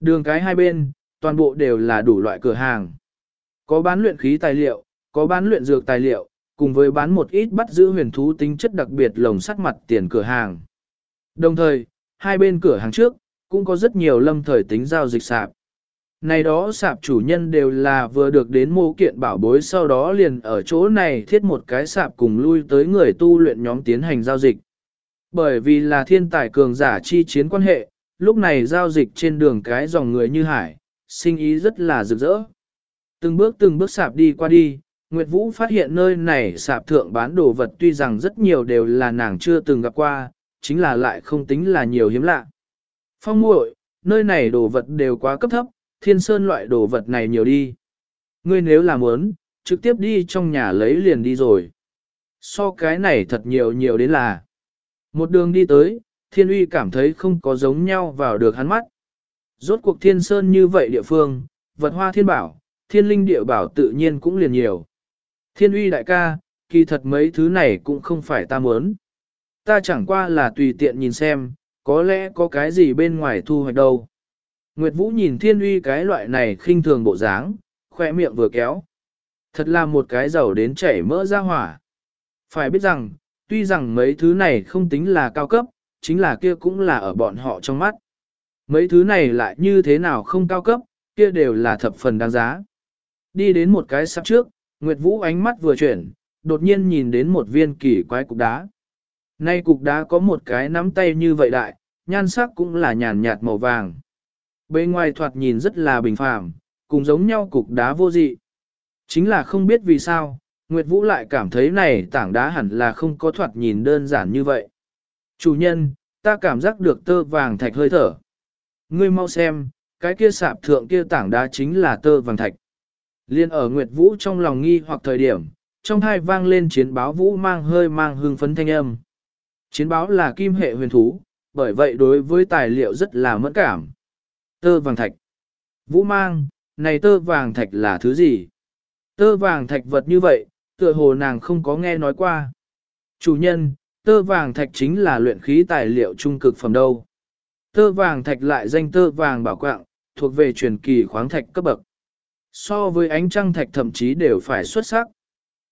Đường cái hai bên, toàn bộ đều là đủ loại cửa hàng. Có bán luyện khí tài liệu, có bán luyện dược tài liệu, cùng với bán một ít bắt giữ huyền thú tính chất đặc biệt lồng sắt mặt tiền cửa hàng. Đồng thời, hai bên cửa hàng trước, cũng có rất nhiều lâm thời tính giao dịch sạp. Này đó sạp chủ nhân đều là vừa được đến mô kiện bảo bối sau đó liền ở chỗ này thiết một cái sạp cùng lui tới người tu luyện nhóm tiến hành giao dịch. Bởi vì là thiên tài cường giả chi chiến quan hệ, lúc này giao dịch trên đường cái dòng người như hải, sinh ý rất là rực rỡ. Từng bước từng bước sạp đi qua đi, Nguyệt Vũ phát hiện nơi này sạp thượng bán đồ vật tuy rằng rất nhiều đều là nàng chưa từng gặp qua, chính là lại không tính là nhiều hiếm lạ. Phong muội, nơi này đồ vật đều quá cấp thấp, thiên sơn loại đồ vật này nhiều đi. Ngươi nếu là muốn, trực tiếp đi trong nhà lấy liền đi rồi. So cái này thật nhiều nhiều đến là. Một đường đi tới, thiên uy cảm thấy không có giống nhau vào được hắn mắt. Rốt cuộc thiên sơn như vậy địa phương, vật hoa thiên bảo, thiên linh địa bảo tự nhiên cũng liền nhiều. Thiên uy đại ca, kỳ thật mấy thứ này cũng không phải ta muốn. Ta chẳng qua là tùy tiện nhìn xem, có lẽ có cái gì bên ngoài thu hoạch đâu. Nguyệt Vũ nhìn thiên uy cái loại này khinh thường bộ dáng, khoe miệng vừa kéo. Thật là một cái giàu đến chảy mỡ ra hỏa. Phải biết rằng, tuy rằng mấy thứ này không tính là cao cấp, chính là kia cũng là ở bọn họ trong mắt. Mấy thứ này lại như thế nào không cao cấp, kia đều là thập phần đáng giá. Đi đến một cái sắp trước, Nguyệt Vũ ánh mắt vừa chuyển, đột nhiên nhìn đến một viên kỳ quái cục đá. Nay cục đá có một cái nắm tay như vậy đại, nhan sắc cũng là nhàn nhạt màu vàng. Bên ngoài thoạt nhìn rất là bình phàm, cùng giống nhau cục đá vô dị. Chính là không biết vì sao, Nguyệt Vũ lại cảm thấy này tảng đá hẳn là không có thoạt nhìn đơn giản như vậy. Chủ nhân, ta cảm giác được tơ vàng thạch hơi thở. Ngươi mau xem, cái kia sạp thượng kia tảng đá chính là tơ vàng thạch. Liên ở Nguyệt Vũ trong lòng nghi hoặc thời điểm, trong hai vang lên chiến báo Vũ mang hơi mang hương phấn thanh âm. Chiến báo là kim hệ huyền thú, bởi vậy đối với tài liệu rất là mẫn cảm. Tơ vàng thạch. Vũ mang, này tơ vàng thạch là thứ gì? Tơ vàng thạch vật như vậy, tựa hồ nàng không có nghe nói qua. Chủ nhân, tơ vàng thạch chính là luyện khí tài liệu trung cực phẩm đâu. Tơ vàng thạch lại danh tơ vàng bảo quạng, thuộc về truyền kỳ khoáng thạch cấp bậc. So với ánh trăng thạch thậm chí đều phải xuất sắc.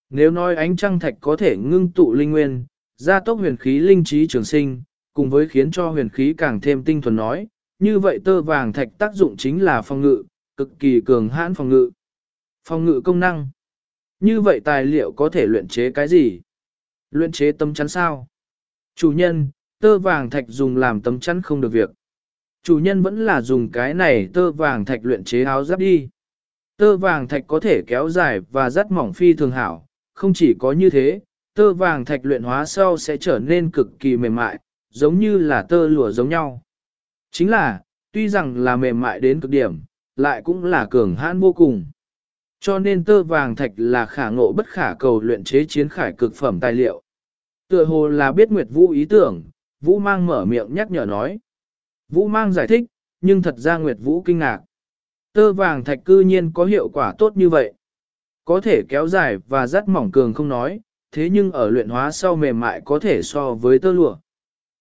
Nếu nói ánh trăng thạch có thể ngưng tụ linh nguyên, gia tốc huyền khí linh trí trường sinh, cùng với khiến cho huyền khí càng thêm tinh thuần nói, như vậy tơ vàng thạch tác dụng chính là phòng ngự, cực kỳ cường hãn phòng ngự. Phòng ngự công năng. Như vậy tài liệu có thể luyện chế cái gì? Luyện chế tấm chắn sao? Chủ nhân, tơ vàng thạch dùng làm tấm chắn không được việc. Chủ nhân vẫn là dùng cái này tơ vàng thạch luyện chế áo giáp đi. Tơ vàng thạch có thể kéo dài và rắt mỏng phi thường hảo, không chỉ có như thế, tơ vàng thạch luyện hóa sau sẽ trở nên cực kỳ mềm mại, giống như là tơ lụa giống nhau. Chính là, tuy rằng là mềm mại đến cực điểm, lại cũng là cường hãn vô cùng. Cho nên tơ vàng thạch là khả ngộ bất khả cầu luyện chế chiến khải cực phẩm tài liệu. Tựa hồ là biết Nguyệt Vũ ý tưởng, Vũ mang mở miệng nhắc nhở nói. Vũ mang giải thích, nhưng thật ra Nguyệt Vũ kinh ngạc. Tơ vàng thạch cư nhiên có hiệu quả tốt như vậy. Có thể kéo dài và rắt mỏng cường không nói, thế nhưng ở luyện hóa sau mềm mại có thể so với tơ lụa.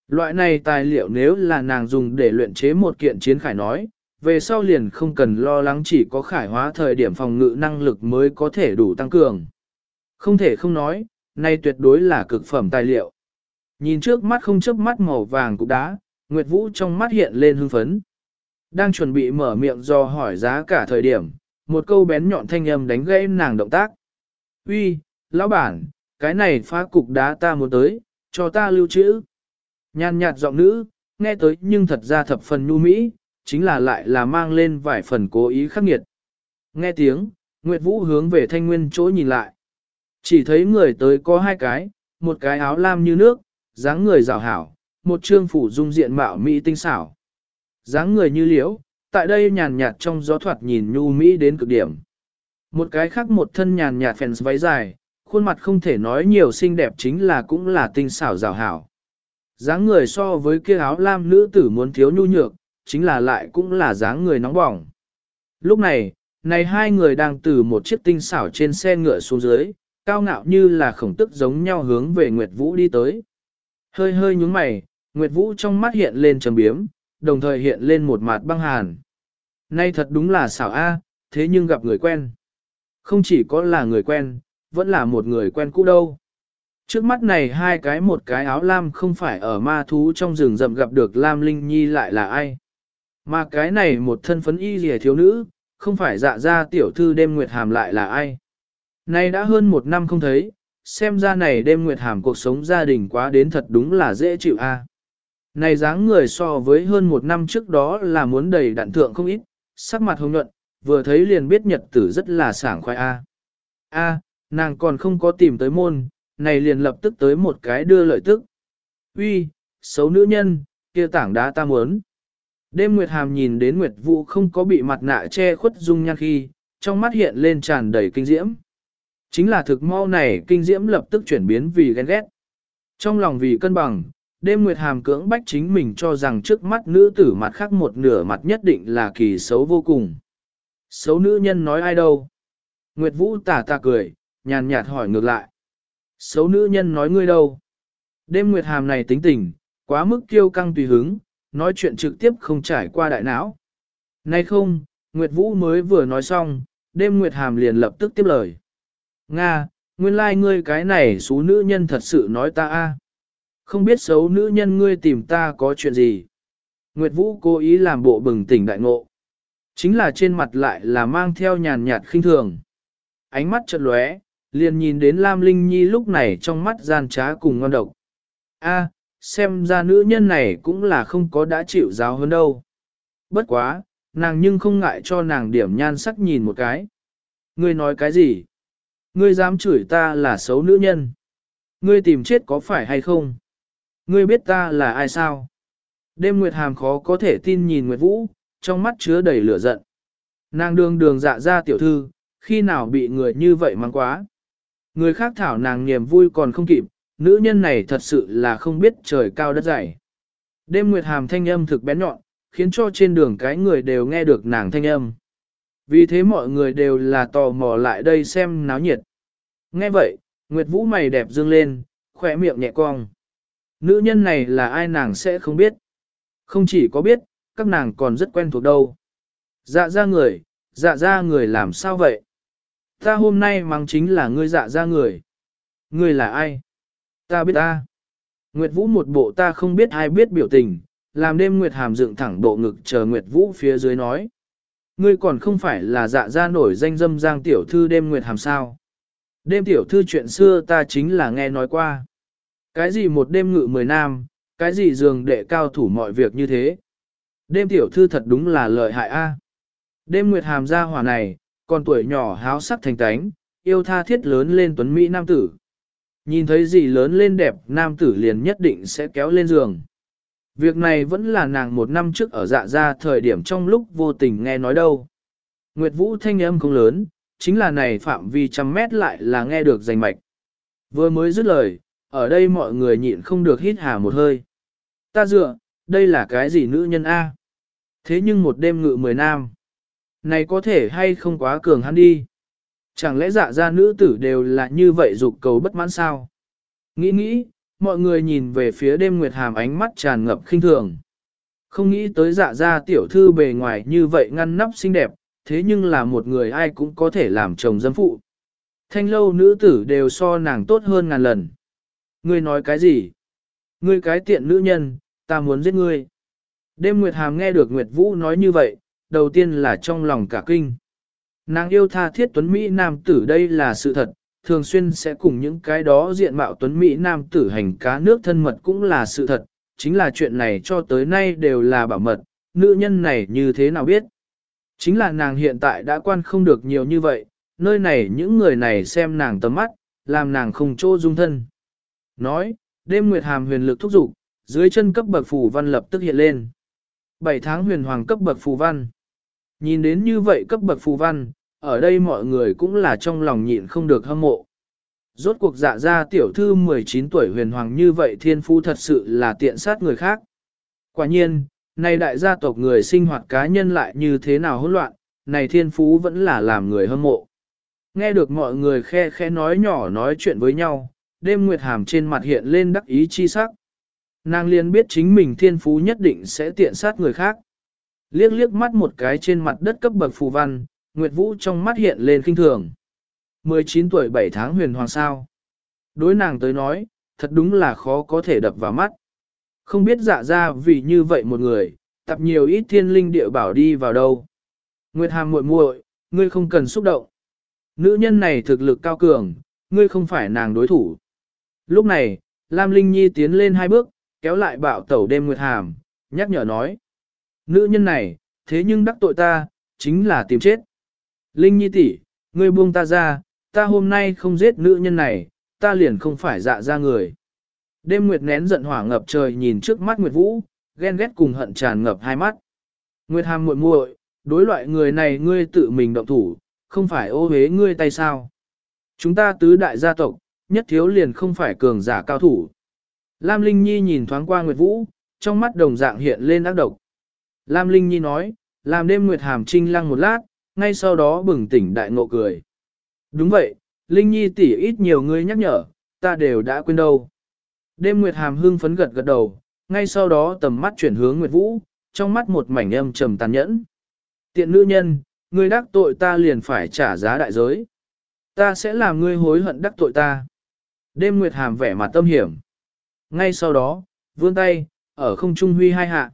Loại này tài liệu nếu là nàng dùng để luyện chế một kiện chiến khải nói, về sau liền không cần lo lắng chỉ có khải hóa thời điểm phòng ngự năng lực mới có thể đủ tăng cường. Không thể không nói, nay tuyệt đối là cực phẩm tài liệu. Nhìn trước mắt không chớp mắt màu vàng cục đá, Nguyệt Vũ trong mắt hiện lên hưng phấn. Đang chuẩn bị mở miệng do hỏi giá cả thời điểm, một câu bén nhọn thanh âm đánh gãy nàng động tác. Uy, lão bản, cái này phá cục đá ta muốn tới, cho ta lưu trữ. Nhàn nhạt giọng nữ, nghe tới nhưng thật ra thập phần nhu mỹ, chính là lại là mang lên vài phần cố ý khắc nghiệt. Nghe tiếng, Nguyệt Vũ hướng về thanh nguyên chỗ nhìn lại. Chỉ thấy người tới có hai cái, một cái áo lam như nước, dáng người rào hảo, một trương phủ dung diện mạo mỹ tinh xảo. dáng người như liễu, tại đây nhàn nhạt trong gió thoạt nhìn nhu mỹ đến cực điểm. Một cái khác một thân nhàn nhạt phèn váy dài, khuôn mặt không thể nói nhiều xinh đẹp chính là cũng là tinh xảo rào hảo dáng người so với kia áo lam nữ tử muốn thiếu nhu nhược, chính là lại cũng là dáng người nóng bỏng. Lúc này, này hai người đang từ một chiếc tinh xảo trên xe ngựa xuống dưới, cao ngạo như là khổng tức giống nhau hướng về Nguyệt Vũ đi tới. Hơi hơi nhúng mày, Nguyệt Vũ trong mắt hiện lên trầm biếm, đồng thời hiện lên một mặt băng hàn. Nay thật đúng là xảo a, thế nhưng gặp người quen. Không chỉ có là người quen, vẫn là một người quen cũ đâu. Trước mắt này hai cái một cái áo lam không phải ở ma thú trong rừng rậm gặp được Lam Linh Nhi lại là ai. Mà cái này một thân phấn y rìa thiếu nữ, không phải dạ ra tiểu thư đêm nguyệt hàm lại là ai. Nay đã hơn một năm không thấy, xem ra này đêm nguyệt hàm cuộc sống gia đình quá đến thật đúng là dễ chịu a. Này dáng người so với hơn một năm trước đó là muốn đầy đặn thượng không ít, sắc mặt hồng nhuận, vừa thấy liền biết nhật tử rất là sảng khoái a. A, nàng còn không có tìm tới môn, này liền lập tức tới một cái đưa lợi tức. Uy, xấu nữ nhân, kia tảng đá ta muốn. Đêm Nguyệt Hàm nhìn đến Nguyệt Vũ không có bị mặt nạ che khuất dung nhan khi, trong mắt hiện lên tràn đầy kinh diễm. Chính là thực mau này kinh diễm lập tức chuyển biến vì ghen ghét. Trong lòng vì cân bằng, đêm Nguyệt Hàm cưỡng bách chính mình cho rằng trước mắt nữ tử mặt khác một nửa mặt nhất định là kỳ xấu vô cùng. Xấu nữ nhân nói ai đâu? Nguyệt Vũ tả ta cười, nhàn nhạt hỏi ngược lại. Xấu nữ nhân nói ngươi đâu? Đêm Nguyệt Hàm này tính tình, quá mức kiêu căng tùy hứng, nói chuyện trực tiếp không trải qua đại não. Nay không, Nguyệt Vũ mới vừa nói xong, đêm Nguyệt Hàm liền lập tức tiếp lời. Nga, nguyên lai like ngươi cái này xú nữ nhân thật sự nói ta a. Không biết xấu nữ nhân ngươi tìm ta có chuyện gì. Nguyệt Vũ cố ý làm bộ bừng tỉnh đại ngộ. Chính là trên mặt lại là mang theo nhàn nhạt khinh thường. Ánh mắt chợt lóe, liền nhìn đến Lam Linh Nhi lúc này trong mắt gian trá cùng ngon độc. A, xem ra nữ nhân này cũng là không có đã chịu giáo hơn đâu. Bất quá, nàng nhưng không ngại cho nàng điểm nhan sắc nhìn một cái. Ngươi nói cái gì? Ngươi dám chửi ta là xấu nữ nhân. Ngươi tìm chết có phải hay không? Ngươi biết ta là ai sao? Đêm Nguyệt Hàm khó có thể tin nhìn Nguyệt Vũ, trong mắt chứa đầy lửa giận. Nàng đường đường dạ ra tiểu thư, khi nào bị người như vậy mang quá. Người khác thảo nàng niềm vui còn không kịp, nữ nhân này thật sự là không biết trời cao đất dày. Đêm Nguyệt Hàm thanh âm thực bén nhọn, khiến cho trên đường cái người đều nghe được nàng thanh âm. Vì thế mọi người đều là tò mò lại đây xem náo nhiệt. Nghe vậy, Nguyệt Vũ mày đẹp dương lên, khỏe miệng nhẹ cong. Nữ nhân này là ai nàng sẽ không biết. Không chỉ có biết, các nàng còn rất quen thuộc đâu. Dạ ra người, dạ ra người làm sao vậy? Ta hôm nay mang chính là ngươi dạ ra người. Ngươi là ai? Ta biết ta. Nguyệt Vũ một bộ ta không biết ai biết biểu tình, làm đêm Nguyệt Hàm dựng thẳng bộ ngực chờ Nguyệt Vũ phía dưới nói. Ngươi còn không phải là dạ ra nổi danh dâm giang tiểu thư đêm Nguyệt Hàm sao. Đêm tiểu thư chuyện xưa ta chính là nghe nói qua. Cái gì một đêm ngự mười nam, cái gì giường đệ cao thủ mọi việc như thế. Đêm tiểu thư thật đúng là lợi hại a. Đêm Nguyệt Hàm ra hỏa này, còn tuổi nhỏ háo sắc thành tánh, yêu tha thiết lớn lên tuấn Mỹ nam tử. Nhìn thấy gì lớn lên đẹp nam tử liền nhất định sẽ kéo lên giường. Việc này vẫn là nàng một năm trước ở dạ ra thời điểm trong lúc vô tình nghe nói đâu. Nguyệt Vũ thanh âm không lớn, chính là này phạm vi trăm mét lại là nghe được rành mạch. Vừa mới dứt lời, ở đây mọi người nhịn không được hít hà một hơi. Ta dựa, đây là cái gì nữ nhân A? Thế nhưng một đêm ngự mười nam. Này có thể hay không quá cường hắn đi. Chẳng lẽ dạ ra nữ tử đều là như vậy dục cầu bất mãn sao? Nghĩ nghĩ, mọi người nhìn về phía đêm nguyệt hàm ánh mắt tràn ngập khinh thường. Không nghĩ tới dạ ra tiểu thư bề ngoài như vậy ngăn nắp xinh đẹp, thế nhưng là một người ai cũng có thể làm chồng dâm phụ. Thanh lâu nữ tử đều so nàng tốt hơn ngàn lần. Ngươi nói cái gì? Ngươi cái tiện nữ nhân, ta muốn giết ngươi. Đêm Nguyệt Hàm nghe được Nguyệt Vũ nói như vậy, đầu tiên là trong lòng cả kinh. Nàng yêu tha thiết tuấn Mỹ nam tử đây là sự thật, thường xuyên sẽ cùng những cái đó diện mạo tuấn Mỹ nam tử hành cá nước thân mật cũng là sự thật, chính là chuyện này cho tới nay đều là bảo mật, nữ nhân này như thế nào biết. Chính là nàng hiện tại đã quan không được nhiều như vậy, nơi này những người này xem nàng tầm mắt, làm nàng không chỗ dung thân. Nói, đêm nguyệt hàm huyền lực thúc dục dưới chân cấp bậc phù văn lập tức hiện lên. 7 tháng huyền hoàng cấp bậc phù văn. Nhìn đến như vậy cấp bậc phù văn, ở đây mọi người cũng là trong lòng nhịn không được hâm mộ. Rốt cuộc dạ ra tiểu thư 19 tuổi huyền hoàng như vậy thiên phu thật sự là tiện sát người khác. Quả nhiên, này đại gia tộc người sinh hoạt cá nhân lại như thế nào hỗn loạn, này thiên phú vẫn là làm người hâm mộ. Nghe được mọi người khe khe nói nhỏ nói chuyện với nhau, đêm nguyệt hàm trên mặt hiện lên đắc ý chi sắc. Nàng liền biết chính mình thiên phú nhất định sẽ tiện sát người khác liếc liếc mắt một cái trên mặt đất cấp bậc phù văn, Nguyệt Vũ trong mắt hiện lên kinh thường. 19 tuổi 7 tháng huyền hoàng sao. Đối nàng tới nói, thật đúng là khó có thể đập vào mắt. Không biết dạ ra vì như vậy một người, tập nhiều ít thiên linh địa bảo đi vào đâu. Nguyệt Hàm muội muội, ngươi không cần xúc động. Nữ nhân này thực lực cao cường, ngươi không phải nàng đối thủ. Lúc này, Lam Linh Nhi tiến lên hai bước, kéo lại bạo tẩu đêm Nguyệt Hàm, nhắc nhở nói. Nữ nhân này, thế nhưng đắc tội ta, chính là tìm chết. Linh Nhi tỷ, ngươi buông ta ra, ta hôm nay không giết nữ nhân này, ta liền không phải dạ ra người. Đêm Nguyệt nén giận hỏa ngập trời nhìn trước mắt Nguyệt Vũ, ghen ghét cùng hận tràn ngập hai mắt. Nguyệt Hàm muội muội, đối loại người này ngươi tự mình động thủ, không phải ô hế ngươi tay sao. Chúng ta tứ đại gia tộc, nhất thiếu liền không phải cường giả cao thủ. Lam Linh Nhi nhìn thoáng qua Nguyệt Vũ, trong mắt đồng dạng hiện lên ác độc. Lam Linh Nhi nói, làm đêm Nguyệt Hàm trinh lăng một lát, ngay sau đó bừng tỉnh đại ngộ cười. Đúng vậy, Linh Nhi tỷ ít nhiều người nhắc nhở, ta đều đã quên đâu. Đêm Nguyệt Hàm hưng phấn gật gật đầu, ngay sau đó tầm mắt chuyển hướng Nguyệt Vũ, trong mắt một mảnh âm trầm tàn nhẫn. Tiện nữ nhân, ngươi đắc tội ta liền phải trả giá đại giới. Ta sẽ làm ngươi hối hận đắc tội ta. Đêm Nguyệt Hàm vẻ mặt tâm hiểm. Ngay sau đó, vươn tay, ở không trung huy hai hạ.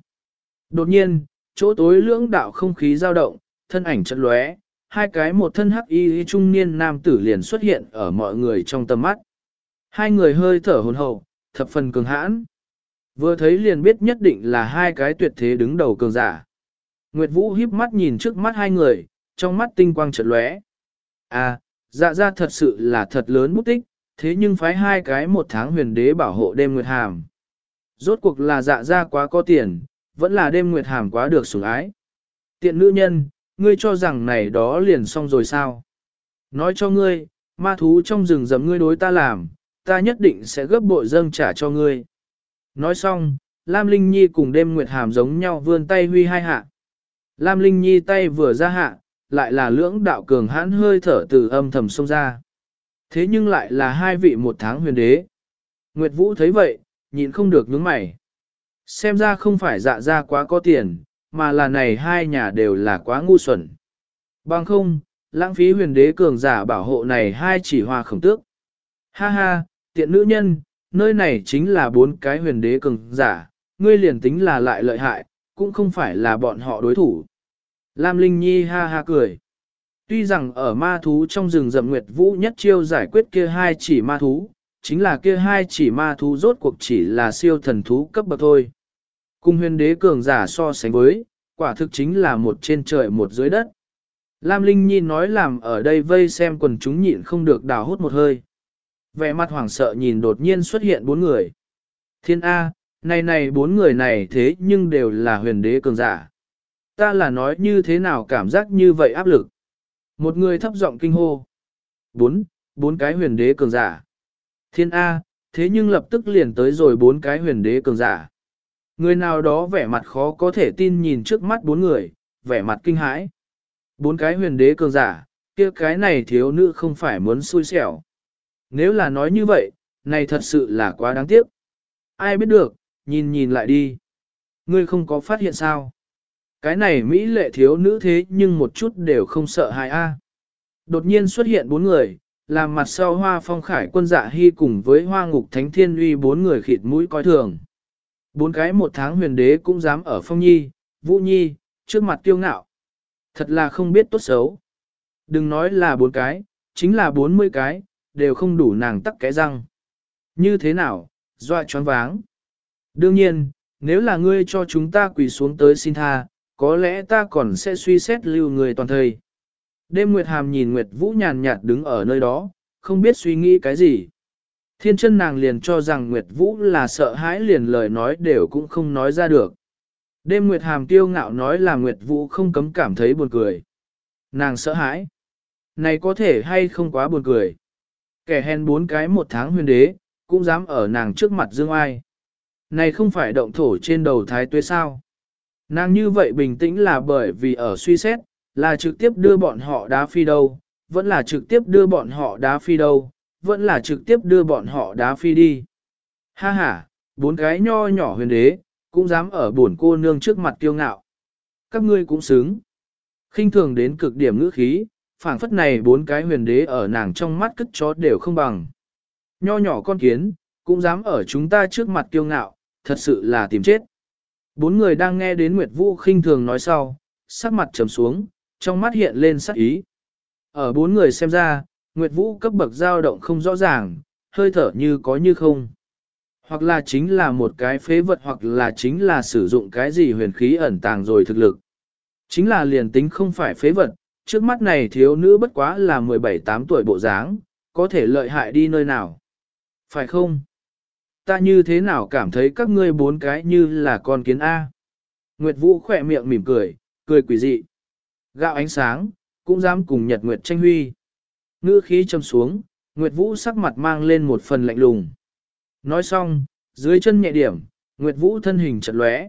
Đột nhiên, chỗ tối lưỡng đạo không khí dao động, thân ảnh chật lóe, hai cái một thân hắc y trung niên nam tử liền xuất hiện ở mọi người trong tầm mắt. Hai người hơi thở hồn hậu, thập phần cường hãn. Vừa thấy liền biết nhất định là hai cái tuyệt thế đứng đầu cường giả. Nguyệt Vũ híp mắt nhìn trước mắt hai người, trong mắt tinh quang chợt lóe. À, dạ ra thật sự là thật lớn bút tích, thế nhưng phái hai cái một tháng huyền đế bảo hộ đêm Nguyệt Hàm. Rốt cuộc là dạ ra quá có tiền, vẫn là đêm Nguyệt Hàm quá được sủng ái. Tiện nữ nhân, ngươi cho rằng này đó liền xong rồi sao? Nói cho ngươi, ma thú trong rừng rậm ngươi đối ta làm, ta nhất định sẽ gấp bội dâng trả cho ngươi. Nói xong, Lam Linh Nhi cùng đêm Nguyệt Hàm giống nhau vươn tay huy hai hạ. Lam Linh Nhi tay vừa ra hạ, lại là lưỡng đạo cường hãn hơi thở từ âm thầm xông ra. Thế nhưng lại là hai vị một tháng huyền đế. Nguyệt Vũ thấy vậy, nhịn không được nhướng mày. Xem ra không phải dạ ra quá có tiền, mà là này hai nhà đều là quá ngu xuẩn. Bằng không, lãng phí huyền đế cường giả bảo hộ này hai chỉ hoa khổng tước. Ha ha, tiện nữ nhân, nơi này chính là bốn cái huyền đế cường giả, ngươi liền tính là lại lợi hại, cũng không phải là bọn họ đối thủ. Lam Linh Nhi ha ha cười. Tuy rằng ở ma thú trong rừng rậm Nguyệt Vũ nhất chiêu giải quyết kia hai chỉ ma thú, chính là kia hai chỉ ma thú rốt cuộc chỉ là siêu thần thú cấp bậc thôi. Cùng huyền đế cường giả so sánh với, quả thực chính là một trên trời một dưới đất. Lam Linh Nhi nói làm ở đây vây xem quần chúng nhịn không được đào hút một hơi. Vẻ mặt hoảng sợ nhìn đột nhiên xuất hiện bốn người. Thiên A, này này bốn người này thế nhưng đều là huyền đế cường giả. Ta là nói như thế nào cảm giác như vậy áp lực. Một người thấp giọng kinh hô. Bốn, bốn cái huyền đế cường giả. Thiên A, thế nhưng lập tức liền tới rồi bốn cái huyền đế cường giả. Người nào đó vẻ mặt khó có thể tin nhìn trước mắt bốn người, vẻ mặt kinh hãi. Bốn cái huyền đế cường giả, kia cái này thiếu nữ không phải muốn xui xẻo. Nếu là nói như vậy, này thật sự là quá đáng tiếc. Ai biết được, nhìn nhìn lại đi. Ngươi không có phát hiện sao? Cái này Mỹ lệ thiếu nữ thế nhưng một chút đều không sợ hại a. Đột nhiên xuất hiện bốn người, làm mặt sau hoa phong khải quân dạ hy cùng với hoa ngục thánh thiên uy bốn người khịt mũi coi thường. Bốn cái một tháng huyền đế cũng dám ở phong nhi, vũ nhi, trước mặt tiêu ngạo. Thật là không biết tốt xấu. Đừng nói là bốn cái, chính là bốn mươi cái, đều không đủ nàng tắc cái răng. Như thế nào, dọa choáng váng. Đương nhiên, nếu là ngươi cho chúng ta quỳ xuống tới xin tha, có lẽ ta còn sẽ suy xét lưu người toàn thời. Đêm Nguyệt Hàm nhìn Nguyệt Vũ nhàn nhạt đứng ở nơi đó, không biết suy nghĩ cái gì. Thiên chân nàng liền cho rằng Nguyệt Vũ là sợ hãi liền lời nói đều cũng không nói ra được. Đêm Nguyệt Hàm tiêu ngạo nói là Nguyệt Vũ không cấm cảm thấy buồn cười. Nàng sợ hãi. Này có thể hay không quá buồn cười. Kẻ hèn bốn cái một tháng huyền đế, cũng dám ở nàng trước mặt dương ai. Này không phải động thổ trên đầu thái tuế sao. Nàng như vậy bình tĩnh là bởi vì ở suy xét, là trực tiếp đưa bọn họ đá phi đâu, vẫn là trực tiếp đưa bọn họ đá phi đâu, vẫn là trực tiếp đưa bọn họ đá phi đi. Ha ha, bốn cái nho nhỏ huyền đế, cũng dám ở buồn cô nương trước mặt kiêu ngạo. các ngươi cũng xứng. khinh thường đến cực điểm ngữ khí, phảng phất này bốn cái huyền đế ở nàng trong mắt cất chó đều không bằng. Nho nhỏ con kiến, cũng dám ở chúng ta trước mặt kiêu ngạo, thật sự là tìm chết. Bốn người đang nghe đến Nguyệt Vũ khinh thường nói sau, sắc mặt trầm xuống, trong mắt hiện lên sắc ý. Ở bốn người xem ra, Nguyệt Vũ cấp bậc dao động không rõ ràng, hơi thở như có như không. Hoặc là chính là một cái phế vật hoặc là chính là sử dụng cái gì huyền khí ẩn tàng rồi thực lực. Chính là liền tính không phải phế vật, trước mắt này thiếu nữ bất quá là 17-8 tuổi bộ dáng, có thể lợi hại đi nơi nào. Phải không? Ta như thế nào cảm thấy các ngươi bốn cái như là con kiến A. Nguyệt Vũ khỏe miệng mỉm cười, cười quỷ dị. Gạo ánh sáng, cũng dám cùng Nhật Nguyệt tranh huy. Ngữ khí châm xuống, Nguyệt Vũ sắc mặt mang lên một phần lạnh lùng. Nói xong, dưới chân nhẹ điểm, Nguyệt Vũ thân hình chật lóe.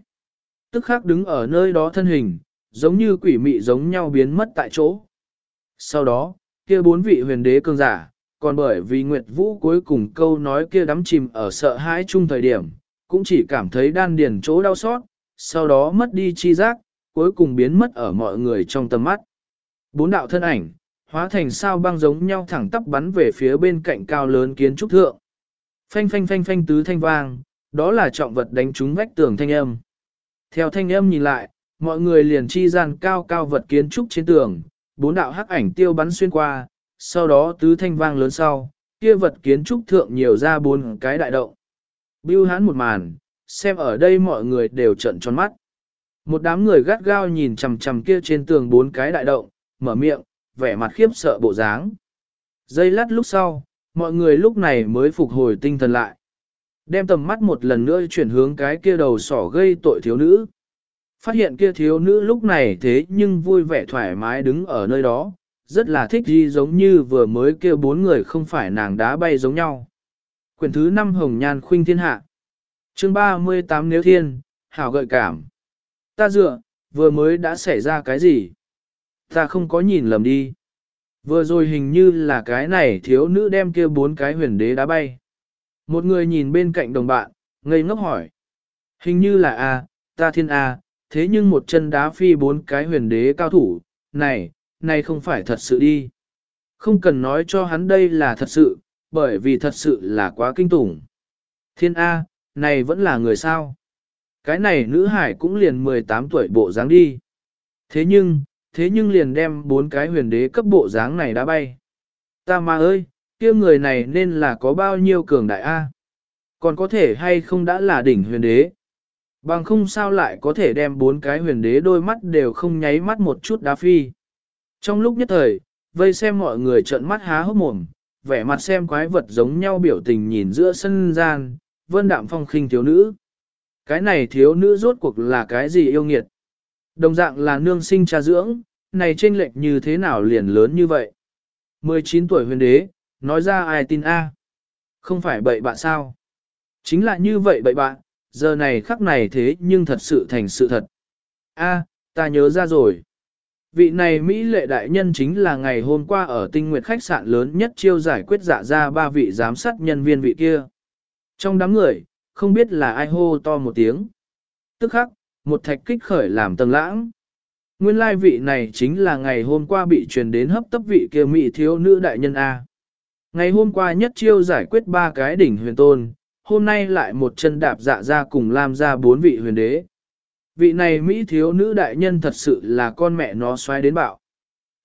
Tức khắc đứng ở nơi đó thân hình, giống như quỷ mị giống nhau biến mất tại chỗ. Sau đó, kia bốn vị huyền đế cường giả, còn bởi vì Nguyệt Vũ cuối cùng câu nói kia đắm chìm ở sợ hãi chung thời điểm, cũng chỉ cảm thấy đan điền chỗ đau xót, sau đó mất đi chi giác, cuối cùng biến mất ở mọi người trong tầm mắt. Bốn đạo thân ảnh, hóa thành sao băng giống nhau thẳng tắp bắn về phía bên cạnh cao lớn kiến trúc thượng. Phanh phanh phanh phanh tứ thanh vang, đó là trọng vật đánh trúng vách tường thanh âm. Theo thanh âm nhìn lại, mọi người liền chi gian cao cao vật kiến trúc trên tường, bốn đạo hắc ảnh tiêu bắn xuyên qua, sau đó tứ thanh vang lớn sau, kia vật kiến trúc thượng nhiều ra bốn cái đại động. Bưu hán một màn, xem ở đây mọi người đều trận tròn mắt. Một đám người gắt gao nhìn chằm chằm kia trên tường bốn cái đại động, mở miệng, vẻ mặt khiếp sợ bộ dáng. Giây lát lúc sau, mọi người lúc này mới phục hồi tinh thần lại. Đem tầm mắt một lần nữa chuyển hướng cái kia đầu sỏ gây tội thiếu nữ. Phát hiện kia thiếu nữ lúc này thế nhưng vui vẻ thoải mái đứng ở nơi đó, rất là thích gì giống như vừa mới kia bốn người không phải nàng đá bay giống nhau. Quyển thứ 5 Hồng Nhan Khuynh Thiên Hạ chương 38 Nếu Thiên, Hảo gợi cảm. Ta dựa, vừa mới đã xảy ra cái gì? Ta không có nhìn lầm đi. Vừa rồi hình như là cái này thiếu nữ đem kia bốn cái huyền đế đá bay. Một người nhìn bên cạnh đồng bạn, ngây ngốc hỏi. Hình như là A, ta thiên A, thế nhưng một chân đá phi bốn cái huyền đế cao thủ, này, này không phải thật sự đi. Không cần nói cho hắn đây là thật sự, bởi vì thật sự là quá kinh tủng. Thiên A, này vẫn là người sao? Cái này nữ hải cũng liền 18 tuổi bộ dáng đi. Thế nhưng, thế nhưng liền đem bốn cái huyền đế cấp bộ dáng này đã bay. Ta mà ơi, kia người này nên là có bao nhiêu cường đại A. Còn có thể hay không đã là đỉnh huyền đế. Bằng không sao lại có thể đem bốn cái huyền đế đôi mắt đều không nháy mắt một chút đá phi. Trong lúc nhất thời, vây xem mọi người trợn mắt há hốc mồm, vẻ mặt xem quái vật giống nhau biểu tình nhìn giữa sân gian, vân đạm phong khinh thiếu nữ. Cái này thiếu nữ rốt cuộc là cái gì yêu nghiệt? Đồng dạng là nương sinh cha dưỡng, này chênh lệch như thế nào liền lớn như vậy? 19 tuổi huyền đế, nói ra ai tin a? Không phải bậy bạn sao? Chính là như vậy bậy bạn, giờ này khắc này thế nhưng thật sự thành sự thật. A, ta nhớ ra rồi. Vị này Mỹ lệ đại nhân chính là ngày hôm qua ở tinh nguyệt khách sạn lớn nhất chiêu giải quyết dạ ra ba vị giám sát nhân viên vị kia. Trong đám người, không biết là ai hô to một tiếng. Tức khắc, một thạch kích khởi làm tầng lãng. Nguyên lai vị này chính là ngày hôm qua bị truyền đến hấp tấp vị kia mỹ thiếu nữ đại nhân A. Ngày hôm qua nhất chiêu giải quyết ba cái đỉnh huyền tôn, hôm nay lại một chân đạp dạ ra cùng làm ra bốn vị huyền đế. Vị này Mỹ thiếu nữ đại nhân thật sự là con mẹ nó xoay đến bạo.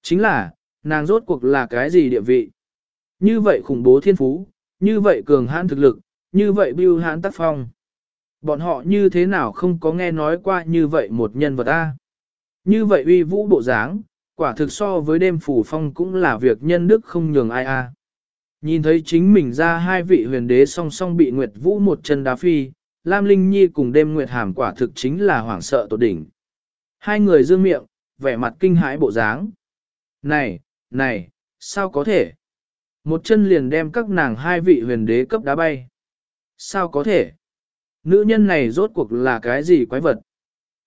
Chính là, nàng rốt cuộc là cái gì địa vị? Như vậy khủng bố thiên phú, như vậy cường hãn thực lực, như vậy bưu hãn tác phong. Bọn họ như thế nào không có nghe nói qua như vậy một nhân vật A. Như vậy uy vũ bộ dáng, quả thực so với đêm phủ phong cũng là việc nhân đức không nhường ai A. Nhìn thấy chính mình ra hai vị huyền đế song song bị Nguyệt Vũ một chân đá phi, Lam Linh Nhi cùng đêm Nguyệt Hàm quả thực chính là hoảng sợ tột đỉnh. Hai người dương miệng, vẻ mặt kinh hãi bộ dáng. Này, này, sao có thể? Một chân liền đem các nàng hai vị huyền đế cấp đá bay. Sao có thể? Nữ nhân này rốt cuộc là cái gì quái vật?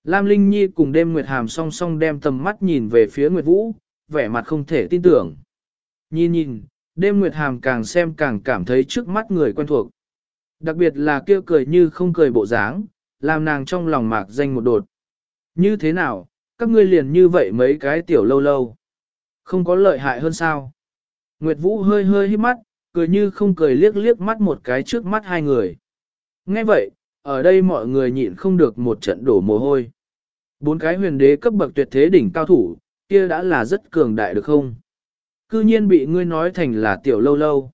Lam Linh Nhi cùng đêm Nguyệt Hàm song song đem tầm mắt nhìn về phía Nguyệt Vũ, vẻ mặt không thể tin tưởng. Nhìn nhìn, đêm Nguyệt Hàm càng xem càng cảm thấy trước mắt người quen thuộc. Đặc biệt là kêu cười như không cười bộ dáng, làm nàng trong lòng mạc danh một đột. Như thế nào, các ngươi liền như vậy mấy cái tiểu lâu lâu. Không có lợi hại hơn sao. Nguyệt Vũ hơi hơi hít mắt, cười như không cười liếc liếc mắt một cái trước mắt hai người. Nghe vậy, ở đây mọi người nhịn không được một trận đổ mồ hôi. Bốn cái huyền đế cấp bậc tuyệt thế đỉnh cao thủ, kia đã là rất cường đại được không? Cư nhiên bị ngươi nói thành là tiểu lâu lâu.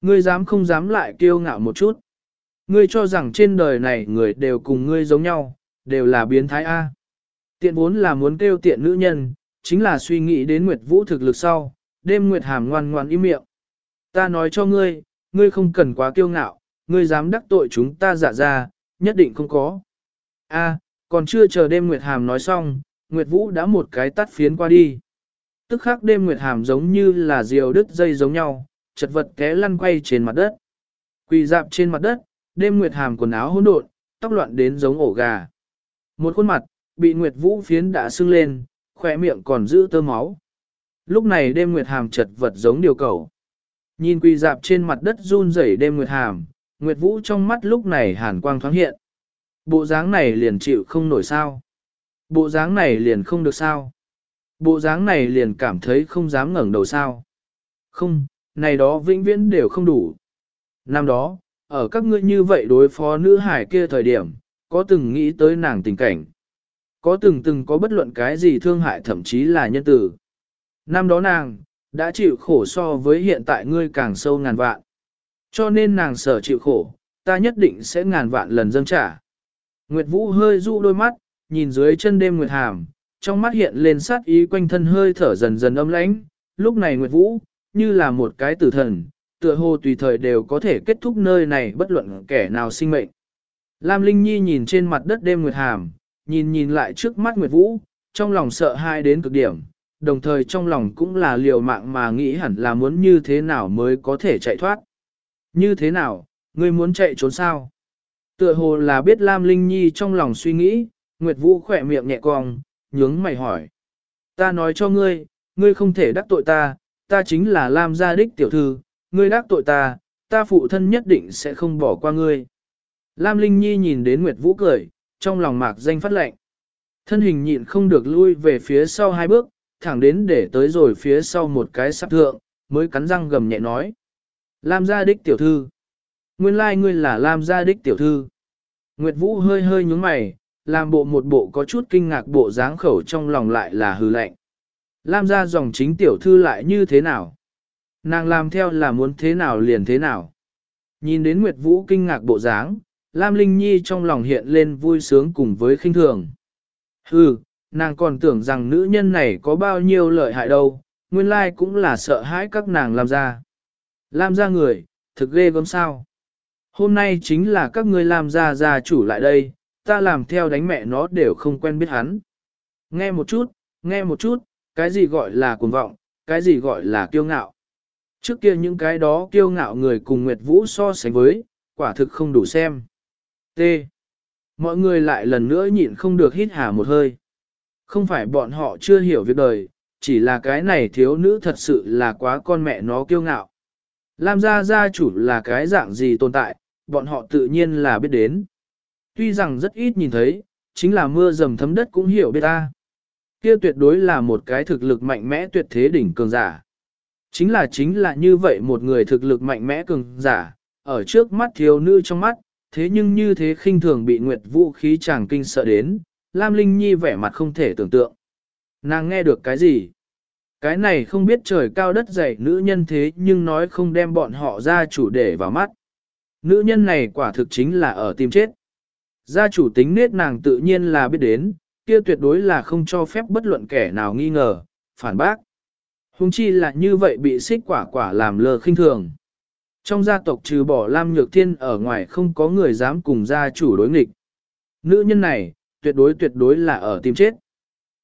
Ngươi dám không dám lại kiêu ngạo một chút. Ngươi cho rằng trên đời này người đều cùng ngươi giống nhau, đều là biến thái A. Tiện vốn là muốn kêu tiện nữ nhân, chính là suy nghĩ đến Nguyệt Vũ thực lực sau, đêm Nguyệt Hàm ngoan ngoan im miệng. Ta nói cho ngươi, ngươi không cần quá kiêu ngạo, ngươi dám đắc tội chúng ta giả ra, nhất định không có. A, còn chưa chờ đêm Nguyệt Hàm nói xong, Nguyệt Vũ đã một cái tắt phiến qua đi. Tức khắc đêm Nguyệt Hàm giống như là diều đứt dây giống nhau, chật vật té lăn quay trên mặt đất. Quỳ dạp trên mặt đất, đêm Nguyệt Hàm quần áo hỗn độn, tóc loạn đến giống ổ gà. Một khuôn mặt, bị Nguyệt Vũ phiến đã sưng lên, khỏe miệng còn giữ tơ máu. Lúc này đêm Nguyệt Hàm chật vật giống điều cầu. Nhìn quỳ dạp trên mặt đất run rẩy đêm Nguyệt Hàm, Nguyệt Vũ trong mắt lúc này hàn quang thoáng hiện. Bộ dáng này liền chịu không nổi sao. Bộ dáng này liền không được sao. Bộ dáng này liền cảm thấy không dám ngẩng đầu sao. Không, này đó vĩnh viễn đều không đủ. Năm đó, ở các ngươi như vậy đối phó nữ hải kia thời điểm, có từng nghĩ tới nàng tình cảnh. Có từng từng có bất luận cái gì thương hại thậm chí là nhân tử. Năm đó nàng, đã chịu khổ so với hiện tại ngươi càng sâu ngàn vạn. Cho nên nàng sở chịu khổ, ta nhất định sẽ ngàn vạn lần dâng trả. Nguyệt Vũ hơi dụ đôi mắt, nhìn dưới chân đêm Nguyệt Hàm, trong mắt hiện lên sát ý quanh thân hơi thở dần dần âm lãnh. Lúc này Nguyệt Vũ, như là một cái tử thần, tựa hồ tùy thời đều có thể kết thúc nơi này bất luận kẻ nào sinh mệnh. Lam Linh Nhi nhìn trên mặt đất đêm Nguyệt Hàm, nhìn nhìn lại trước mắt Nguyệt Vũ, trong lòng sợ hai đến cực điểm, đồng thời trong lòng cũng là liều mạng mà nghĩ hẳn là muốn như thế nào mới có thể chạy thoát. Như thế nào, ngươi muốn chạy trốn sao? Tựa hồ là biết Lam Linh Nhi trong lòng suy nghĩ, Nguyệt Vũ khỏe miệng nhẹ cong, nhướng mày hỏi. Ta nói cho ngươi, ngươi không thể đắc tội ta, ta chính là Lam gia đích tiểu thư, ngươi đắc tội ta, ta phụ thân nhất định sẽ không bỏ qua ngươi. Lam Linh Nhi nhìn đến Nguyệt Vũ cười, trong lòng mạc danh phát lệnh. Thân hình nhịn không được lui về phía sau hai bước, thẳng đến để tới rồi phía sau một cái sắp thượng, mới cắn răng gầm nhẹ nói. Lam gia đích tiểu thư. Nguyên lai like ngươi là Lam gia đích tiểu thư. Nguyệt Vũ hơi hơi nhúng mày, làm bộ một bộ có chút kinh ngạc bộ dáng khẩu trong lòng lại là hư lạnh. Lam gia dòng chính tiểu thư lại như thế nào? Nàng làm theo là muốn thế nào liền thế nào? Nhìn đến Nguyệt Vũ kinh ngạc bộ dáng, Lam Linh Nhi trong lòng hiện lên vui sướng cùng với khinh thường. Hừ, nàng còn tưởng rằng nữ nhân này có bao nhiêu lợi hại đâu, nguyên lai cũng là sợ hãi các nàng làm ra. làm ra người, thực ghê gớm sao. Hôm nay chính là các ngươi làm ra gia chủ lại đây, ta làm theo đánh mẹ nó đều không quen biết hắn. Nghe một chút, nghe một chút, cái gì gọi là cuồng vọng, cái gì gọi là kiêu ngạo. Trước kia những cái đó kiêu ngạo người cùng Nguyệt Vũ so sánh với, quả thực không đủ xem. T. Mọi người lại lần nữa nhịn không được hít hà một hơi. Không phải bọn họ chưa hiểu việc đời, chỉ là cái này thiếu nữ thật sự là quá con mẹ nó kiêu ngạo. Lam gia gia chủ là cái dạng gì tồn tại, bọn họ tự nhiên là biết đến. Tuy rằng rất ít nhìn thấy, chính là mưa dầm thấm đất cũng hiểu biết ta. Kia tuyệt đối là một cái thực lực mạnh mẽ tuyệt thế đỉnh cường giả. Chính là chính là như vậy một người thực lực mạnh mẽ cường giả, ở trước mắt thiếu nữ trong mắt, thế nhưng như thế khinh thường bị Nguyệt Vũ khí chàng kinh sợ đến, Lam Linh Nhi vẻ mặt không thể tưởng tượng. Nàng nghe được cái gì? Cái này không biết trời cao đất dày nữ nhân thế nhưng nói không đem bọn họ ra chủ để vào mắt. Nữ nhân này quả thực chính là ở tim chết. Gia chủ tính nết nàng tự nhiên là biết đến, kia tuyệt đối là không cho phép bất luận kẻ nào nghi ngờ, phản bác. Hùng chi là như vậy bị xích quả quả làm lơ khinh thường. Trong gia tộc trừ bỏ Lam Nhược Thiên ở ngoài không có người dám cùng gia chủ đối nghịch. Nữ nhân này, tuyệt đối tuyệt đối là ở tìm chết.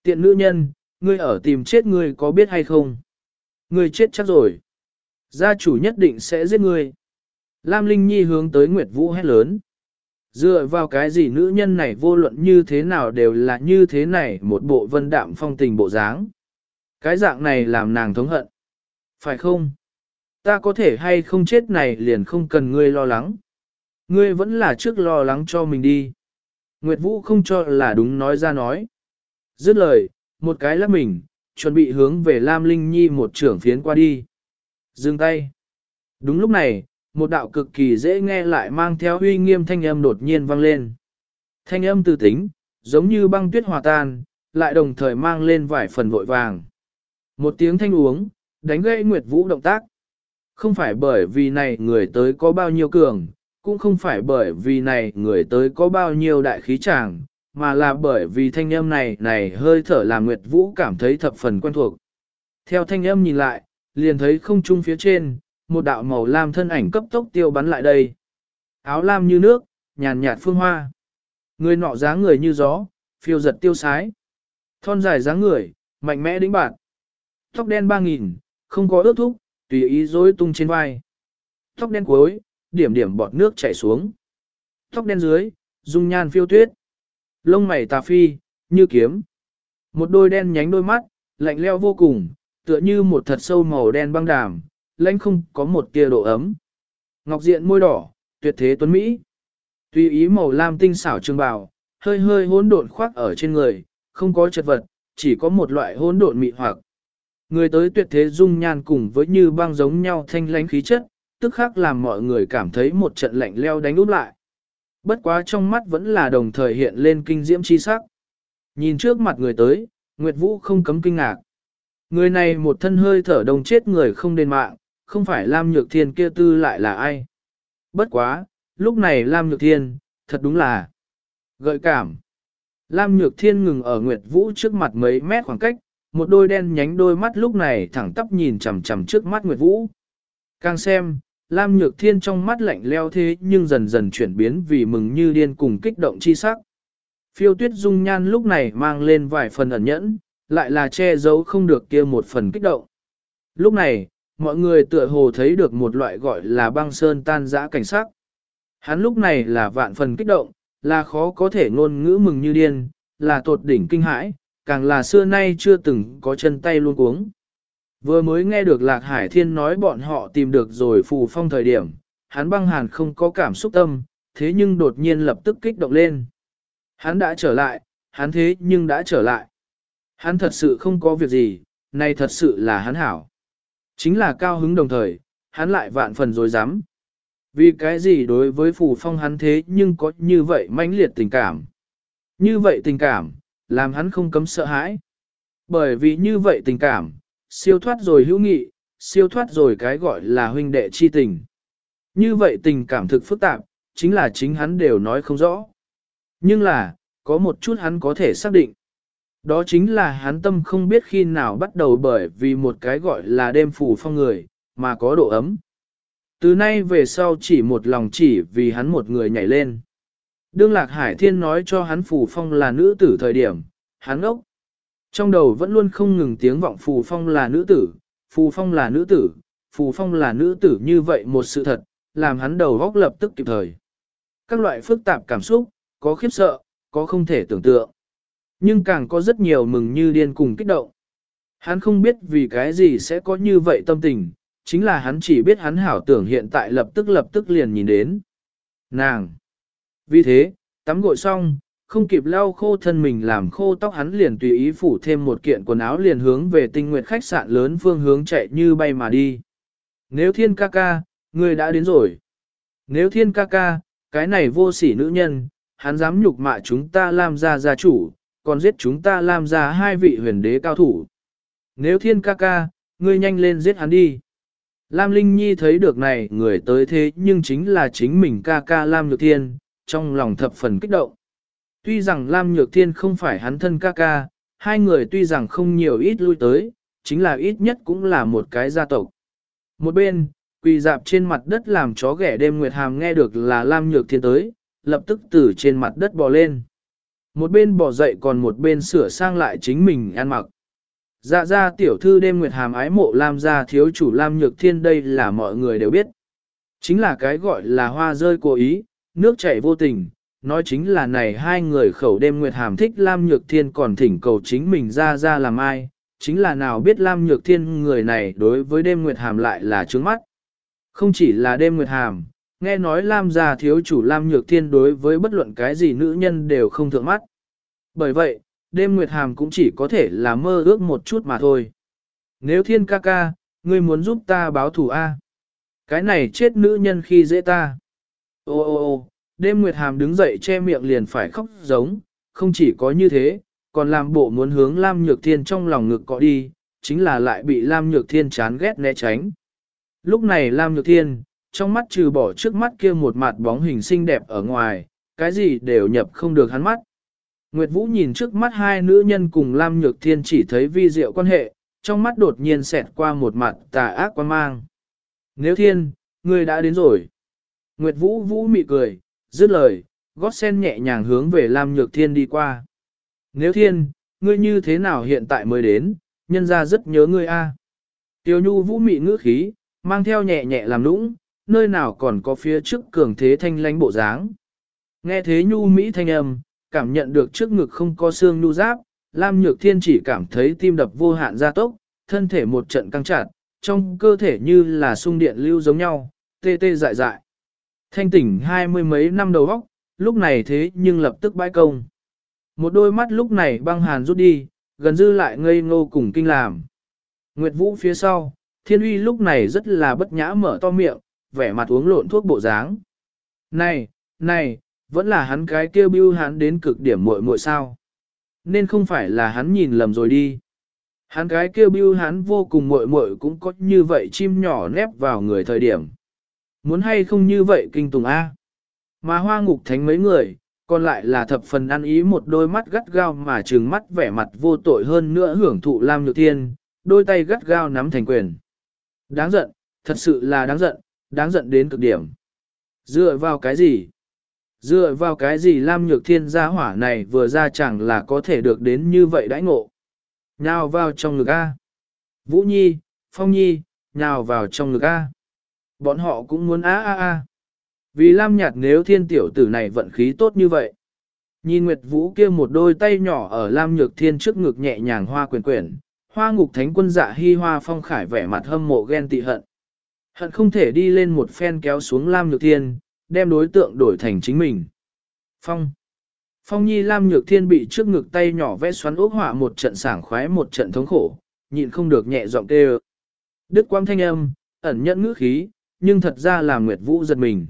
Tiện nữ nhân, ngươi ở tìm chết ngươi có biết hay không? Ngươi chết chắc rồi. Gia chủ nhất định sẽ giết ngươi. Lam Linh Nhi hướng tới Nguyệt Vũ hét lớn. Dựa vào cái gì nữ nhân này vô luận như thế nào đều là như thế này một bộ vân đạm phong tình bộ dáng. Cái dạng này làm nàng thống hận. Phải không? Ta có thể hay không chết này liền không cần ngươi lo lắng. Ngươi vẫn là trước lo lắng cho mình đi. Nguyệt Vũ không cho là đúng nói ra nói. Dứt lời, một cái lắp mình, chuẩn bị hướng về Lam Linh Nhi một trưởng phiến qua đi. Dừng tay. Đúng lúc này, một đạo cực kỳ dễ nghe lại mang theo uy nghiêm thanh âm đột nhiên vang lên. Thanh âm từ tính, giống như băng tuyết hòa tan, lại đồng thời mang lên vài phần vội vàng. Một tiếng thanh uống, đánh gãy Nguyệt Vũ động tác. Không phải bởi vì này người tới có bao nhiêu cường, cũng không phải bởi vì này người tới có bao nhiêu đại khí chàng, mà là bởi vì thanh âm này này hơi thở làm Nguyệt Vũ cảm thấy thập phần quen thuộc. Theo thanh âm nhìn lại, liền thấy không trung phía trên, một đạo màu lam thân ảnh cấp tốc tiêu bắn lại đây. Áo lam như nước, nhàn nhạt phương hoa. Người nọ dáng người như gió, phiêu giật tiêu sái. Thon dài dáng người, mạnh mẽ đĩnh bạn. Tóc đen ba nghìn, không có ướt thúc, tùy ý rối tung trên vai. Tóc đen cuối, điểm điểm bọt nước chảy xuống. Tóc đen dưới, dung nhan phiêu tuyết. Lông mày tà phi, như kiếm. Một đôi đen nhánh đôi mắt, lạnh leo vô cùng, tựa như một thật sâu màu đen băng đàm, lãnh không có một tia độ ấm. Ngọc diện môi đỏ, tuyệt thế tuấn Mỹ. Tùy ý màu lam tinh xảo trường bào, hơi hơi hỗn độn khoác ở trên người, không có chật vật, chỉ có một loại hỗn độn mị hoặc. Người tới tuyệt thế dung nhan cùng với như băng giống nhau thanh lãnh khí chất, tức khắc làm mọi người cảm thấy một trận lạnh leo đánh úp lại. Bất quá trong mắt vẫn là đồng thời hiện lên kinh diễm chi sắc. Nhìn trước mặt người tới, Nguyệt Vũ không cấm kinh ngạc. Người này một thân hơi thở đông chết người không đền mạng, không phải Lam Nhược Thiên kia tư lại là ai. Bất quá, lúc này Lam Nhược Thiên, thật đúng là gợi cảm. Lam Nhược Thiên ngừng ở Nguyệt Vũ trước mặt mấy mét khoảng cách, một đôi đen nhánh đôi mắt lúc này thẳng tắp nhìn chằm chằm trước mắt Nguyệt Vũ. Càng xem, Lam Nhược Thiên trong mắt lạnh leo thế nhưng dần dần chuyển biến vì mừng như điên cùng kích động chi sắc. Phiêu tuyết dung nhan lúc này mang lên vài phần ẩn nhẫn, lại là che giấu không được kia một phần kích động. Lúc này, mọi người tựa hồ thấy được một loại gọi là băng sơn tan dã cảnh sắc. Hắn lúc này là vạn phần kích động, là khó có thể ngôn ngữ mừng như điên, là tột đỉnh kinh hãi, càng là xưa nay chưa từng có chân tay luôn cuống. Vừa mới nghe được Lạc Hải Thiên nói bọn họ tìm được rồi phù phong thời điểm, hắn băng hàn không có cảm xúc tâm, thế nhưng đột nhiên lập tức kích động lên. Hắn đã trở lại, hắn thế nhưng đã trở lại. Hắn thật sự không có việc gì, này thật sự là hắn hảo. Chính là cao hứng đồng thời, hắn lại vạn phần dối rắm Vì cái gì đối với phù phong hắn thế nhưng có như vậy mãnh liệt tình cảm. Như vậy tình cảm, làm hắn không cấm sợ hãi. Bởi vì như vậy tình cảm, siêu thoát rồi hữu nghị, siêu thoát rồi cái gọi là huynh đệ chi tình. Như vậy tình cảm thực phức tạp, chính là chính hắn đều nói không rõ. Nhưng là, có một chút hắn có thể xác định. Đó chính là hắn tâm không biết khi nào bắt đầu bởi vì một cái gọi là đêm phủ phong người, mà có độ ấm. Từ nay về sau chỉ một lòng chỉ vì hắn một người nhảy lên. Đương Lạc Hải Thiên nói cho hắn phủ Phong là nữ tử thời điểm, hắn ốc. Trong đầu vẫn luôn không ngừng tiếng vọng Phù Phong là nữ tử, Phù Phong là nữ tử, Phù Phong là nữ tử như vậy một sự thật, làm hắn đầu góc lập tức kịp thời. Các loại phức tạp cảm xúc, có khiếp sợ, có không thể tưởng tượng. Nhưng càng có rất nhiều mừng như điên cùng kích động. Hắn không biết vì cái gì sẽ có như vậy tâm tình, chính là hắn chỉ biết hắn hảo tưởng hiện tại lập tức lập tức liền nhìn đến. Nàng! Vì thế, tắm gội xong, không kịp lau khô thân mình làm khô tóc hắn liền tùy ý phủ thêm một kiện quần áo liền hướng về tinh nguyệt khách sạn lớn phương hướng chạy như bay mà đi. Nếu thiên ca ca, người đã đến rồi. Nếu thiên ca ca, cái này vô sỉ nữ nhân, hắn dám nhục mạ chúng ta làm ra gia chủ, còn giết chúng ta làm ra hai vị huyền đế cao thủ. Nếu thiên ca ca, ngươi nhanh lên giết hắn đi. Lam Linh Nhi thấy được này người tới thế nhưng chính là chính mình ca ca Lam Nhược Thiên, trong lòng thập phần kích động. Tuy rằng Lam Nhược Thiên không phải hắn thân ca ca, hai người tuy rằng không nhiều ít lui tới, chính là ít nhất cũng là một cái gia tộc. Một bên, quỳ dạp trên mặt đất làm chó ghẻ đêm Nguyệt Hàm nghe được là Lam Nhược Thiên tới, lập tức từ trên mặt đất bò lên. Một bên bò dậy còn một bên sửa sang lại chính mình ăn mặc. Dạ ra tiểu thư đêm Nguyệt Hàm ái mộ Lam gia thiếu chủ Lam Nhược Thiên đây là mọi người đều biết. Chính là cái gọi là hoa rơi cố ý, nước chảy vô tình, nói chính là này hai người khẩu đêm Nguyệt Hàm thích Lam Nhược Thiên còn thỉnh cầu chính mình ra ra làm ai, chính là nào biết Lam Nhược Thiên người này đối với đêm Nguyệt Hàm lại là trướng mắt. Không chỉ là đêm Nguyệt Hàm, nghe nói Lam gia thiếu chủ Lam Nhược Thiên đối với bất luận cái gì nữ nhân đều không thượng mắt. Bởi vậy, đêm Nguyệt Hàm cũng chỉ có thể là mơ ước một chút mà thôi. Nếu thiên ca ca, ngươi muốn giúp ta báo thù A. Cái này chết nữ nhân khi dễ ta. Ô ô ô, đêm Nguyệt Hàm đứng dậy che miệng liền phải khóc giống, không chỉ có như thế, còn làm bộ muốn hướng Lam Nhược Thiên trong lòng ngực cọ đi, chính là lại bị Lam Nhược Thiên chán ghét né tránh. Lúc này Lam Nhược Thiên, trong mắt trừ bỏ trước mắt kia một mặt bóng hình xinh đẹp ở ngoài, cái gì đều nhập không được hắn mắt. Nguyệt Vũ nhìn trước mắt hai nữ nhân cùng Lam Nhược Thiên chỉ thấy vi diệu quan hệ, trong mắt đột nhiên xẹt qua một mặt tà ác quan mang. Nếu thiên, ngươi đã đến rồi. Nguyệt Vũ Vũ mị cười, dứt lời, gót sen nhẹ nhàng hướng về Lam Nhược Thiên đi qua. Nếu thiên, ngươi như thế nào hiện tại mới đến, nhân ra rất nhớ ngươi a. Tiêu Nhu Vũ mị ngữ khí, mang theo nhẹ nhẹ làm nũng, nơi nào còn có phía trước cường thế thanh lánh bộ dáng. Nghe thế Nhu Mỹ thanh âm, cảm nhận được trước ngực không có xương nhu giáp, Lam Nhược Thiên chỉ cảm thấy tim đập vô hạn gia tốc, thân thể một trận căng chặt, trong cơ thể như là sung điện lưu giống nhau, tê tê dại dại. Thanh tỉnh hai mươi mấy năm đầu óc, lúc này thế nhưng lập tức bãi công. Một đôi mắt lúc này băng hàn rút đi, gần dư lại ngây ngô cùng kinh làm. Nguyệt Vũ phía sau, Thiên Uy lúc này rất là bất nhã mở to miệng, vẻ mặt uống lộn thuốc bộ dáng. Này, này, vẫn là hắn cái kêu bưu hắn đến cực điểm muội muội sao. Nên không phải là hắn nhìn lầm rồi đi. Hắn cái kêu bưu hắn vô cùng muội muội cũng có như vậy chim nhỏ nép vào người thời điểm. Muốn hay không như vậy kinh tùng A. Mà hoa ngục thánh mấy người, còn lại là thập phần ăn ý một đôi mắt gắt gao mà trừng mắt vẻ mặt vô tội hơn nữa hưởng thụ Lam Nhược Thiên, đôi tay gắt gao nắm thành quyền. Đáng giận, thật sự là đáng giận, đáng giận đến cực điểm. Dựa vào cái gì? Dựa vào cái gì Lam Nhược Thiên gia hỏa này vừa ra chẳng là có thể được đến như vậy đãi ngộ. Nhào vào trong ngực A. Vũ Nhi, Phong Nhi, nhào vào trong ngực A. Bọn họ cũng muốn a a a. Vì Lam Nhạt nếu thiên tiểu tử này vận khí tốt như vậy. Nhìn Nguyệt Vũ kia một đôi tay nhỏ ở Lam Nhược Thiên trước ngực nhẹ nhàng hoa quyền quyển, hoa ngục thánh quân dạ hy hoa phong khải vẻ mặt hâm mộ ghen tị hận. Hận không thể đi lên một phen kéo xuống Lam Nhược Thiên, đem đối tượng đổi thành chính mình. Phong. Phong Nhi Lam Nhược Thiên bị trước ngực tay nhỏ vẽ xoắn ốc hỏa một trận sảng khoái một trận thống khổ, nhịn không được nhẹ giọng kêu. Đức quang thanh âm, ẩn nhận ngữ khí, nhưng thật ra là Nguyệt Vũ giật mình.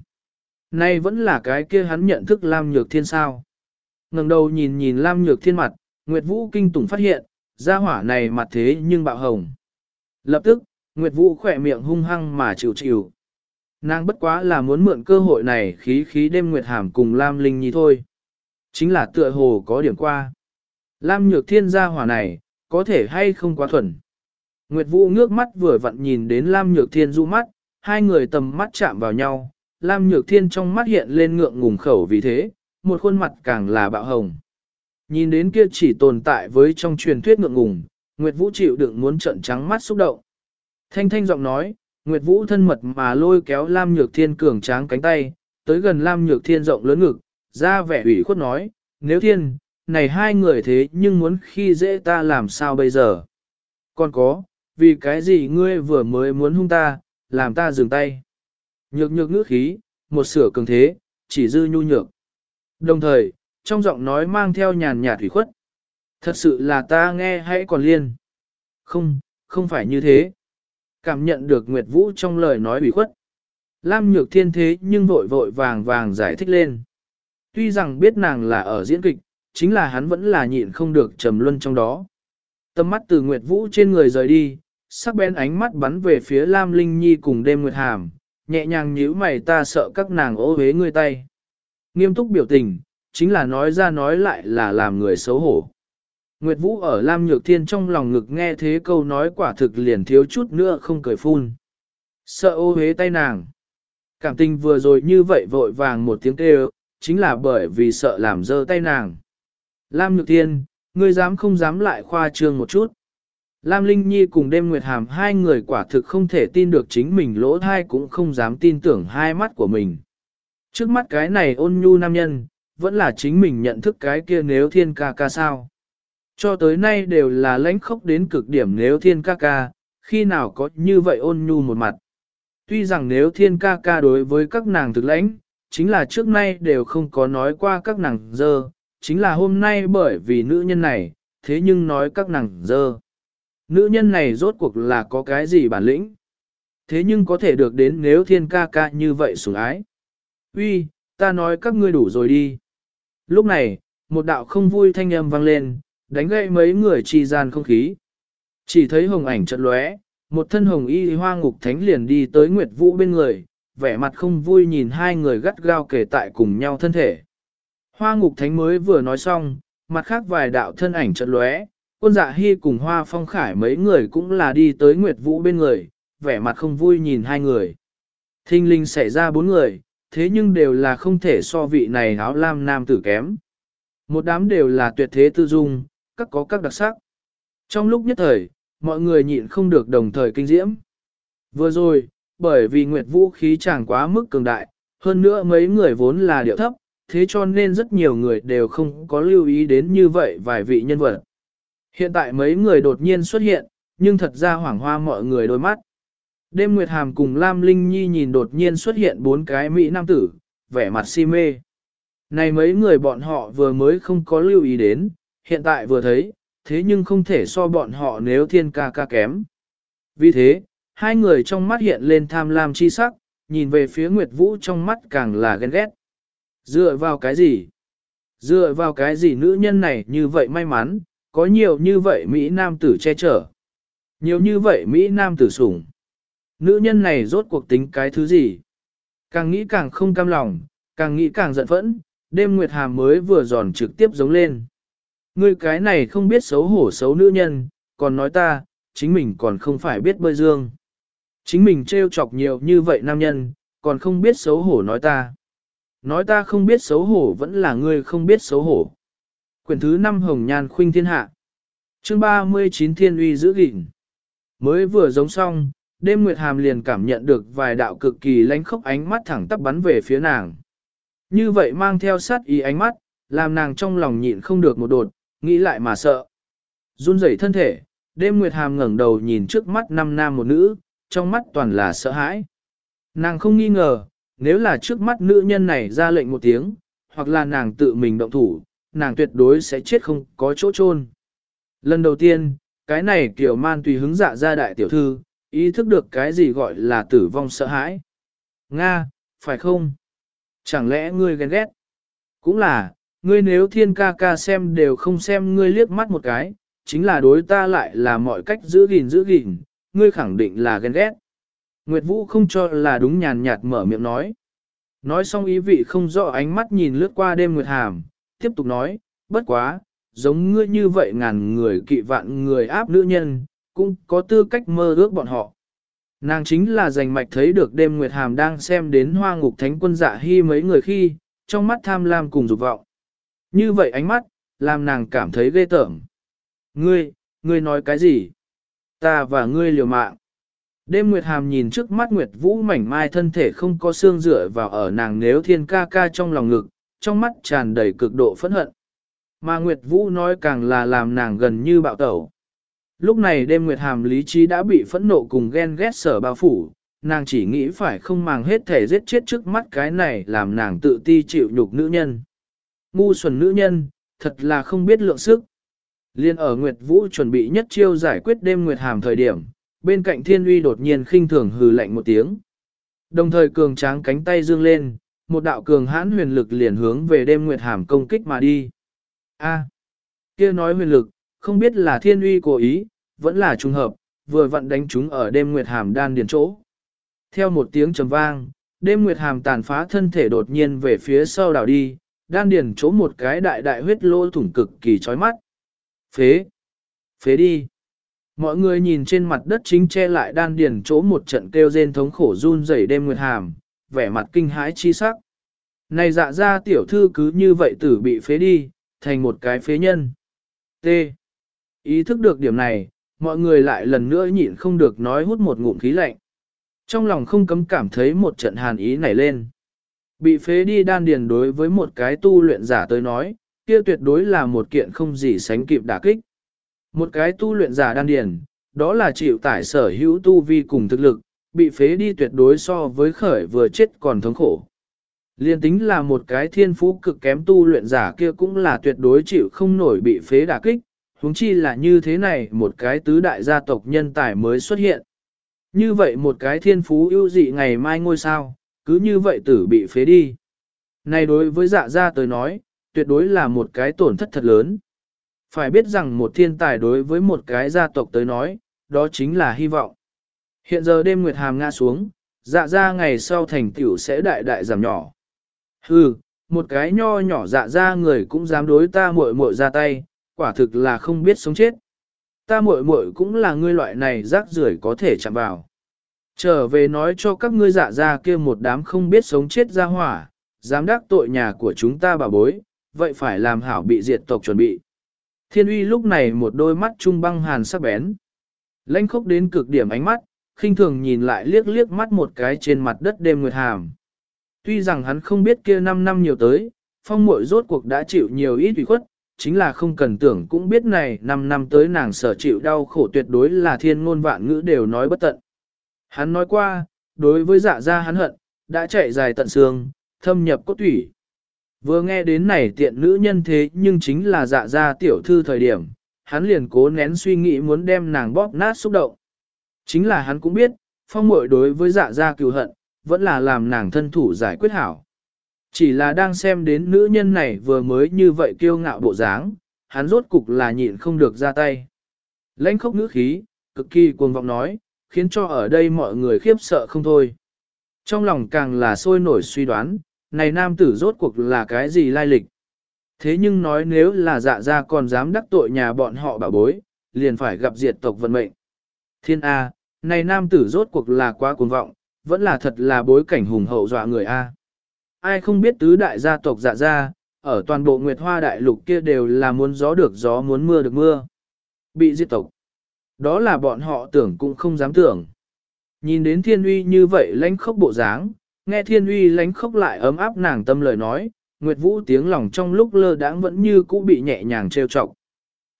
Nay vẫn là cái kia hắn nhận thức Lam Nhược Thiên sao. ngẩng đầu nhìn nhìn Lam Nhược Thiên mặt, Nguyệt Vũ kinh tủng phát hiện, ra hỏa này mặt thế nhưng bạo hồng. Lập tức, Nguyệt Vũ khỏe miệng hung hăng mà chịu chịu. Nàng bất quá là muốn mượn cơ hội này khí khí đêm Nguyệt Hàm cùng Lam Linh Nhi thôi. Chính là tựa hồ có điểm qua. Lam Nhược Thiên gia hỏa này, có thể hay không quá thuần. Nguyệt Vũ ngước mắt vừa vặn nhìn đến Lam Nhược Thiên du mắt, hai người tầm mắt chạm vào nhau, Lam Nhược Thiên trong mắt hiện lên ngượng ngùng khẩu vì thế, một khuôn mặt càng là bạo hồng. Nhìn đến kia chỉ tồn tại với trong truyền thuyết ngượng ngùng, Nguyệt Vũ chịu đựng muốn trợn trắng mắt xúc động. Thanh thanh giọng nói, Nguyệt Vũ thân mật mà lôi kéo Lam Nhược Thiên cường tráng cánh tay, tới gần Lam Nhược Thiên rộng lớn ngực, ra vẻ ủy khuất nói, nếu thiên, này hai người thế nhưng muốn khi dễ ta làm sao bây giờ? Còn có, vì cái gì ngươi vừa mới muốn hung ta, làm ta dừng tay. Nhược nhược ngữ khí, một sửa cường thế, chỉ dư nhu nhược. Đồng thời, trong giọng nói mang theo nhàn nhạt thủy khuất. Thật sự là ta nghe hãy còn liên. Không, không phải như thế. Cảm nhận được Nguyệt Vũ trong lời nói bị khuất. Lam nhược thiên thế nhưng vội vội vàng vàng giải thích lên. Tuy rằng biết nàng là ở diễn kịch, chính là hắn vẫn là nhịn không được trầm luân trong đó. Tâm mắt từ Nguyệt Vũ trên người rời đi, sắc bén ánh mắt bắn về phía Lam Linh Nhi cùng đêm Nguyệt Hàm, nhẹ nhàng nhíu mày ta sợ các nàng ô hế ngươi tay. Nghiêm túc biểu tình, chính là nói ra nói lại là làm người xấu hổ. Nguyệt Vũ ở Lam Nhược Thiên trong lòng ngực nghe thế câu nói quả thực liền thiếu chút nữa không cười phun. Sợ ô hế tay nàng. Cảm tình vừa rồi như vậy vội vàng một tiếng kêu, chính là bởi vì sợ làm dơ tay nàng. Lam Nhược Thiên, ngươi dám không dám lại khoa trương một chút. Lam Linh Nhi cùng đêm Nguyệt Hàm hai người quả thực không thể tin được chính mình lỗ thai cũng không dám tin tưởng hai mắt của mình. Trước mắt cái này ôn nhu nam nhân, vẫn là chính mình nhận thức cái kia nếu thiên ca ca sao. Cho tới nay đều là lãnh khốc đến cực điểm nếu thiên ca ca, khi nào có như vậy ôn nhu một mặt. Tuy rằng nếu thiên ca ca đối với các nàng thực lãnh, chính là trước nay đều không có nói qua các nàng dơ, chính là hôm nay bởi vì nữ nhân này, thế nhưng nói các nàng dơ. Nữ nhân này rốt cuộc là có cái gì bản lĩnh? Thế nhưng có thể được đến nếu thiên ca ca như vậy sủng ái. Uy, ta nói các ngươi đủ rồi đi. Lúc này, một đạo không vui thanh âm vang lên, đánh gậy mấy người trì gian không khí. Chỉ thấy hồng ảnh chợt lóe, một thân hồng y hoa ngục thánh liền đi tới Nguyệt Vũ bên người, vẻ mặt không vui nhìn hai người gắt gao kể tại cùng nhau thân thể. Hoa ngục thánh mới vừa nói xong, mặt khác vài đạo thân ảnh chợt lóe, quân dạ hy cùng hoa phong khải mấy người cũng là đi tới Nguyệt Vũ bên người, vẻ mặt không vui nhìn hai người. Thinh linh xảy ra bốn người, thế nhưng đều là không thể so vị này áo lam nam tử kém. Một đám đều là tuyệt thế tư dung, các có các đặc sắc. Trong lúc nhất thời, mọi người nhịn không được đồng thời kinh diễm. Vừa rồi, bởi vì Nguyệt Vũ khí chẳng quá mức cường đại, hơn nữa mấy người vốn là điệu thấp, thế cho nên rất nhiều người đều không có lưu ý đến như vậy vài vị nhân vật. Hiện tại mấy người đột nhiên xuất hiện, nhưng thật ra hoảng hoa mọi người đôi mắt. Đêm Nguyệt Hàm cùng Lam Linh Nhi nhìn đột nhiên xuất hiện bốn cái Mỹ nam tử, vẻ mặt si mê. Này mấy người bọn họ vừa mới không có lưu ý đến, hiện tại vừa thấy, thế nhưng không thể so bọn họ nếu thiên ca ca kém. Vì thế, hai người trong mắt hiện lên tham lam chi sắc, nhìn về phía Nguyệt Vũ trong mắt càng là ghen ghét. Dựa vào cái gì? Dựa vào cái gì nữ nhân này như vậy may mắn, có nhiều như vậy Mỹ Nam tử che chở. Nhiều như vậy Mỹ Nam tử sủng. Nữ nhân này rốt cuộc tính cái thứ gì? Càng nghĩ càng không cam lòng, càng nghĩ càng giận phẫn, đêm Nguyệt Hàm mới vừa giòn trực tiếp giống lên. Ngươi cái này không biết xấu hổ xấu nữ nhân, còn nói ta, chính mình còn không phải biết bơi dương. Chính mình trêu chọc nhiều như vậy nam nhân, còn không biết xấu hổ nói ta. Nói ta không biết xấu hổ vẫn là ngươi không biết xấu hổ. Quyển thứ 5 Hồng Nhan Khuynh Thiên Hạ Chương 39 Thiên Uy giữ gìn Mới vừa giống xong, đêm Nguyệt Hàm liền cảm nhận được vài đạo cực kỳ lánh khốc ánh mắt thẳng tắp bắn về phía nàng. Như vậy mang theo sát ý ánh mắt, làm nàng trong lòng nhịn không được một đột, nghĩ lại mà sợ. Run rẩy thân thể, đêm Nguyệt Hàm ngẩng đầu nhìn trước mắt năm nam một nữ, trong mắt toàn là sợ hãi. Nàng không nghi ngờ, nếu là trước mắt nữ nhân này ra lệnh một tiếng, hoặc là nàng tự mình động thủ, nàng tuyệt đối sẽ chết không có chỗ chôn. Lần đầu tiên, cái này kiểu man tùy hứng dạ ra đại tiểu thư, ý thức được cái gì gọi là tử vong sợ hãi. Nga, phải không? Chẳng lẽ ngươi ghen ghét? Cũng là, ngươi nếu thiên ca ca xem đều không xem ngươi liếc mắt một cái, chính là đối ta lại là mọi cách giữ gìn giữ gìn, ngươi khẳng định là ghen ghét. Nguyệt Vũ không cho là đúng nhàn nhạt mở miệng nói. Nói xong ý vị không rõ ánh mắt nhìn lướt qua đêm Nguyệt Hàm, tiếp tục nói, bất quá, giống ngươi như vậy ngàn người kỵ vạn người áp nữ nhân, cũng có tư cách mơ ước bọn họ. Nàng chính là giành mạch thấy được đêm Nguyệt Hàm đang xem đến hoa ngục thánh quân dạ hy mấy người khi, trong mắt tham lam cùng dục vọng. Như vậy ánh mắt, làm nàng cảm thấy ghê tởm. Ngươi, ngươi nói cái gì? Ta và ngươi liều mạng. Đêm Nguyệt Hàm nhìn trước mắt Nguyệt Vũ mảnh mai thân thể không có xương rửa vào ở nàng nếu thiên ca ca trong lòng ngực, trong mắt tràn đầy cực độ phẫn hận. Mà Nguyệt Vũ nói càng là làm nàng gần như bạo tẩu. Lúc này đêm Nguyệt Hàm lý trí đã bị phẫn nộ cùng ghen ghét sở bao phủ, nàng chỉ nghĩ phải không màng hết thể giết chết trước mắt cái này làm nàng tự ti chịu nhục nữ nhân. Ngu xuẩn nữ nhân, thật là không biết lượng sức. Liên ở Nguyệt Vũ chuẩn bị nhất chiêu giải quyết đêm Nguyệt Hàm thời điểm, bên cạnh Thiên Uy đột nhiên khinh thường hừ lạnh một tiếng. Đồng thời cường tráng cánh tay dương lên, một đạo cường hãn huyền lực liền hướng về đêm Nguyệt Hàm công kích mà đi. A, à, kia nói huyền lực, không biết là Thiên Uy cố ý, vẫn là trùng hợp, vừa vặn đánh chúng ở đêm Nguyệt Hàm đan điền chỗ. Theo một tiếng trầm vang, đêm Nguyệt Hàm tàn phá thân thể đột nhiên về phía sau đảo đi, đan điền chỗ một cái đại đại huyết lỗ thủng cực kỳ chói mắt. Phế! Phế đi! Mọi người nhìn trên mặt đất chính che lại đan điền chỗ một trận kêu rên thống khổ run rẩy đêm nguyệt hàm, vẻ mặt kinh hãi chi sắc. Này dạ ra tiểu thư cứ như vậy tử bị phế đi, thành một cái phế nhân. T. Ý thức được điểm này, mọi người lại lần nữa nhịn không được nói hút một ngụm khí lạnh. Trong lòng không cấm cảm thấy một trận hàn ý nảy lên. Bị phế đi đan điền đối với một cái tu luyện giả tới nói, kia tuyệt đối là một kiện không gì sánh kịp đả kích. Một cái tu luyện giả đan điền, đó là chịu tải sở hữu tu vi cùng thực lực, bị phế đi tuyệt đối so với khởi vừa chết còn thống khổ. Liên tính là một cái thiên phú cực kém tu luyện giả kia cũng là tuyệt đối chịu không nổi bị phế đả kích, huống chi là như thế này một cái tứ đại gia tộc nhân tài mới xuất hiện. Như vậy một cái thiên phú ưu dị ngày mai ngôi sao, cứ như vậy tử bị phế đi. Này đối với dạ gia tới nói, tuyệt đối là một cái tổn thất thật lớn. Phải biết rằng một thiên tài đối với một cái gia tộc tới nói, đó chính là hy vọng. Hiện giờ đêm nguyệt hàm ngã xuống, dạ ra ngày sau thành tiểu sẽ đại đại giảm nhỏ. Hừ, một cái nho nhỏ dạ ra người cũng dám đối ta muội muội ra tay, quả thực là không biết sống chết. Ta muội muội cũng là ngươi loại này rác rưởi có thể chạm vào. Trở về nói cho các ngươi dạ ra kia một đám không biết sống chết ra hỏa, dám đắc tội nhà của chúng ta bà bối, vậy phải làm hảo bị diệt tộc chuẩn bị. Thiên uy lúc này một đôi mắt trung băng hàn sắc bén. Lãnh khốc đến cực điểm ánh mắt, khinh thường nhìn lại liếc liếc mắt một cái trên mặt đất đêm nguyệt hàm. Tuy rằng hắn không biết kia 5 năm nhiều tới, phong muội rốt cuộc đã chịu nhiều ít ủy khuất, chính là không cần tưởng cũng biết này 5 năm tới nàng sở chịu đau khổ tuyệt đối là thiên ngôn vạn ngữ đều nói bất tận. Hắn nói qua, đối với dạ gia hắn hận, đã chạy dài tận xương, thâm nhập cốt thủy. Vừa nghe đến này tiện nữ nhân thế nhưng chính là dạ gia tiểu thư thời điểm, hắn liền cố nén suy nghĩ muốn đem nàng bóp nát xúc động. Chính là hắn cũng biết, phong muội đối với dạ gia cừu hận, vẫn là làm nàng thân thủ giải quyết hảo. Chỉ là đang xem đến nữ nhân này vừa mới như vậy kiêu ngạo bộ dáng, hắn rốt cục là nhịn không được ra tay. Lãnh khốc ngữ khí, cực kỳ cuồng vọng nói, khiến cho ở đây mọi người khiếp sợ không thôi. Trong lòng càng là sôi nổi suy đoán, này nam tử rốt cuộc là cái gì lai lịch. Thế nhưng nói nếu là dạ ra còn dám đắc tội nhà bọn họ bảo bối, liền phải gặp diệt tộc vận mệnh. Thiên A, này nam tử rốt cuộc là quá cuồng vọng, vẫn là thật là bối cảnh hùng hậu dọa người A. Ai không biết tứ đại gia tộc dạ ra, ở toàn bộ Nguyệt Hoa Đại Lục kia đều là muốn gió được gió muốn mưa được mưa. Bị diệt tộc. Đó là bọn họ tưởng cũng không dám tưởng. Nhìn đến thiên uy như vậy lãnh khốc bộ dáng, nghe thiên uy lãnh khốc lại ấm áp nàng tâm lời nói, Nguyệt Vũ tiếng lòng trong lúc lơ đãng vẫn như cũ bị nhẹ nhàng trêu chọc.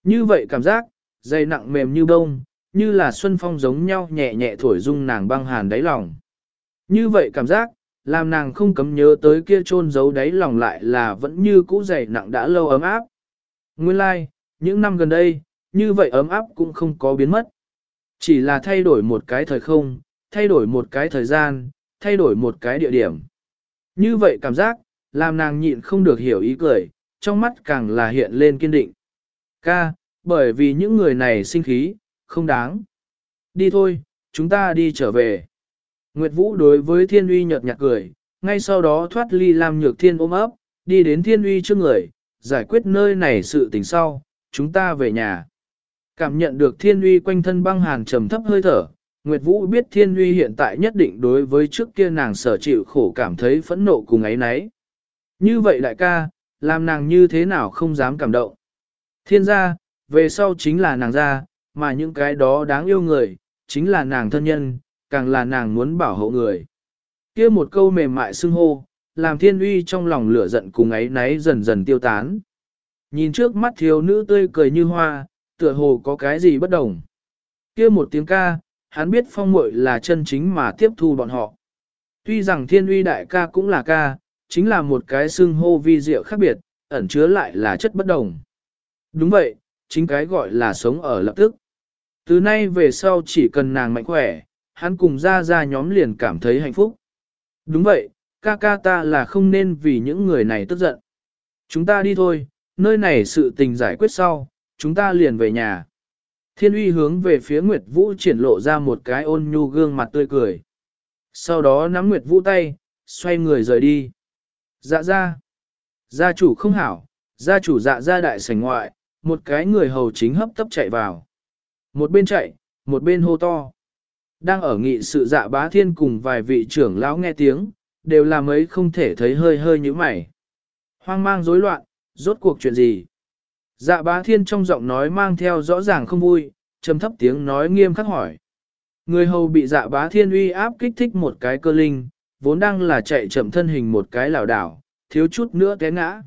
Như vậy cảm giác, dây nặng mềm như bông, như là xuân phong giống nhau nhẹ nhẹ thổi rung nàng băng hàn đáy lòng. Như vậy cảm giác, làm nàng không cấm nhớ tới kia chôn giấu đáy lòng lại là vẫn như cũ dày nặng đã lâu ấm áp. Nguyên lai, like, những năm gần đây, như vậy ấm áp cũng không có biến mất. Chỉ là thay đổi một cái thời không, thay đổi một cái thời gian, thay đổi một cái địa điểm. Như vậy cảm giác, làm nàng nhịn không được hiểu ý cười, trong mắt càng là hiện lên kiên định. Ca, bởi vì những người này sinh khí, không đáng. Đi thôi, chúng ta đi trở về. Nguyệt Vũ đối với Thiên Uy nhợt nhạt cười, ngay sau đó thoát ly làm nhược thiên ôm ấp, đi đến Thiên Uy trước người, giải quyết nơi này sự tình sau, chúng ta về nhà. Cảm nhận được Thiên Uy quanh thân băng hàn trầm thấp hơi thở, Nguyệt Vũ biết Thiên Uy hiện tại nhất định đối với trước kia nàng sở chịu khổ cảm thấy phẫn nộ cùng ấy nấy. Như vậy đại ca, làm nàng như thế nào không dám cảm động. Thiên gia, về sau chính là nàng gia, mà những cái đó đáng yêu người, chính là nàng thân nhân, càng là nàng muốn bảo hộ người. kia một câu mềm mại xưng hô, làm thiên uy trong lòng lửa giận cùng ấy náy dần dần tiêu tán. Nhìn trước mắt thiếu nữ tươi cười như hoa, tựa hồ có cái gì bất đồng. kia một tiếng ca, hắn biết phong muội là chân chính mà tiếp thu bọn họ. Tuy rằng thiên uy đại ca cũng là ca, chính là một cái xưng hô vi diệu khác biệt, ẩn chứa lại là chất bất đồng. Đúng vậy, chính cái gọi là sống ở lập tức. Từ nay về sau chỉ cần nàng mạnh khỏe, hắn cùng ra ra nhóm liền cảm thấy hạnh phúc. Đúng vậy, ca ca ta là không nên vì những người này tức giận. Chúng ta đi thôi, nơi này sự tình giải quyết sau, chúng ta liền về nhà. Thiên uy hướng về phía Nguyệt Vũ triển lộ ra một cái ôn nhu gương mặt tươi cười. Sau đó nắm Nguyệt Vũ tay, xoay người rời đi. Dạ ra. Gia chủ không hảo, gia chủ dạ ra đại sảnh ngoại, một cái người hầu chính hấp tấp chạy vào. Một bên chạy, một bên hô to. Đang ở nghị sự dạ bá thiên cùng vài vị trưởng lão nghe tiếng, đều là mấy không thể thấy hơi hơi như mày. Hoang mang rối loạn, rốt cuộc chuyện gì? Dạ bá thiên trong giọng nói mang theo rõ ràng không vui, trầm thấp tiếng nói nghiêm khắc hỏi. Người hầu bị dạ bá thiên uy áp kích thích một cái cơ linh, vốn đang là chạy chậm thân hình một cái lảo đảo, thiếu chút nữa té ngã.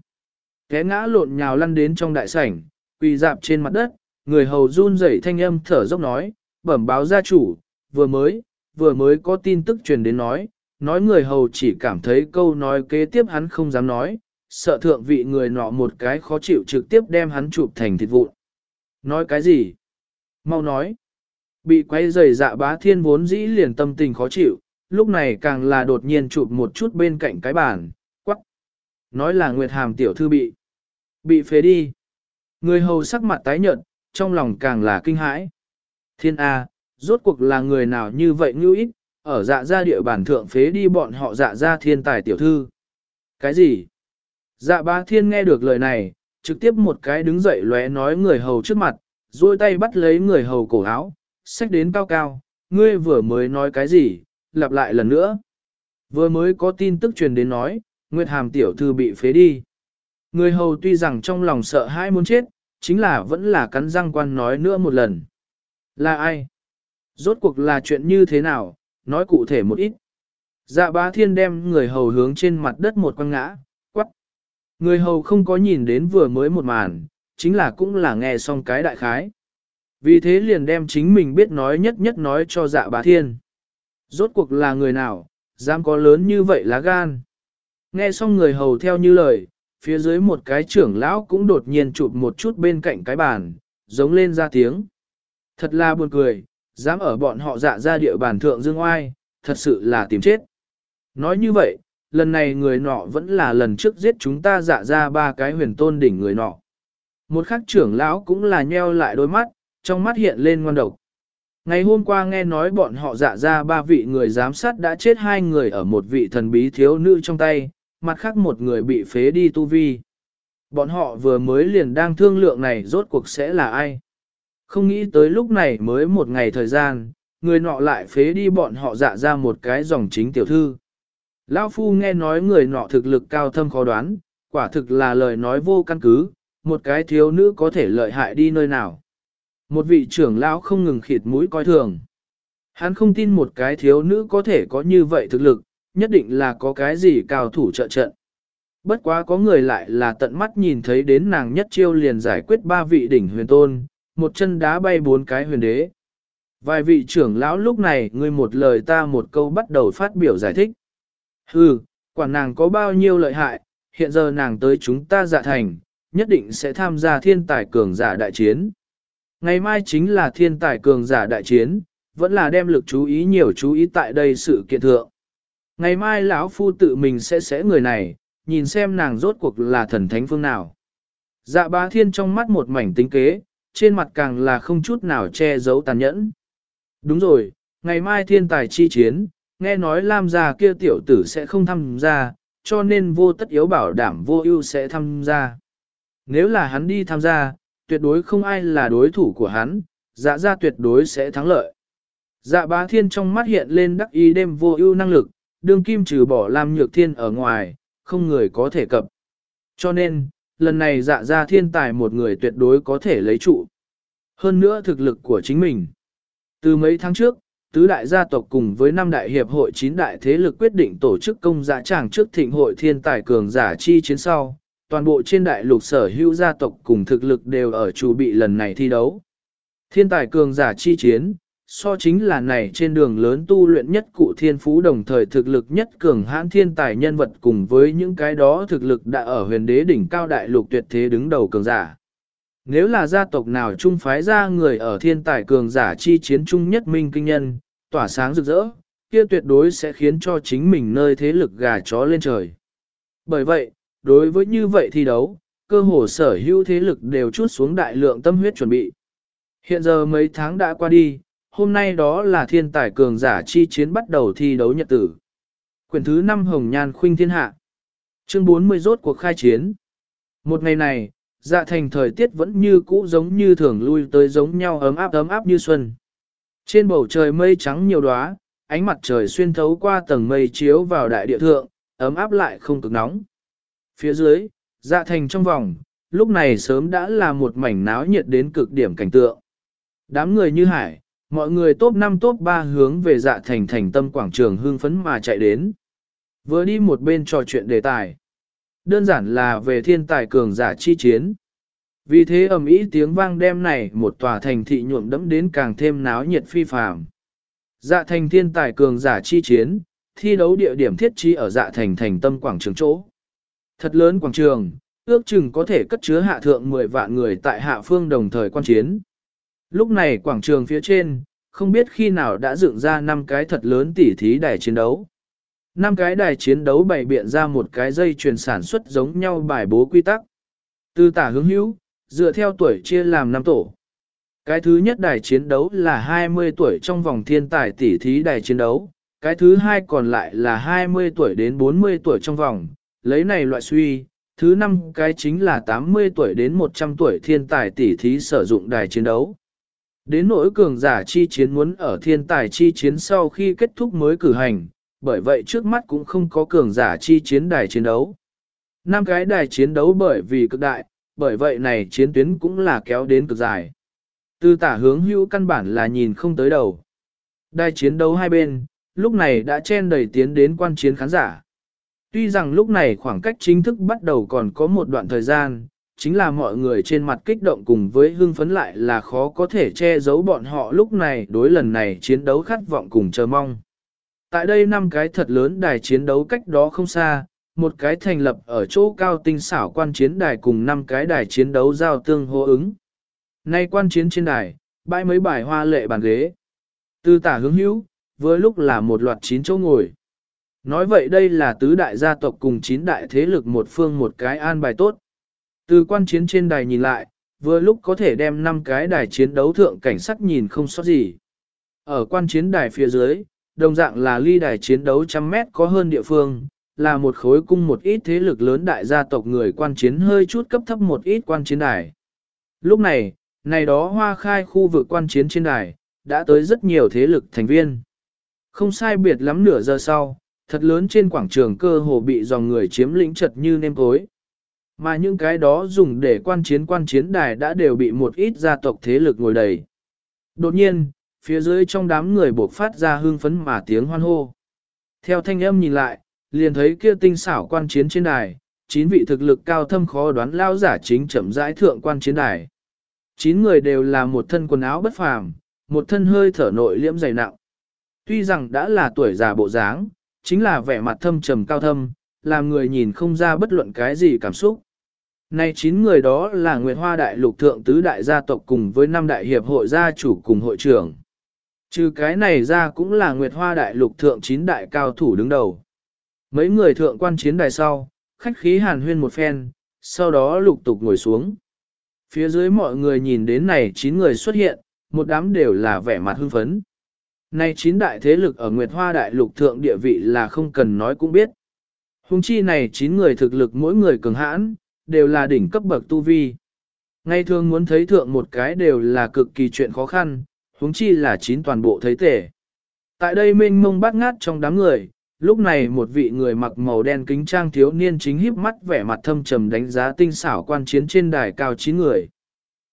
Té ngã lộn nhào lăn đến trong đại sảnh, quỳ dạp trên mặt đất, người hầu run rẩy thanh âm thở dốc nói, bẩm báo gia chủ, vừa mới, vừa mới có tin tức truyền đến nói, nói người hầu chỉ cảm thấy câu nói kế tiếp hắn không dám nói, sợ thượng vị người nọ một cái khó chịu trực tiếp đem hắn chụp thành thịt vụn. Nói cái gì? Mau nói. Bị quay rời dạ bá thiên vốn dĩ liền tâm tình khó chịu, lúc này càng là đột nhiên chụp một chút bên cạnh cái bàn, quắc. Nói là Nguyệt Hàm tiểu thư bị. Bị phế đi. Người hầu sắc mặt tái nhợt, trong lòng càng là kinh hãi. Thiên A, rốt cuộc là người nào như vậy như ít, ở dạ gia địa bản thượng phế đi bọn họ dạ gia thiên tài tiểu thư. Cái gì? Dạ bá thiên nghe được lời này, trực tiếp một cái đứng dậy lóe nói người hầu trước mặt, duỗi tay bắt lấy người hầu cổ áo, xách đến cao cao, ngươi vừa mới nói cái gì, lặp lại lần nữa. Vừa mới có tin tức truyền đến nói, Nguyệt Hàm tiểu thư bị phế đi. Người hầu tuy rằng trong lòng sợ hãi muốn chết, chính là vẫn là cắn răng quan nói nữa một lần. Là ai? Rốt cuộc là chuyện như thế nào, nói cụ thể một ít. Dạ bá thiên đem người hầu hướng trên mặt đất một quăng ngã, quắc. Người hầu không có nhìn đến vừa mới một màn, chính là cũng là nghe xong cái đại khái. Vì thế liền đem chính mình biết nói nhất nhất nói cho dạ bá thiên. Rốt cuộc là người nào, dám có lớn như vậy lá gan. Nghe xong người hầu theo như lời, phía dưới một cái trưởng lão cũng đột nhiên chụp một chút bên cạnh cái bàn, giống lên ra tiếng. Thật là buồn cười, dám ở bọn họ dạ ra địa bàn thượng dương oai, thật sự là tìm chết. Nói như vậy, lần này người nọ vẫn là lần trước giết chúng ta dạ ra ba cái huyền tôn đỉnh người nọ. Một khắc trưởng lão cũng là nheo lại đôi mắt, trong mắt hiện lên ngoan độc. Ngày hôm qua nghe nói bọn họ dạ ra ba vị người giám sát đã chết hai người ở một vị thần bí thiếu nữ trong tay, mặt khác một người bị phế đi tu vi. Bọn họ vừa mới liền đang thương lượng này rốt cuộc sẽ là ai. Không nghĩ tới lúc này mới một ngày thời gian, người nọ lại phế đi bọn họ dạ ra một cái dòng chính tiểu thư. Lão Phu nghe nói người nọ thực lực cao thâm khó đoán, quả thực là lời nói vô căn cứ, một cái thiếu nữ có thể lợi hại đi nơi nào. Một vị trưởng lão không ngừng khịt mũi coi thường. Hắn không tin một cái thiếu nữ có thể có như vậy thực lực, nhất định là có cái gì cao thủ trợ trận. Bất quá có người lại là tận mắt nhìn thấy đến nàng nhất chiêu liền giải quyết ba vị đỉnh huyền tôn, một chân đá bay bốn cái huyền đế. Vài vị trưởng lão lúc này ngươi một lời ta một câu bắt đầu phát biểu giải thích. Hừ, quả nàng có bao nhiêu lợi hại, hiện giờ nàng tới chúng ta dạ thành, nhất định sẽ tham gia thiên tài cường giả đại chiến. Ngày mai chính là thiên tài cường giả đại chiến, vẫn là đem lực chú ý nhiều chú ý tại đây sự kiện thượng. Ngày mai lão phu tự mình sẽ sẽ người này, nhìn xem nàng rốt cuộc là thần thánh phương nào. Dạ bá thiên trong mắt một mảnh tính kế, trên mặt càng là không chút nào che giấu tàn nhẫn. Đúng rồi, ngày mai thiên tài chi chiến, nghe nói Lam gia kia tiểu tử sẽ không tham gia, cho nên vô tất yếu bảo đảm vô ưu sẽ tham gia. Nếu là hắn đi tham gia, tuyệt đối không ai là đối thủ của hắn, dạ ra tuyệt đối sẽ thắng lợi. Dạ bá thiên trong mắt hiện lên đắc ý đêm vô ưu năng lực, đương kim trừ bỏ Lam Nhược Thiên ở ngoài, không người có thể cập. Cho nên, lần này dạ ra thiên tài một người tuyệt đối có thể lấy trụ. Hơn nữa thực lực của chính mình. Từ mấy tháng trước, tứ đại gia tộc cùng với năm đại hiệp hội chín đại thế lực quyết định tổ chức công dạ tràng trước thịnh hội thiên tài cường giả chi chiến sau, toàn bộ trên đại lục sở hữu gia tộc cùng thực lực đều ở chủ bị lần này thi đấu. Thiên tài cường giả chi chiến, so chính là này trên đường lớn tu luyện nhất cụ thiên phú đồng thời thực lực nhất cường hãn thiên tài nhân vật cùng với những cái đó thực lực đã ở huyền đế đỉnh cao đại lục tuyệt thế đứng đầu cường giả. Nếu là gia tộc nào trung phái ra người ở thiên tài cường giả chi chiến trung nhất minh kinh nhân, tỏa sáng rực rỡ, kia tuyệt đối sẽ khiến cho chính mình nơi thế lực gà chó lên trời. Bởi vậy, đối với như vậy thi đấu, cơ hồ sở hữu thế lực đều chút xuống đại lượng tâm huyết chuẩn bị. Hiện giờ mấy tháng đã qua đi, hôm nay đó là thiên tài cường giả chi chiến bắt đầu thi đấu nhật tử. Quyển thứ 5 Hồng Nhan Khuynh Thiên Hạ Chương 40 rốt cuộc khai chiến Một ngày này, dạ thành thời tiết vẫn như cũ giống như thường lui tới giống nhau ấm áp ấm áp như xuân. Trên bầu trời mây trắng nhiều đóa, ánh mặt trời xuyên thấu qua tầng mây chiếu vào đại địa thượng, ấm áp lại không cực nóng. Phía dưới, dạ thành trong vòng, lúc này sớm đã là một mảnh náo nhiệt đến cực điểm cảnh tượng. Đám người như hải, mọi người top 5 top 3 hướng về dạ thành thành tâm quảng trường hương phấn mà chạy đến. Vừa đi một bên trò chuyện đề tài. Đơn giản là về thiên tài cường giả chi chiến. Vì thế ầm ĩ tiếng vang đem này một tòa thành thị nhuộm đẫm đến càng thêm náo nhiệt phi phàm. Dạ thành thiên tài cường giả chi chiến, thi đấu địa điểm thiết trí ở dạ thành thành tâm quảng trường chỗ. Thật lớn quảng trường, ước chừng có thể cất chứa hạ thượng 10 vạn người tại hạ phương đồng thời quan chiến. Lúc này quảng trường phía trên, không biết khi nào đã dựng ra năm cái thật lớn tỉ thí đài chiến đấu. Năm cái đài chiến đấu bày biện ra một cái dây chuyền sản xuất giống nhau bài bố quy tắc. Từ tả hướng hữu, dựa theo tuổi chia làm năm tổ. Cái thứ nhất đài chiến đấu là 20 tuổi trong vòng thiên tài tỉ thí đài chiến đấu, cái thứ hai còn lại là 20 tuổi đến 40 tuổi trong vòng, lấy này loại suy, thứ năm cái chính là 80 tuổi đến 100 tuổi thiên tài tỉ thí sử dụng đài chiến đấu. Đến nỗi cường giả chi chiến muốn ở thiên tài chi chiến sau khi kết thúc mới cử hành, bởi vậy trước mắt cũng không có cường giả chi chiến đài chiến đấu. Năm cái đài chiến đấu bởi vì cực đại, bởi vậy này chiến tuyến cũng là kéo đến cực dài. Từ tả hướng hữu căn bản là nhìn không tới đầu. Đài chiến đấu hai bên, lúc này đã chen đầy tiến đến quan chiến khán giả. Tuy rằng lúc này khoảng cách chính thức bắt đầu còn có một đoạn thời gian, chính là mọi người trên mặt kích động cùng với hưng phấn lại là khó có thể che giấu bọn họ lúc này đối lần này chiến đấu khát vọng cùng chờ mong. Tại đây năm cái thật lớn đài chiến đấu cách đó không xa, một cái thành lập ở chỗ cao tinh xảo quan chiến đài cùng năm cái đài chiến đấu giao tương hô ứng. Nay quan chiến trên đài, bãi mấy bài hoa lệ bàn ghế. Từ tả hướng hữu, với lúc là một loạt chín chỗ ngồi. Nói vậy đây là tứ đại gia tộc cùng chín đại thế lực một phương một cái an bài tốt. Từ quan chiến trên đài nhìn lại, vừa lúc có thể đem năm cái đài chiến đấu thượng cảnh sắc nhìn không sót gì. Ở quan chiến đài phía dưới, đồng dạng là ly đài chiến đấu trăm mét có hơn địa phương, là một khối cung một ít thế lực lớn đại gia tộc người quan chiến hơi chút cấp thấp một ít quan chiến đài. Lúc này, này đó hoa khai khu vực quan chiến trên đài, đã tới rất nhiều thế lực thành viên. Không sai biệt lắm nửa giờ sau, thật lớn trên quảng trường cơ hồ bị dòng người chiếm lĩnh chật như nêm cối. Mà những cái đó dùng để quan chiến quan chiến đài đã đều bị một ít gia tộc thế lực ngồi đầy. Đột nhiên, phía dưới trong đám người buộc phát ra hương phấn mà tiếng hoan hô. Theo thanh âm nhìn lại, liền thấy kia tinh xảo quan chiến trên đài, chín vị thực lực cao thâm khó đoán lao giả chính chậm rãi thượng quan chiến đài. Chín người đều là một thân quần áo bất phàm, một thân hơi thở nội liễm dày nặng. Tuy rằng đã là tuổi già bộ dáng, chính là vẻ mặt thâm trầm cao thâm, làm người nhìn không ra bất luận cái gì cảm xúc. Này chín người đó là Nguyệt Hoa Đại Lục Thượng Tứ Đại Gia tộc cùng với năm đại hiệp hội gia chủ cùng hội trưởng. Trừ cái này ra cũng là Nguyệt Hoa Đại Lục Thượng chín đại cao thủ đứng đầu. Mấy người thượng quan chiến đài sau, khách khí hàn huyên một phen, sau đó lục tục ngồi xuống. Phía dưới mọi người nhìn đến này chín người xuất hiện, một đám đều là vẻ mặt hưng phấn. Này chín đại thế lực ở Nguyệt Hoa Đại Lục Thượng địa vị là không cần nói cũng biết. Hùng chi này chín người thực lực mỗi người cường hãn, đều là đỉnh cấp bậc tu vi. Ngay thường muốn thấy thượng một cái đều là cực kỳ chuyện khó khăn, huống chi là chín toàn bộ thấy tể. Tại đây mênh mông bát ngát trong đám người, lúc này một vị người mặc màu đen kính trang thiếu niên chính híp mắt vẻ mặt thâm trầm đánh giá tinh xảo quan chiến trên đài cao chín người.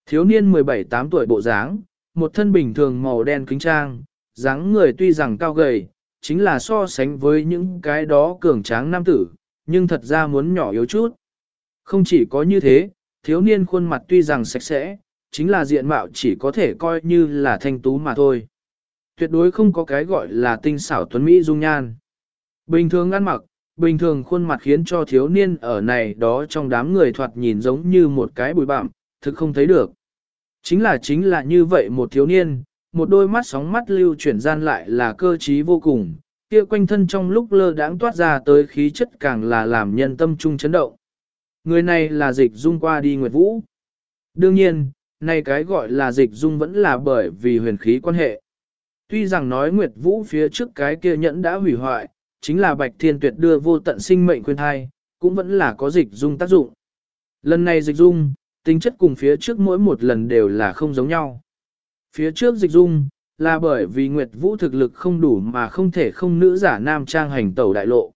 Thiếu niên 17-8 tuổi bộ dáng, một thân bình thường màu đen kính trang, dáng người tuy rằng cao gầy, chính là so sánh với những cái đó cường tráng nam tử, nhưng thật ra muốn nhỏ yếu chút. Không chỉ có như thế, thiếu niên khuôn mặt tuy rằng sạch sẽ, chính là diện mạo chỉ có thể coi như là thanh tú mà thôi. Tuyệt đối không có cái gọi là tinh xảo tuấn Mỹ dung nhan. Bình thường ăn mặc, bình thường khuôn mặt khiến cho thiếu niên ở này đó trong đám người thoạt nhìn giống như một cái bụi bặm, thực không thấy được. Chính là chính là như vậy một thiếu niên, một đôi mắt sóng mắt lưu chuyển gian lại là cơ trí vô cùng, kia quanh thân trong lúc lơ đãng toát ra tới khí chất càng là làm nhân tâm trung chấn động. Người này là dịch dung qua đi Nguyệt Vũ. Đương nhiên, nay cái gọi là dịch dung vẫn là bởi vì huyền khí quan hệ. Tuy rằng nói Nguyệt Vũ phía trước cái kia nhẫn đã hủy hoại, chính là Bạch Thiên Tuyệt đưa vô tận sinh mệnh quyền thai, cũng vẫn là có dịch dung tác dụng. Lần này dịch dung, tính chất cùng phía trước mỗi một lần đều là không giống nhau. Phía trước dịch dung, là bởi vì Nguyệt Vũ thực lực không đủ mà không thể không nữ giả nam trang hành tẩu đại lộ.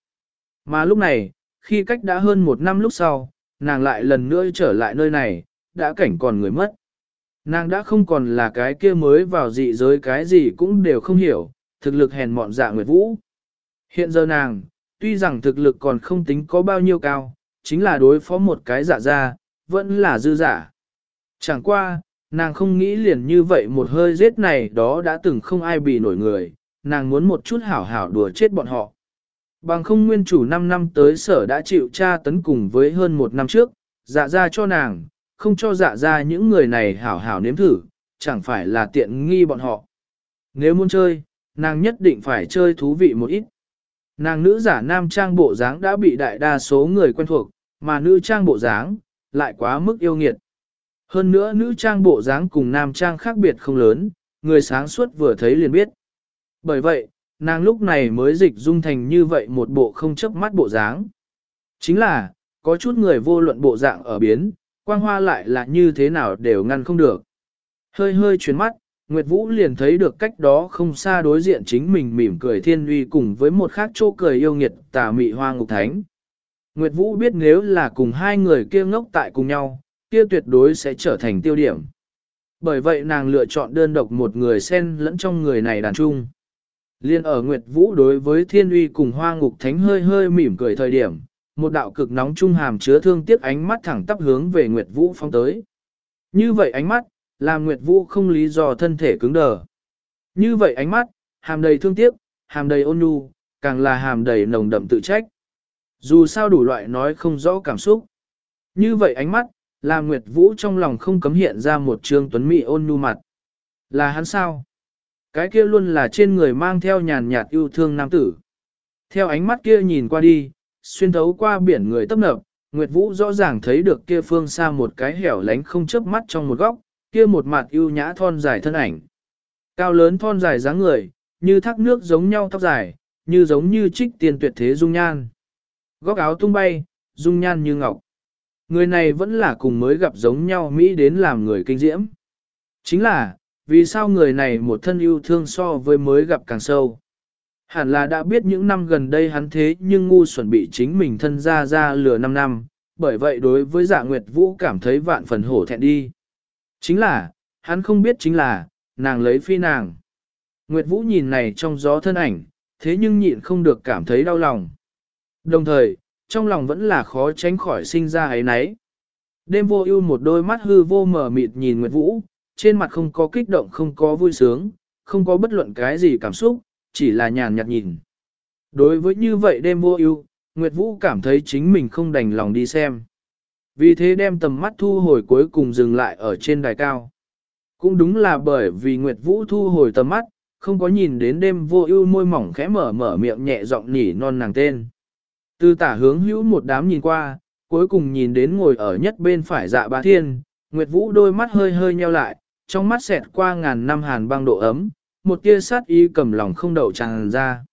Mà lúc này, khi cách đã hơn một năm lúc sau, nàng lại lần nữa trở lại nơi này, đã cảnh còn người mất. Nàng đã không còn là cái kia mới vào dị giới cái gì cũng đều không hiểu, thực lực hèn mọn dạ Nguyệt Vũ. Hiện giờ nàng, tuy rằng thực lực còn không tính có bao nhiêu cao, chính là đối phó một cái giả ra, vẫn là dư giả. Chẳng qua, nàng không nghĩ liền như vậy một hơi giết này đó đã từng không ai bị nổi người, nàng muốn một chút hảo hảo đùa chết bọn họ. Bằng không nguyên chủ 5 năm tới sở đã chịu tra tấn cùng với hơn một năm trước, dạ ra cho nàng, không cho dạ ra những người này hảo hảo nếm thử, chẳng phải là tiện nghi bọn họ. Nếu muốn chơi, nàng nhất định phải chơi thú vị một ít. Nàng nữ giả nam trang bộ dáng đã bị đại đa số người quen thuộc, mà nữ trang bộ dáng lại quá mức yêu nghiệt. Hơn nữa nữ trang bộ dáng cùng nam trang khác biệt không lớn, người sáng suốt vừa thấy liền biết. Bởi vậy, nàng lúc này mới dịch dung thành như vậy một bộ không chấp mắt bộ dáng. Chính là, có chút người vô luận bộ dạng ở biến, quang hoa lại là như thế nào đều ngăn không được. Hơi hơi chuyển mắt, Nguyệt Vũ liền thấy được cách đó không xa đối diện chính mình mỉm cười thiên uy cùng với một khác chỗ cười yêu nghiệt tà mị hoa ngục thánh. Nguyệt Vũ biết nếu là cùng hai người kia ngốc tại cùng nhau, kia tuyệt đối sẽ trở thành tiêu điểm. Bởi vậy nàng lựa chọn đơn độc một người xen lẫn trong người này đàn trung. Liên ở Nguyệt Vũ đối với thiên uy cùng hoa ngục thánh hơi hơi mỉm cười thời điểm, một đạo cực nóng trung hàm chứa thương tiếc ánh mắt thẳng tắp hướng về Nguyệt Vũ phong tới. Như vậy ánh mắt, làm Nguyệt Vũ không lý do thân thể cứng đờ. Như vậy ánh mắt, hàm đầy thương tiếc, hàm đầy ôn nhu, càng là hàm đầy nồng đậm tự trách. Dù sao đủ loại nói không rõ cảm xúc. Như vậy ánh mắt, là Nguyệt Vũ trong lòng không cấm hiện ra một trương tuấn mỹ ôn nhu mặt. Là hắn sao? Cái kia luôn là trên người mang theo nhàn nhạt yêu thương nam tử. Theo ánh mắt kia nhìn qua đi, xuyên thấu qua biển người tấp nập, Nguyệt Vũ rõ ràng thấy được kia phương xa một cái hẻo lánh không chớp mắt trong một góc, kia một mặt yêu nhã thon dài thân ảnh. Cao lớn thon dài dáng người, như thác nước giống nhau tóc dài, như giống như trích tiền tuyệt thế dung nhan. Góc áo tung bay, dung nhan như ngọc. Người này vẫn là cùng mới gặp giống nhau Mỹ đến làm người kinh diễm. Chính là, vì sao người này một thân yêu thương so với mới gặp càng sâu. Hẳn là đã biết những năm gần đây hắn thế nhưng ngu xuẩn bị chính mình thân ra ra lừa 5 năm, bởi vậy đối với dạ Nguyệt Vũ cảm thấy vạn phần hổ thẹn đi. Chính là, hắn không biết chính là, nàng lấy phi nàng. Nguyệt Vũ nhìn này trong gió thân ảnh, thế nhưng nhịn không được cảm thấy đau lòng. Đồng thời, trong lòng vẫn là khó tránh khỏi sinh ra ấy nấy. Đêm vô ưu một đôi mắt hư vô mở mịt nhìn Nguyệt Vũ, trên mặt không có kích động không có vui sướng, không có bất luận cái gì cảm xúc, chỉ là nhàn nhạt nhìn. Đối với như vậy đêm vô ưu, Nguyệt Vũ cảm thấy chính mình không đành lòng đi xem. Vì thế đem tầm mắt thu hồi cuối cùng dừng lại ở trên đài cao. Cũng đúng là bởi vì Nguyệt Vũ thu hồi tầm mắt, không có nhìn đến đêm vô ưu môi mỏng khẽ mở mở miệng nhẹ giọng nỉ non nàng tên. Từ tả hướng hữu một đám nhìn qua, cuối cùng nhìn đến ngồi ở nhất bên phải dạ bá thiên, Nguyệt Vũ đôi mắt hơi hơi nheo lại, trong mắt xẹt qua ngàn năm hàn băng độ ấm, một tia sát ý cầm lòng không đậu tràn ra.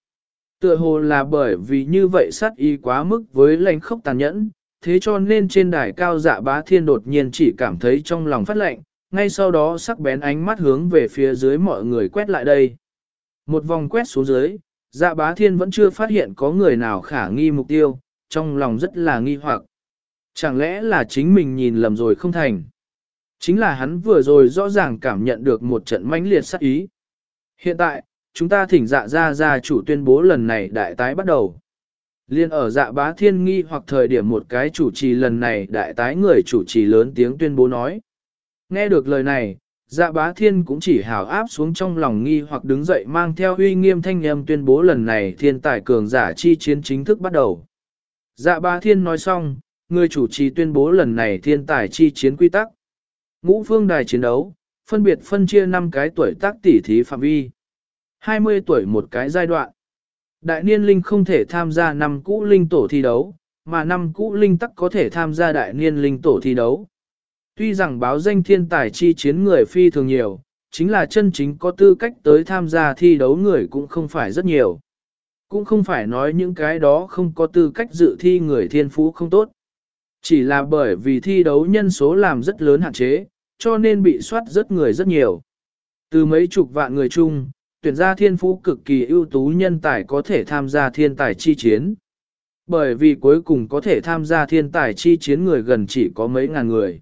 Tựa hồ là bởi vì như vậy sát ý quá mức với lãnh khốc tàn nhẫn, thế cho nên trên đài cao dạ bá thiên đột nhiên chỉ cảm thấy trong lòng phát lạnh, ngay sau đó sắc bén ánh mắt hướng về phía dưới mọi người quét lại đây. Một vòng quét xuống dưới, dạ bá thiên vẫn chưa phát hiện có người nào khả nghi mục tiêu, trong lòng rất là nghi hoặc. Chẳng lẽ là chính mình nhìn lầm rồi không thành? Chính là hắn vừa rồi rõ ràng cảm nhận được một trận mãnh liệt sát ý. Hiện tại, chúng ta thỉnh dạ ra ra chủ tuyên bố lần này đại tái bắt đầu. Liên ở dạ bá thiên nghi hoặc thời điểm một cái chủ trì lần này đại tái người chủ trì lớn tiếng tuyên bố nói. Nghe được lời này, dạ bá thiên cũng chỉ hào áp xuống trong lòng nghi hoặc đứng dậy mang theo uy nghiêm thanh âm tuyên bố lần này thiên tài cường giả chi chiến chính thức bắt đầu. Dạ bá thiên nói xong, người chủ trì tuyên bố lần này thiên tài chi chiến quy tắc. Ngũ phương đài chiến đấu, phân biệt phân chia 5 cái tuổi tác tỷ thí phạm vi. 20 tuổi một cái giai đoạn. Đại niên linh không thể tham gia năm cũ linh tổ thi đấu, mà năm cũ linh tắc có thể tham gia đại niên linh tổ thi đấu. Tuy rằng báo danh thiên tài chi chiến người phi thường nhiều, chính là chân chính có tư cách tới tham gia thi đấu người cũng không phải rất nhiều. Cũng không phải nói những cái đó không có tư cách dự thi người thiên phú không tốt. Chỉ là bởi vì thi đấu nhân số làm rất lớn hạn chế, cho nên bị soát rất người rất nhiều. Từ mấy chục vạn người chung, tuyển ra thiên phú cực kỳ ưu tú nhân tài có thể tham gia thiên tài chi chiến. Bởi vì cuối cùng có thể tham gia thiên tài chi chiến người gần chỉ có mấy ngàn người.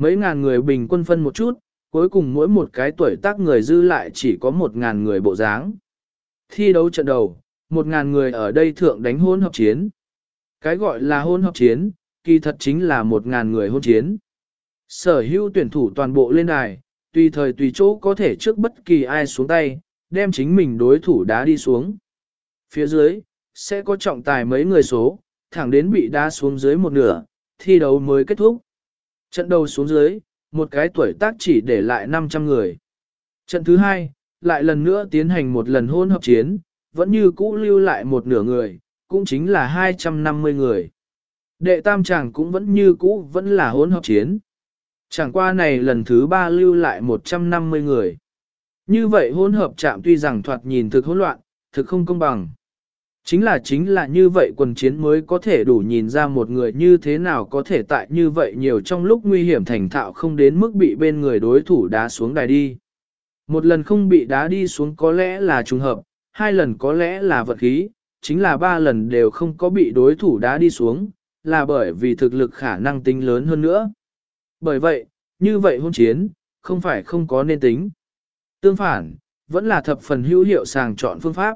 Mấy ngàn người bình quân phân một chút, cuối cùng mỗi một cái tuổi tác người dư lại chỉ có một ngàn người bộ dáng. Thi đấu trận đầu, một ngàn người ở đây thượng đánh hôn hợp chiến. Cái gọi là hôn hợp chiến, kỳ thật chính là một ngàn người hôn chiến. Sở hữu tuyển thủ toàn bộ lên đài, tùy thời tùy chỗ có thể trước bất kỳ ai xuống tay, đem chính mình đối thủ đá đi xuống. Phía dưới, sẽ có trọng tài mấy người số, thẳng đến bị đá xuống dưới một nửa, thi đấu mới kết thúc. Trận đầu xuống dưới, một cái tuổi tác chỉ để lại 500 người. Trận thứ hai, lại lần nữa tiến hành một lần hôn hợp chiến, vẫn như cũ lưu lại một nửa người, cũng chính là 250 người. Đệ tam chàng cũng vẫn như cũ vẫn là hôn hợp chiến. Chẳng qua này lần thứ ba lưu lại 150 người. Như vậy hỗn hợp chạm tuy rằng thoạt nhìn thực hỗn loạn, thực không công bằng. Chính là chính là như vậy quần chiến mới có thể đủ nhìn ra một người như thế nào có thể tại như vậy nhiều trong lúc nguy hiểm thành thạo không đến mức bị bên người đối thủ đá xuống đài đi. Một lần không bị đá đi xuống có lẽ là trùng hợp, hai lần có lẽ là vật khí, chính là ba lần đều không có bị đối thủ đá đi xuống, là bởi vì thực lực khả năng tính lớn hơn nữa. Bởi vậy, như vậy hôn chiến, không phải không có nên tính. Tương phản, vẫn là thập phần hữu hiệu sàng chọn phương pháp.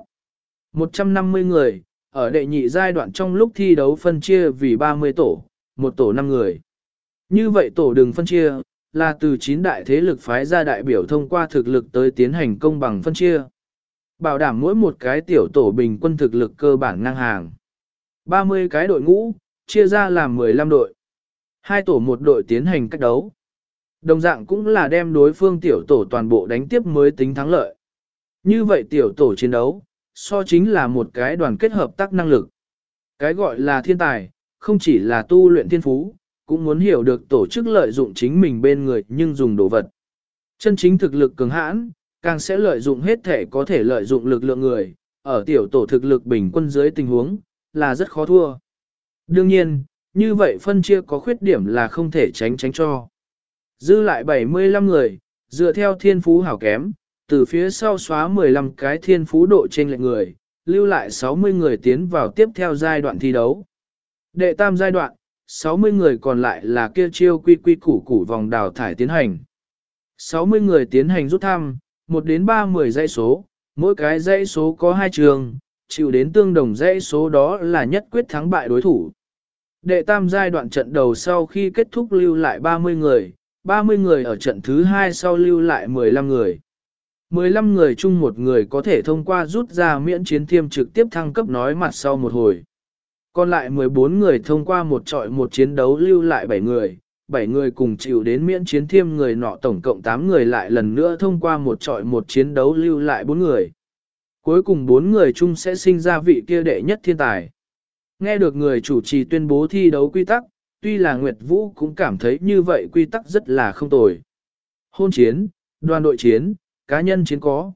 150 người, ở đệ nhị giai đoạn trong lúc thi đấu phân chia vì 30 tổ, một tổ 5 người. Như vậy tổ đường phân chia, là từ 9 đại thế lực phái ra đại biểu thông qua thực lực tới tiến hành công bằng phân chia. Bảo đảm mỗi một cái tiểu tổ bình quân thực lực cơ bản ngang hàng. 30 cái đội ngũ, chia ra làm 15 đội. Hai tổ một đội tiến hành cách đấu. Đồng dạng cũng là đem đối phương tiểu tổ toàn bộ đánh tiếp mới tính thắng lợi. Như vậy tiểu tổ chiến đấu, so chính là một cái đoàn kết hợp tác năng lực. Cái gọi là thiên tài, không chỉ là tu luyện thiên phú, cũng muốn hiểu được tổ chức lợi dụng chính mình bên người nhưng dùng đồ vật. Chân chính thực lực cường hãn, càng sẽ lợi dụng hết thể có thể lợi dụng lực lượng người, ở tiểu tổ thực lực bình quân dưới tình huống, là rất khó thua. Đương nhiên, như vậy phân chia có khuyết điểm là không thể tránh tránh cho. Dư lại 75 người, dựa theo thiên phú hảo kém, từ phía sau xóa 15 cái thiên phú độ trên lệnh người, lưu lại 60 người tiến vào tiếp theo giai đoạn thi đấu. Đệ tam giai đoạn, 60 người còn lại là kia chiêu quy quy củ củ vòng đào thải tiến hành. 60 người tiến hành rút thăm, 1 đến 30 dãy số, mỗi cái dãy số có 2 trường, chịu đến tương đồng dãy số đó là nhất quyết thắng bại đối thủ. Đệ tam giai đoạn trận đầu sau khi kết thúc lưu lại 30 người, 30 người ở trận thứ 2 sau lưu lại 15 người. 15 người chung một người có thể thông qua rút ra miễn chiến thiêm trực tiếp thăng cấp nói mặt sau một hồi. Còn lại 14 người thông qua một trọi một chiến đấu lưu lại 7 người, 7 người cùng chịu đến miễn chiến thiêm người nọ tổng cộng 8 người lại lần nữa thông qua một trọi một chiến đấu lưu lại 4 người. Cuối cùng 4 người chung sẽ sinh ra vị kia đệ nhất thiên tài. Nghe được người chủ trì tuyên bố thi đấu quy tắc, tuy là Nguyệt Vũ cũng cảm thấy như vậy quy tắc rất là không tồi. Hôn chiến, đoàn đội chiến, cá nhân chiến có.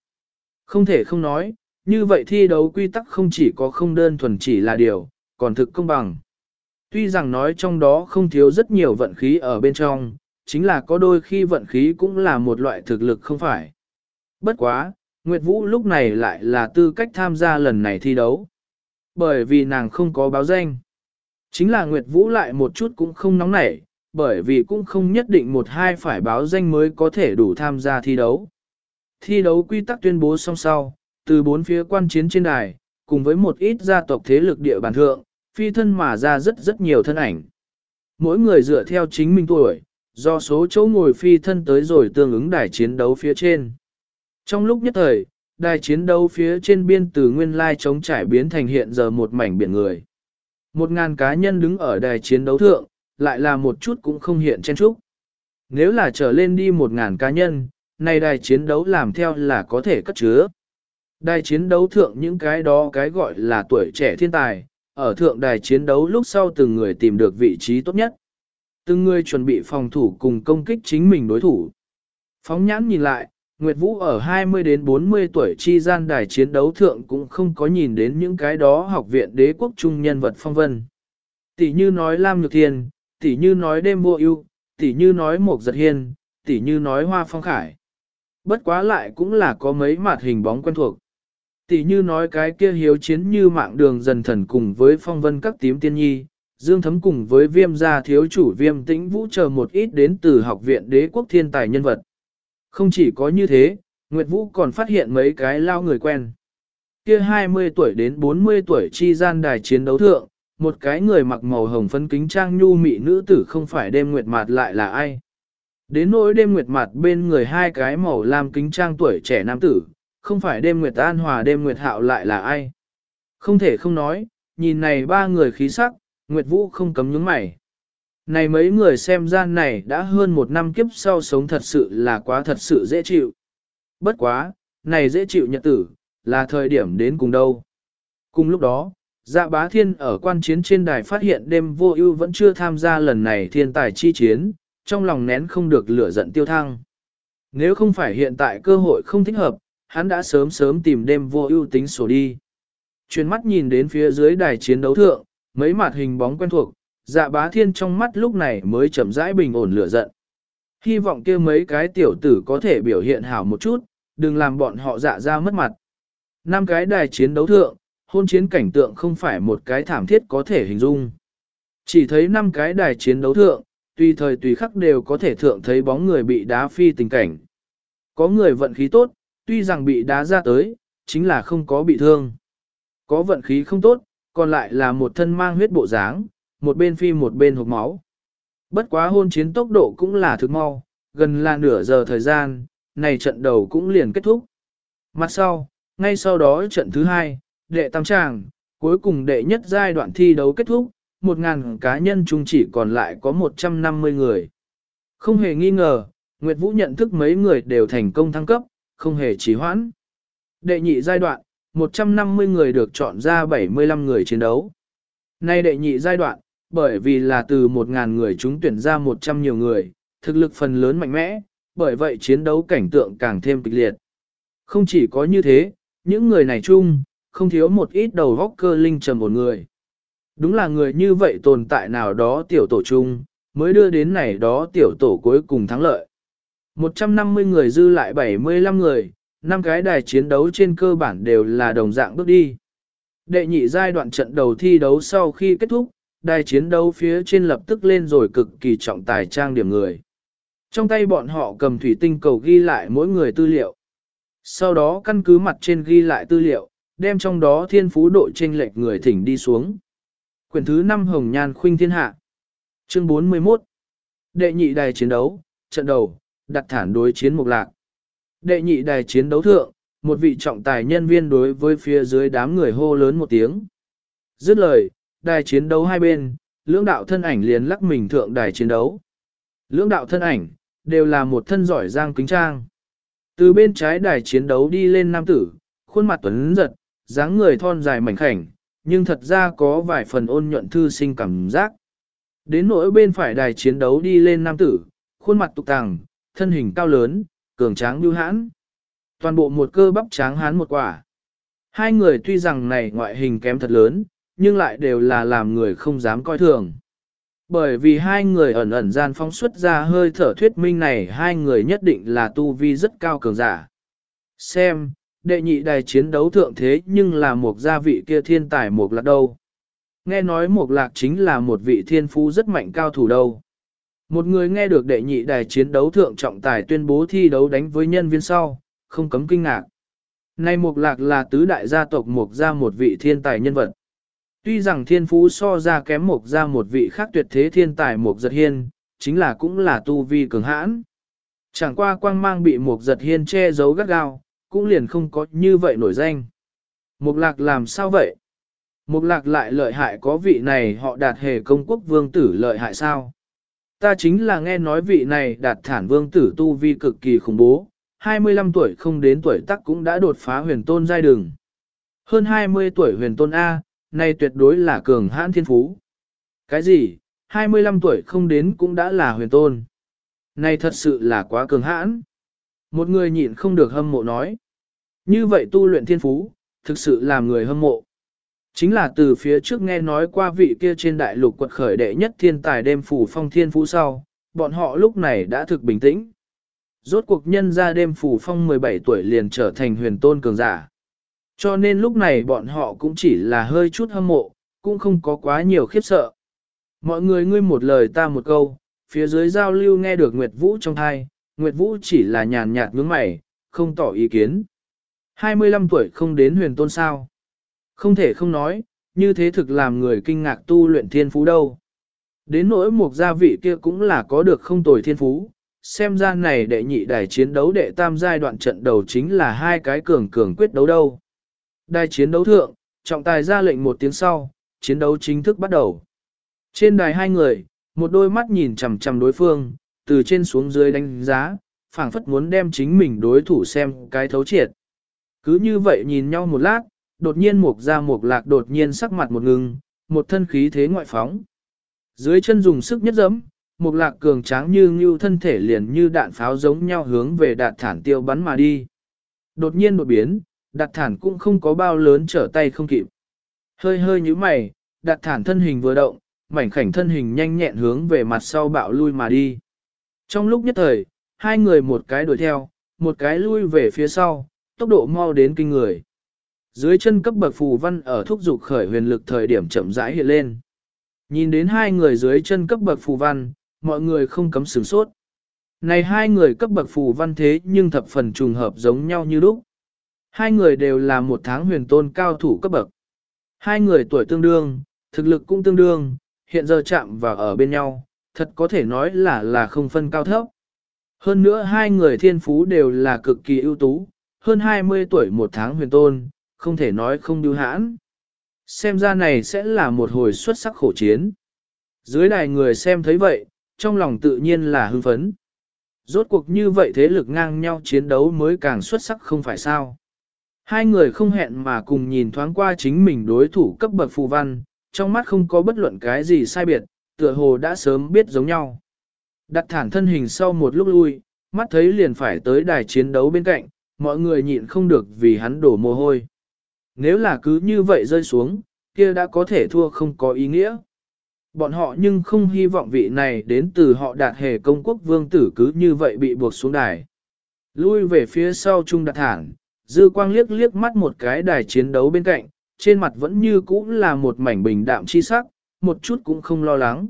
Không thể không nói, như vậy thi đấu quy tắc không chỉ có không đơn thuần chỉ là điều, còn thực công bằng. Tuy rằng nói trong đó không thiếu rất nhiều vận khí ở bên trong, chính là có đôi khi vận khí cũng là một loại thực lực không phải. Bất quá, Nguyệt Vũ lúc này lại là tư cách tham gia lần này thi đấu. Bởi vì nàng không có báo danh. Chính là Nguyệt Vũ lại một chút cũng không nóng nảy, bởi vì cũng không nhất định một hai phải báo danh mới có thể đủ tham gia thi đấu. Thi đấu quy tắc tuyên bố xong sau, từ bốn phía quan chiến trên đài, cùng với một ít gia tộc thế lực địa bàn thượng, phi thân mà ra rất rất nhiều thân ảnh. Mỗi người dựa theo chính mình tuổi, do số chỗ ngồi phi thân tới rồi tương ứng đài chiến đấu phía trên. Trong lúc nhất thời, đài chiến đấu phía trên biên từ nguyên lai chống trải biến thành hiện giờ một mảnh biển người. Một ngàn cá nhân đứng ở đài chiến đấu thượng, lại là một chút cũng không hiện trên trúc. Nếu là trở lên đi một ngàn cá nhân, này đài chiến đấu làm theo là có thể cất chứa. Đài chiến đấu thượng những cái đó cái gọi là tuổi trẻ thiên tài, ở thượng đài chiến đấu lúc sau từng người tìm được vị trí tốt nhất. Từng người chuẩn bị phòng thủ cùng công kích chính mình đối thủ. Phóng nhãn nhìn lại, Nguyệt Vũ ở 20 đến 40 tuổi chi gian đài chiến đấu thượng cũng không có nhìn đến những cái đó học viện đế quốc trung nhân vật phong vân. Tỷ như nói Lam Nhược Thiên, tỷ như nói Đêm Vô Ưu, tỷ như nói Mộc Giật Hiên, tỷ như nói Hoa Phong Khải. Bất quá lại cũng là có mấy mặt hình bóng quen thuộc. Tỷ như nói cái kia hiếu chiến như mạng đường dần thần cùng với phong vân các tím tiên nhi, dương thấm cùng với viêm gia thiếu chủ viêm tĩnh vũ chờ một ít đến từ học viện đế quốc thiên tài nhân vật. Không chỉ có như thế, Nguyệt Vũ còn phát hiện mấy cái lao người quen. Kia 20 tuổi đến 40 tuổi chi gian đài chiến đấu thượng, một cái người mặc màu hồng phấn kính trang nhu mị nữ tử không phải đêm nguyệt mạt lại là ai. Đến nỗi đêm nguyệt mặt bên người hai cái màu lam kính trang tuổi trẻ nam tử, không phải đêm nguyệt an hòa đêm nguyệt hạo lại là ai. Không thể không nói, nhìn này ba người khí sắc, Nguyệt Vũ không cấm nhướng mày. Này mấy người xem gian này đã hơn một năm kiếp sau sống thật sự là quá thật sự dễ chịu. Bất quá, này dễ chịu nhật tử, là thời điểm đến cùng đâu. Cùng lúc đó, dạ bá thiên ở quan chiến trên đài phát hiện đêm vô ưu vẫn chưa tham gia lần này thiên tài chi chiến, trong lòng nén không được lửa giận tiêu thăng. Nếu không phải hiện tại cơ hội không thích hợp, hắn đã sớm sớm tìm đêm vô ưu tính sổ đi. Chuyến mắt nhìn đến phía dưới đài chiến đấu thượng, mấy mặt hình bóng quen thuộc, dạ bá thiên trong mắt lúc này mới chậm rãi bình ổn lửa giận. Hy vọng kia mấy cái tiểu tử có thể biểu hiện hảo một chút, đừng làm bọn họ dạ ra mất mặt. Năm cái đài chiến đấu thượng, hôn chiến cảnh tượng không phải một cái thảm thiết có thể hình dung. Chỉ thấy năm cái đài chiến đấu thượng, tùy thời tùy khắc đều có thể thượng thấy bóng người bị đá phi tình cảnh. Có người vận khí tốt, tuy rằng bị đá ra tới, chính là không có bị thương. Có vận khí không tốt, còn lại là một thân mang huyết bộ dáng, một bên phi một bên hộp máu. Bất quá hôn chiến tốc độ cũng là thực mau, gần là nửa giờ thời gian, này trận đầu cũng liền kết thúc. Mặt sau, ngay sau đó trận thứ hai, đệ tam tràng, cuối cùng đệ nhất giai đoạn thi đấu kết thúc, một ngàn cá nhân chung chỉ còn lại có 150 người. Không hề nghi ngờ, Nguyệt Vũ nhận thức mấy người đều thành công thăng cấp, không hề trì hoãn. Đệ nhị giai đoạn, 150 người được chọn ra 75 người chiến đấu. Nay đệ nhị giai đoạn, bởi vì là từ 1.000 người chúng tuyển ra 100 nhiều người, thực lực phần lớn mạnh mẽ, bởi vậy chiến đấu cảnh tượng càng thêm kịch liệt. Không chỉ có như thế, những người này chung, không thiếu một ít đầu góc cơ linh trầm một người. Đúng là người như vậy tồn tại nào đó tiểu tổ chung, mới đưa đến này đó tiểu tổ cuối cùng thắng lợi. 150 người dư lại 75 người, năm cái đài chiến đấu trên cơ bản đều là đồng dạng bước đi. Đệ nhị giai đoạn trận đầu thi đấu sau khi kết thúc, đài chiến đấu phía trên lập tức lên rồi cực kỳ trọng tài trang điểm người. Trong tay bọn họ cầm thủy tinh cầu ghi lại mỗi người tư liệu. Sau đó căn cứ mặt trên ghi lại tư liệu, đem trong đó thiên phú độ chênh lệch người thỉnh đi xuống. Quyển thứ 5 Hồng Nhan Khuynh Thiên Hạ Chương 41 Đệ nhị đài chiến đấu, trận đầu, đặt thản đối chiến mục lạc. Đệ nhị đài chiến đấu thượng, một vị trọng tài nhân viên đối với phía dưới đám người hô lớn một tiếng. Dứt lời, đài chiến đấu hai bên, lưỡng đạo thân ảnh liền lắc mình thượng đài chiến đấu. Lưỡng đạo thân ảnh, đều là một thân giỏi giang kính trang. Từ bên trái đài chiến đấu đi lên nam tử, khuôn mặt tuấn giật, dáng người thon dài mảnh khảnh, nhưng thật ra có vài phần ôn nhuận thư sinh cảm giác. Đến nỗi bên phải đài chiến đấu đi lên nam tử, khuôn mặt tục tàng, thân hình cao lớn, cường tráng bưu hãn. Toàn bộ một cơ bắp tráng hán một quả. Hai người tuy rằng này ngoại hình kém thật lớn, nhưng lại đều là làm người không dám coi thường. Bởi vì hai người ẩn ẩn gian phóng xuất ra hơi thở thuyết minh này hai người nhất định là tu vi rất cao cường giả. Xem, đệ nhị đài chiến đấu thượng thế nhưng là một gia vị kia thiên tài một lạc đâu. Nghe nói một lạc chính là một vị thiên phú rất mạnh cao thủ đâu. Một người nghe được đệ nhị đài chiến đấu thượng trọng tài tuyên bố thi đấu đánh với nhân viên sau, không cấm kinh ngạc. Nay Mục Lạc là tứ đại gia tộc Mục gia một vị thiên tài nhân vật. Tuy rằng thiên phú so ra kém Mục gia một vị khác tuyệt thế thiên tài Mục giật hiên, chính là cũng là tu vi cường hãn. Chẳng qua quang mang bị Mục giật hiên che giấu gắt gao, cũng liền không có như vậy nổi danh. Mục Lạc làm sao vậy? Mục Lạc lại lợi hại có vị này họ đạt hề công quốc vương tử lợi hại sao? Ta chính là nghe nói vị này đạt thản vương tử tu vi cực kỳ khủng bố, 25 tuổi không đến tuổi tắc cũng đã đột phá huyền tôn giai đường. Hơn 20 tuổi huyền tôn A, này tuyệt đối là cường hãn thiên phú. Cái gì, 25 tuổi không đến cũng đã là huyền tôn. Này thật sự là quá cường hãn. Một người nhịn không được hâm mộ nói. Như vậy tu luyện thiên phú, thực sự làm người hâm mộ. Chính là từ phía trước nghe nói qua vị kia trên đại lục quật khởi đệ nhất thiên tài đêm phủ phong thiên phú sau, bọn họ lúc này đã thực bình tĩnh. Rốt cuộc nhân ra đêm phủ phong 17 tuổi liền trở thành huyền tôn cường giả. Cho nên lúc này bọn họ cũng chỉ là hơi chút hâm mộ, cũng không có quá nhiều khiếp sợ. Mọi người ngươi một lời ta một câu, phía dưới giao lưu nghe được Nguyệt Vũ trong thai, Nguyệt Vũ chỉ là nhàn nhạt nhướng mày, không tỏ ý kiến. 25 tuổi không đến huyền tôn sao. Không thể không nói, như thế thực làm người kinh ngạc tu luyện thiên phú đâu. Đến nỗi một gia vị kia cũng là có được không tồi thiên phú, xem ra này đệ nhị đài chiến đấu đệ tam giai đoạn trận đầu chính là hai cái cường cường quyết đấu đâu. Đài chiến đấu thượng, trọng tài ra lệnh một tiếng sau, chiến đấu chính thức bắt đầu. Trên đài hai người, một đôi mắt nhìn chằm chằm đối phương, từ trên xuống dưới đánh giá, phảng phất muốn đem chính mình đối thủ xem cái thấu triệt. Cứ như vậy nhìn nhau một lát, đột nhiên mục ra mục lạc đột nhiên sắc mặt một ngừng, một thân khí thế ngoại phóng. Dưới chân dùng sức nhất dẫm, mục lạc cường tráng như ngưu thân thể liền như đạn pháo giống nhau hướng về đạt thản tiêu bắn mà đi. Đột nhiên đột biến, đạt thản cũng không có bao lớn trở tay không kịp. Hơi hơi như mày, đạt thản thân hình vừa động, mảnh khảnh thân hình nhanh nhẹn hướng về mặt sau bạo lui mà đi. Trong lúc nhất thời, hai người một cái đuổi theo, một cái lui về phía sau, tốc độ mau đến kinh người. Dưới chân cấp bậc phù văn ở thúc dục khởi huyền lực thời điểm chậm rãi hiện lên. Nhìn đến hai người dưới chân cấp bậc phù văn, mọi người không cấm sửng sốt. Này hai người cấp bậc phù văn thế nhưng thập phần trùng hợp giống nhau như lúc. Hai người đều là một tháng huyền tôn cao thủ cấp bậc. Hai người tuổi tương đương, thực lực cũng tương đương, hiện giờ chạm vào ở bên nhau, thật có thể nói là là không phân cao thấp. Hơn nữa hai người thiên phú đều là cực kỳ ưu tú, hơn 20 tuổi một tháng huyền tôn, không thể nói không điêu hãn. Xem ra này sẽ là một hồi xuất sắc khổ chiến. Dưới đài người xem thấy vậy, trong lòng tự nhiên là hưng phấn. Rốt cuộc như vậy thế lực ngang nhau chiến đấu mới càng xuất sắc không phải sao. Hai người không hẹn mà cùng nhìn thoáng qua chính mình đối thủ cấp bậc phù văn, trong mắt không có bất luận cái gì sai biệt, tựa hồ đã sớm biết giống nhau. Đặt thản thân hình sau một lúc lui, mắt thấy liền phải tới đài chiến đấu bên cạnh, mọi người nhịn không được vì hắn đổ mồ hôi. Nếu là cứ như vậy rơi xuống, kia đã có thể thua không có ý nghĩa. Bọn họ nhưng không hy vọng vị này đến từ họ đạt hề công quốc vương tử cứ như vậy bị buộc xuống đài. Lui về phía sau trung đặt thản, dư quang liếc liếc mắt một cái đài chiến đấu bên cạnh, trên mặt vẫn như cũ là một mảnh bình đạm chi sắc, một chút cũng không lo lắng.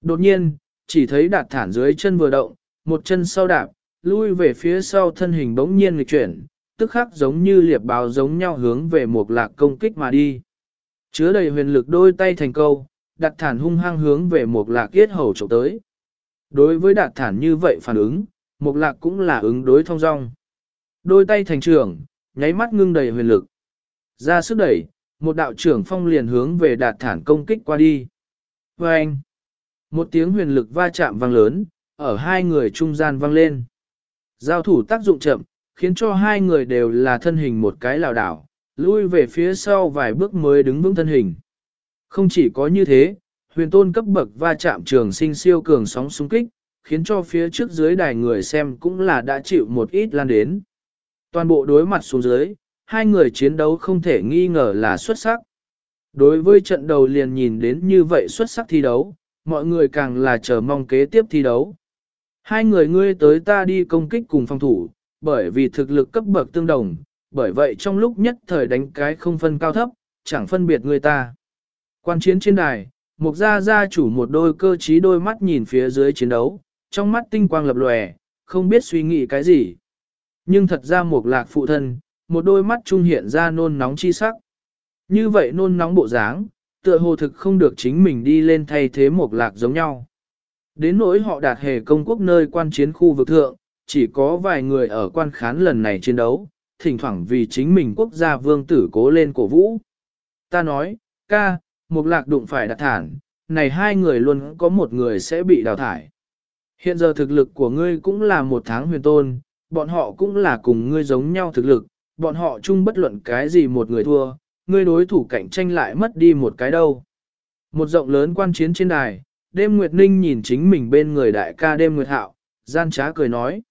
Đột nhiên, chỉ thấy đạt thản dưới chân vừa động, một chân sau đạp, lui về phía sau thân hình bỗng nhiên nghịch chuyển, tức khắc giống như liệp báo giống nhau hướng về một lạc công kích mà đi. Chứa đầy huyền lực đôi tay thành câu, đặt thản hung hăng hướng về một lạc yết hầu trộm tới. Đối với đạt thản như vậy phản ứng, một lạc cũng là ứng đối thông dong. Đôi tay thành trưởng, nháy mắt ngưng đầy huyền lực. Ra sức đẩy, một đạo trưởng phong liền hướng về đạt thản công kích qua đi. Và anh, một tiếng huyền lực va chạm vang lớn, ở hai người trung gian vang lên. Giao thủ tác dụng chậm, khiến cho hai người đều là thân hình một cái lảo đảo, lui về phía sau vài bước mới đứng vững thân hình. Không chỉ có như thế, huyền tôn cấp bậc va chạm trường sinh siêu cường sóng xung kích, khiến cho phía trước dưới đài người xem cũng là đã chịu một ít lan đến. Toàn bộ đối mặt xuống dưới, hai người chiến đấu không thể nghi ngờ là xuất sắc. Đối với trận đầu liền nhìn đến như vậy xuất sắc thi đấu, mọi người càng là chờ mong kế tiếp thi đấu. Hai người ngươi tới ta đi công kích cùng phòng thủ, bởi vì thực lực cấp bậc tương đồng, bởi vậy trong lúc nhất thời đánh cái không phân cao thấp, chẳng phân biệt người ta. Quan chiến trên đài, một gia gia chủ một đôi cơ trí đôi mắt nhìn phía dưới chiến đấu, trong mắt tinh quang lập lòe, không biết suy nghĩ cái gì. Nhưng thật ra một lạc phụ thân, một đôi mắt trung hiện ra nôn nóng chi sắc. Như vậy nôn nóng bộ dáng, tựa hồ thực không được chính mình đi lên thay thế một lạc giống nhau. Đến nỗi họ đạt hề công quốc nơi quan chiến khu vực thượng, chỉ có vài người ở quan khán lần này chiến đấu, thỉnh thoảng vì chính mình quốc gia vương tử cố lên cổ vũ. Ta nói, ca, một lạc đụng phải đạt thản, này hai người luôn có một người sẽ bị đào thải. Hiện giờ thực lực của ngươi cũng là một tháng huyền tôn, bọn họ cũng là cùng ngươi giống nhau thực lực, bọn họ chung bất luận cái gì một người thua, người đối thủ cạnh tranh lại mất đi một cái đâu. Một rộng lớn quan chiến trên đài, đêm Nguyệt Ninh nhìn chính mình bên người đại ca đêm Nguyệt Hạo, gian trá cười nói.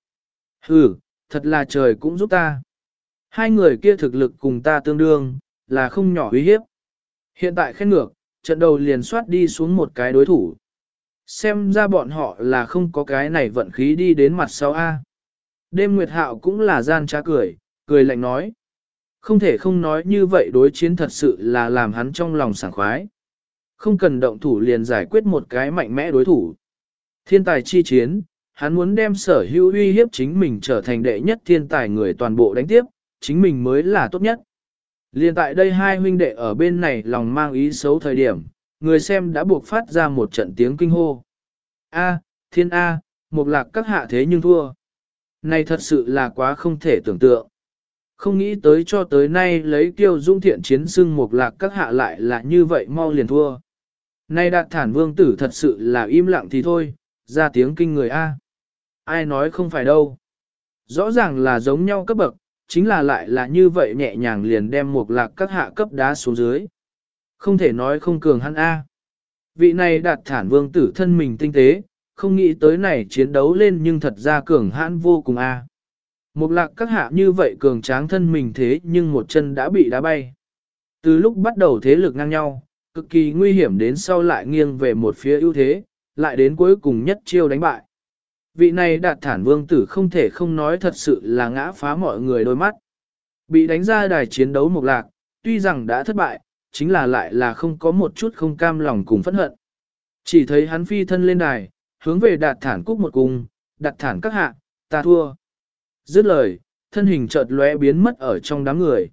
Hừ, thật là trời cũng giúp ta. Hai người kia thực lực cùng ta tương đương, là không nhỏ uy hiếp. Hiện tại khen ngược, trận đầu liền soát đi xuống một cái đối thủ. Xem ra bọn họ là không có cái này vận khí đi đến mặt sau A. Đêm Nguyệt Hạo cũng là gian trá cười, cười lạnh nói. Không thể không nói như vậy đối chiến thật sự là làm hắn trong lòng sảng khoái. Không cần động thủ liền giải quyết một cái mạnh mẽ đối thủ. Thiên tài chi chiến, hắn muốn đem sở hữu uy hiếp chính mình trở thành đệ nhất thiên tài người toàn bộ đánh tiếp, chính mình mới là tốt nhất. Liên tại đây hai huynh đệ ở bên này lòng mang ý xấu thời điểm, người xem đã buộc phát ra một trận tiếng kinh hô. A, thiên A, một lạc các hạ thế nhưng thua. Này thật sự là quá không thể tưởng tượng. Không nghĩ tới cho tới nay lấy kiêu dung thiện chiến xưng một lạc các hạ lại là như vậy mau liền thua. Nay đạt thản vương tử thật sự là im lặng thì thôi, ra tiếng kinh người A. Ai nói không phải đâu. Rõ ràng là giống nhau cấp bậc, chính là lại là như vậy nhẹ nhàng liền đem một lạc các hạ cấp đá xuống dưới. Không thể nói không cường hắn A. Vị này đạt thản vương tử thân mình tinh tế, không nghĩ tới này chiến đấu lên nhưng thật ra cường hãn vô cùng A. Một lạc các hạ như vậy cường tráng thân mình thế nhưng một chân đã bị đá bay. Từ lúc bắt đầu thế lực ngang nhau, cực kỳ nguy hiểm đến sau lại nghiêng về một phía ưu thế, lại đến cuối cùng nhất chiêu đánh bại. Vị này đạt thản vương tử không thể không nói thật sự là ngã phá mọi người đôi mắt. Bị đánh ra đài chiến đấu một lạc, tuy rằng đã thất bại, chính là lại là không có một chút không cam lòng cùng phẫn hận. Chỉ thấy hắn phi thân lên đài, hướng về đạt thản cúc một cung, đạt thản các hạ, ta thua. Dứt lời, thân hình chợt lóe biến mất ở trong đám người.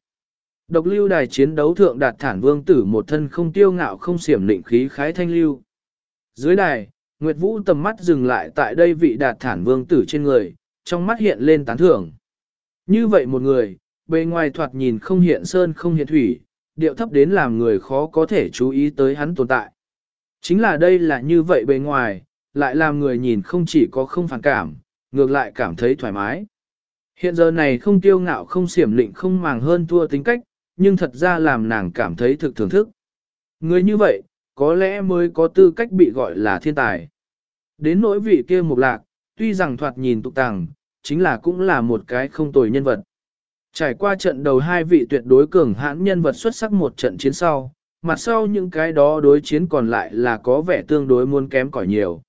Độc lưu đài chiến đấu thượng đạt thản vương tử một thân không tiêu ngạo không xiểm lịnh khí khái thanh lưu. Dưới đài, Nguyệt Vũ tầm mắt dừng lại tại đây vị đạt thản vương tử trên người, trong mắt hiện lên tán thưởng. Như vậy một người, bề ngoài thoạt nhìn không hiện sơn không hiện thủy, điệu thấp đến làm người khó có thể chú ý tới hắn tồn tại. Chính là đây là như vậy bề ngoài, lại làm người nhìn không chỉ có không phản cảm, ngược lại cảm thấy thoải mái. Hiện giờ này không tiêu ngạo không xiểm lịnh không màng hơn thua tính cách, nhưng thật ra làm nàng cảm thấy thực thưởng thức. Người như vậy, có lẽ mới có tư cách bị gọi là thiên tài. Đến nỗi vị kia mục lạc, tuy rằng thoạt nhìn tục tàng, chính là cũng là một cái không tồi nhân vật. Trải qua trận đầu hai vị tuyệt đối cường hãn nhân vật xuất sắc một trận chiến sau, mặt sau những cái đó đối chiến còn lại là có vẻ tương đối muốn kém cỏi nhiều.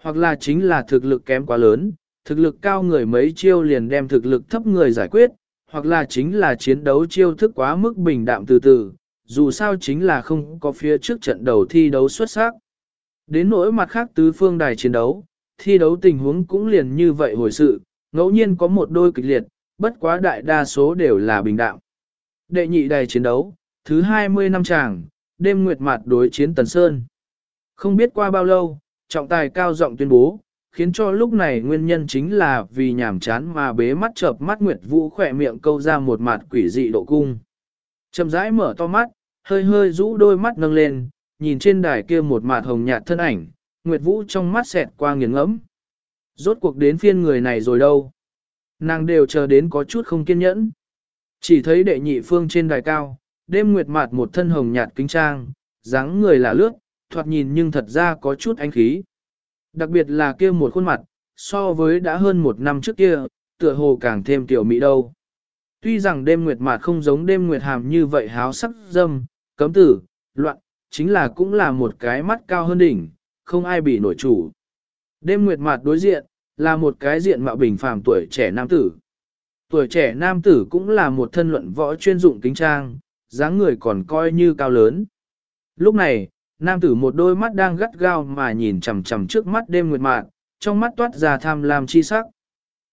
Hoặc là chính là thực lực kém quá lớn, thực lực cao người mấy chiêu liền đem thực lực thấp người giải quyết, hoặc là chính là chiến đấu chiêu thức quá mức bình đạm từ từ, dù sao chính là không có phía trước trận đầu thi đấu xuất sắc. Đến nỗi mặt khác tứ phương đài chiến đấu, thi đấu tình huống cũng liền như vậy hồi sự, ngẫu nhiên có một đôi kịch liệt, bất quá đại đa số đều là bình đạm. Đệ nhị đài chiến đấu, thứ 20 năm tràng, đêm nguyệt mặt đối chiến Tần Sơn. Không biết qua bao lâu, trọng tài cao giọng tuyên bố, khiến cho lúc này nguyên nhân chính là vì nhàm chán mà bế mắt chợp mắt Nguyệt Vũ khỏe miệng câu ra một mặt quỷ dị độ cung. Chậm rãi mở to mắt, hơi hơi rũ đôi mắt nâng lên, nhìn trên đài kia một mặt hồng nhạt thân ảnh, Nguyệt Vũ trong mắt xẹt qua nghiền ngẫm. Rốt cuộc đến phiên người này rồi đâu? Nàng đều chờ đến có chút không kiên nhẫn. Chỉ thấy đệ nhị phương trên đài cao, đêm nguyệt mặt một thân hồng nhạt kính trang, dáng người là lướt, thoạt nhìn nhưng thật ra có chút ánh khí. Đặc biệt là kia một khuôn mặt, so với đã hơn một năm trước kia, tựa hồ càng thêm tiểu mỹ đâu. Tuy rằng đêm nguyệt Mạt không giống đêm nguyệt hàm như vậy háo sắc dâm, cấm tử, loạn, chính là cũng là một cái mắt cao hơn đỉnh, không ai bị nổi chủ. Đêm nguyệt Mạt đối diện, là một cái diện mạo bình phàm tuổi trẻ nam tử. Tuổi trẻ nam tử cũng là một thân luận võ chuyên dụng kính trang, dáng người còn coi như cao lớn. Lúc này, nam tử một đôi mắt đang gắt gao mà nhìn chằm chằm trước mắt đêm nguyệt mạn, trong mắt toát ra tham lam chi sắc.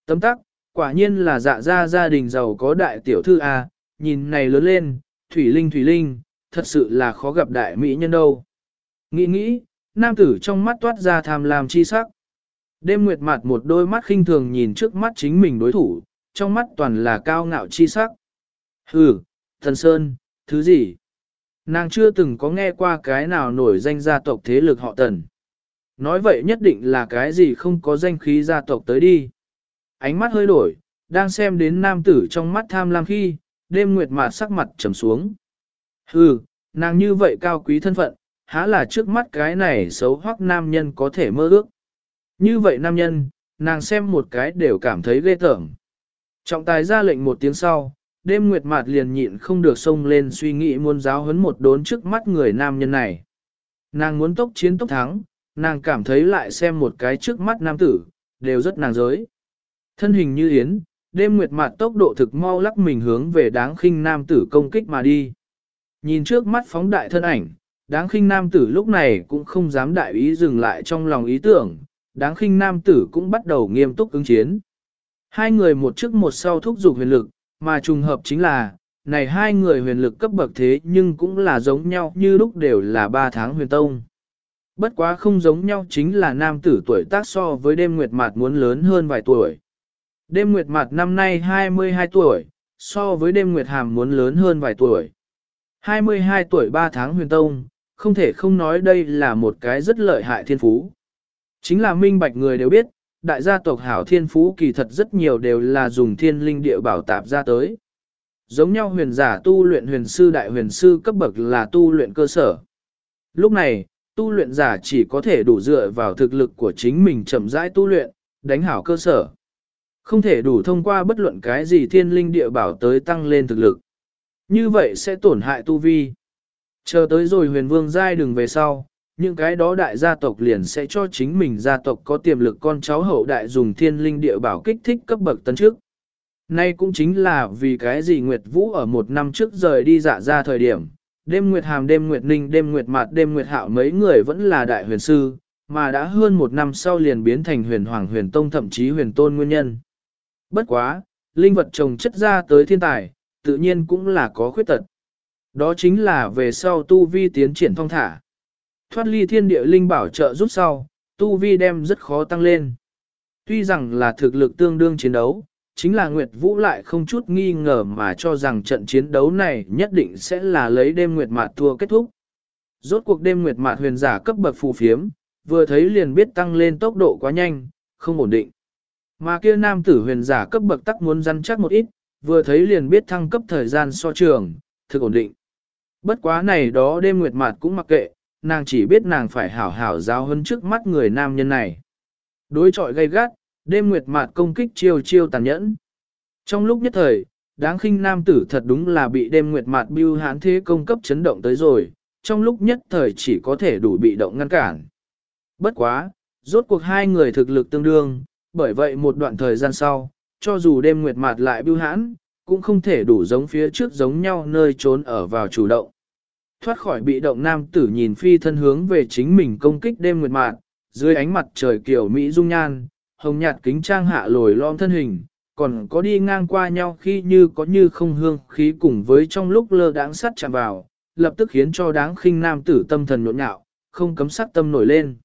Tấm tắc, quả nhiên là dạ gia gia đình giàu có đại tiểu thư A, nhìn này lớn lên, thủy linh thủy linh, thật sự là khó gặp đại mỹ nhân đâu. Nghĩ nghĩ, nam tử trong mắt toát ra tham lam chi sắc. Đêm nguyệt mặt một đôi mắt khinh thường nhìn trước mắt chính mình đối thủ, trong mắt toàn là cao ngạo chi sắc. Hừ, thần sơn, thứ gì? Nàng chưa từng có nghe qua cái nào nổi danh gia tộc thế lực họ tần. Nói vậy nhất định là cái gì không có danh khí gia tộc tới đi. Ánh mắt hơi đổi, đang xem đến nam tử trong mắt tham lam khi, đêm nguyệt mà sắc mặt trầm xuống. Hừ, nàng như vậy cao quý thân phận, há là trước mắt cái này xấu hoắc nam nhân có thể mơ ước. Như vậy nam nhân, nàng xem một cái đều cảm thấy ghê tởm. Trọng tài ra lệnh một tiếng sau, đêm nguyệt mạt liền nhịn không được xông lên suy nghĩ muốn giáo huấn một đốn trước mắt người nam nhân này. Nàng muốn tốc chiến tốc thắng, nàng cảm thấy lại xem một cái trước mắt nam tử, đều rất nàng giới. Thân hình như yến, đêm nguyệt mạt tốc độ thực mau lắc mình hướng về đáng khinh nam tử công kích mà đi. Nhìn trước mắt phóng đại thân ảnh, đáng khinh nam tử lúc này cũng không dám đại ý dừng lại trong lòng ý tưởng, đáng khinh nam tử cũng bắt đầu nghiêm túc ứng chiến. Hai người một trước một sau thúc giục huyền lực, mà trùng hợp chính là, này hai người huyền lực cấp bậc thế nhưng cũng là giống nhau như lúc đều là ba tháng huyền tông. Bất quá không giống nhau chính là nam tử tuổi tác so với đêm nguyệt mạt muốn lớn hơn vài tuổi. Đêm nguyệt mạt năm nay 22 tuổi, so với đêm nguyệt hàm muốn lớn hơn vài tuổi. 22 tuổi 3 tháng huyền tông, không thể không nói đây là một cái rất lợi hại thiên phú. Chính là minh bạch người đều biết, đại gia tộc hảo thiên phú kỳ thật rất nhiều đều là dùng thiên linh địa bảo tạp ra tới. Giống nhau huyền giả tu luyện huyền sư đại huyền sư cấp bậc là tu luyện cơ sở. Lúc này, tu luyện giả chỉ có thể đủ dựa vào thực lực của chính mình chậm rãi tu luyện, đánh hảo cơ sở. Không thể đủ thông qua bất luận cái gì thiên linh địa bảo tới tăng lên thực lực. Như vậy sẽ tổn hại tu vi. Chờ tới rồi huyền vương giai đường về sau, những cái đó đại gia tộc liền sẽ cho chính mình gia tộc có tiềm lực con cháu hậu đại dùng thiên linh địa bảo kích thích cấp bậc tấn trước. Nay cũng chính là vì cái gì Nguyệt Vũ ở một năm trước rời đi dạ ra thời điểm, đêm Nguyệt Hàm đêm Nguyệt Ninh đêm Nguyệt Mạt đêm Nguyệt Hạo mấy người vẫn là đại huyền sư, mà đã hơn một năm sau liền biến thành huyền hoàng huyền tông thậm chí huyền tôn nguyên nhân. Bất quá, linh vật trồng chất ra tới thiên tài, tự nhiên cũng là có khuyết tật. Đó chính là về sau tu vi tiến triển thông thả. Thoát ly thiên địa linh bảo trợ giúp sau, tu vi đem rất khó tăng lên. Tuy rằng là thực lực tương đương chiến đấu, chính là Nguyệt Vũ lại không chút nghi ngờ mà cho rằng trận chiến đấu này nhất định sẽ là lấy đêm Nguyệt Mạt thua kết thúc. Rốt cuộc đêm Nguyệt Mạt huyền giả cấp bậc phù phiếm, vừa thấy liền biết tăng lên tốc độ quá nhanh, không ổn định. Mà kia nam tử huyền giả cấp bậc tắc muốn rắn chắc một ít, vừa thấy liền biết thăng cấp thời gian so trường, thực ổn định. Bất quá này đó đêm Nguyệt Mạt cũng mặc kệ, nàng chỉ biết nàng phải hảo hảo giáo hơn trước mắt người nam nhân này. Đối trọi gay gắt, đêm nguyệt mạt công kích chiêu chiêu tàn nhẫn. Trong lúc nhất thời, đáng khinh nam tử thật đúng là bị đêm nguyệt mạt bưu hán thế công cấp chấn động tới rồi, trong lúc nhất thời chỉ có thể đủ bị động ngăn cản. Bất quá, rốt cuộc hai người thực lực tương đương, bởi vậy một đoạn thời gian sau, cho dù đêm nguyệt mạt lại bưu hãn, cũng không thể đủ giống phía trước giống nhau nơi trốn ở vào chủ động. Thoát khỏi bị động nam tử nhìn phi thân hướng về chính mình công kích đêm nguyệt mạn dưới ánh mặt trời kiểu Mỹ dung nhan, hồng nhạt kính trang hạ lồi lom thân hình, còn có đi ngang qua nhau khi như có như không hương khí cùng với trong lúc lơ đãng sắt chạm vào, lập tức khiến cho đáng khinh nam tử tâm thần nhộn nhạo, không cấm sắc tâm nổi lên.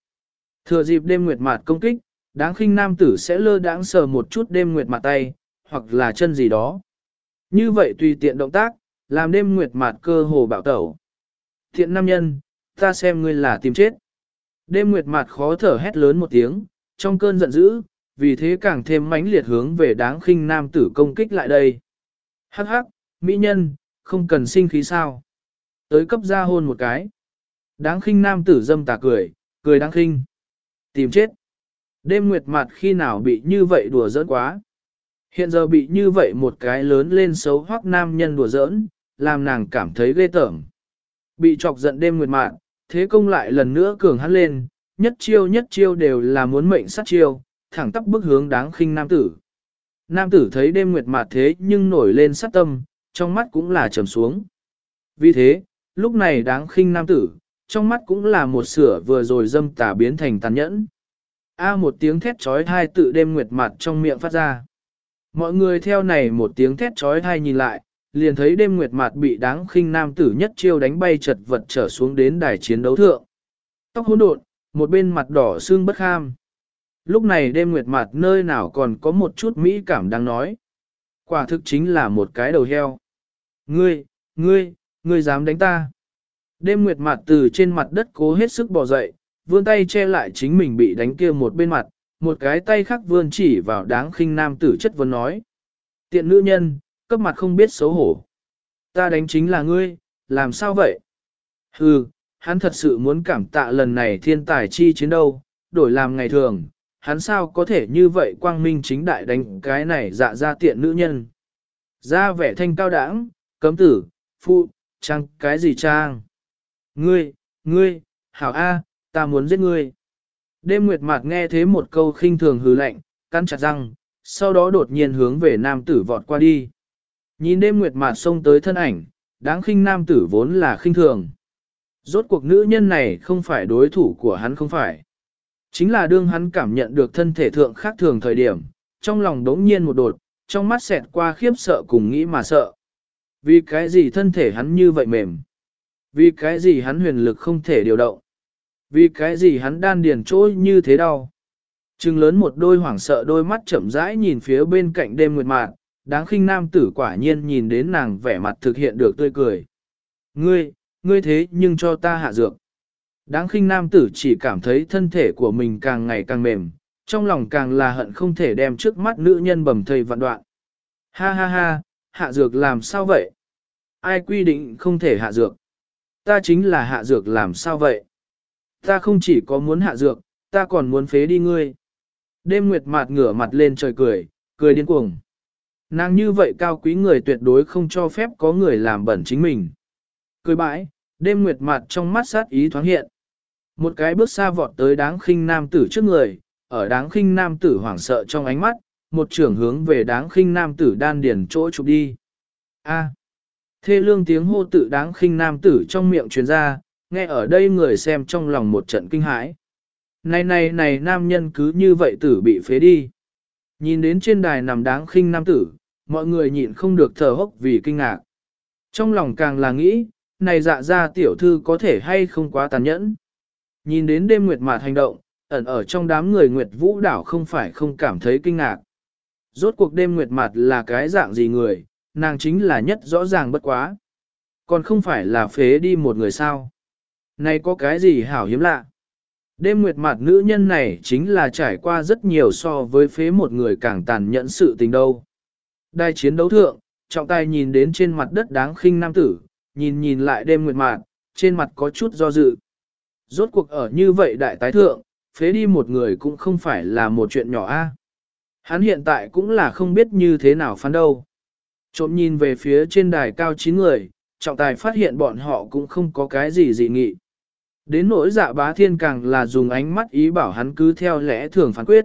Thừa dịp đêm nguyệt mạt công kích, đáng khinh nam tử sẽ lơ đãng sờ một chút đêm nguyệt mạt tay, hoặc là chân gì đó. Như vậy tùy tiện động tác, làm đêm nguyệt mạt cơ hồ bạo tẩu. Thiện nam nhân, ta xem ngươi là tìm chết. Đêm nguyệt mặt khó thở hét lớn một tiếng, trong cơn giận dữ, vì thế càng thêm mãnh liệt hướng về đáng khinh nam tử công kích lại đây. Hắc hắc, mỹ nhân, không cần sinh khí sao. Tới cấp ra hôn một cái. Đáng khinh nam tử dâm tà cười, cười đáng khinh. Tìm chết. Đêm nguyệt mặt khi nào bị như vậy đùa giỡn quá. Hiện giờ bị như vậy một cái lớn lên xấu hoắc nam nhân đùa giỡn, làm nàng cảm thấy ghê tởm. Bị chọc giận đêm nguyệt mạn, thế công lại lần nữa cường hắn lên, nhất chiêu nhất chiêu đều là muốn mệnh sát chiêu, thẳng tắp bức hướng đáng khinh nam tử. Nam tử thấy đêm nguyệt mạt thế nhưng nổi lên sát tâm, trong mắt cũng là trầm xuống. Vì thế, lúc này đáng khinh nam tử, trong mắt cũng là một sửa vừa rồi dâm tà biến thành tàn nhẫn. A một tiếng thét trói thai tự đêm nguyệt mặt trong miệng phát ra. Mọi người theo này một tiếng thét trói thai nhìn lại, liền thấy đêm nguyệt mạt bị đáng khinh nam tử nhất chiêu đánh bay chật vật trở xuống đến đài chiến đấu thượng. Tóc hỗn độn, một bên mặt đỏ xương bất kham. Lúc này đêm nguyệt mạt nơi nào còn có một chút mỹ cảm đang nói. Quả thực chính là một cái đầu heo. Ngươi, ngươi, ngươi dám đánh ta. Đêm nguyệt mạt từ trên mặt đất cố hết sức bỏ dậy, vươn tay che lại chính mình bị đánh kia một bên mặt, một cái tay khác vươn chỉ vào đáng khinh nam tử chất vấn nói. Tiện nữ nhân, cấp mặt không biết xấu hổ. Ta đánh chính là ngươi, làm sao vậy? Hừ, hắn thật sự muốn cảm tạ lần này thiên tài chi chiến đâu, đổi làm ngày thường, hắn sao có thể như vậy quang minh chính đại đánh cái này dạ ra tiện nữ nhân. Ra vẻ thanh cao đãng, cấm tử, phụ, trang, cái gì trang? Ngươi, ngươi, hảo A, ta muốn giết ngươi. Đêm nguyệt mạc nghe thế một câu khinh thường hừ lạnh, cắn chặt răng, sau đó đột nhiên hướng về nam tử vọt qua đi. Nhìn đêm nguyệt mạt xông tới thân ảnh, đáng khinh nam tử vốn là khinh thường. Rốt cuộc nữ nhân này không phải đối thủ của hắn không phải. Chính là đương hắn cảm nhận được thân thể thượng khác thường thời điểm, trong lòng đống nhiên một đột, trong mắt xẹt qua khiếp sợ cùng nghĩ mà sợ. Vì cái gì thân thể hắn như vậy mềm? Vì cái gì hắn huyền lực không thể điều động? Vì cái gì hắn đan điền trôi như thế đau? Trừng lớn một đôi hoảng sợ đôi mắt chậm rãi nhìn phía bên cạnh đêm nguyệt mạt, đáng khinh nam tử quả nhiên nhìn đến nàng vẻ mặt thực hiện được tươi cười. Ngươi, ngươi thế nhưng cho ta hạ dược. Đáng khinh nam tử chỉ cảm thấy thân thể của mình càng ngày càng mềm, trong lòng càng là hận không thể đem trước mắt nữ nhân bầm thây vạn đoạn. Ha ha ha, hạ dược làm sao vậy? Ai quy định không thể hạ dược? Ta chính là hạ dược làm sao vậy? Ta không chỉ có muốn hạ dược, ta còn muốn phế đi ngươi. Đêm nguyệt mạt ngửa mặt lên trời cười, cười điên cuồng. Nàng như vậy cao quý người tuyệt đối không cho phép có người làm bẩn chính mình. Cười bãi, đêm nguyệt mặt trong mắt sát ý thoáng hiện. Một cái bước xa vọt tới đáng khinh nam tử trước người, ở đáng khinh nam tử hoảng sợ trong ánh mắt, một trưởng hướng về đáng khinh nam tử đan điền chỗ chụp đi. A. Thê lương tiếng hô tự đáng khinh nam tử trong miệng truyền ra, nghe ở đây người xem trong lòng một trận kinh hãi. Này này này nam nhân cứ như vậy tử bị phế đi. Nhìn đến trên đài nằm đáng khinh nam tử, mọi người nhịn không được thở hốc vì kinh ngạc. Trong lòng càng là nghĩ, này dạ ra tiểu thư có thể hay không quá tàn nhẫn. Nhìn đến đêm nguyệt mạt hành động, ẩn ở trong đám người nguyệt vũ đảo không phải không cảm thấy kinh ngạc. Rốt cuộc đêm nguyệt mạt là cái dạng gì người, nàng chính là nhất rõ ràng bất quá. Còn không phải là phế đi một người sao. Này có cái gì hảo hiếm lạ. Đêm nguyệt mặt nữ nhân này chính là trải qua rất nhiều so với phế một người càng tàn nhẫn sự tình đâu. Đài chiến đấu thượng, trọng tài nhìn đến trên mặt đất đáng khinh nam tử, nhìn nhìn lại đêm nguyệt mạn, trên mặt có chút do dự. Rốt cuộc ở như vậy đại tái thượng, phế đi một người cũng không phải là một chuyện nhỏ a. Hắn hiện tại cũng là không biết như thế nào phán đâu. Trộm nhìn về phía trên đài cao chín người, trọng tài phát hiện bọn họ cũng không có cái gì dị nghị. Đến nỗi dạ bá thiên càng là dùng ánh mắt ý bảo hắn cứ theo lẽ thường phán quyết.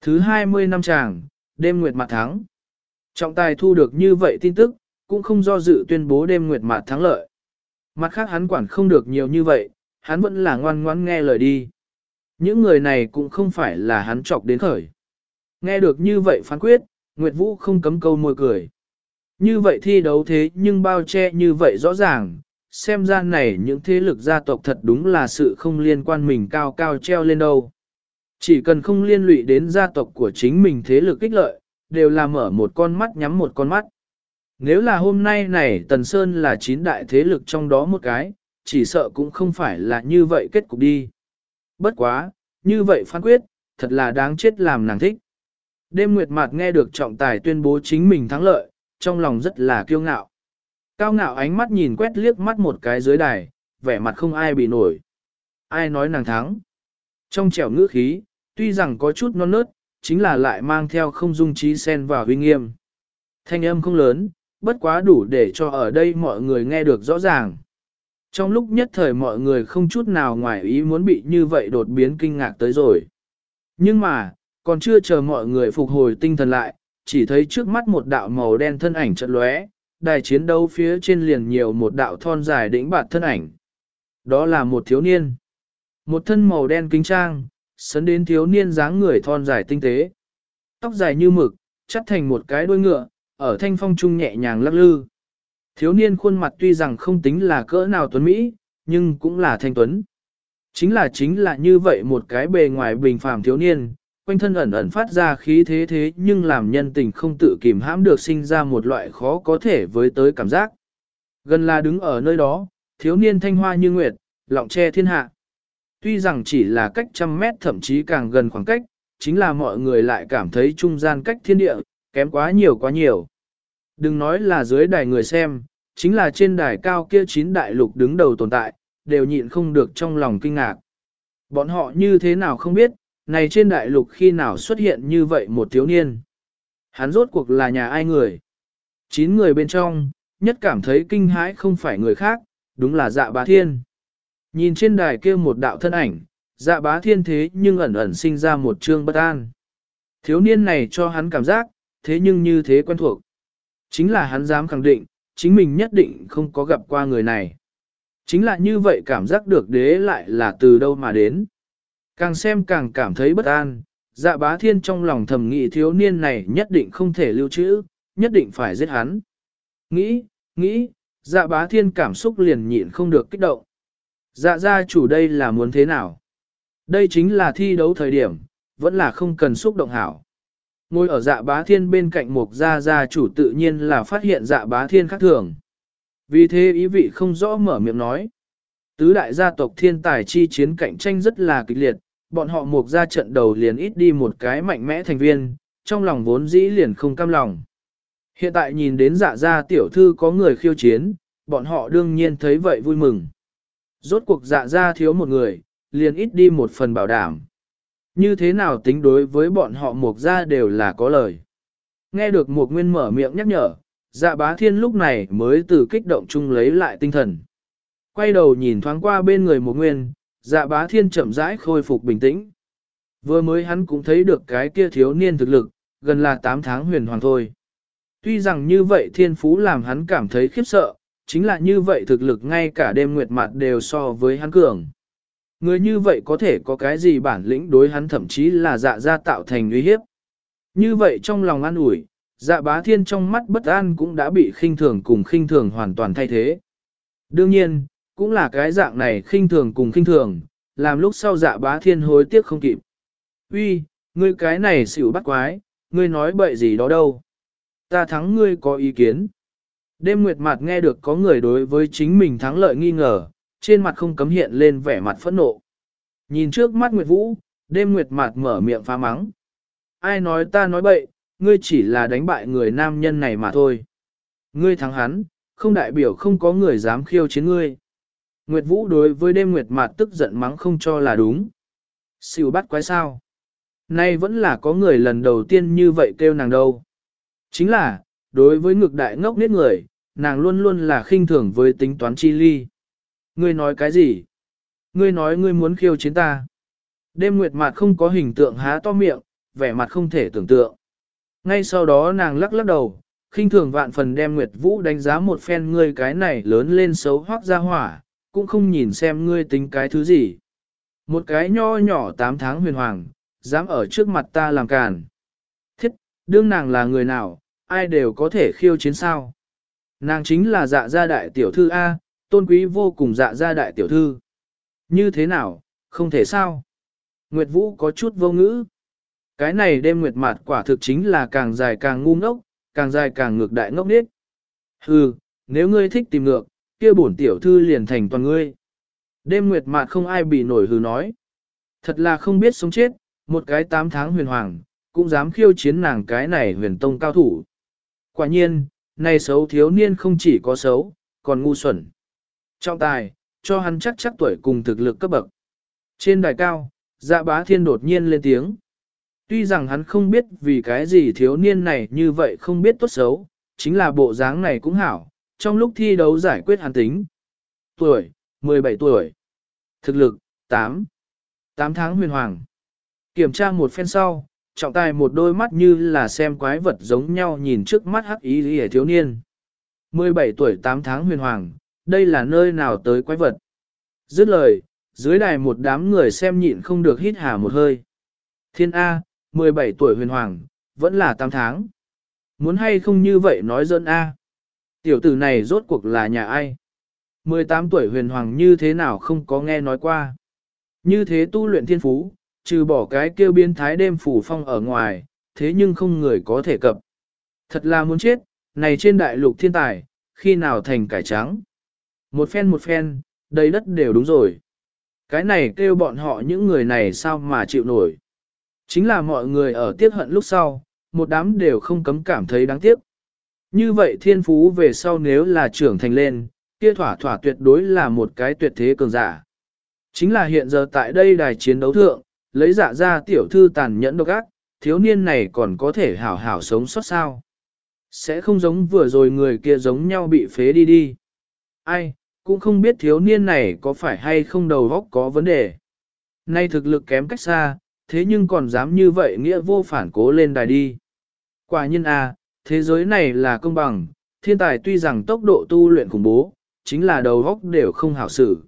Thứ 20 năm chàng, đêm nguyệt mặt thắng. Trọng tài thu được như vậy tin tức, cũng không do dự tuyên bố đêm nguyệt mạt thắng lợi. Mặt khác hắn quản không được nhiều như vậy, hắn vẫn là ngoan ngoãn nghe lời đi. Những người này cũng không phải là hắn chọc đến khởi. Nghe được như vậy phán quyết, Nguyệt Vũ không cấm câu môi cười. Như vậy thi đấu thế nhưng bao che như vậy rõ ràng, xem ra này những thế lực gia tộc thật đúng là sự không liên quan mình cao cao treo lên đâu. Chỉ cần không liên lụy đến gia tộc của chính mình thế lực kích lợi, đều là mở một con mắt nhắm một con mắt. Nếu là hôm nay này Tần Sơn là chín đại thế lực trong đó một cái, chỉ sợ cũng không phải là như vậy kết cục đi. Bất quá, như vậy phán quyết, thật là đáng chết làm nàng thích. Đêm Nguyệt Mạt nghe được trọng tài tuyên bố chính mình thắng lợi, trong lòng rất là kiêu ngạo. Cao ngạo ánh mắt nhìn quét liếc mắt một cái dưới đài, vẻ mặt không ai bị nổi. Ai nói nàng thắng? Trong trẻo ngữ khí, tuy rằng có chút non nớt, chính là lại mang theo không dung trí sen và huy nghiêm. Thanh âm không lớn, bất quá đủ để cho ở đây mọi người nghe được rõ ràng. Trong lúc nhất thời mọi người không chút nào ngoài ý muốn bị như vậy đột biến kinh ngạc tới rồi. Nhưng mà, còn chưa chờ mọi người phục hồi tinh thần lại, chỉ thấy trước mắt một đạo màu đen thân ảnh chợt lóe, đài chiến đấu phía trên liền nhiều một đạo thon dài đỉnh bạt thân ảnh. Đó là một thiếu niên. Một thân màu đen kính trang, sấn đến thiếu niên dáng người thon dài tinh tế. Tóc dài như mực, chắt thành một cái đuôi ngựa, ở thanh phong trung nhẹ nhàng lắc lư. Thiếu niên khuôn mặt tuy rằng không tính là cỡ nào tuấn Mỹ, nhưng cũng là thanh tuấn. Chính là chính là như vậy một cái bề ngoài bình phàm thiếu niên, quanh thân ẩn ẩn phát ra khí thế thế nhưng làm nhân tình không tự kìm hãm được sinh ra một loại khó có thể với tới cảm giác. Gần là đứng ở nơi đó, thiếu niên thanh hoa như nguyệt, lọng che thiên hạ. Tuy rằng chỉ là cách trăm mét thậm chí càng gần khoảng cách, chính là mọi người lại cảm thấy trung gian cách thiên địa, kém quá nhiều quá nhiều. Đừng nói là dưới đài người xem, chính là trên đài cao kia chín đại lục đứng đầu tồn tại, đều nhịn không được trong lòng kinh ngạc. Bọn họ như thế nào không biết, này trên đại lục khi nào xuất hiện như vậy một thiếu niên. Hắn rốt cuộc là nhà ai người? Chín người bên trong, nhất cảm thấy kinh hãi không phải người khác, đúng là dạ bá thiên. Nhìn trên đài kia một đạo thân ảnh, dạ bá thiên thế nhưng ẩn ẩn sinh ra một trương bất an. Thiếu niên này cho hắn cảm giác, thế nhưng như thế quen thuộc. Chính là hắn dám khẳng định, chính mình nhất định không có gặp qua người này. Chính là như vậy cảm giác được đế lại là từ đâu mà đến. Càng xem càng cảm thấy bất an, dạ bá thiên trong lòng thầm nghĩ thiếu niên này nhất định không thể lưu trữ, nhất định phải giết hắn. Nghĩ, nghĩ, dạ bá thiên cảm xúc liền nhịn không được kích động. Dạ gia chủ đây là muốn thế nào? Đây chính là thi đấu thời điểm, vẫn là không cần xúc động hảo. Ngồi ở dạ bá thiên bên cạnh mục gia gia chủ tự nhiên là phát hiện dạ bá thiên khác thường. Vì thế ý vị không rõ mở miệng nói. Tứ đại gia tộc thiên tài chi chiến cạnh tranh rất là kịch liệt, bọn họ mục ra trận đầu liền ít đi một cái mạnh mẽ thành viên, trong lòng vốn dĩ liền không cam lòng. Hiện tại nhìn đến dạ gia tiểu thư có người khiêu chiến, bọn họ đương nhiên thấy vậy vui mừng. Rốt cuộc dạ ra thiếu một người, liền ít đi một phần bảo đảm. Như thế nào tính đối với bọn họ mục ra đều là có lời. Nghe được Mục nguyên mở miệng nhắc nhở, dạ bá thiên lúc này mới từ kích động chung lấy lại tinh thần. Quay đầu nhìn thoáng qua bên người Mục nguyên, dạ bá thiên chậm rãi khôi phục bình tĩnh. Vừa mới hắn cũng thấy được cái kia thiếu niên thực lực, gần là 8 tháng huyền hoàng thôi. Tuy rằng như vậy thiên phú làm hắn cảm thấy khiếp sợ, chính là như vậy thực lực ngay cả đêm nguyệt mặt đều so với hắn cường. Người như vậy có thể có cái gì bản lĩnh đối hắn thậm chí là dạ ra tạo thành uy hiếp. Như vậy trong lòng an ủi, dạ bá thiên trong mắt bất an cũng đã bị khinh thường cùng khinh thường hoàn toàn thay thế. Đương nhiên, cũng là cái dạng này khinh thường cùng khinh thường, làm lúc sau dạ bá thiên hối tiếc không kịp. Uy, ngươi cái này xỉu bắt quái, ngươi nói bậy gì đó đâu. Ta thắng ngươi có ý kiến. Đêm nguyệt Mạt nghe được có người đối với chính mình thắng lợi nghi ngờ, trên mặt không cấm hiện lên vẻ mặt phẫn nộ. Nhìn trước mắt Nguyệt Vũ, đêm Nguyệt Mạt mở miệng phá mắng. Ai nói ta nói bậy, ngươi chỉ là đánh bại người nam nhân này mà thôi. Ngươi thắng hắn, không đại biểu không có người dám khiêu chiến ngươi. Nguyệt Vũ đối với đêm Nguyệt Mạt tức giận mắng không cho là đúng. Siêu bắt quái sao? Nay vẫn là có người lần đầu tiên như vậy kêu nàng đâu. Chính là, đối với ngược đại ngốc nết người, nàng luôn luôn là khinh thường với tính toán chi ly. Ngươi nói cái gì? Ngươi nói ngươi muốn khiêu chiến ta. Đêm Nguyệt mặt không có hình tượng há to miệng, vẻ mặt không thể tưởng tượng. Ngay sau đó nàng lắc lắc đầu, khinh thường vạn phần đem Nguyệt Vũ đánh giá một phen ngươi cái này lớn lên xấu hoác ra hỏa, cũng không nhìn xem ngươi tính cái thứ gì. Một cái nho nhỏ 8 tháng huyền hoàng, dám ở trước mặt ta làm càn. Thiết, đương nàng là người nào, ai đều có thể khiêu chiến sao. Nàng chính là dạ gia đại tiểu thư A, tôn quý vô cùng dạ gia đại tiểu thư. Như thế nào, không thể sao. Nguyệt Vũ có chút vô ngữ. Cái này đêm nguyệt mặt quả thực chính là càng dài càng ngu ngốc, càng dài càng ngược đại ngốc điếc. Hừ, nếu ngươi thích tìm ngược, kia bổn tiểu thư liền thành toàn ngươi. Đêm nguyệt mạt không ai bị nổi hừ nói. Thật là không biết sống chết, một cái tám tháng huyền hoàng, cũng dám khiêu chiến nàng cái này huyền tông cao thủ. Quả nhiên, này xấu thiếu niên không chỉ có xấu, còn ngu xuẩn. Trọng tài, cho hắn chắc chắc tuổi cùng thực lực cấp bậc. Trên đài cao, dạ bá thiên đột nhiên lên tiếng. Tuy rằng hắn không biết vì cái gì thiếu niên này như vậy không biết tốt xấu, chính là bộ dáng này cũng hảo, trong lúc thi đấu giải quyết hắn tính. Tuổi, 17 tuổi. Thực lực, 8. 8 tháng huyền hoàng. Kiểm tra một phen sau, trọng tài một đôi mắt như là xem quái vật giống nhau nhìn trước mắt hắc ý hề thiếu niên. 17 tuổi 8 tháng huyền hoàng, đây là nơi nào tới quái vật. Dứt lời, dưới đài một đám người xem nhịn không được hít hà một hơi. Thiên A, 17 tuổi huyền hoàng, vẫn là 8 tháng. Muốn hay không như vậy nói dân A. Tiểu tử này rốt cuộc là nhà ai? 18 tuổi huyền hoàng như thế nào không có nghe nói qua. Như thế tu luyện thiên phú, trừ bỏ cái kêu biến thái đêm phủ phong ở ngoài, thế nhưng không người có thể cập. Thật là muốn chết, này trên đại lục thiên tài, khi nào thành cải trắng. Một phen một phen, đầy đất đều đúng rồi. Cái này kêu bọn họ những người này sao mà chịu nổi. Chính là mọi người ở tiết hận lúc sau, một đám đều không cấm cảm thấy đáng tiếc. Như vậy thiên phú về sau nếu là trưởng thành lên, kia thỏa thỏa tuyệt đối là một cái tuyệt thế cường giả. Chính là hiện giờ tại đây đài chiến đấu thượng, lấy dạ ra tiểu thư tàn nhẫn độc ác, thiếu niên này còn có thể hảo hảo sống sót sao. Sẽ không giống vừa rồi người kia giống nhau bị phế đi đi. Ai, cũng không biết thiếu niên này có phải hay không đầu góc có vấn đề. Nay thực lực kém cách xa, thế nhưng còn dám như vậy nghĩa vô phản cố lên đài đi. Quả nhiên à, thế giới này là công bằng, thiên tài tuy rằng tốc độ tu luyện khủng bố, chính là đầu góc đều không hảo xử.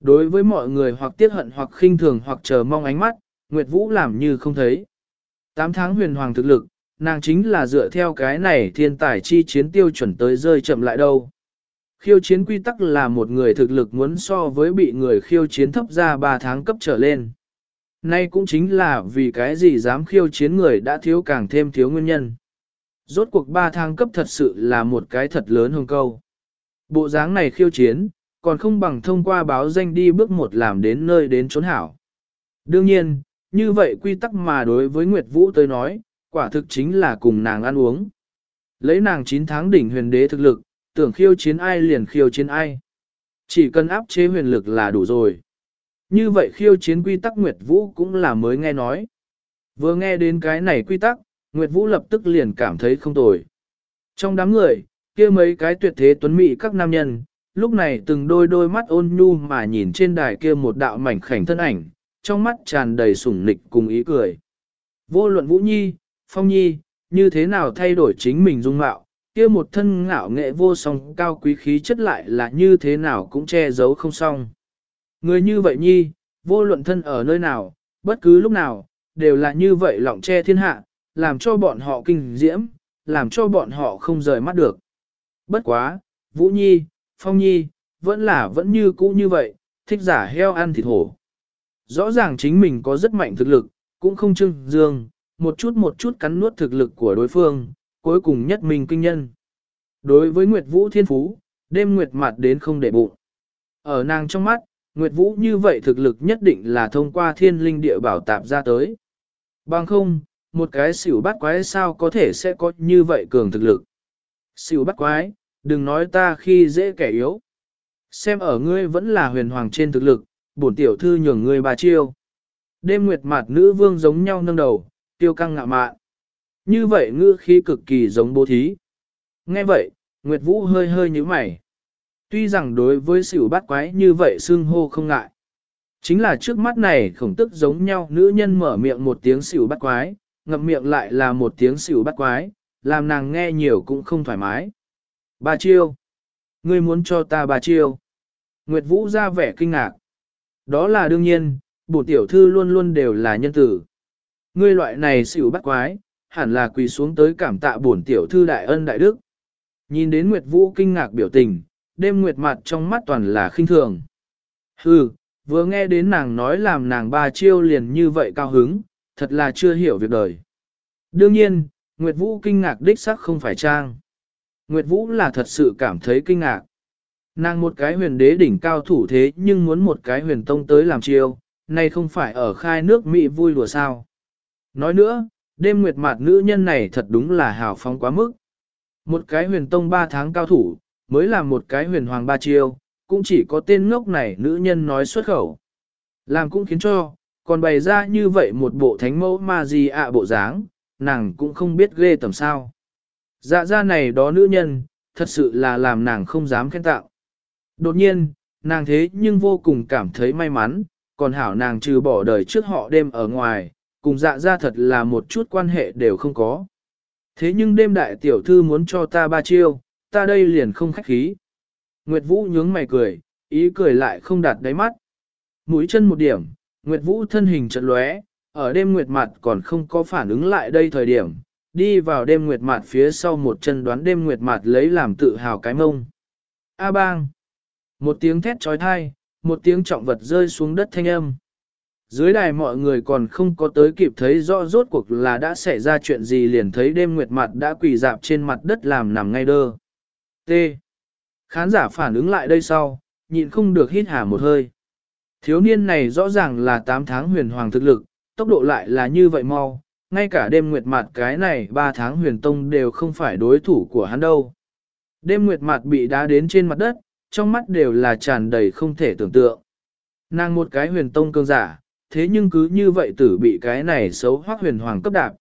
Đối với mọi người hoặc tiếc hận hoặc khinh thường hoặc chờ mong ánh mắt, Nguyệt Vũ làm như không thấy. Tám tháng huyền hoàng thực lực, nàng chính là dựa theo cái này thiên tài chi chiến tiêu chuẩn tới rơi chậm lại đâu. Khiêu chiến quy tắc là một người thực lực muốn so với bị người khiêu chiến thấp ra 3 tháng cấp trở lên. Nay cũng chính là vì cái gì dám khiêu chiến người đã thiếu càng thêm thiếu nguyên nhân. Rốt cuộc ba tháng cấp thật sự là một cái thật lớn hơn câu. Bộ dáng này khiêu chiến, còn không bằng thông qua báo danh đi bước một làm đến nơi đến trốn hảo. Đương nhiên, như vậy quy tắc mà đối với Nguyệt Vũ tới nói, quả thực chính là cùng nàng ăn uống. Lấy nàng 9 tháng đỉnh huyền đế thực lực, tưởng khiêu chiến ai liền khiêu chiến ai. Chỉ cần áp chế huyền lực là đủ rồi. Như vậy khiêu chiến quy tắc Nguyệt Vũ cũng là mới nghe nói. Vừa nghe đến cái này quy tắc, Nguyệt Vũ lập tức liền cảm thấy không tồi. Trong đám người, kia mấy cái tuyệt thế tuấn mỹ các nam nhân, lúc này từng đôi đôi mắt ôn nhu mà nhìn trên đài kia một đạo mảnh khảnh thân ảnh, trong mắt tràn đầy sủng nịch cùng ý cười. Vô luận Vũ Nhi, Phong Nhi, như thế nào thay đổi chính mình dung mạo, kia một thân ngạo nghệ vô song cao quý khí chất lại là như thế nào cũng che giấu không xong. Người như vậy Nhi, vô luận thân ở nơi nào, bất cứ lúc nào, đều là như vậy lọng che thiên hạ, làm cho bọn họ kinh diễm, làm cho bọn họ không rời mắt được. Bất quá, Vũ Nhi, Phong Nhi, vẫn là vẫn như cũ như vậy, thích giả heo ăn thịt hổ. Rõ ràng chính mình có rất mạnh thực lực, cũng không trưng dương, một chút một chút cắn nuốt thực lực của đối phương, cuối cùng nhất mình kinh nhân. Đối với Nguyệt Vũ Thiên Phú, đêm Nguyệt mặt đến không để bụng. Ở nàng trong mắt, Nguyệt Vũ như vậy thực lực nhất định là thông qua thiên linh địa bảo tạp ra tới. Bằng không, một cái xỉu bắt quái sao có thể sẽ có như vậy cường thực lực. Xỉu bắt quái, đừng nói ta khi dễ kẻ yếu. Xem ở ngươi vẫn là huyền hoàng trên thực lực, bổn tiểu thư nhường ngươi bà chiêu. Đêm nguyệt mặt nữ vương giống nhau nâng đầu, tiêu căng ngạ mạn. Như vậy ngư khí cực kỳ giống bố thí. Nghe vậy, Nguyệt Vũ hơi hơi như mày. Tuy rằng đối với xỉu bắt quái như vậy xương hô không ngại. Chính là trước mắt này khổng tức giống nhau nữ nhân mở miệng một tiếng xỉu bắt quái, ngậm miệng lại là một tiếng xỉu bắt quái, làm nàng nghe nhiều cũng không thoải mái. Ba chiêu. Ngươi muốn cho ta ba chiêu. Nguyệt Vũ ra vẻ kinh ngạc. Đó là đương nhiên, bổ tiểu thư luôn luôn đều là nhân tử. Ngươi loại này xỉu bắt quái, hẳn là quỳ xuống tới cảm tạ bổn tiểu thư đại ân đại đức. Nhìn đến Nguyệt Vũ kinh ngạc biểu tình, đêm Nguyệt mặt trong mắt toàn là khinh thường. Hừ, vừa nghe đến nàng nói làm nàng ba chiêu liền như vậy cao hứng, thật là chưa hiểu việc đời. Đương nhiên, Nguyệt Vũ kinh ngạc đích sắc không phải trang. Nguyệt Vũ là thật sự cảm thấy kinh ngạc. Nàng một cái huyền đế đỉnh cao thủ thế nhưng muốn một cái huyền tông tới làm chiêu, này không phải ở khai nước Mỹ vui đùa sao. Nói nữa, đêm nguyệt mạt nữ nhân này thật đúng là hào phóng quá mức. Một cái huyền tông ba tháng cao thủ, mới là một cái huyền hoàng ba chiêu, cũng chỉ có tên ngốc này nữ nhân nói xuất khẩu. Làm cũng khiến cho, còn bày ra như vậy một bộ thánh mẫu ma gì ạ bộ dáng, nàng cũng không biết ghê tầm sao. Dạ ra này đó nữ nhân, thật sự là làm nàng không dám khen tạo. Đột nhiên, nàng thế nhưng vô cùng cảm thấy may mắn, còn hảo nàng trừ bỏ đời trước họ đêm ở ngoài, cùng dạ ra thật là một chút quan hệ đều không có. Thế nhưng đêm đại tiểu thư muốn cho ta ba chiêu, ta đây liền không khách khí. Nguyệt Vũ nhướng mày cười, ý cười lại không đạt đáy mắt. Mũi chân một điểm, Nguyệt Vũ thân hình chợt lóe, ở đêm Nguyệt mặt còn không có phản ứng lại đây thời điểm, đi vào đêm Nguyệt Mạt phía sau một chân đoán đêm Nguyệt Mạt lấy làm tự hào cái mông. A bang! Một tiếng thét trói thai, một tiếng trọng vật rơi xuống đất thanh âm. Dưới đài mọi người còn không có tới kịp thấy rõ rốt cuộc là đã xảy ra chuyện gì liền thấy đêm nguyệt mặt đã quỳ dạp trên mặt đất làm nằm ngay đơ. T. Khán giả phản ứng lại đây sau, nhịn không được hít hà một hơi. Thiếu niên này rõ ràng là 8 tháng huyền hoàng thực lực, tốc độ lại là như vậy mau, ngay cả đêm nguyệt mặt cái này 3 tháng huyền tông đều không phải đối thủ của hắn đâu. Đêm nguyệt mặt bị đá đến trên mặt đất, trong mắt đều là tràn đầy không thể tưởng tượng. Nàng một cái huyền tông cương giả, thế nhưng cứ như vậy tử bị cái này xấu hoác huyền hoàng cấp đạp.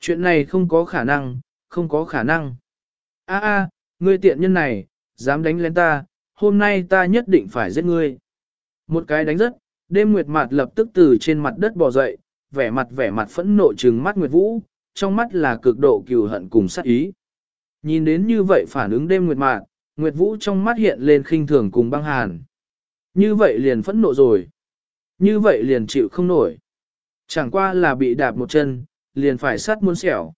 Chuyện này không có khả năng, không có khả năng. A a, ngươi tiện nhân này, dám đánh lên ta, hôm nay ta nhất định phải giết ngươi. Một cái đánh rất, đêm nguyệt mặt lập tức từ trên mặt đất bò dậy, vẻ mặt vẻ mặt phẫn nộ trừng mắt nguyệt vũ, trong mắt là cực độ cừu hận cùng sát ý. Nhìn đến như vậy phản ứng đêm nguyệt Mạn, nguyệt vũ trong mắt hiện lên khinh thường cùng băng hàn. Như vậy liền phẫn nộ rồi. Như vậy liền chịu không nổi. Chẳng qua là bị đạp một chân, liền phải sát muôn xẻo.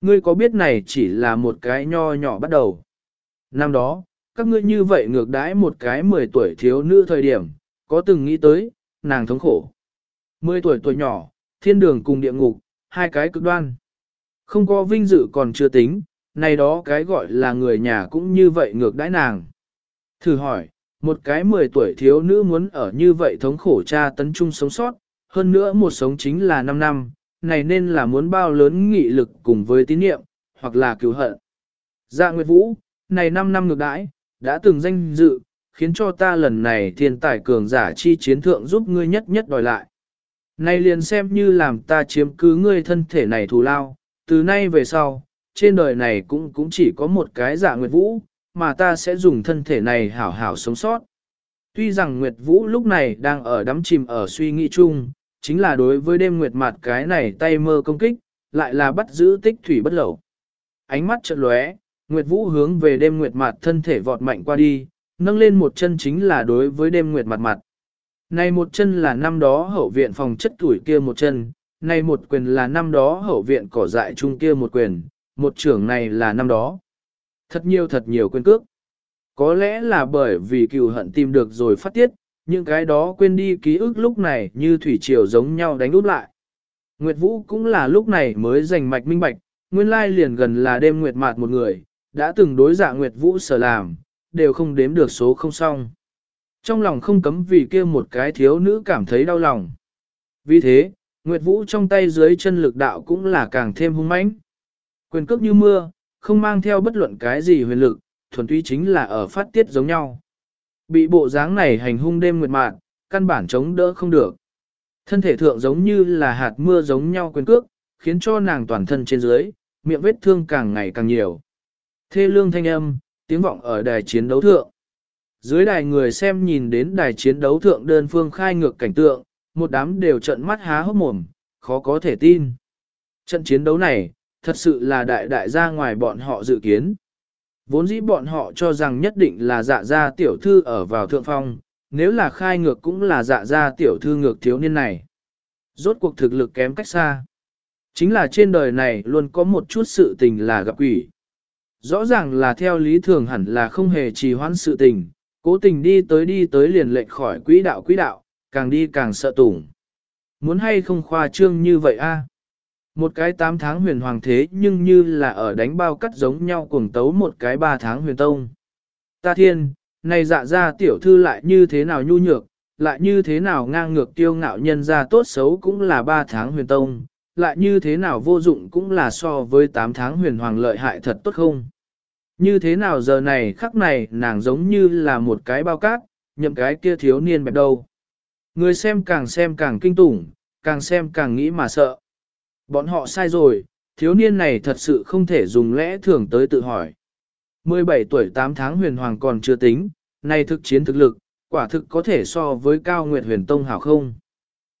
Ngươi có biết này chỉ là một cái nho nhỏ bắt đầu. Năm đó, các ngươi như vậy ngược đãi một cái 10 tuổi thiếu nữ thời điểm, có từng nghĩ tới, nàng thống khổ. Mười tuổi tuổi nhỏ, thiên đường cùng địa ngục, hai cái cực đoan. Không có vinh dự còn chưa tính, này đó cái gọi là người nhà cũng như vậy ngược đãi nàng. Thử hỏi, một cái 10 tuổi thiếu nữ muốn ở như vậy thống khổ cha tấn trung sống sót, hơn nữa một sống chính là 5 năm, này nên là muốn bao lớn nghị lực cùng với tín niệm, hoặc là cứu hận. Dạ Nguyệt Vũ, này 5 năm ngược đãi, đã từng danh dự, khiến cho ta lần này thiên tài cường giả chi chiến thượng giúp ngươi nhất nhất đòi lại nay liền xem như làm ta chiếm cứ ngươi thân thể này thù lao, từ nay về sau, trên đời này cũng cũng chỉ có một cái dạ Nguyệt Vũ, mà ta sẽ dùng thân thể này hảo hảo sống sót. Tuy rằng Nguyệt Vũ lúc này đang ở đắm chìm ở suy nghĩ chung, chính là đối với đêm Nguyệt mặt cái này tay mơ công kích, lại là bắt giữ tích thủy bất lẩu. Ánh mắt chợt lóe, Nguyệt Vũ hướng về đêm Nguyệt mặt thân thể vọt mạnh qua đi, nâng lên một chân chính là đối với đêm Nguyệt mặt mặt. Này một chân là năm đó hậu viện phòng chất tuổi kia một chân, này một quyền là năm đó hậu viện cỏ dại chung kia một quyền, một trưởng này là năm đó. Thật nhiều thật nhiều quên cước. Có lẽ là bởi vì cựu hận tìm được rồi phát tiết, những cái đó quên đi ký ức lúc này như thủy triều giống nhau đánh út lại. Nguyệt Vũ cũng là lúc này mới giành mạch minh bạch, nguyên lai liền gần là đêm Nguyệt Mạt một người, đã từng đối dạ Nguyệt Vũ sở làm, đều không đếm được số không xong. Trong lòng không cấm vì kia một cái thiếu nữ cảm thấy đau lòng. Vì thế, Nguyệt Vũ trong tay dưới chân lực đạo cũng là càng thêm hung mãnh. Quyền cước như mưa, không mang theo bất luận cái gì huyền lực, thuần túy chính là ở phát tiết giống nhau. Bị bộ dáng này hành hung đêm nguyệt mạn, căn bản chống đỡ không được. Thân thể thượng giống như là hạt mưa giống nhau quyền cước, khiến cho nàng toàn thân trên dưới, miệng vết thương càng ngày càng nhiều. Thê lương thanh âm, tiếng vọng ở đài chiến đấu thượng. Dưới đài người xem nhìn đến đài chiến đấu thượng đơn phương khai ngược cảnh tượng, một đám đều trận mắt há hốc mồm, khó có thể tin. Trận chiến đấu này, thật sự là đại đại ra ngoài bọn họ dự kiến. Vốn dĩ bọn họ cho rằng nhất định là dạ gia tiểu thư ở vào thượng phong, nếu là khai ngược cũng là dạ gia tiểu thư ngược thiếu niên này. Rốt cuộc thực lực kém cách xa. Chính là trên đời này luôn có một chút sự tình là gặp quỷ. Rõ ràng là theo lý thường hẳn là không hề trì hoãn sự tình, cố tình đi tới đi tới liền lệch khỏi quỹ đạo quỹ đạo, càng đi càng sợ tủng. Muốn hay không khoa trương như vậy a? Một cái 8 tháng huyền hoàng thế nhưng như là ở đánh bao cắt giống nhau cuồng tấu một cái 3 tháng huyền tông. Ta thiên, này dạ ra tiểu thư lại như thế nào nhu nhược, lại như thế nào ngang ngược tiêu ngạo nhân ra tốt xấu cũng là 3 tháng huyền tông, lại như thế nào vô dụng cũng là so với 8 tháng huyền hoàng lợi hại thật tốt không. Như thế nào giờ này khắc này nàng giống như là một cái bao cát, nhậm cái kia thiếu niên bẹp đâu. Người xem càng xem càng kinh tủng, càng xem càng nghĩ mà sợ. Bọn họ sai rồi, thiếu niên này thật sự không thể dùng lẽ thường tới tự hỏi. 17 tuổi 8 tháng huyền hoàng còn chưa tính, nay thực chiến thực lực, quả thực có thể so với cao nguyệt huyền tông hảo không.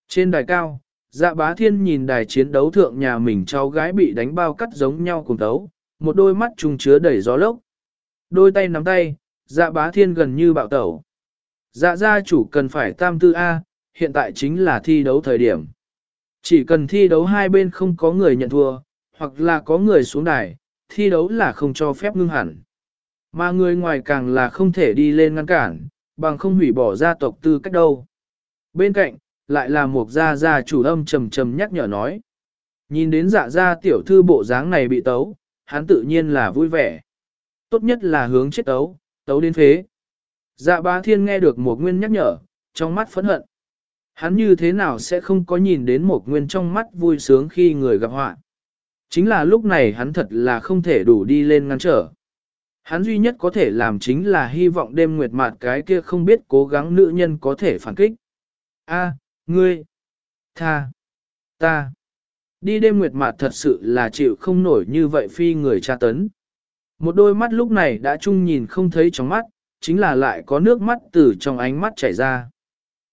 Trên đài cao, dạ bá thiên nhìn đài chiến đấu thượng nhà mình cháu gái bị đánh bao cắt giống nhau cùng tấu, một đôi mắt trùng chứa đầy gió lốc. Đôi tay nắm tay, dạ bá thiên gần như bạo tẩu. Dạ gia chủ cần phải tam tư A, hiện tại chính là thi đấu thời điểm. Chỉ cần thi đấu hai bên không có người nhận thua, hoặc là có người xuống đài, thi đấu là không cho phép ngưng hẳn. Mà người ngoài càng là không thể đi lên ngăn cản, bằng không hủy bỏ gia tộc tư cách đâu. Bên cạnh, lại là một gia gia chủ âm trầm trầm nhắc nhở nói. Nhìn đến dạ gia tiểu thư bộ dáng này bị tấu, hắn tự nhiên là vui vẻ. Tốt nhất là hướng chết tấu, tấu đến phế. Dạ bá thiên nghe được một nguyên nhắc nhở, trong mắt phẫn hận. Hắn như thế nào sẽ không có nhìn đến một nguyên trong mắt vui sướng khi người gặp họa. Chính là lúc này hắn thật là không thể đủ đi lên ngăn trở. Hắn duy nhất có thể làm chính là hy vọng đêm nguyệt mạt cái kia không biết cố gắng nữ nhân có thể phản kích. A, ngươi, tha, ta. Đi đêm nguyệt mạt thật sự là chịu không nổi như vậy phi người tra tấn. Một đôi mắt lúc này đã chung nhìn không thấy trong mắt, chính là lại có nước mắt từ trong ánh mắt chảy ra.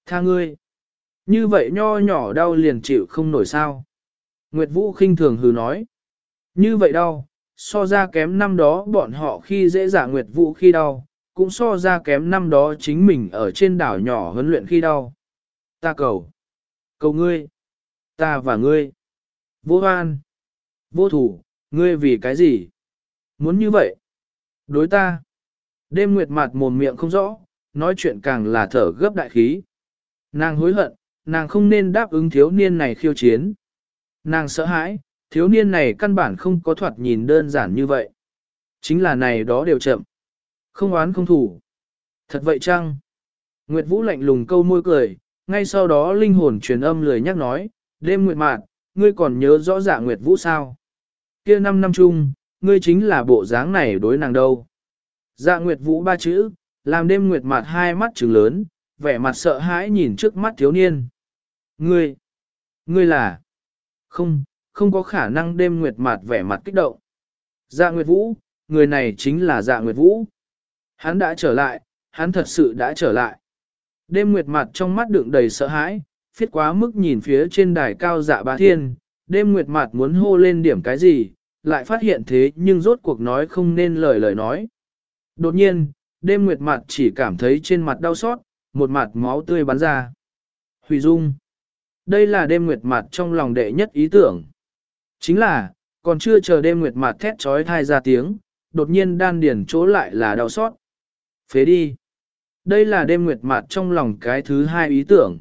Tha ngươi. Như vậy nho nhỏ đau liền chịu không nổi sao. Nguyệt Vũ khinh thường hừ nói. Như vậy đau, so ra kém năm đó bọn họ khi dễ dàng Nguyệt Vũ khi đau, cũng so ra kém năm đó chính mình ở trên đảo nhỏ huấn luyện khi đau. Ta cầu. Cầu ngươi. Ta và ngươi. Vô hoan. Vô thủ, ngươi vì cái gì? Muốn như vậy? Đối ta. Đêm Nguyệt mặt mồm miệng không rõ, nói chuyện càng là thở gấp đại khí. Nàng hối hận, nàng không nên đáp ứng thiếu niên này khiêu chiến. Nàng sợ hãi, thiếu niên này căn bản không có thoạt nhìn đơn giản như vậy. Chính là này đó đều chậm. Không oán không thủ. Thật vậy chăng? Nguyệt Vũ lạnh lùng câu môi cười, ngay sau đó linh hồn truyền âm lười nhắc nói, đêm Nguyệt Mạn, ngươi còn nhớ rõ dạ Nguyệt Vũ sao? Kia năm năm chung, ngươi chính là bộ dáng này đối nàng đâu. Dạ Nguyệt Vũ ba chữ, làm đêm Nguyệt mặt hai mắt trừng lớn, vẻ mặt sợ hãi nhìn trước mắt thiếu niên. Ngươi, ngươi là, không, không có khả năng đêm Nguyệt mặt vẻ mặt kích động. Dạ Nguyệt Vũ, người này chính là Dạ Nguyệt Vũ. Hắn đã trở lại, hắn thật sự đã trở lại. Đêm Nguyệt mặt trong mắt đựng đầy sợ hãi, phiết quá mức nhìn phía trên đài cao dạ bá thiên, đêm Nguyệt mạt muốn hô lên điểm cái gì, lại phát hiện thế nhưng rốt cuộc nói không nên lời lời nói. Đột nhiên, đêm Nguyệt mạt chỉ cảm thấy trên mặt đau xót, một mặt máu tươi bắn ra. Hủy dung. Đây là đêm nguyệt mặt trong lòng đệ nhất ý tưởng. Chính là, còn chưa chờ đêm nguyệt mặt thét trói thai ra tiếng, đột nhiên đan điển chỗ lại là đau xót. Phế đi. Đây là đêm nguyệt mặt trong lòng cái thứ hai ý tưởng.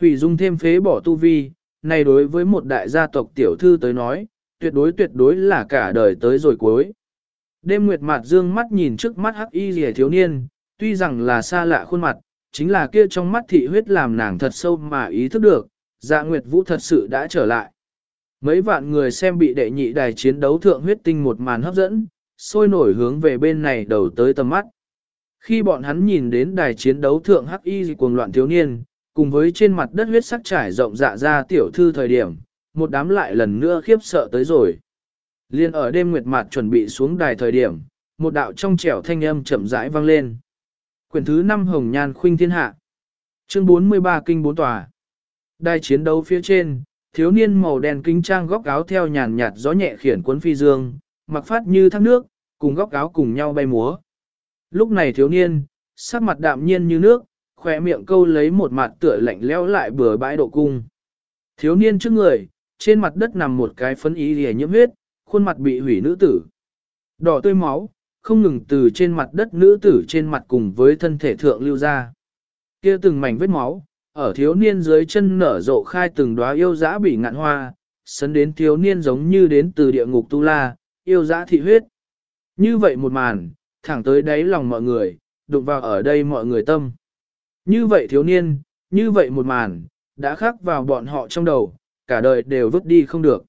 Hủy dung thêm phế bỏ tu vi, này đối với một đại gia tộc tiểu thư tới nói, tuyệt đối tuyệt đối là cả đời tới rồi cuối. Đêm nguyệt mặt dương mắt nhìn trước mắt hắc y rìa thiếu niên, tuy rằng là xa lạ khuôn mặt, chính là kia trong mắt thị huyết làm nàng thật sâu mà ý thức được, dạ nguyệt vũ thật sự đã trở lại. Mấy vạn người xem bị đệ nhị đài chiến đấu thượng huyết tinh một màn hấp dẫn, sôi nổi hướng về bên này đầu tới tầm mắt. Khi bọn hắn nhìn đến đài chiến đấu thượng hắc y cuồng loạn thiếu niên, cùng với trên mặt đất huyết sắc trải rộng dạ ra tiểu thư thời điểm, một đám lại lần nữa khiếp sợ tới rồi. Liên ở đêm nguyệt mặt chuẩn bị xuống đài thời điểm, một đạo trong trẻo thanh âm chậm rãi vang lên. Quyển thứ 5 Hồng Nhan Khuynh Thiên Hạ Chương 43 Kinh Bốn Tòa Đài chiến đấu phía trên, thiếu niên màu đen kính trang góc áo theo nhàn nhạt gió nhẹ khiển cuốn phi dương, mặc phát như thác nước, cùng góc áo cùng nhau bay múa. Lúc này thiếu niên, sắc mặt đạm nhiên như nước, khỏe miệng câu lấy một mặt tựa lạnh leo lại bừa bãi độ cung. Thiếu niên trước người, trên mặt đất nằm một cái phấn ý rìa nhiễm huyết, khuôn mặt bị hủy nữ tử. Đỏ tươi máu, không ngừng từ trên mặt đất nữ tử trên mặt cùng với thân thể thượng lưu ra. kia từng mảnh vết máu, ở thiếu niên dưới chân nở rộ khai từng đóa yêu dã bị ngạn hoa, sấn đến thiếu niên giống như đến từ địa ngục tu la, yêu dã thị huyết. Như vậy một màn, thẳng tới đáy lòng mọi người, đụng vào ở đây mọi người tâm. Như vậy thiếu niên, như vậy một màn, đã khắc vào bọn họ trong đầu, cả đời đều vứt đi không được.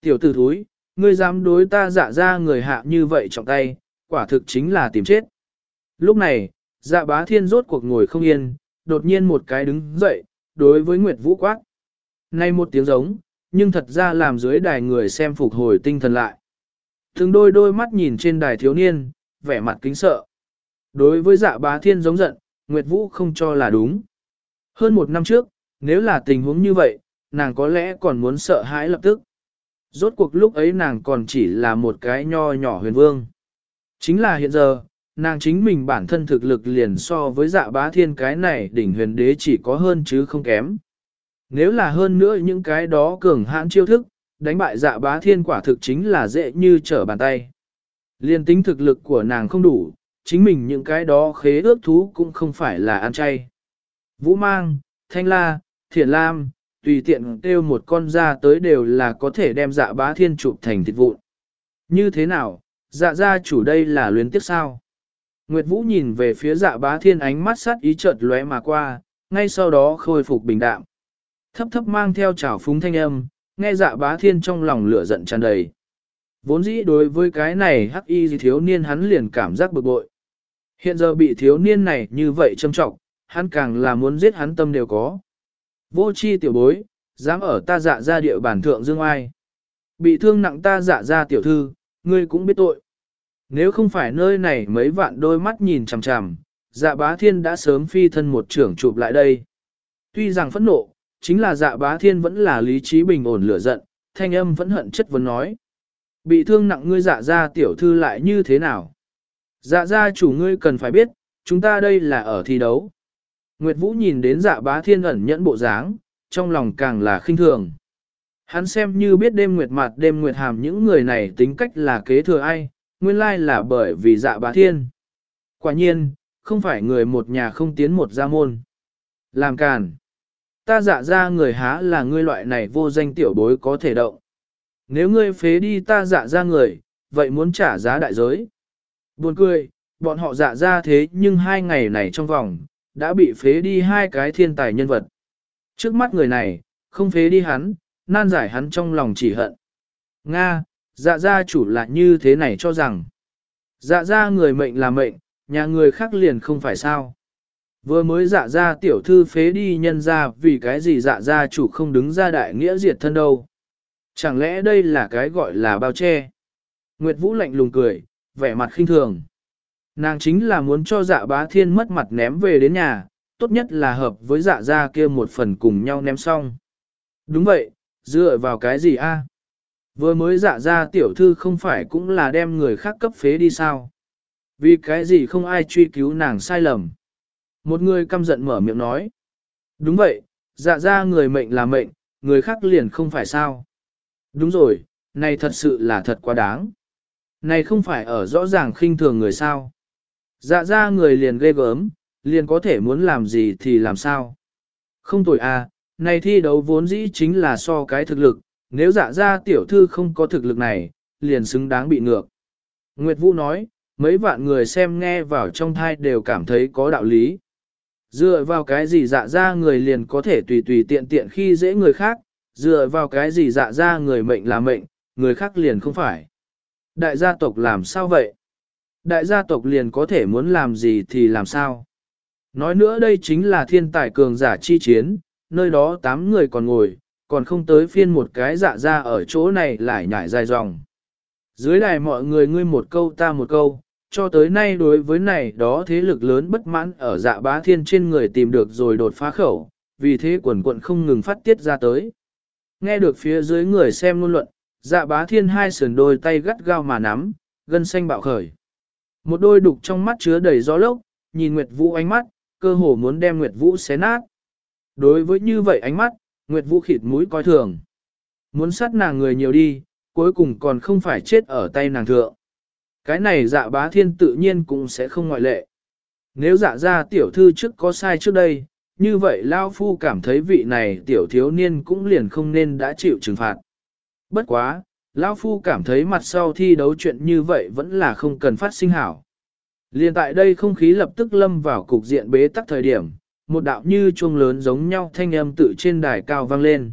Tiểu tử thúi, ngươi dám đối ta dạ ra người hạ như vậy trọng tay, quả thực chính là tìm chết. Lúc này, dạ bá thiên rốt cuộc ngồi không yên, đột nhiên một cái đứng dậy, đối với Nguyệt Vũ quát. Nay một tiếng giống, nhưng thật ra làm dưới đài người xem phục hồi tinh thần lại. thường đôi đôi mắt nhìn trên đài thiếu niên, vẻ mặt kính sợ. Đối với dạ bá thiên giống giận, Nguyệt Vũ không cho là đúng. Hơn một năm trước, nếu là tình huống như vậy, nàng có lẽ còn muốn sợ hãi lập tức. Rốt cuộc lúc ấy nàng còn chỉ là một cái nho nhỏ huyền vương. Chính là hiện giờ, nàng chính mình bản thân thực lực liền so với dạ bá thiên cái này đỉnh huyền đế chỉ có hơn chứ không kém. Nếu là hơn nữa những cái đó cường hãn chiêu thức, đánh bại dạ bá thiên quả thực chính là dễ như trở bàn tay. Liên tính thực lực của nàng không đủ, chính mình những cái đó khế ước thú cũng không phải là ăn chay. Vũ mang, thanh la, thiện lam, tùy tiện kêu một con ra tới đều là có thể đem dạ bá thiên chụp thành thịt vụn. Như thế nào, dạ gia chủ đây là luyến tiếc sao? Nguyệt Vũ nhìn về phía dạ bá thiên ánh mắt sát ý chợt lóe mà qua, ngay sau đó khôi phục bình đạm. Thấp thấp mang theo trào phúng thanh âm, nghe dạ bá thiên trong lòng lửa giận tràn đầy. Vốn dĩ đối với cái này hắc y gì thiếu niên hắn liền cảm giác bực bội. Hiện giờ bị thiếu niên này như vậy châm trọng, hắn càng là muốn giết hắn tâm đều có. Vô chi tiểu bối, dám ở ta dạ ra địa bản thượng dương ai. Bị thương nặng ta dạ ra tiểu thư, ngươi cũng biết tội. Nếu không phải nơi này mấy vạn đôi mắt nhìn chằm chằm, dạ bá thiên đã sớm phi thân một trưởng chụp lại đây. Tuy rằng phẫn nộ, chính là dạ bá thiên vẫn là lý trí bình ổn lửa giận, thanh âm vẫn hận chất vấn nói. Bị thương nặng ngươi dạ ra tiểu thư lại như thế nào? Dạ gia chủ ngươi cần phải biết, chúng ta đây là ở thi đấu. Nguyệt Vũ nhìn đến dạ bá thiên ẩn nhẫn bộ dáng, trong lòng càng là khinh thường. Hắn xem như biết đêm nguyệt mặt đêm nguyệt hàm những người này tính cách là kế thừa ai, nguyên lai là bởi vì dạ bá thiên. Quả nhiên, không phải người một nhà không tiến một gia môn. Làm càn. ta dạ ra người há là ngươi loại này vô danh tiểu bối có thể động. Nếu ngươi phế đi ta dạ ra người, vậy muốn trả giá đại giới. Buồn cười, bọn họ dạ ra thế nhưng hai ngày này trong vòng, đã bị phế đi hai cái thiên tài nhân vật. Trước mắt người này, không phế đi hắn, nan giải hắn trong lòng chỉ hận. Nga, dạ gia chủ là như thế này cho rằng. Dạ gia người mệnh là mệnh, nhà người khác liền không phải sao. Vừa mới dạ gia tiểu thư phế đi nhân ra vì cái gì dạ gia chủ không đứng ra đại nghĩa diệt thân đâu. Chẳng lẽ đây là cái gọi là bao che? Nguyệt Vũ lạnh lùng cười, vẻ mặt khinh thường. Nàng chính là muốn cho dạ bá thiên mất mặt ném về đến nhà, tốt nhất là hợp với dạ gia kia một phần cùng nhau ném xong. Đúng vậy, dựa vào cái gì a? Vừa mới dạ gia tiểu thư không phải cũng là đem người khác cấp phế đi sao? Vì cái gì không ai truy cứu nàng sai lầm? Một người căm giận mở miệng nói. Đúng vậy, dạ gia người mệnh là mệnh, người khác liền không phải sao? Đúng rồi, này thật sự là thật quá đáng. Này không phải ở rõ ràng khinh thường người sao? Dạ ra người liền ghê gớm, liền có thể muốn làm gì thì làm sao? Không tội à, này thi đấu vốn dĩ chính là so cái thực lực, nếu dạ ra tiểu thư không có thực lực này, liền xứng đáng bị ngược. Nguyệt Vũ nói, mấy vạn người xem nghe vào trong thai đều cảm thấy có đạo lý. Dựa vào cái gì dạ ra người liền có thể tùy tùy tiện tiện khi dễ người khác, dựa vào cái gì dạ ra người mệnh là mệnh, người khác liền không phải. Đại gia tộc làm sao vậy? Đại gia tộc liền có thể muốn làm gì thì làm sao? Nói nữa đây chính là thiên tài cường giả chi chiến, nơi đó tám người còn ngồi, còn không tới phiên một cái dạ ra ở chỗ này lại nhảy dài dòng. Dưới đài mọi người ngươi một câu ta một câu, cho tới nay đối với này đó thế lực lớn bất mãn ở dạ bá thiên trên người tìm được rồi đột phá khẩu, vì thế quần quận không ngừng phát tiết ra tới. Nghe được phía dưới người xem luôn luận, dạ bá thiên hai sườn đôi tay gắt gao mà nắm, gân xanh bạo khởi. Một đôi đục trong mắt chứa đầy gió lốc, nhìn Nguyệt Vũ ánh mắt, cơ hồ muốn đem Nguyệt Vũ xé nát. Đối với như vậy ánh mắt, Nguyệt Vũ khịt mũi coi thường. Muốn sát nàng người nhiều đi, cuối cùng còn không phải chết ở tay nàng thượng. Cái này dạ bá thiên tự nhiên cũng sẽ không ngoại lệ. Nếu dạ ra tiểu thư trước có sai trước đây, như vậy Lao Phu cảm thấy vị này tiểu thiếu niên cũng liền không nên đã chịu trừng phạt. Bất quá, Lao Phu cảm thấy mặt sau thi đấu chuyện như vậy vẫn là không cần phát sinh hảo. Liên tại đây không khí lập tức lâm vào cục diện bế tắc thời điểm, một đạo như chuông lớn giống nhau thanh âm tự trên đài cao vang lên.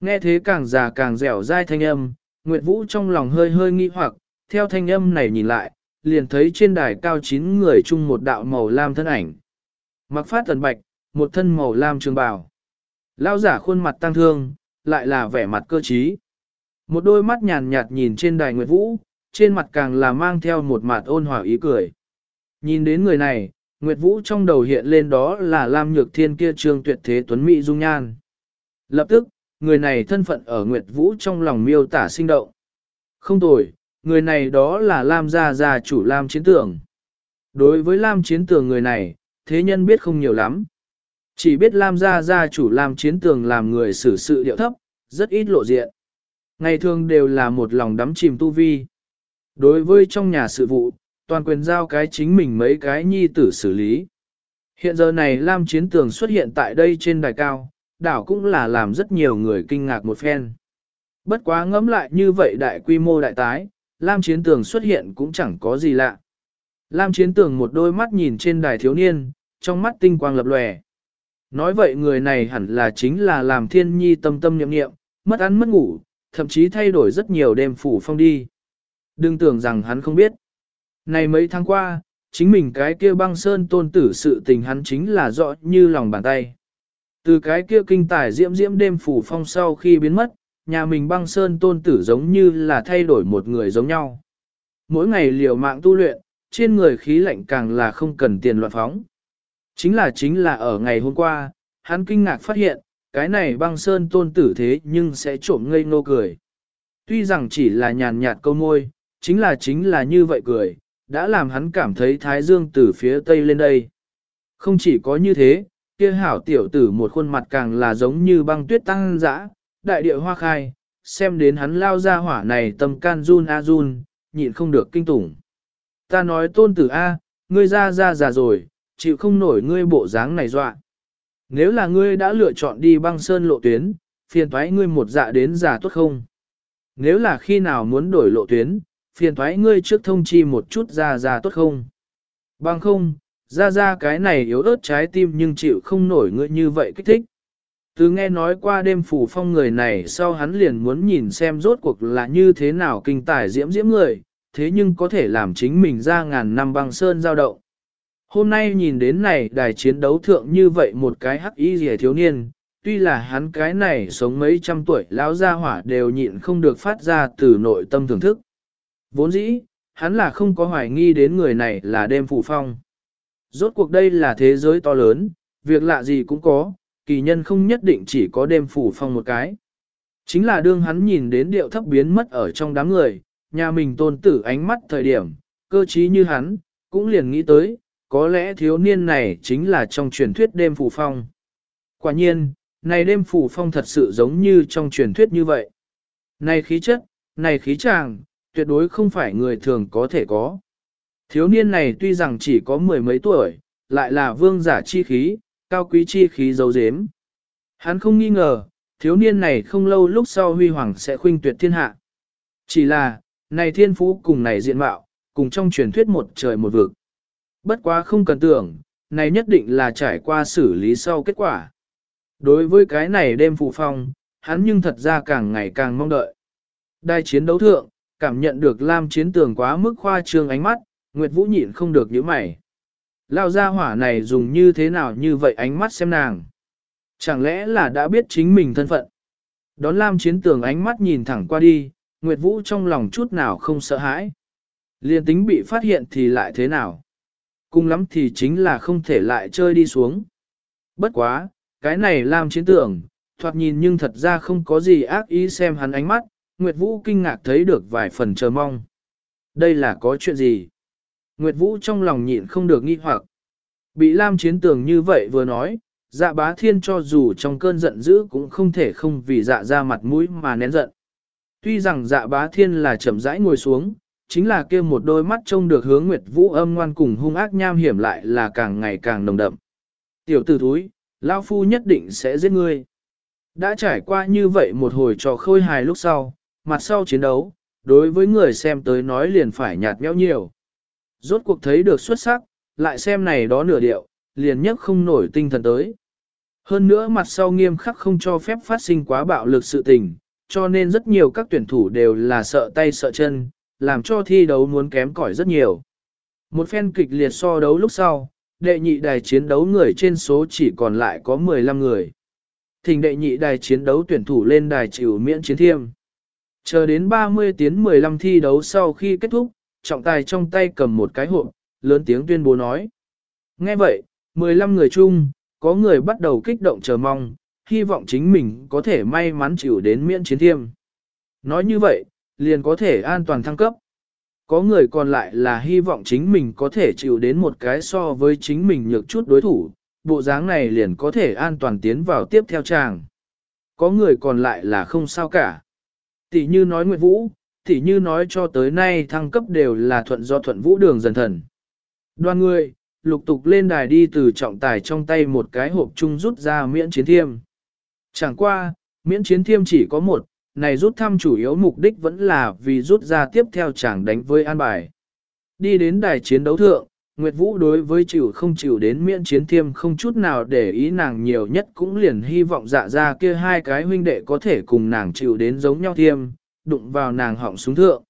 Nghe thế càng già càng dẻo dai thanh âm, Nguyệt Vũ trong lòng hơi hơi nghi hoặc, theo thanh âm này nhìn lại, liền thấy trên đài cao chín người chung một đạo màu lam thân ảnh. Mặc phát tần bạch, một thân màu lam trường bào. Lao giả khuôn mặt tăng thương, lại là vẻ mặt cơ trí. Một đôi mắt nhàn nhạt nhìn trên đài Nguyệt Vũ, trên mặt càng là mang theo một mặt ôn hòa ý cười. Nhìn đến người này, Nguyệt Vũ trong đầu hiện lên đó là Lam Nhược Thiên kia trương tuyệt thế tuấn mỹ dung nhan. Lập tức, người này thân phận ở Nguyệt Vũ trong lòng miêu tả sinh động. Không tồi, người này đó là Lam gia gia chủ Lam Chiến Tường. Đối với Lam Chiến Tường người này, thế nhân biết không nhiều lắm. Chỉ biết Lam gia gia chủ Lam Chiến Tường làm người xử sự điệu thấp, rất ít lộ diện. Ngày thường đều là một lòng đắm chìm tu vi. Đối với trong nhà sự vụ, toàn quyền giao cái chính mình mấy cái nhi tử xử lý. Hiện giờ này Lam Chiến Tường xuất hiện tại đây trên đài cao, đảo cũng là làm rất nhiều người kinh ngạc một phen. Bất quá ngẫm lại như vậy đại quy mô đại tái, Lam Chiến Tường xuất hiện cũng chẳng có gì lạ. Lam Chiến Tường một đôi mắt nhìn trên đài thiếu niên, trong mắt tinh quang lập lòe. Nói vậy người này hẳn là chính là làm thiên nhi tâm tâm niệm niệm mất ăn mất ngủ, thậm chí thay đổi rất nhiều đêm phủ phong đi. Đừng tưởng rằng hắn không biết. Này mấy tháng qua, chính mình cái kia băng sơn tôn tử sự tình hắn chính là rõ như lòng bàn tay. Từ cái kia kinh tài diễm diễm đêm phủ phong sau khi biến mất, nhà mình băng sơn tôn tử giống như là thay đổi một người giống nhau. Mỗi ngày liều mạng tu luyện, trên người khí lạnh càng là không cần tiền loạn phóng. Chính là chính là ở ngày hôm qua, hắn kinh ngạc phát hiện, cái này băng sơn tôn tử thế nhưng sẽ trộm ngây ngô cười. Tuy rằng chỉ là nhàn nhạt câu môi, chính là chính là như vậy cười, đã làm hắn cảm thấy thái dương từ phía tây lên đây. Không chỉ có như thế, kia hảo tiểu tử một khuôn mặt càng là giống như băng tuyết tăng dã, đại địa hoa khai, xem đến hắn lao ra hỏa này tâm can run a run, nhịn không được kinh tủng. Ta nói tôn tử A, ngươi ra ra già rồi, chịu không nổi ngươi bộ dáng này dọa. Nếu là ngươi đã lựa chọn đi băng sơn lộ tuyến, phiền thoái ngươi một dạ đến giả tốt không? Nếu là khi nào muốn đổi lộ tuyến, phiền thoái ngươi trước thông chi một chút ra ra tốt không? băng không, ra ra cái này yếu ớt trái tim nhưng chịu không nổi ngươi như vậy kích thích. Từ nghe nói qua đêm phủ phong người này sau hắn liền muốn nhìn xem rốt cuộc là như thế nào kinh tài diễm diễm người, thế nhưng có thể làm chính mình ra ngàn năm băng sơn giao động. Hôm nay nhìn đến này đài chiến đấu thượng như vậy một cái hắc y rẻ thiếu niên, tuy là hắn cái này sống mấy trăm tuổi lão gia hỏa đều nhịn không được phát ra từ nội tâm thưởng thức. Vốn dĩ, hắn là không có hoài nghi đến người này là đêm phủ phong. Rốt cuộc đây là thế giới to lớn, việc lạ gì cũng có, kỳ nhân không nhất định chỉ có đêm phủ phong một cái. Chính là đương hắn nhìn đến điệu thấp biến mất ở trong đám người, nhà mình tôn tử ánh mắt thời điểm, cơ trí như hắn, cũng liền nghĩ tới, có lẽ thiếu niên này chính là trong truyền thuyết đêm phù phong. Quả nhiên, này đêm phù phong thật sự giống như trong truyền thuyết như vậy. Này khí chất, này khí tràng, tuyệt đối không phải người thường có thể có. Thiếu niên này tuy rằng chỉ có mười mấy tuổi, lại là vương giả chi khí, cao quý chi khí dấu dếm. Hắn không nghi ngờ, thiếu niên này không lâu lúc sau huy hoàng sẽ khuynh tuyệt thiên hạ. Chỉ là, này thiên phú cùng này diện mạo, cùng trong truyền thuyết một trời một vực. Bất quá không cần tưởng, này nhất định là trải qua xử lý sau kết quả. Đối với cái này đêm phụ phong, hắn nhưng thật ra càng ngày càng mong đợi. Đai chiến đấu thượng, cảm nhận được Lam chiến tường quá mức khoa trương ánh mắt, Nguyệt Vũ nhịn không được nhíu mày. Lao ra hỏa này dùng như thế nào như vậy ánh mắt xem nàng. Chẳng lẽ là đã biết chính mình thân phận. Đón Lam chiến tường ánh mắt nhìn thẳng qua đi, Nguyệt Vũ trong lòng chút nào không sợ hãi. Liên tính bị phát hiện thì lại thế nào? Cùng lắm thì chính là không thể lại chơi đi xuống. Bất quá, cái này Lam chiến Tưởng thoạt nhìn nhưng thật ra không có gì ác ý xem hắn ánh mắt, Nguyệt Vũ kinh ngạc thấy được vài phần chờ mong. Đây là có chuyện gì? Nguyệt Vũ trong lòng nhịn không được nghi hoặc. Bị Lam chiến tường như vậy vừa nói, dạ bá thiên cho dù trong cơn giận dữ cũng không thể không vì dạ ra mặt mũi mà nén giận. Tuy rằng dạ bá thiên là chậm rãi ngồi xuống, chính là kia một đôi mắt trông được hướng Nguyệt Vũ âm ngoan cùng hung ác nham hiểm lại là càng ngày càng nồng đậm. Tiểu tử thúi, Lao Phu nhất định sẽ giết ngươi. Đã trải qua như vậy một hồi trò khôi hài lúc sau, mặt sau chiến đấu, đối với người xem tới nói liền phải nhạt nhẽo nhiều. Rốt cuộc thấy được xuất sắc, lại xem này đó nửa điệu, liền nhất không nổi tinh thần tới. Hơn nữa mặt sau nghiêm khắc không cho phép phát sinh quá bạo lực sự tình, cho nên rất nhiều các tuyển thủ đều là sợ tay sợ chân, làm cho thi đấu muốn kém cỏi rất nhiều. Một phen kịch liệt so đấu lúc sau, đệ nhị đài chiến đấu người trên số chỉ còn lại có 15 người. Thỉnh đệ nhị đài chiến đấu tuyển thủ lên đài chịu miễn chiến thiêm. Chờ đến 30 tiếng 15 thi đấu sau khi kết thúc, trọng tài trong tay cầm một cái hộp, lớn tiếng tuyên bố nói. Nghe vậy, 15 người chung, có người bắt đầu kích động chờ mong, hy vọng chính mình có thể may mắn chịu đến miễn chiến thiêm. Nói như vậy, liền có thể an toàn thăng cấp. Có người còn lại là hy vọng chính mình có thể chịu đến một cái so với chính mình nhược chút đối thủ, bộ dáng này liền có thể an toàn tiến vào tiếp theo chàng. Có người còn lại là không sao cả. Tỷ như nói Nguyệt Vũ, tỷ như nói cho tới nay thăng cấp đều là thuận do thuận vũ đường dần thần. Đoàn người, lục tục lên đài đi từ trọng tài trong tay một cái hộp chung rút ra miễn chiến thiêm. Chẳng qua, miễn chiến thiêm chỉ có một, này rút thăm chủ yếu mục đích vẫn là vì rút ra tiếp theo chàng đánh với an bài. Đi đến đài chiến đấu thượng, Nguyệt Vũ đối với chịu không chịu đến miễn chiến thiêm không chút nào để ý nàng nhiều nhất cũng liền hy vọng dạ ra kia hai cái huynh đệ có thể cùng nàng chịu đến giống nhau thiêm, đụng vào nàng họng xuống thượng.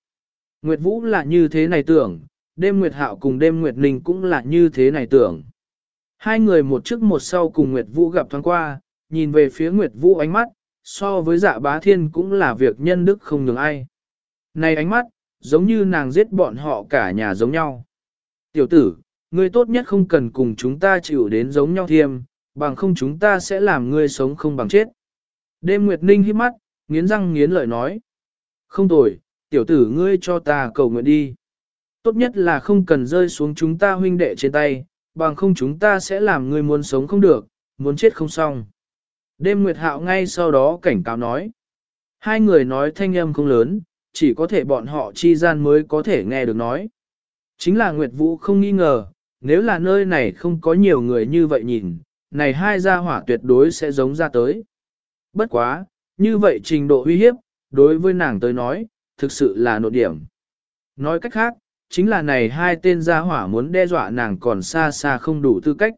Nguyệt Vũ là như thế này tưởng, đêm Nguyệt Hạo cùng đêm Nguyệt Ninh cũng là như thế này tưởng. Hai người một trước một sau cùng Nguyệt Vũ gặp thoáng qua, nhìn về phía Nguyệt Vũ ánh mắt, so với dạ bá thiên cũng là việc nhân đức không nhường ai. Này ánh mắt, giống như nàng giết bọn họ cả nhà giống nhau. Tiểu tử, ngươi tốt nhất không cần cùng chúng ta chịu đến giống nhau thiêm, bằng không chúng ta sẽ làm ngươi sống không bằng chết. Đêm Nguyệt Ninh hít mắt, nghiến răng nghiến lợi nói. Không tồi, tiểu tử ngươi cho ta cầu nguyện đi. Tốt nhất là không cần rơi xuống chúng ta huynh đệ trên tay, bằng không chúng ta sẽ làm ngươi muốn sống không được, muốn chết không xong. Đêm Nguyệt Hạo ngay sau đó cảnh cáo nói. Hai người nói thanh âm không lớn, chỉ có thể bọn họ chi gian mới có thể nghe được nói. Chính là Nguyệt Vũ không nghi ngờ, nếu là nơi này không có nhiều người như vậy nhìn, này hai gia hỏa tuyệt đối sẽ giống ra tới. Bất quá, như vậy trình độ uy hiếp, đối với nàng tới nói, thực sự là nội điểm. Nói cách khác, chính là này hai tên gia hỏa muốn đe dọa nàng còn xa xa không đủ tư cách.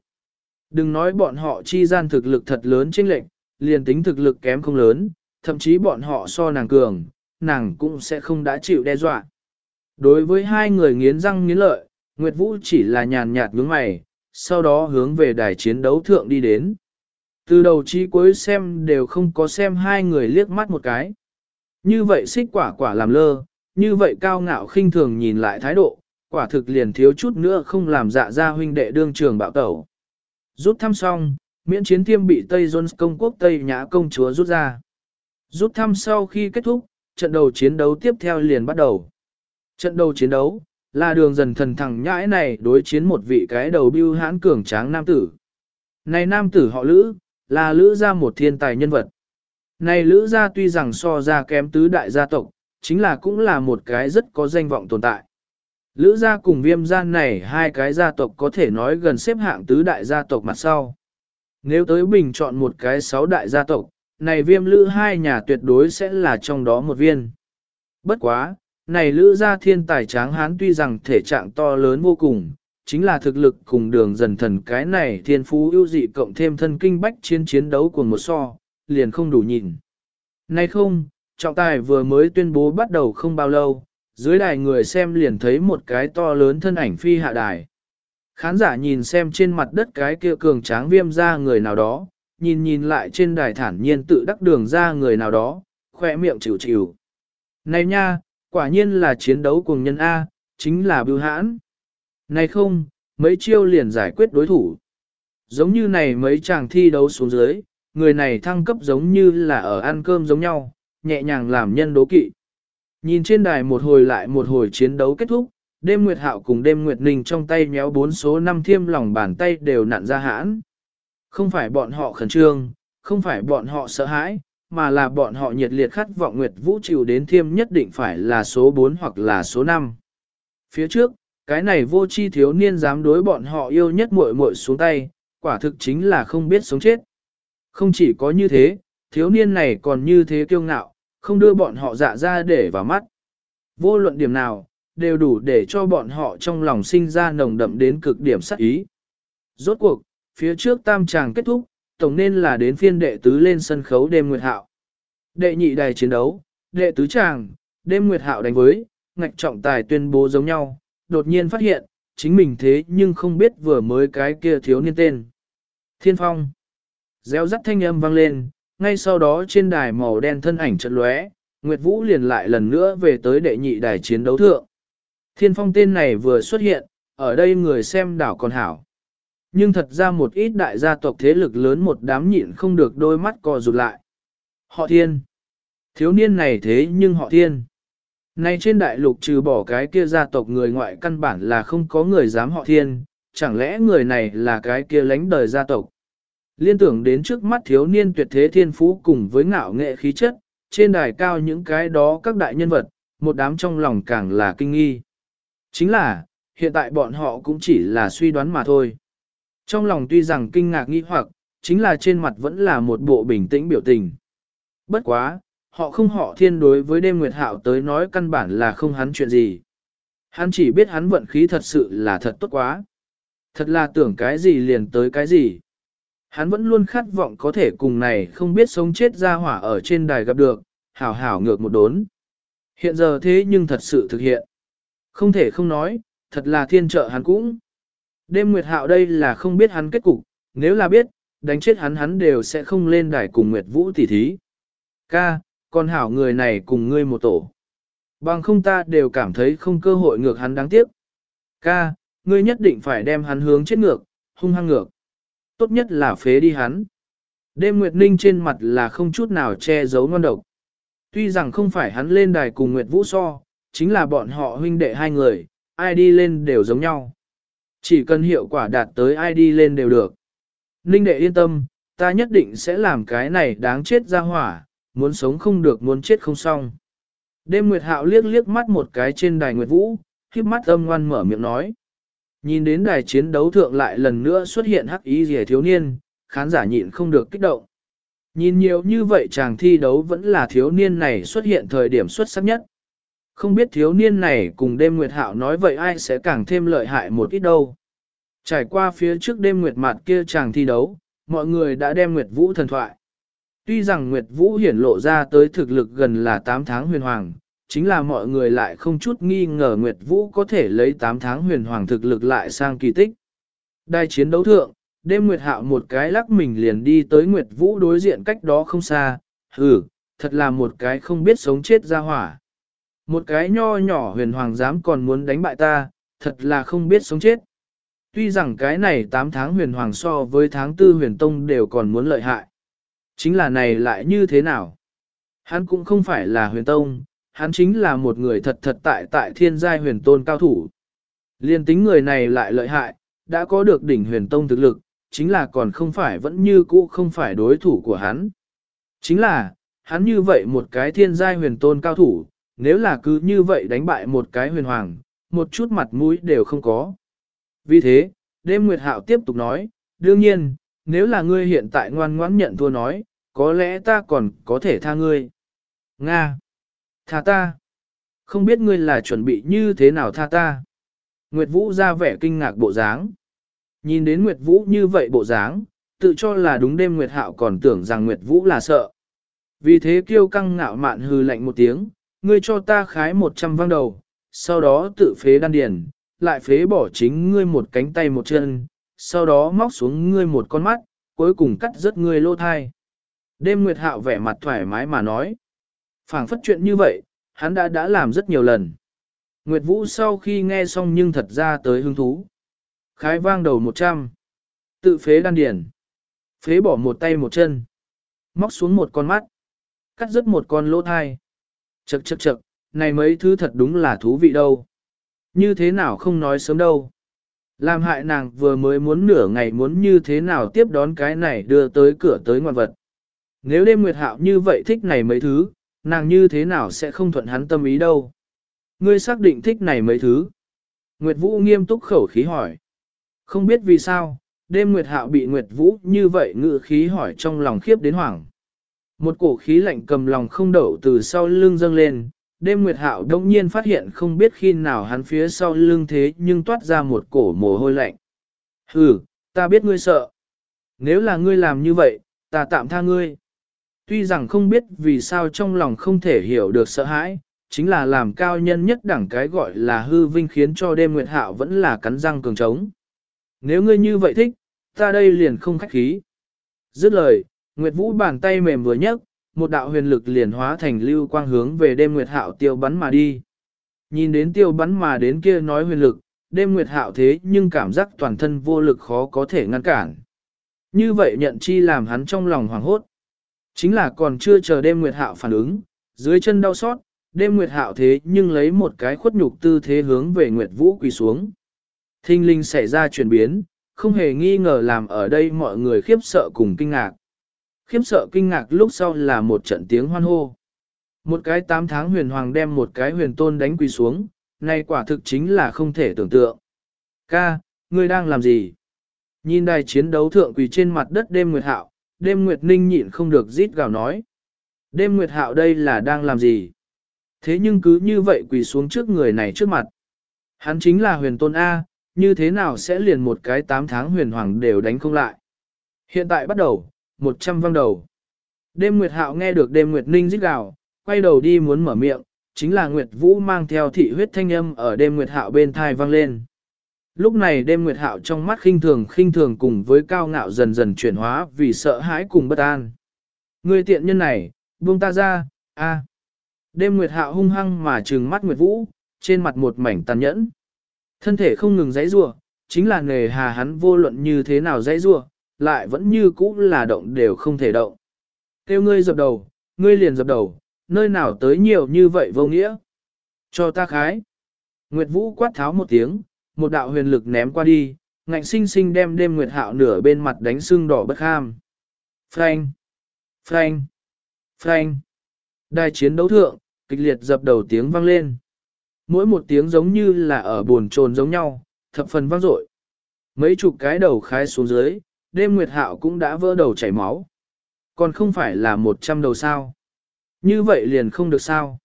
Đừng nói bọn họ chi gian thực lực thật lớn chênh lệnh, liền tính thực lực kém không lớn, thậm chí bọn họ so nàng cường, nàng cũng sẽ không đã chịu đe dọa. Đối với hai người nghiến răng nghiến lợi, Nguyệt Vũ chỉ là nhàn nhạt nhướng mày, sau đó hướng về đài chiến đấu thượng đi đến. Từ đầu chí cuối xem đều không có xem hai người liếc mắt một cái. Như vậy xích quả quả làm lơ, như vậy cao ngạo khinh thường nhìn lại thái độ, quả thực liền thiếu chút nữa không làm dạ ra huynh đệ đương trường bạo tẩu. Rút thăm xong, miễn chiến tiêm bị Tây Jones công quốc Tây Nhã công chúa rút ra. Rút thăm sau khi kết thúc, trận đầu chiến đấu tiếp theo liền bắt đầu. Trận đầu chiến đấu, là đường dần thần thẳng nhãi này đối chiến một vị cái đầu bưu hãn cường tráng nam tử. Này nam tử họ Lữ, là Lữ gia một thiên tài nhân vật. Này Lữ gia tuy rằng so ra kém tứ đại gia tộc, chính là cũng là một cái rất có danh vọng tồn tại. Lữ gia cùng viêm gia này hai cái gia tộc có thể nói gần xếp hạng tứ đại gia tộc mặt sau. Nếu tới bình chọn một cái sáu đại gia tộc, này viêm lữ hai nhà tuyệt đối sẽ là trong đó một viên. Bất quá, này lữ gia thiên tài tráng hán tuy rằng thể trạng to lớn vô cùng, chính là thực lực cùng đường dần thần cái này thiên phú ưu dị cộng thêm thân kinh bách chiến chiến đấu của một so, liền không đủ nhìn. Này không, trọng tài vừa mới tuyên bố bắt đầu không bao lâu, dưới đài người xem liền thấy một cái to lớn thân ảnh phi hạ đài. Khán giả nhìn xem trên mặt đất cái kia cường tráng viêm ra người nào đó, nhìn nhìn lại trên đài thản nhiên tự đắc đường ra người nào đó, khỏe miệng chịu chịu. Này nha, quả nhiên là chiến đấu cùng nhân A, chính là bưu hãn. Này không, mấy chiêu liền giải quyết đối thủ. Giống như này mấy chàng thi đấu xuống dưới, người này thăng cấp giống như là ở ăn cơm giống nhau, nhẹ nhàng làm nhân đố kỵ. Nhìn trên đài một hồi lại một hồi chiến đấu kết thúc, đêm Nguyệt Hạo cùng đêm Nguyệt Ninh trong tay méo bốn số năm thiêm lòng bàn tay đều nặn ra hãn. Không phải bọn họ khẩn trương, không phải bọn họ sợ hãi, mà là bọn họ nhiệt liệt khát vọng Nguyệt Vũ chịu đến thiêm nhất định phải là số 4 hoặc là số 5. Phía trước, cái này vô chi thiếu niên dám đối bọn họ yêu nhất muội muội xuống tay, quả thực chính là không biết sống chết. Không chỉ có như thế, thiếu niên này còn như thế kiêu ngạo, không đưa bọn họ dạ ra để vào mắt. Vô luận điểm nào, đều đủ để cho bọn họ trong lòng sinh ra nồng đậm đến cực điểm sắc ý. Rốt cuộc, phía trước tam tràng kết thúc, tổng nên là đến phiên đệ tứ lên sân khấu đêm nguyệt hạo. Đệ nhị đài chiến đấu, đệ tứ tràng, đêm nguyệt hạo đánh với, ngạch trọng tài tuyên bố giống nhau, đột nhiên phát hiện, chính mình thế nhưng không biết vừa mới cái kia thiếu niên tên. Thiên phong. Gieo rắt thanh âm vang lên, ngay sau đó trên đài màu đen thân ảnh chợt lóe, Nguyệt Vũ liền lại lần nữa về tới đệ nhị đài chiến đấu thượng. Thiên phong tên này vừa xuất hiện, ở đây người xem đảo còn hảo. Nhưng thật ra một ít đại gia tộc thế lực lớn một đám nhịn không được đôi mắt co rụt lại. Họ thiên. Thiếu niên này thế nhưng họ thiên. Nay trên đại lục trừ bỏ cái kia gia tộc người ngoại căn bản là không có người dám họ thiên, chẳng lẽ người này là cái kia lánh đời gia tộc. Liên tưởng đến trước mắt thiếu niên tuyệt thế thiên phú cùng với ngạo nghệ khí chất, trên đài cao những cái đó các đại nhân vật, một đám trong lòng càng là kinh nghi. Chính là, hiện tại bọn họ cũng chỉ là suy đoán mà thôi. Trong lòng tuy rằng kinh ngạc nghi hoặc, chính là trên mặt vẫn là một bộ bình tĩnh biểu tình. Bất quá, họ không họ thiên đối với đêm nguyệt hạo tới nói căn bản là không hắn chuyện gì. Hắn chỉ biết hắn vận khí thật sự là thật tốt quá. Thật là tưởng cái gì liền tới cái gì. Hắn vẫn luôn khát vọng có thể cùng này không biết sống chết ra hỏa ở trên đài gặp được, hảo hảo ngược một đốn. Hiện giờ thế nhưng thật sự thực hiện. Không thể không nói, thật là thiên trợ hắn cũng. Đêm Nguyệt Hạo đây là không biết hắn kết cục, nếu là biết, đánh chết hắn hắn đều sẽ không lên đài cùng Nguyệt Vũ tỉ thí. Ca, con hảo người này cùng ngươi một tổ. Bằng không ta đều cảm thấy không cơ hội ngược hắn đáng tiếc. Ca, ngươi nhất định phải đem hắn hướng chết ngược, hung hăng ngược. Tốt nhất là phế đi hắn. Đêm Nguyệt Ninh trên mặt là không chút nào che giấu ngon độc. Tuy rằng không phải hắn lên đài cùng Nguyệt Vũ so, chính là bọn họ huynh đệ hai người, ai đi lên đều giống nhau. Chỉ cần hiệu quả đạt tới ai đi lên đều được. Ninh đệ yên tâm, ta nhất định sẽ làm cái này đáng chết ra hỏa, muốn sống không được muốn chết không xong. Đêm Nguyệt Hạo liếc liếc mắt một cái trên đài Nguyệt Vũ, khiếp mắt âm ngoan mở miệng nói. Nhìn đến đài chiến đấu thượng lại lần nữa xuất hiện hắc ý rẻ thiếu niên, khán giả nhịn không được kích động. Nhìn nhiều như vậy chàng thi đấu vẫn là thiếu niên này xuất hiện thời điểm xuất sắc nhất. Không biết thiếu niên này cùng đêm nguyệt hạo nói vậy ai sẽ càng thêm lợi hại một ít đâu. Trải qua phía trước đêm nguyệt mặt kia chàng thi đấu, mọi người đã đem nguyệt vũ thần thoại. Tuy rằng nguyệt vũ hiển lộ ra tới thực lực gần là 8 tháng huyền hoàng, chính là mọi người lại không chút nghi ngờ nguyệt vũ có thể lấy 8 tháng huyền hoàng thực lực lại sang kỳ tích. Đài chiến đấu thượng, đêm nguyệt hạo một cái lắc mình liền đi tới nguyệt vũ đối diện cách đó không xa, hừ, thật là một cái không biết sống chết ra hỏa. Một cái nho nhỏ huyền hoàng dám còn muốn đánh bại ta, thật là không biết sống chết. Tuy rằng cái này 8 tháng huyền hoàng so với tháng 4 huyền tông đều còn muốn lợi hại. Chính là này lại như thế nào? Hắn cũng không phải là huyền tông, hắn chính là một người thật thật tại tại thiên giai huyền tôn cao thủ. Liên tính người này lại lợi hại, đã có được đỉnh huyền tông thực lực, chính là còn không phải vẫn như cũ không phải đối thủ của hắn. Chính là, hắn như vậy một cái thiên giai huyền tôn cao thủ, nếu là cứ như vậy đánh bại một cái huyền hoàng, một chút mặt mũi đều không có. Vì thế, đêm Nguyệt Hạo tiếp tục nói, đương nhiên, nếu là ngươi hiện tại ngoan ngoãn nhận thua nói, có lẽ ta còn có thể tha ngươi. Nga! Tha ta! Không biết ngươi là chuẩn bị như thế nào tha ta? Nguyệt Vũ ra vẻ kinh ngạc bộ dáng. Nhìn đến Nguyệt Vũ như vậy bộ dáng, tự cho là đúng đêm Nguyệt Hạo còn tưởng rằng Nguyệt Vũ là sợ. Vì thế kiêu căng ngạo mạn hư lạnh một tiếng, ngươi cho ta khái một trăm vang đầu, sau đó tự phế đan điền, lại phế bỏ chính ngươi một cánh tay một chân, sau đó móc xuống ngươi một con mắt, cuối cùng cắt rớt ngươi lô thai. Đêm Nguyệt Hạo vẻ mặt thoải mái mà nói phảng phất chuyện như vậy, hắn đã đã làm rất nhiều lần. Nguyệt Vũ sau khi nghe xong nhưng thật ra tới hứng thú. Khái vang đầu một trăm, Tự phế đan điền. Phế bỏ một tay một chân. Móc xuống một con mắt. Cắt rứt một con lỗ thai. Chậc chậc chậc, này mấy thứ thật đúng là thú vị đâu. Như thế nào không nói sớm đâu. Làm hại nàng vừa mới muốn nửa ngày muốn như thế nào tiếp đón cái này đưa tới cửa tới ngoan vật. Nếu đêm nguyệt hạo như vậy thích này mấy thứ, nàng như thế nào sẽ không thuận hắn tâm ý đâu. Ngươi xác định thích này mấy thứ. Nguyệt Vũ nghiêm túc khẩu khí hỏi. Không biết vì sao, đêm Nguyệt Hạo bị Nguyệt Vũ như vậy ngự khí hỏi trong lòng khiếp đến hoảng. Một cổ khí lạnh cầm lòng không đậu từ sau lưng dâng lên, đêm Nguyệt Hạo đông nhiên phát hiện không biết khi nào hắn phía sau lưng thế nhưng toát ra một cổ mồ hôi lạnh. Hừ, ta biết ngươi sợ. Nếu là ngươi làm như vậy, ta tạm tha ngươi. Tuy rằng không biết vì sao trong lòng không thể hiểu được sợ hãi, chính là làm cao nhân nhất đẳng cái gọi là hư vinh khiến cho đêm Nguyệt Hạo vẫn là cắn răng cường trống. Nếu ngươi như vậy thích, ta đây liền không khách khí. Dứt lời, Nguyệt Vũ bàn tay mềm vừa nhấc, một đạo huyền lực liền hóa thành lưu quang hướng về đêm Nguyệt Hạo tiêu bắn mà đi. Nhìn đến tiêu bắn mà đến kia nói huyền lực, đêm Nguyệt Hạo thế nhưng cảm giác toàn thân vô lực khó có thể ngăn cản. Như vậy nhận chi làm hắn trong lòng hoảng hốt. Chính là còn chưa chờ đêm Nguyệt Hạo phản ứng, dưới chân đau xót, đêm Nguyệt Hạo thế nhưng lấy một cái khuất nhục tư thế hướng về Nguyệt Vũ quỳ xuống. Thinh linh xảy ra chuyển biến, không hề nghi ngờ làm ở đây mọi người khiếp sợ cùng kinh ngạc. Khiếp sợ kinh ngạc lúc sau là một trận tiếng hoan hô. Một cái tám tháng huyền hoàng đem một cái huyền tôn đánh quỳ xuống, này quả thực chính là không thể tưởng tượng. Ca, ngươi đang làm gì? Nhìn đài chiến đấu thượng quỳ trên mặt đất đêm nguyệt hạo, đêm nguyệt ninh nhịn không được rít gào nói. Đêm nguyệt hạo đây là đang làm gì? Thế nhưng cứ như vậy quỳ xuống trước người này trước mặt. Hắn chính là huyền tôn A, như thế nào sẽ liền một cái tám tháng huyền hoàng đều đánh không lại. Hiện tại bắt đầu, một trăm văng đầu. Đêm Nguyệt Hạo nghe được đêm Nguyệt Ninh rít gào, quay đầu đi muốn mở miệng, chính là Nguyệt Vũ mang theo thị huyết thanh âm ở đêm Nguyệt Hạo bên thai vang lên. Lúc này đêm Nguyệt Hạo trong mắt khinh thường khinh thường cùng với cao ngạo dần dần chuyển hóa vì sợ hãi cùng bất an. Người tiện nhân này, buông ta ra, a. Đêm Nguyệt Hạo hung hăng mà trừng mắt Nguyệt Vũ, trên mặt một mảnh tàn nhẫn. Thân thể không ngừng giãy giụa, chính là nghề hà hắn vô luận như thế nào giãy giụa, lại vẫn như cũ là động đều không thể động. Kêu ngươi dập đầu, ngươi liền dập đầu, nơi nào tới nhiều như vậy vô nghĩa. Cho ta khái. Nguyệt Vũ quát tháo một tiếng, một đạo huyền lực ném qua đi, ngạnh sinh sinh đem đêm Nguyệt Hạo nửa bên mặt đánh sưng đỏ bất ham. Frank! Frank! Frank! Đài chiến đấu thượng, kịch liệt dập đầu tiếng vang lên. Mỗi một tiếng giống như là ở buồn trồn giống nhau, thập phần vang dội. Mấy chục cái đầu khai xuống dưới, đêm nguyệt hạo cũng đã vỡ đầu chảy máu. Còn không phải là một trăm đầu sao. Như vậy liền không được sao.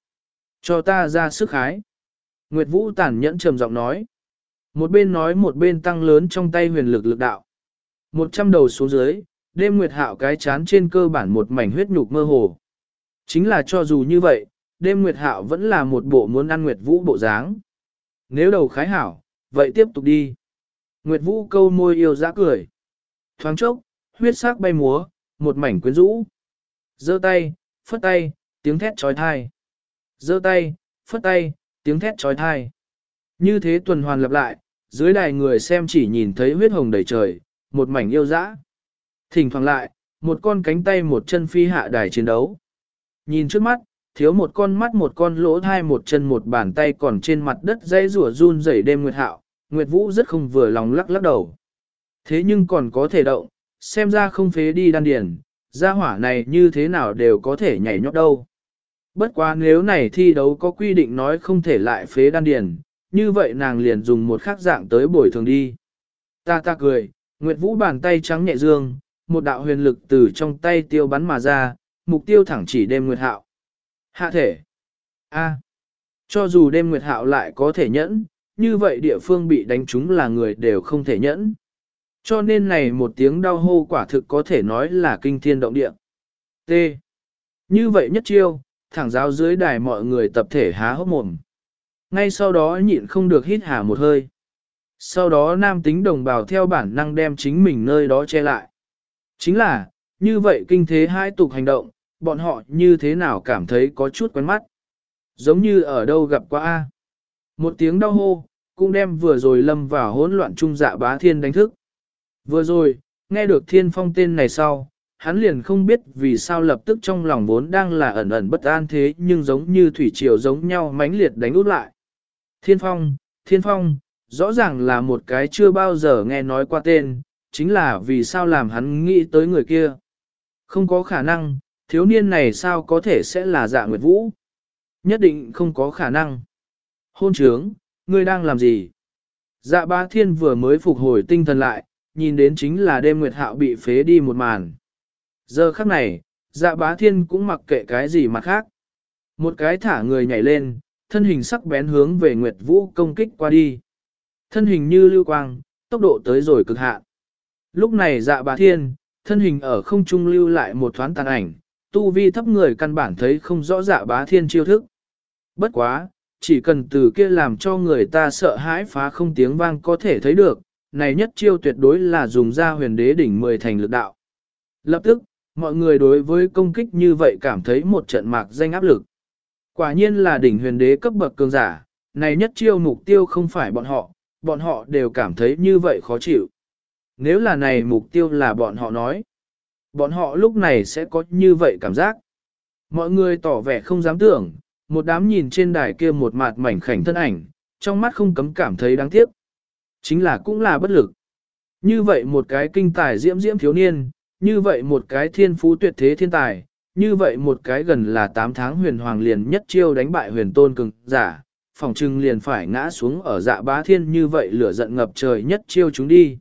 Cho ta ra sức khái. Nguyệt Vũ tản nhẫn trầm giọng nói. Một bên nói một bên tăng lớn trong tay huyền lực lực đạo. Một trăm đầu xuống dưới, đêm Nguyệt Hạo cái chán trên cơ bản một mảnh huyết nhục mơ hồ. Chính là cho dù như vậy, đêm Nguyệt Hạo vẫn là một bộ muốn ăn Nguyệt Vũ bộ dáng. Nếu đầu khái hảo, vậy tiếp tục đi. Nguyệt Vũ câu môi yêu dã cười. Thoáng chốc, huyết sắc bay múa, một mảnh quyến rũ. giơ tay, phất tay, tiếng thét trói thai. giơ tay, phất tay, tiếng thét trói thai. Như thế tuần hoàn lặp lại, dưới đài người xem chỉ nhìn thấy huyết hồng đầy trời, một mảnh yêu dã. Thỉnh thoảng lại, một con cánh tay một chân phi hạ đài chiến đấu. Nhìn trước mắt, thiếu một con mắt một con lỗ thai một chân một bàn tay còn trên mặt đất dây rủa run rẩy đêm nguyệt hạo, Nguyệt Vũ rất không vừa lòng lắc lắc đầu. Thế nhưng còn có thể động, xem ra không phế đi đan điền, gia hỏa này như thế nào đều có thể nhảy nhót đâu. Bất quá nếu này thi đấu có quy định nói không thể lại phế đan điền, như vậy nàng liền dùng một khắc dạng tới bồi thường đi. Ta ta cười, Nguyệt Vũ bàn tay trắng nhẹ dương, một đạo huyền lực từ trong tay tiêu bắn mà ra, mục tiêu thẳng chỉ đêm Nguyệt Hạo. Hạ thể. A. Cho dù đêm Nguyệt Hạo lại có thể nhẫn, như vậy địa phương bị đánh trúng là người đều không thể nhẫn. Cho nên này một tiếng đau hô quả thực có thể nói là kinh thiên động địa. T. Như vậy nhất chiêu, thẳng giáo dưới đài mọi người tập thể há hốc mồm. Ngay sau đó nhịn không được hít hà một hơi. Sau đó nam tính đồng bào theo bản năng đem chính mình nơi đó che lại. Chính là, như vậy kinh thế hai tục hành động, bọn họ như thế nào cảm thấy có chút quen mắt. Giống như ở đâu gặp qua A. Một tiếng đau hô, cũng đem vừa rồi lâm vào hỗn loạn trung dạ bá thiên đánh thức. Vừa rồi, nghe được thiên phong tên này sau, hắn liền không biết vì sao lập tức trong lòng vốn đang là ẩn ẩn bất an thế nhưng giống như thủy triều giống nhau mãnh liệt đánh út lại. Thiên phong, thiên phong, rõ ràng là một cái chưa bao giờ nghe nói qua tên, chính là vì sao làm hắn nghĩ tới người kia. Không có khả năng, thiếu niên này sao có thể sẽ là dạ nguyệt vũ. Nhất định không có khả năng. Hôn trướng, ngươi đang làm gì? Dạ ba thiên vừa mới phục hồi tinh thần lại, nhìn đến chính là đêm nguyệt hạo bị phế đi một màn. Giờ khắc này, dạ bá thiên cũng mặc kệ cái gì mặt khác. Một cái thả người nhảy lên, thân hình sắc bén hướng về Nguyệt Vũ công kích qua đi. Thân hình như lưu quang, tốc độ tới rồi cực hạn. Lúc này dạ bá thiên, thân hình ở không trung lưu lại một thoáng tàn ảnh, tu vi thấp người căn bản thấy không rõ dạ bá thiên chiêu thức. Bất quá, chỉ cần từ kia làm cho người ta sợ hãi phá không tiếng vang có thể thấy được, này nhất chiêu tuyệt đối là dùng ra huyền đế đỉnh mười thành lực đạo. Lập tức, mọi người đối với công kích như vậy cảm thấy một trận mạc danh áp lực. Quả nhiên là đỉnh huyền đế cấp bậc cường giả, này nhất chiêu mục tiêu không phải bọn họ, bọn họ đều cảm thấy như vậy khó chịu. Nếu là này mục tiêu là bọn họ nói, bọn họ lúc này sẽ có như vậy cảm giác. Mọi người tỏ vẻ không dám tưởng, một đám nhìn trên đài kia một mặt mảnh khảnh thân ảnh, trong mắt không cấm cảm thấy đáng tiếc. Chính là cũng là bất lực. Như vậy một cái kinh tài diễm diễm thiếu niên, như vậy một cái thiên phú tuyệt thế thiên tài, như vậy một cái gần là 8 tháng huyền hoàng liền nhất chiêu đánh bại huyền tôn cường giả, phòng trưng liền phải ngã xuống ở dạ bá thiên như vậy lửa giận ngập trời nhất chiêu chúng đi.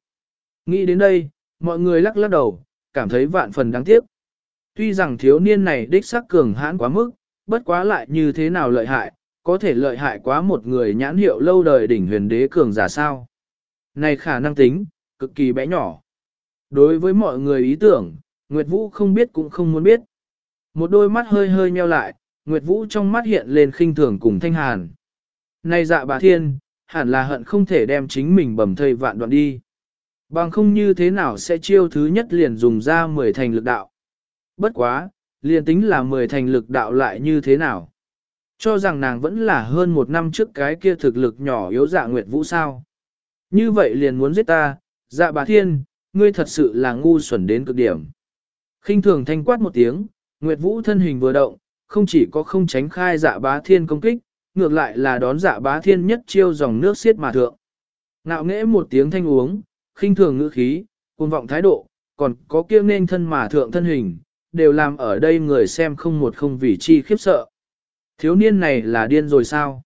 Nghĩ đến đây, mọi người lắc lắc đầu, cảm thấy vạn phần đáng tiếc. Tuy rằng thiếu niên này đích sắc cường hãn quá mức, bất quá lại như thế nào lợi hại, có thể lợi hại quá một người nhãn hiệu lâu đời đỉnh huyền đế cường giả sao. Này khả năng tính, cực kỳ bé nhỏ. Đối với mọi người ý tưởng, Nguyệt Vũ không biết cũng không muốn biết. Một đôi mắt hơi hơi nheo lại, Nguyệt Vũ trong mắt hiện lên khinh thường cùng thanh hàn. Này dạ bà thiên, hẳn là hận không thể đem chính mình bầm thây vạn đoạn đi. Bằng không như thế nào sẽ chiêu thứ nhất liền dùng ra 10 thành lực đạo. Bất quá, liền tính là 10 thành lực đạo lại như thế nào. Cho rằng nàng vẫn là hơn một năm trước cái kia thực lực nhỏ yếu dạ Nguyệt Vũ sao. Như vậy liền muốn giết ta, dạ bà thiên, ngươi thật sự là ngu xuẩn đến cực điểm. khinh thường thanh quát một tiếng, Nguyệt Vũ thân hình vừa động, không chỉ có không tránh khai dạ bá thiên công kích, ngược lại là đón dạ bá thiên nhất chiêu dòng nước xiết mà thượng. Ngạo nghễ một tiếng thanh uống, khinh thường ngữ khí, cuồng vọng thái độ, còn có kiêng nên thân mà thượng thân hình, đều làm ở đây người xem không một không vì chi khiếp sợ. Thiếu niên này là điên rồi sao?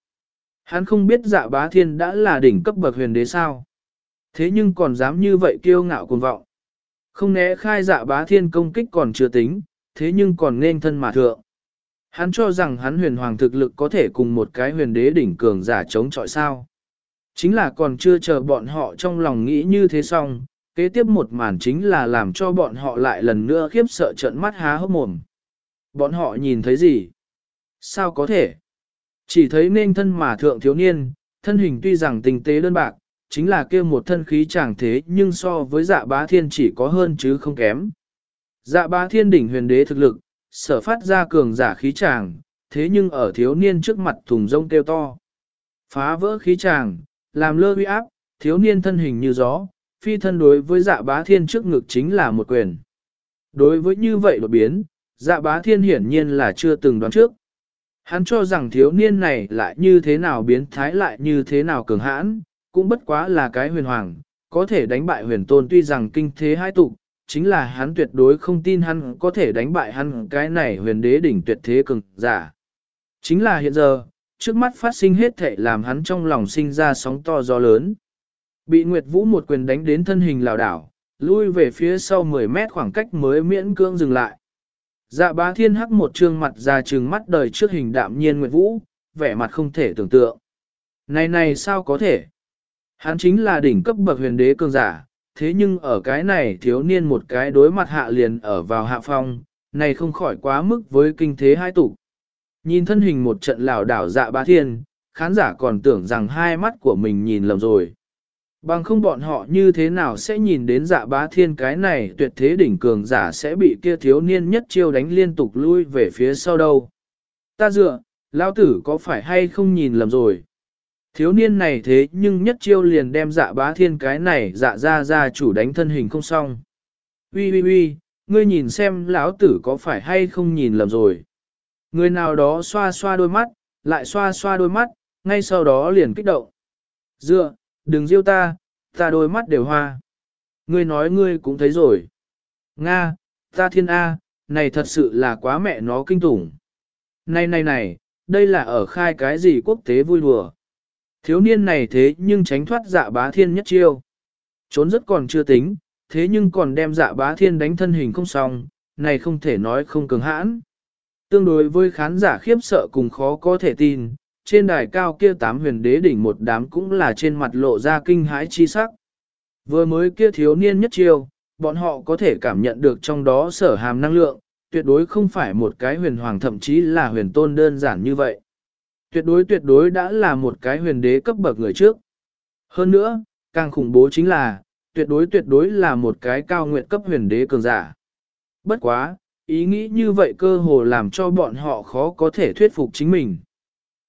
Hắn không biết dạ bá thiên đã là đỉnh cấp bậc huyền đế sao? Thế nhưng còn dám như vậy kiêu ngạo cuồng vọng. Không né khai dạ bá thiên công kích còn chưa tính, thế nhưng còn nên thân mà thượng. Hắn cho rằng hắn huyền hoàng thực lực có thể cùng một cái huyền đế đỉnh cường giả chống chọi sao. Chính là còn chưa chờ bọn họ trong lòng nghĩ như thế xong, kế tiếp một màn chính là làm cho bọn họ lại lần nữa khiếp sợ trợn mắt há hốc mồm. Bọn họ nhìn thấy gì? Sao có thể? Chỉ thấy nên thân mà thượng thiếu niên, thân hình tuy rằng tinh tế đơn bạc, chính là kia một thân khí chẳng thế nhưng so với dạ bá thiên chỉ có hơn chứ không kém. Dạ bá thiên đỉnh huyền đế thực lực, sở phát ra cường giả khí tràng, thế nhưng ở thiếu niên trước mặt thùng rông kêu to. Phá vỡ khí tràng, làm lơ uy áp, thiếu niên thân hình như gió, phi thân đối với dạ bá thiên trước ngực chính là một quyền. Đối với như vậy đột biến, dạ bá thiên hiển nhiên là chưa từng đoán trước. Hắn cho rằng thiếu niên này lại như thế nào biến thái lại như thế nào cường hãn, cũng bất quá là cái huyền hoàng, có thể đánh bại huyền tôn tuy rằng kinh thế hai tục, chính là hắn tuyệt đối không tin hắn có thể đánh bại hắn cái này huyền đế đỉnh tuyệt thế cường giả. Chính là hiện giờ, trước mắt phát sinh hết thể làm hắn trong lòng sinh ra sóng to gió lớn. Bị Nguyệt Vũ một quyền đánh đến thân hình lảo đảo, lui về phía sau 10 mét khoảng cách mới miễn cưỡng dừng lại. Dạ bá thiên hắc một trương mặt ra trừng mắt đời trước hình đạm nhiên Nguyệt Vũ, vẻ mặt không thể tưởng tượng. Này này sao có thể? Hắn chính là đỉnh cấp bậc huyền đế cường giả, thế nhưng ở cái này thiếu niên một cái đối mặt hạ liền ở vào hạ phong, này không khỏi quá mức với kinh thế hai tục. Nhìn thân hình một trận lảo đảo dạ bá thiên, khán giả còn tưởng rằng hai mắt của mình nhìn lầm rồi. Bằng không bọn họ như thế nào sẽ nhìn đến dạ bá thiên cái này tuyệt thế đỉnh cường giả sẽ bị kia thiếu niên nhất chiêu đánh liên tục lui về phía sau đâu. Ta dựa, lão tử có phải hay không nhìn lầm rồi. Thiếu niên này thế nhưng nhất chiêu liền đem dạ bá thiên cái này dạ ra ra chủ đánh thân hình không xong. Ui ui ui, ngươi nhìn xem lão tử có phải hay không nhìn lầm rồi. Người nào đó xoa xoa đôi mắt, lại xoa xoa đôi mắt, ngay sau đó liền kích động. Dựa, đừng riêu ta, ta đôi mắt đều hoa. Ngươi nói ngươi cũng thấy rồi. Nga, ta thiên A, này thật sự là quá mẹ nó kinh tủng. Này này này, đây là ở khai cái gì quốc tế vui đùa. Thiếu niên này thế nhưng tránh thoát dạ bá thiên nhất chiêu. Trốn rất còn chưa tính, thế nhưng còn đem dạ bá thiên đánh thân hình không xong, này không thể nói không cường hãn. Tương đối với khán giả khiếp sợ cùng khó có thể tin, trên đài cao kia tám huyền đế đỉnh một đám cũng là trên mặt lộ ra kinh hãi chi sắc. Vừa mới kia thiếu niên nhất chiêu, bọn họ có thể cảm nhận được trong đó sở hàm năng lượng, tuyệt đối không phải một cái huyền hoàng thậm chí là huyền tôn đơn giản như vậy. Tuyệt đối tuyệt đối đã là một cái huyền đế cấp bậc người trước. Hơn nữa, càng khủng bố chính là, tuyệt đối tuyệt đối là một cái cao nguyện cấp huyền đế cường giả. Bất quá, ý nghĩ như vậy cơ hồ làm cho bọn họ khó có thể thuyết phục chính mình.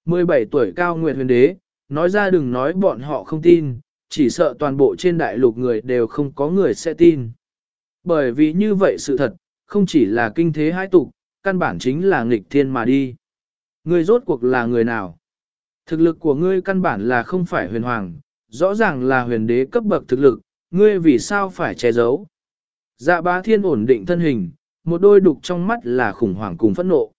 17 tuổi cao nguyệt huyền đế, nói ra đừng nói bọn họ không tin, chỉ sợ toàn bộ trên đại lục người đều không có người sẽ tin. Bởi vì như vậy sự thật, không chỉ là kinh thế hai tục, căn bản chính là nghịch thiên mà đi. Ngươi rốt cuộc là người nào? Thực lực của ngươi căn bản là không phải huyền hoàng, rõ ràng là huyền đế cấp bậc thực lực, ngươi vì sao phải che giấu? Dạ bá thiên ổn định thân hình, một đôi đục trong mắt là khủng hoảng cùng phẫn nộ.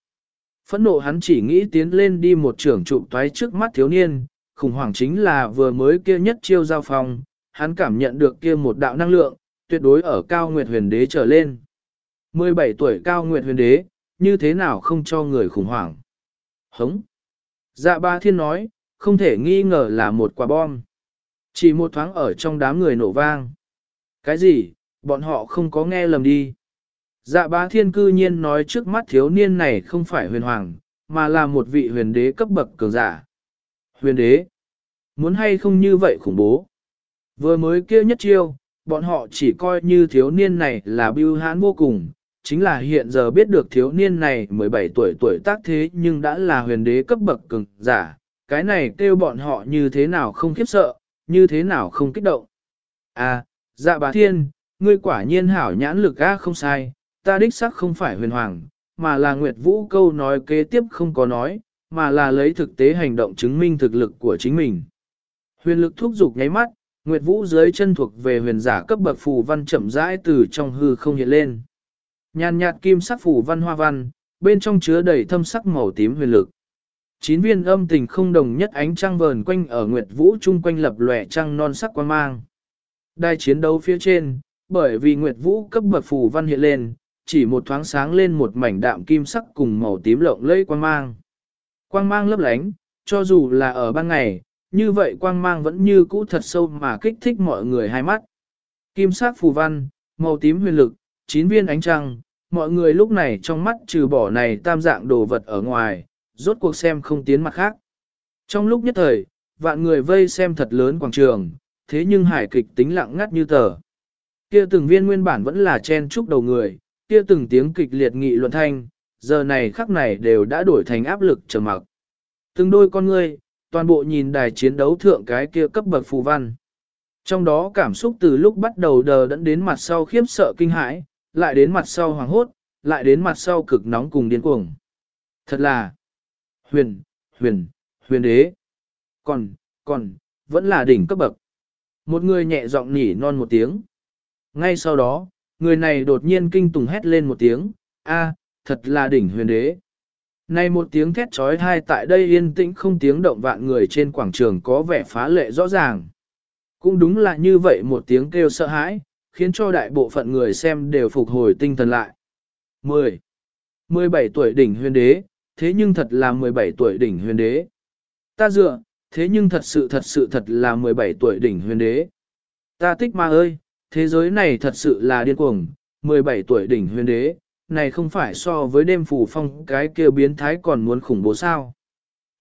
Phẫn nộ hắn chỉ nghĩ tiến lên đi một trưởng trụ toái trước mắt thiếu niên, khủng hoảng chính là vừa mới kia nhất chiêu giao phong, hắn cảm nhận được kia một đạo năng lượng, tuyệt đối ở cao nguyệt huyền đế trở lên. 17 tuổi cao nguyệt huyền đế, như thế nào không cho người khủng hoảng. Hống! Dạ ba thiên nói, không thể nghi ngờ là một quả bom. Chỉ một thoáng ở trong đám người nổ vang. Cái gì, bọn họ không có nghe lầm đi. Dạ bá thiên cư nhiên nói trước mắt thiếu niên này không phải huyền hoàng, mà là một vị huyền đế cấp bậc cường giả. Huyền đế? Muốn hay không như vậy khủng bố? Vừa mới kia nhất chiêu, bọn họ chỉ coi như thiếu niên này là biêu hãn vô cùng, chính là hiện giờ biết được thiếu niên này 17 tuổi tuổi tác thế nhưng đã là huyền đế cấp bậc cường giả, cái này kêu bọn họ như thế nào không khiếp sợ, như thế nào không kích động. À, dạ bà thiên, ngươi quả nhiên hảo nhãn lực a không sai, ta đích xác không phải huyền hoàng, mà là Nguyệt Vũ câu nói kế tiếp không có nói, mà là lấy thực tế hành động chứng minh thực lực của chính mình. Huyền lực thúc giục nháy mắt, Nguyệt Vũ dưới chân thuộc về huyền giả cấp bậc phù văn chậm rãi từ trong hư không hiện lên. Nhàn nhạt kim sắc phủ văn hoa văn, bên trong chứa đầy thâm sắc màu tím huyền lực. Chín viên âm tình không đồng nhất ánh trăng vờn quanh ở Nguyệt Vũ chung quanh lập lòe trăng non sắc quan mang. đai chiến đấu phía trên, bởi vì Nguyệt Vũ cấp bậc phù văn hiện lên, chỉ một thoáng sáng lên một mảnh đạm kim sắc cùng màu tím lộng lẫy quang mang. Quang mang lấp lánh, cho dù là ở ban ngày, như vậy quang mang vẫn như cũ thật sâu mà kích thích mọi người hai mắt. Kim sắc phù văn, màu tím huyền lực, chín viên ánh trăng, mọi người lúc này trong mắt trừ bỏ này tam dạng đồ vật ở ngoài, rốt cuộc xem không tiến mặt khác. Trong lúc nhất thời, vạn người vây xem thật lớn quảng trường, thế nhưng hải kịch tính lặng ngắt như tờ. Kia từng viên nguyên bản vẫn là chen trúc đầu người, kia từng tiếng kịch liệt nghị luận thanh, giờ này khắc này đều đã đổi thành áp lực trầm mặc. Từng đôi con ngươi, toàn bộ nhìn đài chiến đấu thượng cái kia cấp bậc phù văn. Trong đó cảm xúc từ lúc bắt đầu đờ đẫn đến mặt sau khiếp sợ kinh hãi, lại đến mặt sau hoàng hốt, lại đến mặt sau cực nóng cùng điên cuồng. Thật là huyền, huyền, huyền đế. Còn, còn, vẫn là đỉnh cấp bậc. Một người nhẹ giọng nhỉ non một tiếng. Ngay sau đó, người này đột nhiên kinh tùng hét lên một tiếng, a, thật là đỉnh huyền đế. Này một tiếng thét trói thai tại đây yên tĩnh không tiếng động vạn người trên quảng trường có vẻ phá lệ rõ ràng. Cũng đúng là như vậy một tiếng kêu sợ hãi, khiến cho đại bộ phận người xem đều phục hồi tinh thần lại. 10. 17 tuổi đỉnh huyền đế, thế nhưng thật là 17 tuổi đỉnh huyền đế. Ta dựa, thế nhưng thật sự thật sự thật là 17 tuổi đỉnh huyền đế. Ta thích ma ơi, thế giới này thật sự là điên cuồng, 17 tuổi đỉnh huyền đế, này không phải so với đêm phủ phong cái kia biến thái còn muốn khủng bố sao.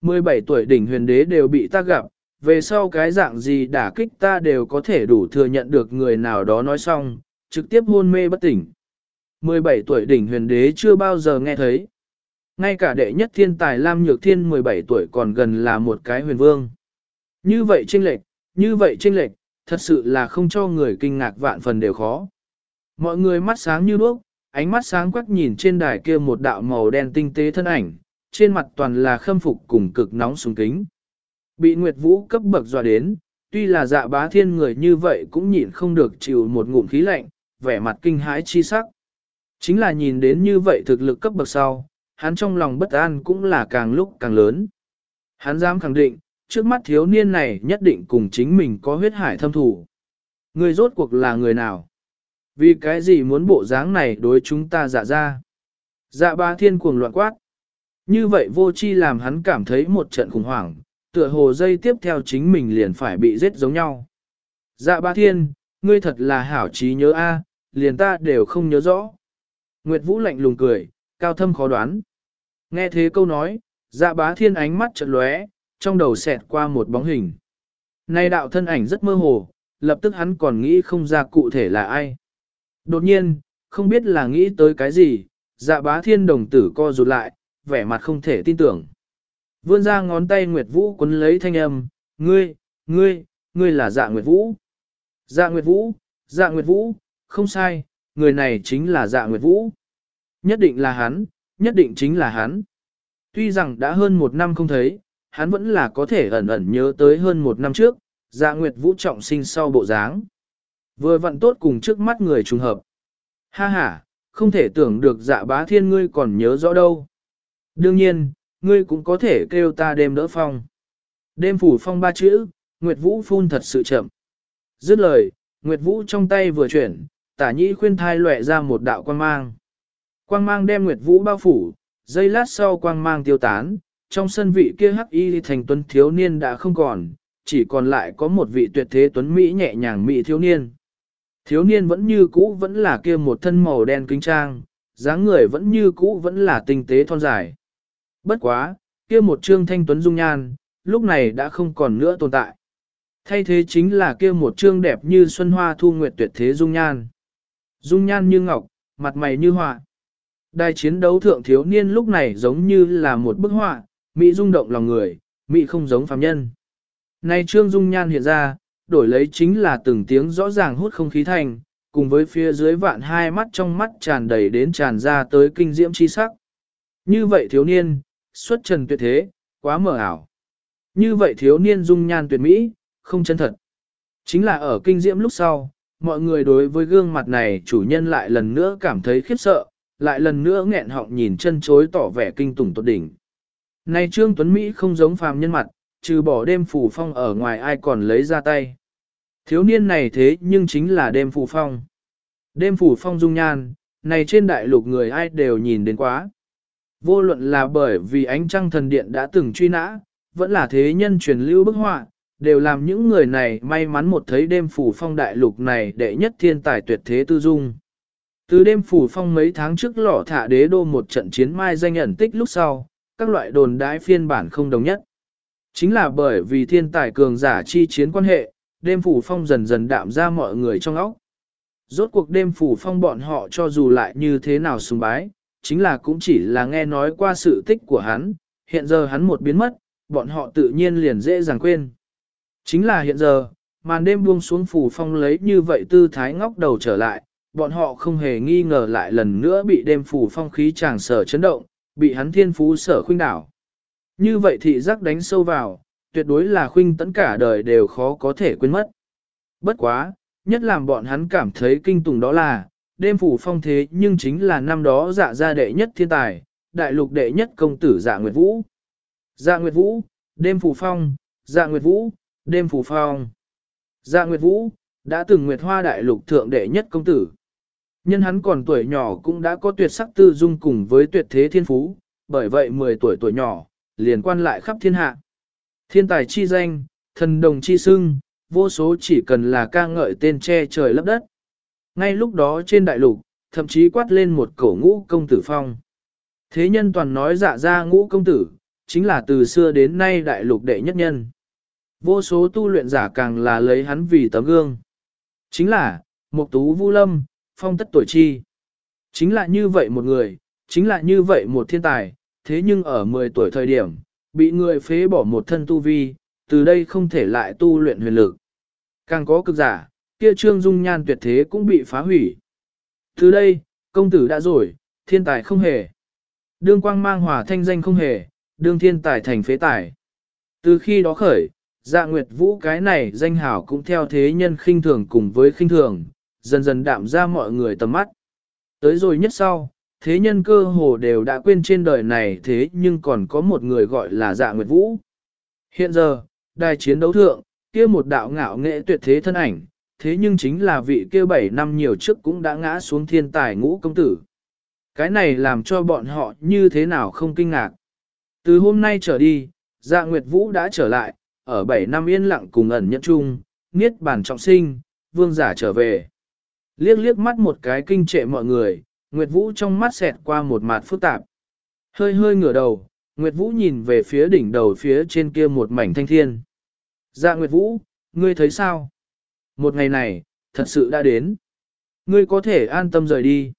17 tuổi đỉnh huyền đế đều bị ta gặp, về sau cái dạng gì đả kích ta đều có thể đủ thừa nhận được người nào đó nói xong, trực tiếp hôn mê bất tỉnh. 17 tuổi đỉnh huyền đế chưa bao giờ nghe thấy. Ngay cả đệ nhất thiên tài Lam Nhược Thiên 17 tuổi còn gần là một cái huyền vương. Như vậy chênh lệch, như vậy chênh lệch, thật sự là không cho người kinh ngạc vạn phần đều khó. Mọi người mắt sáng như đuốc, ánh mắt sáng quắc nhìn trên đài kia một đạo màu đen tinh tế thân ảnh, trên mặt toàn là khâm phục cùng cực nóng súng kính. Bị Nguyệt Vũ cấp bậc dọa đến, tuy là dạ bá thiên người như vậy cũng nhịn không được chịu một ngụm khí lạnh, vẻ mặt kinh hãi chi sắc. Chính là nhìn đến như vậy thực lực cấp bậc sau, hắn trong lòng bất an cũng là càng lúc càng lớn. Hắn dám khẳng định, trước mắt thiếu niên này nhất định cùng chính mình có huyết hải thâm thủ. Người rốt cuộc là người nào? Vì cái gì muốn bộ dáng này đối chúng ta dạ ra? Dạ ba thiên cuồng loạn quát. Như vậy vô chi làm hắn cảm thấy một trận khủng hoảng, tựa hồ dây tiếp theo chính mình liền phải bị giết giống nhau. Dạ ba thiên, ngươi thật là hảo trí nhớ a, liền ta đều không nhớ rõ. Nguyệt Vũ lạnh lùng cười, cao thâm khó đoán. Nghe thế câu nói, dạ bá thiên ánh mắt chợt lóe, trong đầu xẹt qua một bóng hình. Nay đạo thân ảnh rất mơ hồ, lập tức hắn còn nghĩ không ra cụ thể là ai. Đột nhiên, không biết là nghĩ tới cái gì, dạ bá thiên đồng tử co rụt lại, vẻ mặt không thể tin tưởng. Vươn ra ngón tay Nguyệt Vũ quấn lấy thanh âm, ngươi, ngươi, ngươi là dạ Nguyệt Vũ. Dạ Nguyệt Vũ, dạ Nguyệt Vũ, không sai, người này chính là dạ Nguyệt Vũ. Nhất định là hắn, nhất định chính là hắn. Tuy rằng đã hơn một năm không thấy, hắn vẫn là có thể ẩn ẩn nhớ tới hơn một năm trước, dạ Nguyệt Vũ trọng sinh sau bộ dáng. Vừa vặn tốt cùng trước mắt người trùng hợp. Ha ha, không thể tưởng được dạ bá thiên ngươi còn nhớ rõ đâu. Đương nhiên, ngươi cũng có thể kêu ta đêm đỡ phong. Đêm phủ phong ba chữ, Nguyệt Vũ phun thật sự chậm. Dứt lời, Nguyệt Vũ trong tay vừa chuyển, tả nhĩ khuyên thai lệ ra một đạo quang mang. Quang mang đem Nguyệt Vũ bao phủ, giây lát sau quang mang tiêu tán, trong sân vị kia hắc y thành tuấn thiếu niên đã không còn, chỉ còn lại có một vị tuyệt thế tuấn Mỹ nhẹ nhàng Mỹ thiếu niên. Thiếu niên vẫn như cũ vẫn là kia một thân màu đen kính trang, dáng người vẫn như cũ vẫn là tinh tế thon dài. Bất quá, kia một trương thanh tuấn dung nhan, lúc này đã không còn nữa tồn tại. Thay thế chính là kia một trương đẹp như xuân hoa thu nguyệt tuyệt thế dung nhan. Dung nhan như ngọc, mặt mày như họa. Đài chiến đấu thượng thiếu niên lúc này giống như là một bức họa, Mỹ rung động lòng người, Mỹ không giống phàm nhân. Nay trương dung nhan hiện ra, đổi lấy chính là từng tiếng rõ ràng hút không khí thành, cùng với phía dưới vạn hai mắt trong mắt tràn đầy đến tràn ra tới kinh diễm chi sắc. Như vậy thiếu niên, xuất trần tuyệt thế, quá mờ ảo. Như vậy thiếu niên dung nhan tuyệt mỹ, không chân thật. Chính là ở kinh diễm lúc sau, mọi người đối với gương mặt này chủ nhân lại lần nữa cảm thấy khiếp sợ, lại lần nữa nghẹn họng nhìn chân chối tỏ vẻ kinh tủng tốt đỉnh. Này Trương Tuấn Mỹ không giống phàm nhân mặt, trừ bỏ đêm phù phong ở ngoài ai còn lấy ra tay. Thiếu niên này thế nhưng chính là đêm phù phong. Đêm phủ phong dung nhan, này trên đại lục người ai đều nhìn đến quá. Vô luận là bởi vì ánh trăng thần điện đã từng truy nã, vẫn là thế nhân truyền lưu bức họa, đều làm những người này may mắn một thấy đêm phủ phong đại lục này đệ nhất thiên tài tuyệt thế tư dung. Từ đêm phủ phong mấy tháng trước lọ thả đế đô một trận chiến mai danh ẩn tích lúc sau, các loại đồn đãi phiên bản không đồng nhất. Chính là bởi vì thiên tài cường giả chi chiến quan hệ, đêm phủ phong dần dần đạm ra mọi người trong óc. Rốt cuộc đêm phủ phong bọn họ cho dù lại như thế nào sùng bái, chính là cũng chỉ là nghe nói qua sự tích của hắn, hiện giờ hắn một biến mất, bọn họ tự nhiên liền dễ dàng quên. Chính là hiện giờ, màn đêm buông xuống phủ phong lấy như vậy tư thái ngóc đầu trở lại, bọn họ không hề nghi ngờ lại lần nữa bị đêm phủ phong khí chàng sở chấn động, bị hắn thiên phú sở khuynh đảo. Như vậy thị giác đánh sâu vào, tuyệt đối là khuynh tấn cả đời đều khó có thể quên mất. Bất quá, nhất làm bọn hắn cảm thấy kinh tủng đó là, đêm phủ phong thế nhưng chính là năm đó dạ gia đệ nhất thiên tài, đại lục đệ nhất công tử dạ Nguyệt Vũ. Dạ Nguyệt Vũ, đêm phủ phong, dạ Nguyệt Vũ, đêm phủ phong. Dạ Nguyệt Vũ, đã từng Nguyệt Hoa đại lục thượng đệ nhất công tử. Nhân hắn còn tuổi nhỏ cũng đã có tuyệt sắc tư dung cùng với tuyệt thế thiên phú, bởi vậy 10 tuổi tuổi nhỏ, liền quan lại khắp thiên hạ. Thiên tài chi danh, thần đồng chi sưng, vô số chỉ cần là ca ngợi tên che trời lấp đất. Ngay lúc đó trên đại lục, thậm chí quát lên một cổ ngũ công tử phong. Thế nhân toàn nói dạ ra ngũ công tử, chính là từ xưa đến nay đại lục đệ nhất nhân. Vô số tu luyện giả càng là lấy hắn vì tấm gương. Chính là, một tú vũ lâm, phong tất tuổi chi. Chính là như vậy một người, chính là như vậy một thiên tài, thế nhưng ở 10 tuổi thời điểm, bị người phế bỏ một thân tu vi, từ đây không thể lại tu luyện huyền lực. Càng có cực giả, kia trương dung nhan tuyệt thế cũng bị phá hủy. Từ đây, công tử đã rồi, thiên tài không hề. Đương quang mang hòa thanh danh không hề, đương thiên tài thành phế tài. Từ khi đó khởi, dạ nguyệt vũ cái này danh hảo cũng theo thế nhân khinh thường cùng với khinh thường, dần dần đạm ra mọi người tầm mắt. Tới rồi nhất sau, thế nhân cơ hồ đều đã quên trên đời này thế nhưng còn có một người gọi là dạ nguyệt vũ. Hiện giờ, đài chiến đấu thượng, kia một đạo ngạo nghệ tuyệt thế thân ảnh, thế nhưng chính là vị kia bảy năm nhiều trước cũng đã ngã xuống thiên tài ngũ công tử. Cái này làm cho bọn họ như thế nào không kinh ngạc. Từ hôm nay trở đi, dạ nguyệt vũ đã trở lại, ở bảy năm yên lặng cùng ẩn nhẫn chung, niết bản trọng sinh, vương giả trở về. Liếc liếc mắt một cái kinh trệ mọi người, Nguyệt Vũ trong mắt xẹt qua một mặt phức tạp. Hơi hơi ngửa đầu, Nguyệt Vũ nhìn về phía đỉnh đầu phía trên kia một mảnh thanh thiên. Dạ Nguyệt Vũ, ngươi thấy sao? Một ngày này, thật sự đã đến. Ngươi có thể an tâm rời đi.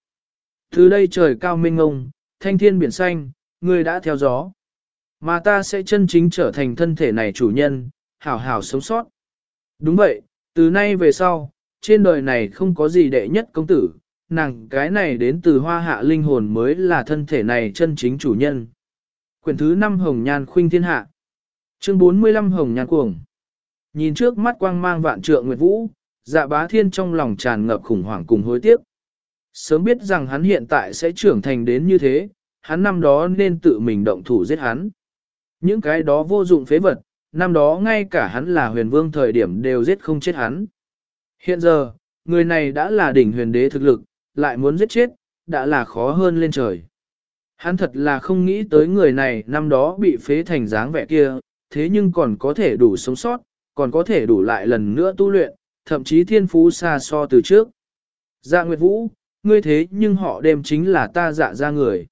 Từ đây trời cao mênh ngông, thanh thiên biển xanh, ngươi đã theo gió. Mà ta sẽ chân chính trở thành thân thể này chủ nhân, hảo hảo sống sót. Đúng vậy, từ nay về sau, trên đời này không có gì đệ nhất công tử, nàng cái này đến từ hoa hạ linh hồn mới là thân thể này chân chính chủ nhân. Quyển thứ 5 Hồng Nhan Khuynh Thiên Hạ Chương 45 Hồng Nhan Cuồng Nhìn trước mắt quang mang vạn trượng Nguyệt Vũ, dạ bá thiên trong lòng tràn ngập khủng hoảng cùng hối tiếc. Sớm biết rằng hắn hiện tại sẽ trưởng thành đến như thế, hắn năm đó nên tự mình động thủ giết hắn. Những cái đó vô dụng phế vật, năm đó ngay cả hắn là huyền vương thời điểm đều giết không chết hắn. Hiện giờ, người này đã là đỉnh huyền đế thực lực, lại muốn giết chết, đã là khó hơn lên trời. Hắn thật là không nghĩ tới người này năm đó bị phế thành dáng vẻ kia, thế nhưng còn có thể đủ sống sót, còn có thể đủ lại lần nữa tu luyện, thậm chí thiên phú xa so từ trước. Dạ Nguyệt Vũ, ngươi thế nhưng họ đem chính là ta dạ ra người.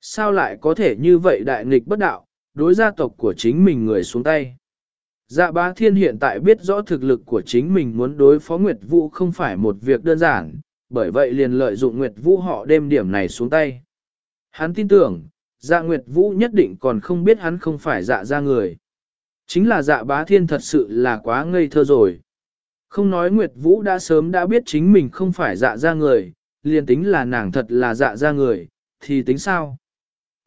Sao lại có thể như vậy đại nghịch bất đạo, đối gia tộc của chính mình người xuống tay. Dạ bá thiên hiện tại biết rõ thực lực của chính mình muốn đối phó Nguyệt Vũ không phải một việc đơn giản, bởi vậy liền lợi dụng Nguyệt Vũ họ đem điểm này xuống tay. Hắn tin tưởng, dạ Nguyệt Vũ nhất định còn không biết hắn không phải dạ ra người. Chính là dạ bá thiên thật sự là quá ngây thơ rồi. Không nói Nguyệt Vũ đã sớm đã biết chính mình không phải dạ ra người, liền tính là nàng thật là dạ ra người, thì tính sao?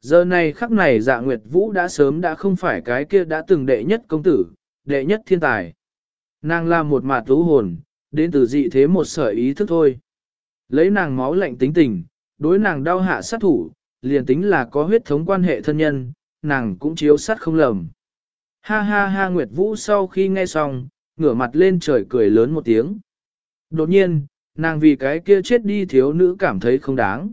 Giờ này khắc này dạ Nguyệt Vũ đã sớm đã không phải cái kia đã từng đệ nhất công tử, đệ nhất thiên tài. Nàng là một mạt tú hồn, đến từ dị thế một sợi ý thức thôi. Lấy nàng máu lạnh tính tình, đối nàng đau hạ sát thủ, liền tính là có huyết thống quan hệ thân nhân, nàng cũng chiếu sát không lầm. Ha ha ha Nguyệt Vũ sau khi nghe xong, ngửa mặt lên trời cười lớn một tiếng. Đột nhiên, nàng vì cái kia chết đi thiếu nữ cảm thấy không đáng.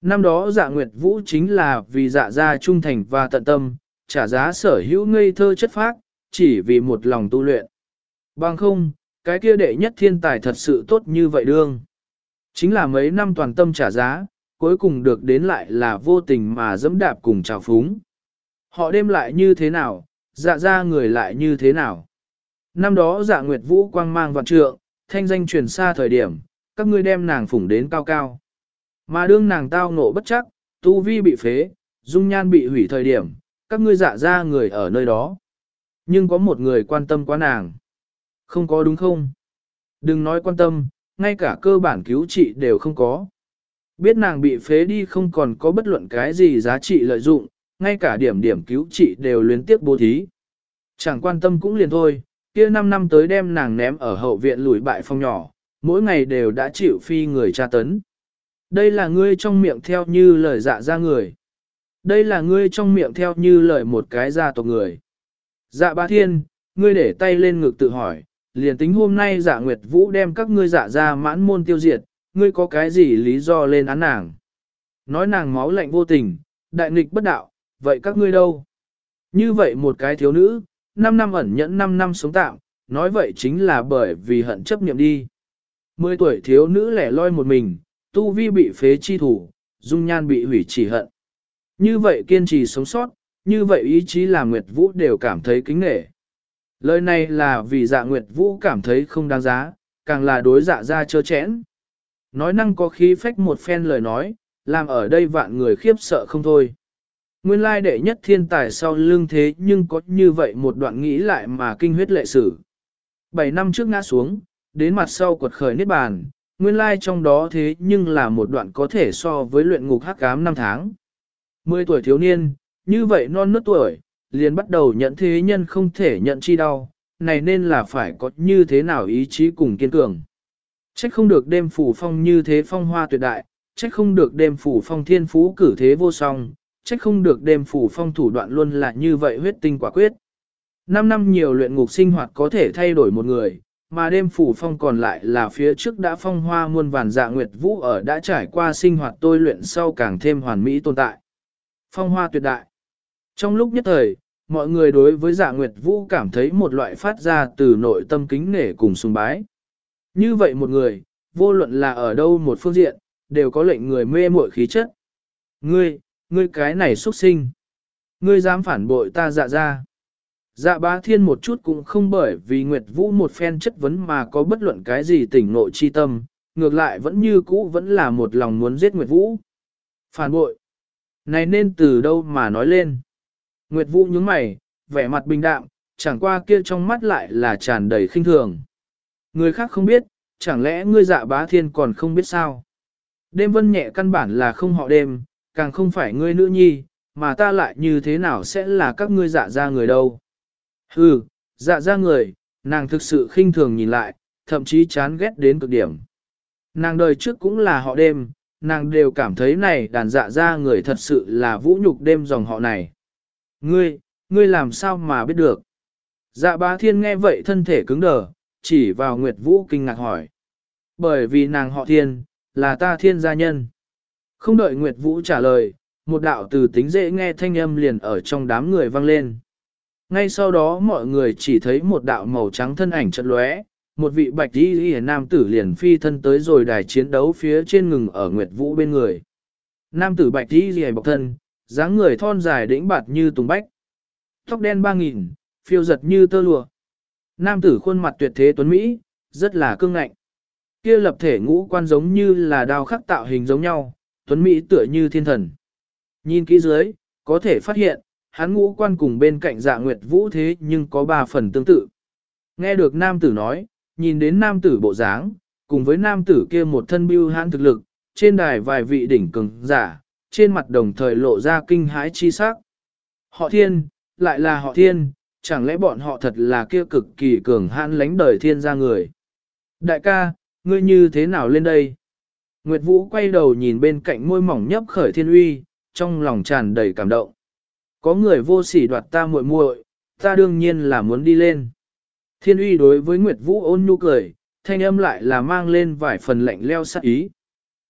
Năm đó dạ Nguyệt Vũ chính là vì dạ gia trung thành và tận tâm, trả giá sở hữu ngây thơ chất phác, chỉ vì một lòng tu luyện. Bằng không, cái kia đệ nhất thiên tài thật sự tốt như vậy đương. Chính là mấy năm toàn tâm trả giá, cuối cùng được đến lại là vô tình mà dẫm đạp cùng trào phúng. Họ đêm lại như thế nào, dạ ra người lại như thế nào. Năm đó dạ Nguyệt Vũ quang mang vạn trượng, thanh danh truyền xa thời điểm, các ngươi đem nàng phủng đến cao cao. Mà đương nàng tao ngộ bất chắc, tu vi bị phế, dung nhan bị hủy thời điểm, các ngươi dạ ra người ở nơi đó. Nhưng có một người quan tâm quá nàng. Không có đúng không? Đừng nói quan tâm, ngay cả cơ bản cứu trị đều không có. Biết nàng bị phế đi không còn có bất luận cái gì giá trị lợi dụng, ngay cả điểm điểm cứu trị đều luyến tiếp bố thí. Chẳng quan tâm cũng liền thôi, kia 5 năm tới đem nàng ném ở hậu viện lùi bại phong nhỏ, mỗi ngày đều đã chịu phi người tra tấn. Đây là ngươi trong miệng theo như lời dạ ra người. Đây là ngươi trong miệng theo như lời một cái gia tộc người. Dạ ba thiên, ngươi để tay lên ngực tự hỏi, liền tính hôm nay dạ nguyệt vũ đem các ngươi dạ ra mãn môn tiêu diệt, ngươi có cái gì lý do lên án nàng. Nói nàng máu lạnh vô tình, đại nghịch bất đạo, vậy các ngươi đâu? Như vậy một cái thiếu nữ, 5 năm ẩn nhẫn 5 năm sống tạm, nói vậy chính là bởi vì hận chấp niệm đi. 10 tuổi thiếu nữ lẻ loi một mình, tu vi bị phế chi thủ, dung nhan bị hủy chỉ hận. Như vậy kiên trì sống sót, như vậy ý chí làm Nguyệt Vũ đều cảm thấy kính nghệ. Lời này là vì dạ Nguyệt Vũ cảm thấy không đáng giá, càng là đối dạ ra chơ chẽn. Nói năng có khí phách một phen lời nói, làm ở đây vạn người khiếp sợ không thôi. Nguyên lai đệ nhất thiên tài sau lưng thế nhưng có như vậy một đoạn nghĩ lại mà kinh huyết lệ sử. Bảy năm trước ngã xuống, đến mặt sau quật khởi niết bàn, nguyên lai trong đó thế nhưng là một đoạn có thể so với luyện ngục hắc cám năm tháng. Mười tuổi thiếu niên, như vậy non nớt tuổi, liền bắt đầu nhận thế nhân không thể nhận chi đau, này nên là phải có như thế nào ý chí cùng kiên cường. Trách không được đêm phủ phong như thế phong hoa tuyệt đại, trách không được đêm phủ phong thiên phú cử thế vô song, trách không được đêm phủ phong thủ đoạn luôn là như vậy huyết tinh quả quyết. Năm năm nhiều luyện ngục sinh hoạt có thể thay đổi một người, mà đêm phủ phong còn lại là phía trước đã phong hoa muôn vàn dạ nguyệt vũ ở đã trải qua sinh hoạt tôi luyện sau càng thêm hoàn mỹ tồn tại. Phong hoa tuyệt đại. Trong lúc nhất thời, mọi người đối với dạ nguyệt vũ cảm thấy một loại phát ra từ nội tâm kính nể cùng sùng bái. Như vậy một người, vô luận là ở đâu một phương diện, đều có lệnh người mê muội khí chất. Ngươi, ngươi cái này xuất sinh. Ngươi dám phản bội ta dạ ra. Dạ bá thiên một chút cũng không bởi vì Nguyệt Vũ một phen chất vấn mà có bất luận cái gì tỉnh nội chi tâm, ngược lại vẫn như cũ vẫn là một lòng muốn giết Nguyệt Vũ. Phản bội. Này nên từ đâu mà nói lên. Nguyệt Vũ nhướng mày, vẻ mặt bình đạm, chẳng qua kia trong mắt lại là tràn đầy khinh thường. Người khác không biết, chẳng lẽ ngươi dạ bá thiên còn không biết sao? Đêm vân nhẹ căn bản là không họ đêm, càng không phải ngươi nữ nhi, mà ta lại như thế nào sẽ là các ngươi dạ ra người đâu? Hừ, dạ ra người, nàng thực sự khinh thường nhìn lại, thậm chí chán ghét đến cực điểm. Nàng đời trước cũng là họ đêm, nàng đều cảm thấy này đàn dạ ra người thật sự là vũ nhục đêm dòng họ này. Ngươi, ngươi làm sao mà biết được? Dạ bá thiên nghe vậy thân thể cứng đờ, chỉ vào Nguyệt Vũ kinh ngạc hỏi. Bởi vì nàng họ thiên, là ta thiên gia nhân. Không đợi Nguyệt Vũ trả lời, một đạo từ tính dễ nghe thanh âm liền ở trong đám người vang lên. Ngay sau đó mọi người chỉ thấy một đạo màu trắng thân ảnh chật lóe, một vị bạch y y nam tử liền phi thân tới rồi đài chiến đấu phía trên ngừng ở Nguyệt Vũ bên người. Nam tử bạch y y bọc thân, dáng người thon dài đĩnh bạt như tùng bách. Tóc đen ba nghìn, phiêu giật như tơ lụa. Nam tử khuôn mặt tuyệt thế tuấn Mỹ, rất là cương ngạnh. Kia lập thể ngũ quan giống như là đao khắc tạo hình giống nhau, tuấn Mỹ tựa như thiên thần. Nhìn kỹ dưới, có thể phát hiện, hắn ngũ quan cùng bên cạnh dạ nguyệt vũ thế nhưng có ba phần tương tự. Nghe được nam tử nói, nhìn đến nam tử bộ dáng, cùng với nam tử kia một thân bưu hãn thực lực, trên đài vài vị đỉnh cường giả, trên mặt đồng thời lộ ra kinh hãi chi sắc. Họ thiên, lại là họ thiên, chẳng lẽ bọn họ thật là kia cực kỳ cường hãn lánh đời thiên gia người. Đại ca, ngươi như thế nào lên đây? Nguyệt Vũ quay đầu nhìn bên cạnh môi mỏng nhấp khởi thiên uy, trong lòng tràn đầy cảm động. Có người vô sỉ đoạt ta muội muội, ta đương nhiên là muốn đi lên. Thiên uy đối với Nguyệt Vũ ôn nhu cười, thanh âm lại là mang lên vài phần lạnh leo sát ý.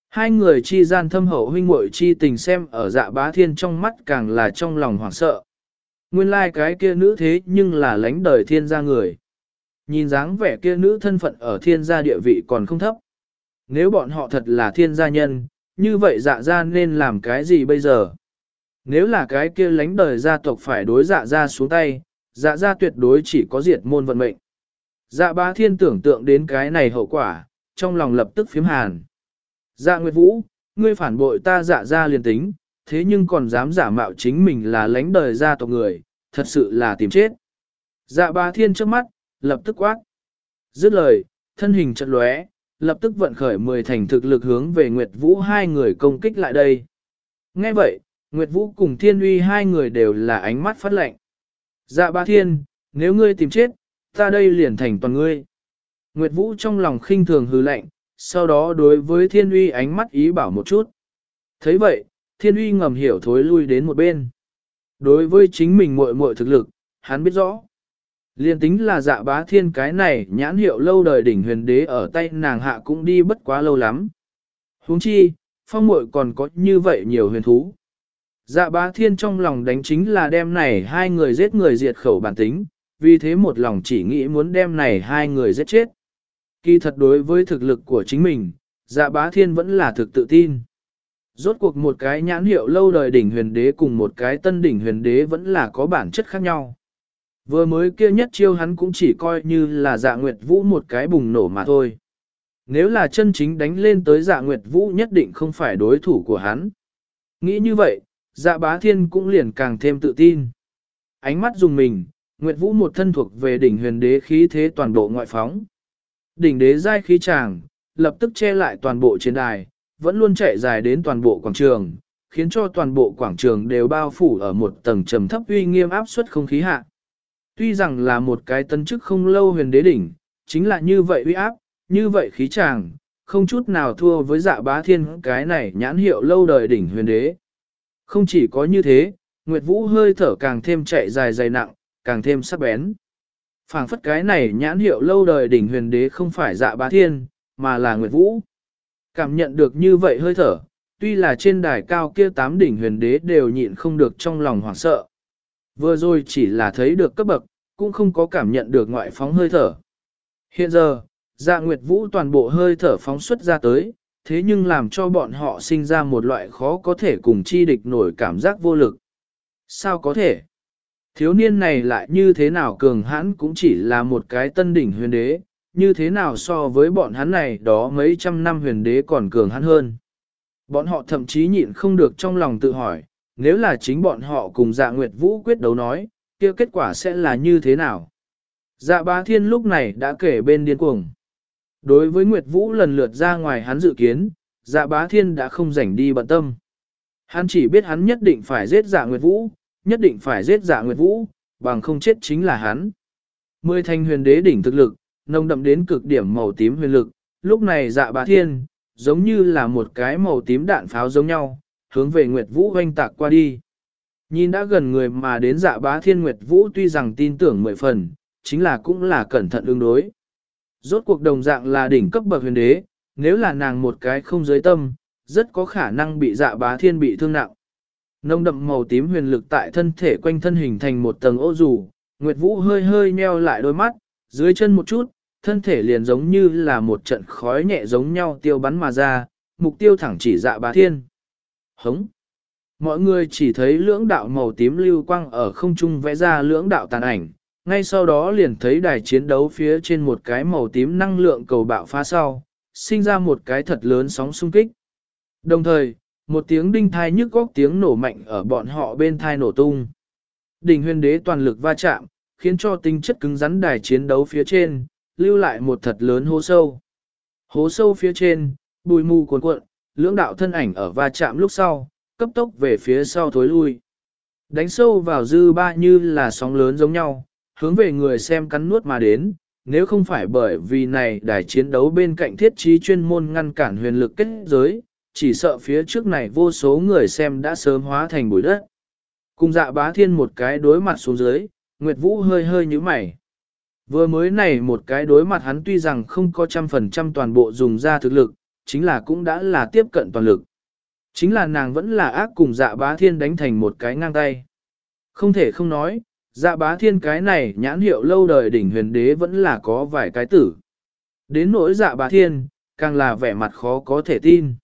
Hai người chi gian thâm hậu huynh muội chi tình xem ở dạ bá thiên trong mắt càng là trong lòng hoảng sợ. Nguyên lai like cái kia nữ thế nhưng là lãnh đời thiên gia người. Nhìn dáng vẻ kia nữ thân phận ở thiên gia địa vị còn không thấp. Nếu bọn họ thật là thiên gia nhân, như vậy dạ gia nên làm cái gì bây giờ? Nếu là cái kia lãnh đời gia tộc phải đối dạ gia xuống tay, dạ gia tuyệt đối chỉ có diệt môn vận mệnh. Dạ ba thiên tưởng tượng đến cái này hậu quả, trong lòng lập tức phiếm hàn. Dạ Nguyệt Vũ, ngươi phản bội ta dạ gia liền tính, thế nhưng còn dám giả mạo chính mình là lãnh đời gia tộc người, thật sự là tìm chết. Dạ ba thiên trước mắt, lập tức quát. Dứt lời, thân hình chật lóe, lập tức vận khởi mười thành thực lực hướng về Nguyệt Vũ hai người công kích lại đây. Nghe vậy, Nguyệt Vũ cùng Thiên Uy hai người đều là ánh mắt phát lệnh. Dạ ba thiên, nếu ngươi tìm chết, ta đây liền thành toàn ngươi. Nguyệt Vũ trong lòng khinh thường hư lạnh sau đó đối với Thiên Uy ánh mắt ý bảo một chút. thấy vậy, Thiên Uy ngầm hiểu thối lui đến một bên. Đối với chính mình muội muội thực lực, hắn biết rõ. Liên tính là dạ bá thiên cái này nhãn hiệu lâu đời đỉnh huyền đế ở tay nàng hạ cũng đi bất quá lâu lắm. huống chi, phong muội còn có như vậy nhiều huyền thú. Dạ bá thiên trong lòng đánh chính là đem này hai người giết người diệt khẩu bản tính, vì thế một lòng chỉ nghĩ muốn đem này hai người giết chết. Kỳ thật đối với thực lực của chính mình, dạ bá thiên vẫn là thực tự tin. Rốt cuộc một cái nhãn hiệu lâu đời đỉnh huyền đế cùng một cái tân đỉnh huyền đế vẫn là có bản chất khác nhau. Vừa mới kia nhất chiêu hắn cũng chỉ coi như là dạ nguyệt vũ một cái bùng nổ mà thôi. Nếu là chân chính đánh lên tới dạ nguyệt vũ nhất định không phải đối thủ của hắn. Nghĩ như vậy, dạ bá thiên cũng liền càng thêm tự tin. Ánh mắt dùng mình, nguyệt vũ một thân thuộc về đỉnh huyền đế khí thế toàn bộ ngoại phóng. Đỉnh đế giai khí tràng, lập tức che lại toàn bộ trên đài, vẫn luôn chạy dài đến toàn bộ quảng trường, khiến cho toàn bộ quảng trường đều bao phủ ở một tầng trầm thấp uy nghiêm áp suất không khí hạ. Tuy rằng là một cái tân chức không lâu huyền đế đỉnh, chính là như vậy uy áp, như vậy khí tràng, không chút nào thua với dạ bá thiên cái này nhãn hiệu lâu đời đỉnh huyền đế. Không chỉ có như thế, Nguyệt Vũ hơi thở càng thêm chạy dài dày nặng, càng thêm sắc bén. phảng phất cái này nhãn hiệu lâu đời đỉnh huyền đế không phải dạ bá thiên, mà là Nguyệt Vũ. Cảm nhận được như vậy hơi thở, tuy là trên đài cao kia tám đỉnh huyền đế đều nhịn không được trong lòng hoảng sợ. Vừa rồi chỉ là thấy được cấp bậc, cũng không có cảm nhận được ngoại phóng hơi thở. Hiện giờ, dạ nguyệt vũ toàn bộ hơi thở phóng xuất ra tới, thế nhưng làm cho bọn họ sinh ra một loại khó có thể cùng chi địch nổi cảm giác vô lực. Sao có thể? Thiếu niên này lại như thế nào cường hãn cũng chỉ là một cái tân đỉnh huyền đế, như thế nào so với bọn hắn này đó mấy trăm năm huyền đế còn cường hãn hơn. Bọn họ thậm chí nhịn không được trong lòng tự hỏi, nếu là chính bọn họ cùng dạ nguyệt vũ quyết đấu nói, kia kết quả sẽ là như thế nào? Dạ bá thiên lúc này đã kể bên điên cuồng. Đối với Nguyệt Vũ lần lượt ra ngoài hắn dự kiến, dạ bá thiên đã không rảnh đi bận tâm. Hắn chỉ biết hắn nhất định phải giết dạ Nguyệt Vũ, nhất định phải giết dạ Nguyệt Vũ, bằng không chết chính là hắn. Mười thanh huyền đế đỉnh thực lực, nồng đậm đến cực điểm màu tím huyền lực, lúc này dạ bá thiên, giống như là một cái màu tím đạn pháo giống nhau, hướng về Nguyệt Vũ hoanh tạc qua đi. Nhìn đã gần người mà đến dạ bá thiên Nguyệt Vũ tuy rằng tin tưởng mười phần, chính là cũng là cẩn thận ứng đối. Rốt cuộc đồng dạng là đỉnh cấp bậc huyền đế, nếu là nàng một cái không giới tâm, rất có khả năng bị dạ bá thiên bị thương nặng. Nông đậm màu tím huyền lực tại thân thể quanh thân hình thành một tầng ô dù, Nguyệt Vũ hơi hơi nheo lại đôi mắt, dưới chân một chút, thân thể liền giống như là một trận khói nhẹ giống nhau tiêu bắn mà ra, mục tiêu thẳng chỉ dạ bá thiên. Hống! Mọi người chỉ thấy lưỡng đạo màu tím lưu quang ở không trung vẽ ra lưỡng đạo tàn ảnh, ngay sau đó liền thấy đài chiến đấu phía trên một cái màu tím năng lượng cầu bạo phá sau, sinh ra một cái thật lớn sóng xung kích. Đồng thời, một tiếng đinh thai nhức góc tiếng nổ mạnh ở bọn họ bên thai nổ tung. Đỉnh huyền đế toàn lực va chạm, khiến cho tinh chất cứng rắn đài chiến đấu phía trên, lưu lại một thật lớn hố sâu. Hố sâu phía trên, bùi mù cuồn cuộn, lưỡng đạo thân ảnh ở va chạm lúc sau, cấp tốc về phía sau thối lui. Đánh sâu vào dư ba như là sóng lớn giống nhau, hướng về người xem cắn nuốt mà đến, nếu không phải bởi vì này đài chiến đấu bên cạnh thiết trí chuyên môn ngăn cản huyền lực kết giới, chỉ sợ phía trước này vô số người xem đã sớm hóa thành bụi đất. Cùng dạ bá thiên một cái đối mặt xuống dưới, Nguyệt Vũ hơi hơi như mày. Vừa mới này một cái đối mặt hắn tuy rằng không có trăm phần trăm toàn bộ dùng ra thực lực, chính là cũng đã là tiếp cận toàn lực. Chính là nàng vẫn là ác cùng dạ bá thiên đánh thành một cái ngang tay. Không thể không nói, dạ bá thiên cái này nhãn hiệu lâu đời đỉnh huyền đế vẫn là có vài cái tử. Đến nỗi dạ bá thiên, càng là vẻ mặt khó có thể tin.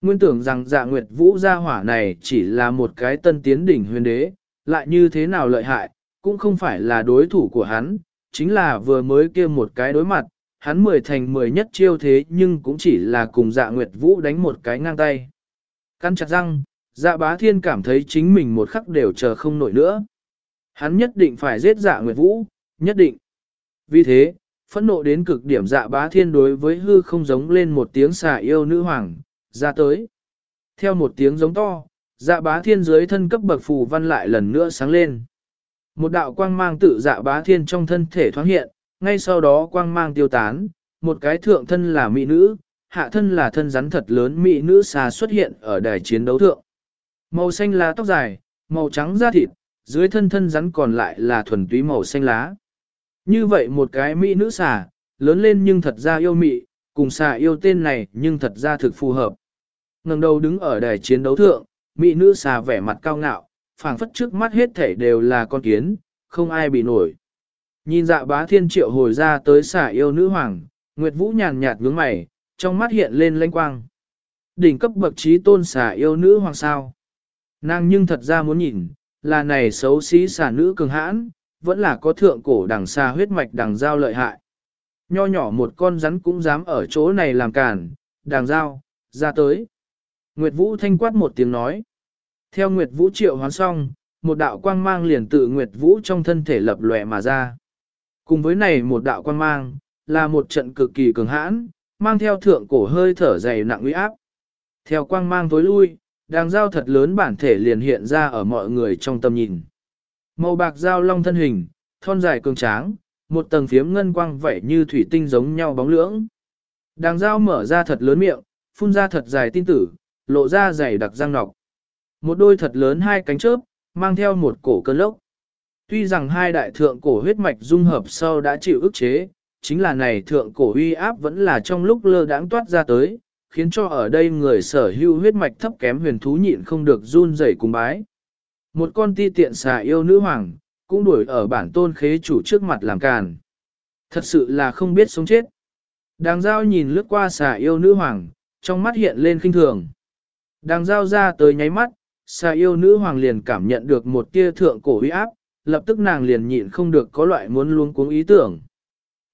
Nguyên tưởng rằng dạ nguyệt vũ gia hỏa này chỉ là một cái tân tiến đỉnh huyền đế, lại như thế nào lợi hại, cũng không phải là đối thủ của hắn, chính là vừa mới kia một cái đối mặt, hắn mười thành mười nhất chiêu thế nhưng cũng chỉ là cùng dạ nguyệt vũ đánh một cái ngang tay. Căn chặt răng, dạ bá thiên cảm thấy chính mình một khắc đều chờ không nổi nữa. Hắn nhất định phải giết dạ nguyệt vũ, nhất định. Vì thế, phẫn nộ đến cực điểm dạ bá thiên đối với hư không giống lên một tiếng xà yêu nữ hoàng, ra tới. Theo một tiếng giống to, dạ bá thiên dưới thân cấp bậc phù văn lại lần nữa sáng lên. Một đạo quang mang tự dạ bá thiên trong thân thể thoáng hiện, ngay sau đó quang mang tiêu tán, một cái thượng thân là mỹ nữ, hạ thân là thân rắn thật lớn mỹ nữ xà xuất hiện ở đài chiến đấu thượng. Màu xanh lá tóc dài, màu trắng da thịt, dưới thân thân rắn còn lại là thuần túy màu xanh lá. Như vậy một cái mỹ nữ xà, lớn lên nhưng thật ra yêu mị, cùng xà yêu tên này nhưng thật ra thực phù hợp. ngẩng đầu đứng ở đài chiến đấu thượng, mỹ nữ xà vẻ mặt cao ngạo, phảng phất trước mắt hết thể đều là con kiến, không ai bị nổi. Nhìn dạ bá thiên triệu hồi ra tới xả yêu nữ hoàng, Nguyệt Vũ nhàn nhạt nhướng mày, trong mắt hiện lên lanh quang. Đỉnh cấp bậc trí tôn xả yêu nữ hoàng sao. Nàng nhưng thật ra muốn nhìn, là này xấu xí xả nữ cường hãn, vẫn là có thượng cổ đằng xa huyết mạch đằng giao lợi hại. Nho nhỏ một con rắn cũng dám ở chỗ này làm cản, đằng giao, ra tới. Nguyệt Vũ thanh quát một tiếng nói. Theo Nguyệt Vũ triệu hoán xong, một đạo quang mang liền tự Nguyệt Vũ trong thân thể lập lòe mà ra. Cùng với này một đạo quang mang, là một trận cực kỳ cường hãn, mang theo thượng cổ hơi thở dày nặng uy áp. Theo quang mang tối lui, đàng dao thật lớn bản thể liền hiện ra ở mọi người trong tầm nhìn. Màu bạc dao long thân hình, thon dài cường tráng, một tầng phiếm ngân quang vảy như thủy tinh giống nhau bóng lưỡng. Đàng dao mở ra thật lớn miệng, phun ra thật dài tin tử, lộ ra dày đặc răng nọc. Một đôi thật lớn hai cánh chớp, mang theo một cổ cơn lốc. Tuy rằng hai đại thượng cổ huyết mạch dung hợp sau đã chịu ức chế, chính là này thượng cổ uy áp vẫn là trong lúc lơ đãng toát ra tới, khiến cho ở đây người sở hữu huyết mạch thấp kém huyền thú nhịn không được run rẩy cùng bái. Một con ti tiện xà yêu nữ hoàng, cũng đuổi ở bản tôn khế chủ trước mặt làm càn. Thật sự là không biết sống chết. Đàng giao nhìn lướt qua xà yêu nữ hoàng, trong mắt hiện lên khinh thường. Đàng giao ra tới nháy mắt, xà yêu nữ hoàng liền cảm nhận được một tia thượng cổ uy áp, lập tức nàng liền nhịn không được có loại muốn luống cuống ý tưởng.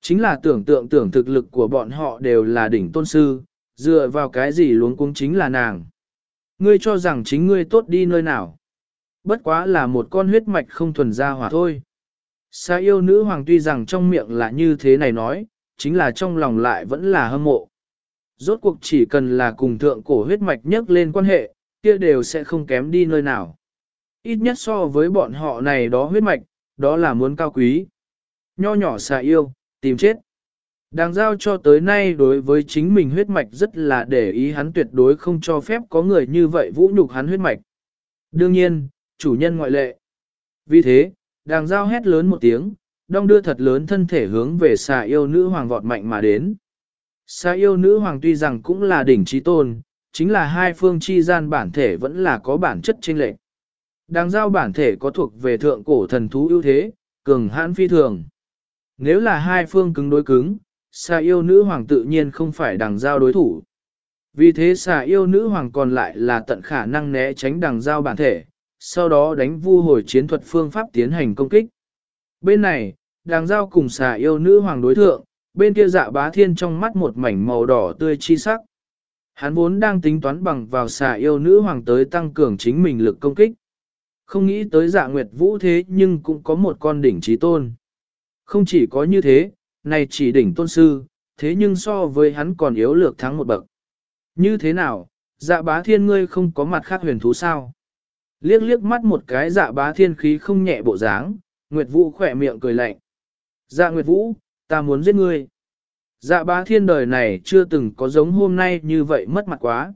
Chính là tưởng tượng tưởng thực lực của bọn họ đều là đỉnh tôn sư, dựa vào cái gì luống cuống chính là nàng. Ngươi cho rằng chính ngươi tốt đi nơi nào. Bất quá là một con huyết mạch không thuần ra hỏa thôi. Sa yêu nữ hoàng tuy rằng trong miệng là như thế này nói, chính là trong lòng lại vẫn là hâm mộ. Rốt cuộc chỉ cần là cùng thượng cổ huyết mạch nhắc lên quan hệ, kia đều sẽ không kém đi nơi nào. Ít nhất so với bọn họ này đó huyết mạch, đó là muốn cao quý. Nho nhỏ xà yêu, tìm chết. Đang giao cho tới nay đối với chính mình huyết mạch rất là để ý hắn tuyệt đối không cho phép có người như vậy vũ nhục hắn huyết mạch. Đương nhiên, chủ nhân ngoại lệ. Vì thế, đàng giao hét lớn một tiếng, đong đưa thật lớn thân thể hướng về xà yêu nữ hoàng vọt mạnh mà đến. Xà yêu nữ hoàng tuy rằng cũng là đỉnh trí tôn, chính là hai phương chi gian bản thể vẫn là có bản chất chênh lệch. Đàng giao bản thể có thuộc về thượng cổ thần thú ưu thế, cường hãn phi thường. Nếu là hai phương cứng đối cứng, xà yêu nữ hoàng tự nhiên không phải đằng giao đối thủ. Vì thế xà yêu nữ hoàng còn lại là tận khả năng né tránh đằng giao bản thể, sau đó đánh vu hồi chiến thuật phương pháp tiến hành công kích. Bên này, đằng giao cùng xà yêu nữ hoàng đối thượng, bên kia dạ bá thiên trong mắt một mảnh màu đỏ tươi chi sắc. Hắn vốn đang tính toán bằng vào xà yêu nữ hoàng tới tăng cường chính mình lực công kích. Không nghĩ tới dạ nguyệt vũ thế nhưng cũng có một con đỉnh trí tôn. Không chỉ có như thế, này chỉ đỉnh tôn sư, thế nhưng so với hắn còn yếu lược thắng một bậc. Như thế nào, dạ bá thiên ngươi không có mặt khác huyền thú sao? Liếc liếc mắt một cái dạ bá thiên khí không nhẹ bộ dáng, Nguyệt Vũ khỏe miệng cười lạnh. Dạ Nguyệt Vũ, ta muốn giết ngươi. Dạ bá thiên đời này chưa từng có giống hôm nay như vậy mất mặt quá.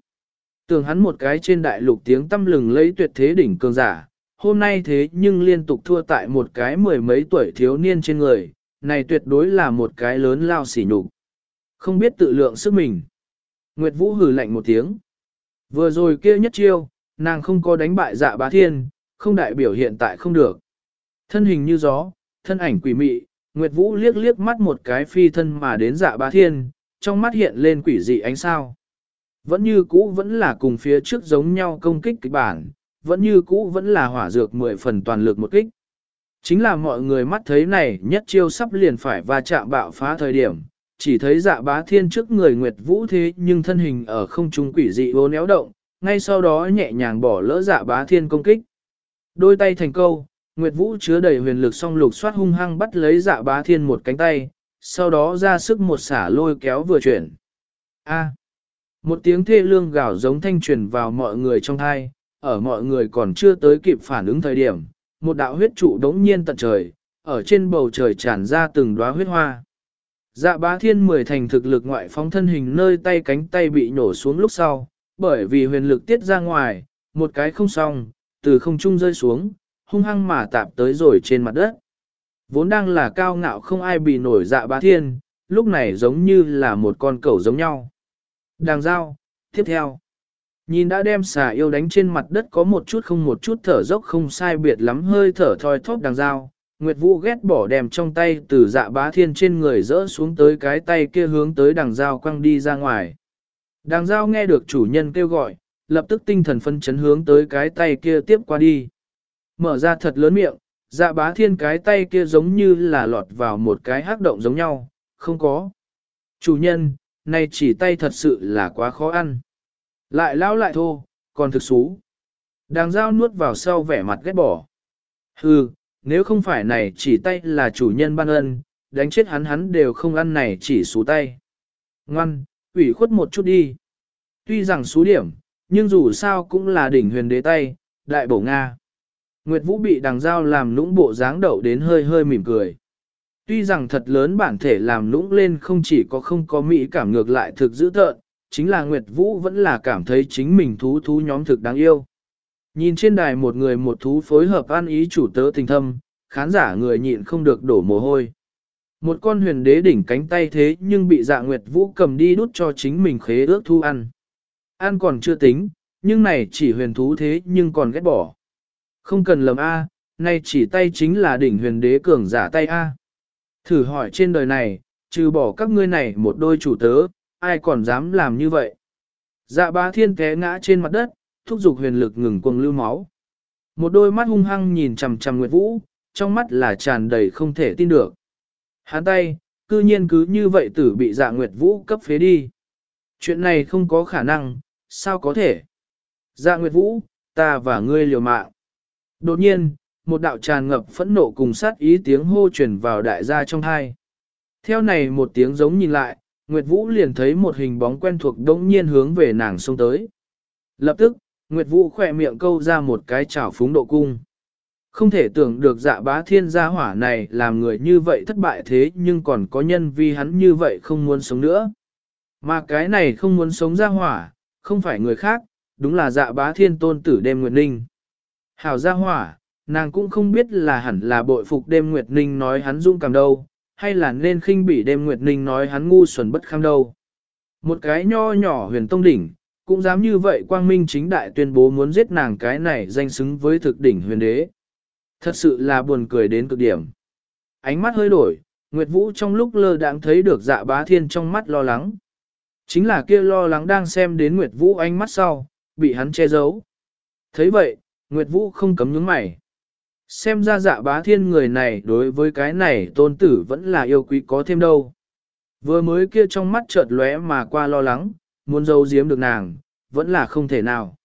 Tưởng hắn một cái trên đại lục tiếng tâm lừng lấy tuyệt thế đỉnh cường giả, hôm nay thế nhưng liên tục thua tại một cái mười mấy tuổi thiếu niên trên người, này tuyệt đối là một cái lớn lao xỉ nhục. Không biết tự lượng sức mình. Nguyệt Vũ hừ lạnh một tiếng. Vừa rồi kia nhất chiêu, nàng không có đánh bại dạ bá thiên, không đại biểu hiện tại không được. Thân hình như gió, thân ảnh quỷ mị, Nguyệt Vũ liếc liếc mắt một cái phi thân mà đến dạ bá thiên, trong mắt hiện lên quỷ dị ánh sao. Vẫn như cũ vẫn là cùng phía trước giống nhau công kích kịch bản, vẫn như cũ vẫn là hỏa dược mười phần toàn lực một kích. Chính là mọi người mắt thấy này nhất chiêu sắp liền phải va chạm bạo phá thời điểm, chỉ thấy dạ bá thiên trước người Nguyệt Vũ thế nhưng thân hình ở không trung quỷ dị vô néo động, ngay sau đó nhẹ nhàng bỏ lỡ dạ bá thiên công kích. Đôi tay thành câu, Nguyệt Vũ chứa đầy huyền lực song lục xoát hung hăng bắt lấy dạ bá thiên một cánh tay, sau đó ra sức một xả lôi kéo vừa chuyển. A. một tiếng thê lương gào giống thanh truyền vào mọi người trong thai, ở mọi người còn chưa tới kịp phản ứng thời điểm, một đạo huyết trụ đống nhiên tận trời, ở trên bầu trời tràn ra từng đóa huyết hoa. Dạ bá thiên mười thành thực lực ngoại phóng thân hình nơi tay cánh tay bị nổ xuống lúc sau, bởi vì huyền lực tiết ra ngoài, một cái không xong, từ không trung rơi xuống, hung hăng mà tạp tới rồi trên mặt đất. Vốn đang là cao ngạo không ai bị nổi dạ bá thiên, lúc này giống như là một con cẩu giống nhau. Đàng giao, tiếp theo. Nhìn đã đem xà yêu đánh trên mặt đất có một chút không một chút thở dốc không sai biệt lắm hơi thở thoi thóp đằng dao. Nguyệt Vũ ghét bỏ đem trong tay từ dạ bá thiên trên người rỡ xuống tới cái tay kia hướng tới đằng dao quăng đi ra ngoài. Đằng dao nghe được chủ nhân kêu gọi, lập tức tinh thần phân chấn hướng tới cái tay kia tiếp qua đi. Mở ra thật lớn miệng, dạ bá thiên cái tay kia giống như là lọt vào một cái hắc động giống nhau, không có. Chủ nhân, này chỉ tay thật sự là quá khó ăn. Lại lao lại thô, còn thực xú. Đàng dao nuốt vào sau vẻ mặt ghét bỏ. Hừ, nếu không phải này chỉ tay là chủ nhân ban ân, đánh chết hắn hắn đều không ăn này chỉ xú tay. Ngoan, ủy khuất một chút đi. Tuy rằng xú điểm, nhưng dù sao cũng là đỉnh huyền đế tay, đại bổ Nga. Nguyệt Vũ bị đằng dao làm lũng bộ dáng đậu đến hơi hơi mỉm cười. Tuy rằng thật lớn bản thể làm lũng lên không chỉ có không có mỹ cảm ngược lại thực dữ tợn, chính là Nguyệt Vũ vẫn là cảm thấy chính mình thú thú nhóm thực đáng yêu. Nhìn trên đài một người một thú phối hợp an ý chủ tớ tình thâm, khán giả người nhịn không được đổ mồ hôi. Một con huyền đế đỉnh cánh tay thế nhưng bị dạ Nguyệt Vũ cầm đi đút cho chính mình khế ước thu ăn. Ăn còn chưa tính, nhưng này chỉ huyền thú thế nhưng còn ghét bỏ. Không cần lầm A, nay chỉ tay chính là đỉnh huyền đế cường giả tay A. Thử hỏi trên đời này, trừ bỏ các ngươi này một đôi chủ tớ, ai còn dám làm như vậy? Dạ bá thiên té ngã trên mặt đất, thúc giục huyền lực ngừng cuồng lưu máu. Một đôi mắt hung hăng nhìn chằm chằm Nguyệt Vũ, trong mắt là tràn đầy không thể tin được. Hắn tay, cư nhiên cứ như vậy tử bị dạ Nguyệt Vũ cấp phế đi. Chuyện này không có khả năng, sao có thể? Dạ Nguyệt Vũ, ta và ngươi liều mạng. Đột nhiên, một đạo tràn ngập phẫn nộ cùng sát ý tiếng hô truyền vào đại gia trong hai. Theo này một tiếng giống nhìn lại, Nguyệt Vũ liền thấy một hình bóng quen thuộc đống nhiên hướng về nàng xông tới. Lập tức, Nguyệt Vũ khỏe miệng câu ra một cái chảo phúng độ cung. Không thể tưởng được dạ bá thiên gia hỏa này làm người như vậy thất bại thế nhưng còn có nhân vì hắn như vậy không muốn sống nữa. Mà cái này không muốn sống gia hỏa, không phải người khác, đúng là dạ bá thiên tôn tử đêm Nguyệt Ninh. Hảo gia hỏa, nàng cũng không biết là hẳn là bội phục đêm Nguyệt Ninh nói hắn dung cảm đâu, hay là nên khinh bỉ đêm Nguyệt Ninh nói hắn ngu xuẩn bất kham đâu. Một cái nho nhỏ huyền tông đỉnh, cũng dám như vậy quang minh chính đại tuyên bố muốn giết nàng cái này danh xứng với thực đỉnh huyền đế. Thật sự là buồn cười đến cực điểm. Ánh mắt hơi đổi, Nguyệt Vũ trong lúc lơ đãng thấy được dạ bá thiên trong mắt lo lắng. Chính là kia lo lắng đang xem đến Nguyệt Vũ ánh mắt sau, bị hắn che giấu. thấy vậy, Nguyệt Vũ không cấm nhướng mày. Xem ra dạ bá thiên người này đối với cái này tôn tử vẫn là yêu quý có thêm đâu. Vừa mới kia trong mắt chợt lóe mà qua lo lắng, muốn giấu giếm được nàng, vẫn là không thể nào.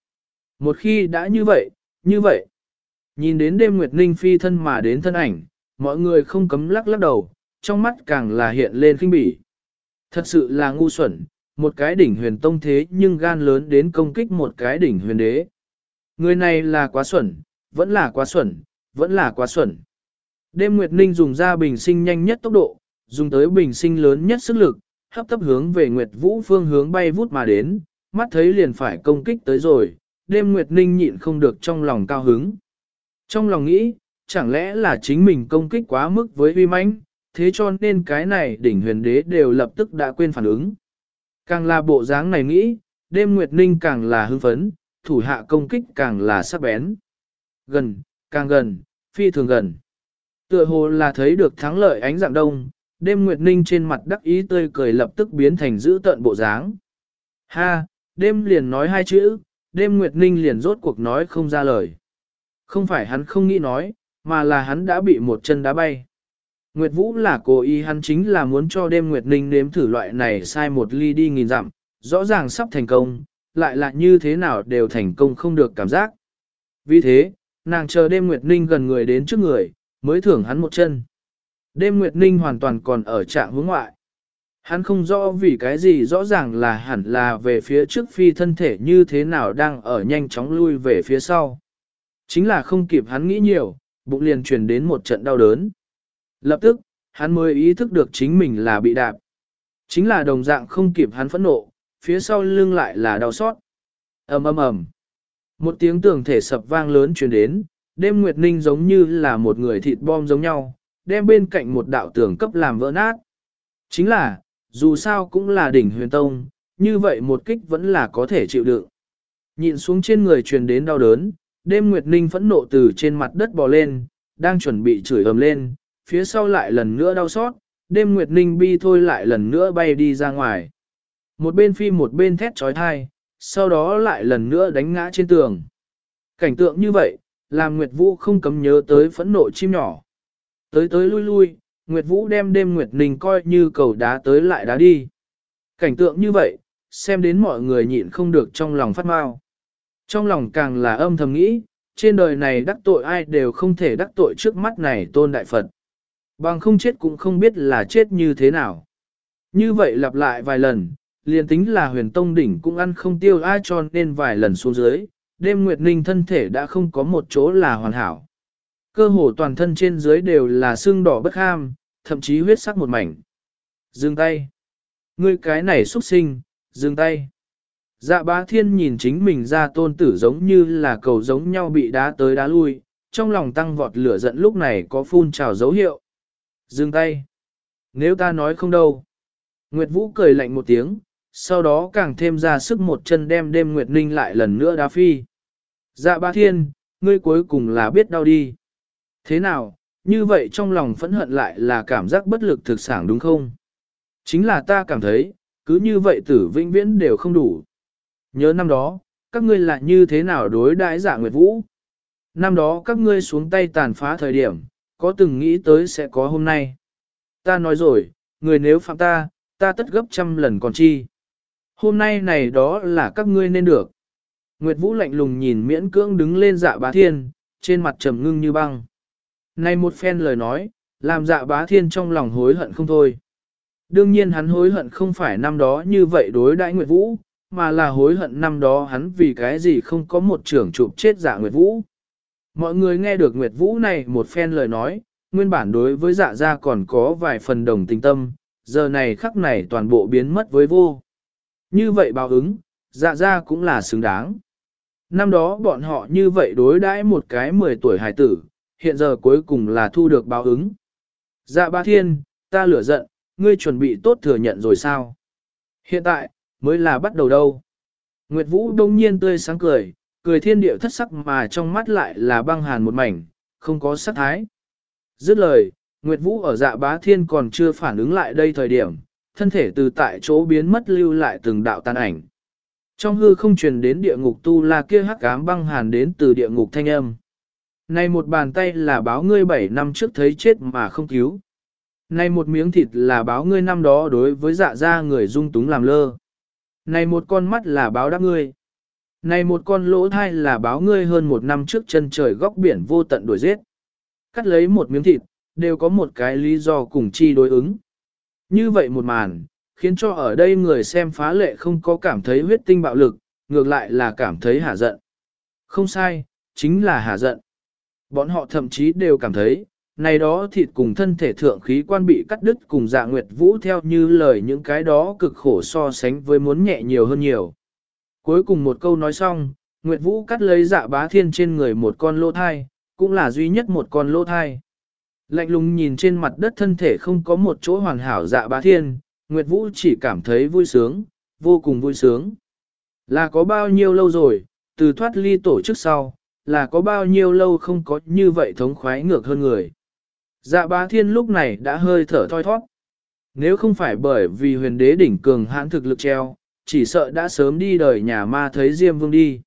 Một khi đã như vậy, như vậy. Nhìn đến đêm Nguyệt Ninh phi thân mà đến thân ảnh, mọi người không cấm lắc lắc đầu, trong mắt càng là hiện lên khinh bỉ. Thật sự là ngu xuẩn, một cái đỉnh huyền tông thế nhưng gan lớn đến công kích một cái đỉnh huyền đế. Người này là quá xuẩn, vẫn là quá xuẩn, vẫn là quá xuẩn. Đêm Nguyệt Ninh dùng ra bình sinh nhanh nhất tốc độ, dùng tới bình sinh lớn nhất sức lực, hấp tấp hướng về Nguyệt Vũ phương hướng bay vút mà đến, mắt thấy liền phải công kích tới rồi, đêm Nguyệt Ninh nhịn không được trong lòng cao hứng. Trong lòng nghĩ, chẳng lẽ là chính mình công kích quá mức với uy mãnh, thế cho nên cái này đỉnh huyền đế đều lập tức đã quên phản ứng. Càng là bộ dáng này nghĩ, đêm Nguyệt Ninh càng là hưng phấn, thủ hạ công kích càng là sắc bén. Gần, càng gần, phi thường gần. Tựa hồ là thấy được thắng lợi ánh dạng đông, đêm Nguyệt Ninh trên mặt đắc ý tươi cười lập tức biến thành giữ tận bộ dáng. Ha, đêm liền nói hai chữ, đêm Nguyệt Ninh liền rốt cuộc nói không ra lời. Không phải hắn không nghĩ nói, mà là hắn đã bị một chân đá bay. Nguyệt Vũ là cố ý hắn chính là muốn cho đêm Nguyệt Ninh nếm thử loại này sai một ly đi nghìn dặm, rõ ràng sắp thành công, lại là như thế nào đều thành công không được cảm giác. Vì thế, nàng chờ đêm Nguyệt Ninh gần người đến trước người, mới thưởng hắn một chân. Đêm Nguyệt Ninh hoàn toàn còn ở trạng hướng ngoại. Hắn không rõ vì cái gì rõ ràng là hẳn là về phía trước phi thân thể như thế nào đang ở nhanh chóng lui về phía sau. Chính là không kịp hắn nghĩ nhiều, bụng liền truyền đến một trận đau đớn. Lập tức, hắn mới ý thức được chính mình là bị đạp. Chính là đồng dạng không kịp hắn phẫn nộ, phía sau lưng lại là đau xót. ầm ầm ầm. Một tiếng tường thể sập vang lớn truyền đến, đêm Nguyệt Ninh giống như là một người thịt bom giống nhau, đem bên cạnh một đạo tường cấp làm vỡ nát. Chính là, dù sao cũng là đỉnh huyền tông, như vậy một kích vẫn là có thể chịu đựng. Nhìn xuống trên người truyền đến đau đớn, đêm Nguyệt Ninh phẫn nộ từ trên mặt đất bò lên, đang chuẩn bị chửi ầm lên, phía sau lại lần nữa đau xót, đêm Nguyệt Ninh bi thôi lại lần nữa bay đi ra ngoài. Một bên phi một bên thét trói thai, sau đó lại lần nữa đánh ngã trên tường. Cảnh tượng như vậy, làm Nguyệt Vũ không cấm nhớ tới phẫn nộ chim nhỏ. Tới tới lui lui, Nguyệt Vũ đem đêm Nguyệt Ninh coi như cầu đá tới lại đá đi. Cảnh tượng như vậy, xem đến mọi người nhịn không được trong lòng phát mau. Trong lòng càng là âm thầm nghĩ, trên đời này đắc tội ai đều không thể đắc tội trước mắt này tôn đại Phật. Bằng không chết cũng không biết là chết như thế nào. Như vậy lặp lại vài lần, liền tính là huyền tông đỉnh cũng ăn không tiêu ai cho nên vài lần xuống dưới, đêm Nguyệt Ninh thân thể đã không có một chỗ là hoàn hảo. Cơ hồ toàn thân trên dưới đều là xương đỏ bất ham, thậm chí huyết sắc một mảnh. Dừng tay. Ngươi cái này xuất sinh, dừng tay. Dạ bá thiên nhìn chính mình ra tôn tử giống như là cầu giống nhau bị đá tới đá lui, trong lòng tăng vọt lửa giận lúc này có phun trào dấu hiệu. Dừng tay. Nếu ta nói không đâu. Nguyệt Vũ cười lạnh một tiếng, sau đó càng thêm ra sức một chân đem đêm Nguyệt Ninh lại lần nữa đá phi. Dạ Ba thiên, ngươi cuối cùng là biết đau đi. Thế nào, như vậy trong lòng phẫn hận lại là cảm giác bất lực thực sản đúng không? Chính là ta cảm thấy, cứ như vậy tử vĩnh viễn đều không đủ. Nhớ năm đó, các ngươi là như thế nào đối đãi dạ Nguyệt Vũ? Năm đó các ngươi xuống tay tàn phá thời điểm, có từng nghĩ tới sẽ có hôm nay. Ta nói rồi, người nếu phạm ta, ta tất gấp trăm lần còn chi. Hôm nay này đó là các ngươi nên được. Nguyệt Vũ lạnh lùng nhìn miễn cưỡng đứng lên dạ bá thiên, trên mặt trầm ngưng như băng. Này một phen lời nói, làm dạ bá thiên trong lòng hối hận không thôi. Đương nhiên hắn hối hận không phải năm đó như vậy đối đãi Nguyệt Vũ, mà là hối hận năm đó hắn vì cái gì không có một trưởng chụp chết dạ Nguyệt Vũ. Mọi người nghe được Nguyệt Vũ này một phen lời nói, nguyên bản đối với dạ gia còn có vài phần đồng tình tâm, giờ này khắc này toàn bộ biến mất với vô. Như vậy báo ứng, dạ gia cũng là xứng đáng. Năm đó bọn họ như vậy đối đãi một cái 10 tuổi hải tử, hiện giờ cuối cùng là thu được báo ứng. Dạ ba thiên, ta lửa giận, ngươi chuẩn bị tốt thừa nhận rồi sao? Hiện tại, mới là bắt đầu đâu. Nguyệt Vũ đông nhiên tươi sáng cười, cười thiên điệu thất sắc mà trong mắt lại là băng hàn một mảnh, không có sắc thái. Dứt lời, Nguyệt Vũ ở dạ bá thiên còn chưa phản ứng lại đây thời điểm, thân thể từ tại chỗ biến mất lưu lại từng đạo tàn ảnh. Trong hư không truyền đến địa ngục tu la kia hắc ám băng hàn đến từ địa ngục thanh âm. Này một bàn tay là báo ngươi bảy năm trước thấy chết mà không cứu. Này một miếng thịt là báo ngươi năm đó đối với dạ gia người dung túng làm lơ. Này một con mắt là báo đáp ngươi. Này một con lỗ thai là báo ngươi hơn một năm trước chân trời góc biển vô tận đuổi giết. Cắt lấy một miếng thịt, đều có một cái lý do cùng chi đối ứng. Như vậy một màn, khiến cho ở đây người xem phá lệ không có cảm thấy huyết tinh bạo lực, ngược lại là cảm thấy hả giận. Không sai, chính là hả giận. Bọn họ thậm chí đều cảm thấy, này đó thịt cùng thân thể thượng khí quan bị cắt đứt cùng dạ nguyệt vũ theo như lời những cái đó cực khổ so sánh với muốn nhẹ nhiều hơn nhiều. Cuối cùng một câu nói xong, Nguyệt Vũ cắt lấy dạ bá thiên trên người một con lô thai, cũng là duy nhất một con lô thai. Lạnh lùng nhìn trên mặt đất thân thể không có một chỗ hoàn hảo dạ bá thiên, Nguyệt Vũ chỉ cảm thấy vui sướng, vô cùng vui sướng. Là có bao nhiêu lâu rồi, từ thoát ly tổ chức sau, là có bao nhiêu lâu không có như vậy thống khoái ngược hơn người. Dạ bá thiên lúc này đã hơi thở thoi thoát. Nếu không phải bởi vì huyền đế đỉnh cường hãn thực lực treo, chỉ sợ đã sớm đi đời nhà ma thấy Diêm Vương đi.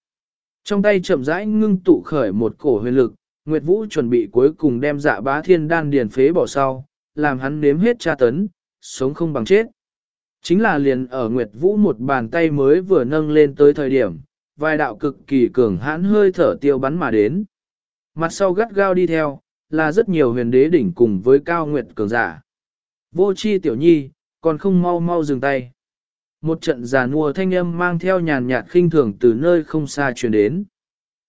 Trong tay chậm rãi ngưng tụ khởi một cổ huyền lực, Nguyệt Vũ chuẩn bị cuối cùng đem dạ bá thiên đan điền phế bỏ sau, làm hắn nếm hết tra tấn, sống không bằng chết. Chính là liền ở Nguyệt Vũ một bàn tay mới vừa nâng lên tới thời điểm, vài đạo cực kỳ cường hãn hơi thở tiêu bắn mà đến. Mặt sau gắt gao đi theo, là rất nhiều huyền đế đỉnh cùng với cao nguyệt cường giả. Vô chi tiểu nhi, còn không mau mau dừng tay. Một trận giả nua thanh âm mang theo nhàn nhạt khinh thường từ nơi không xa truyền đến.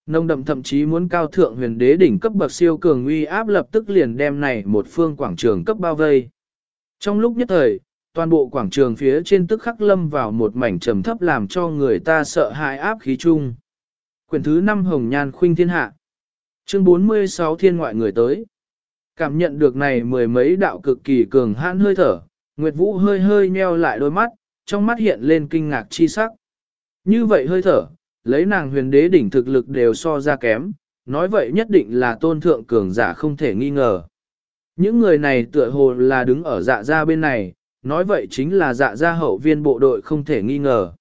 Nông đậm thậm chí muốn cao thượng huyền đế đỉnh cấp bậc siêu cường uy áp lập tức liền đem này một phương quảng trường cấp bao vây. Trong lúc nhất thời, toàn bộ quảng trường phía trên tức khắc lâm vào một mảnh trầm thấp làm cho người ta sợ hãi áp khí chung. Quyển thứ 5 Hồng Nhan Khuynh Thiên Hạ Chương 46 Thiên Ngoại Người Tới Cảm nhận được này mười mấy đạo cực kỳ cường hãn hơi thở, Nguyệt Vũ hơi hơi nheo lại đôi mắt, trong mắt hiện lên kinh ngạc chi sắc. Như vậy hơi thở, lấy nàng huyền đế đỉnh thực lực đều so ra kém, nói vậy nhất định là tôn thượng cường giả không thể nghi ngờ. Những người này tựa hồ là đứng ở dạ gia bên này, nói vậy chính là dạ gia hậu viên bộ đội không thể nghi ngờ.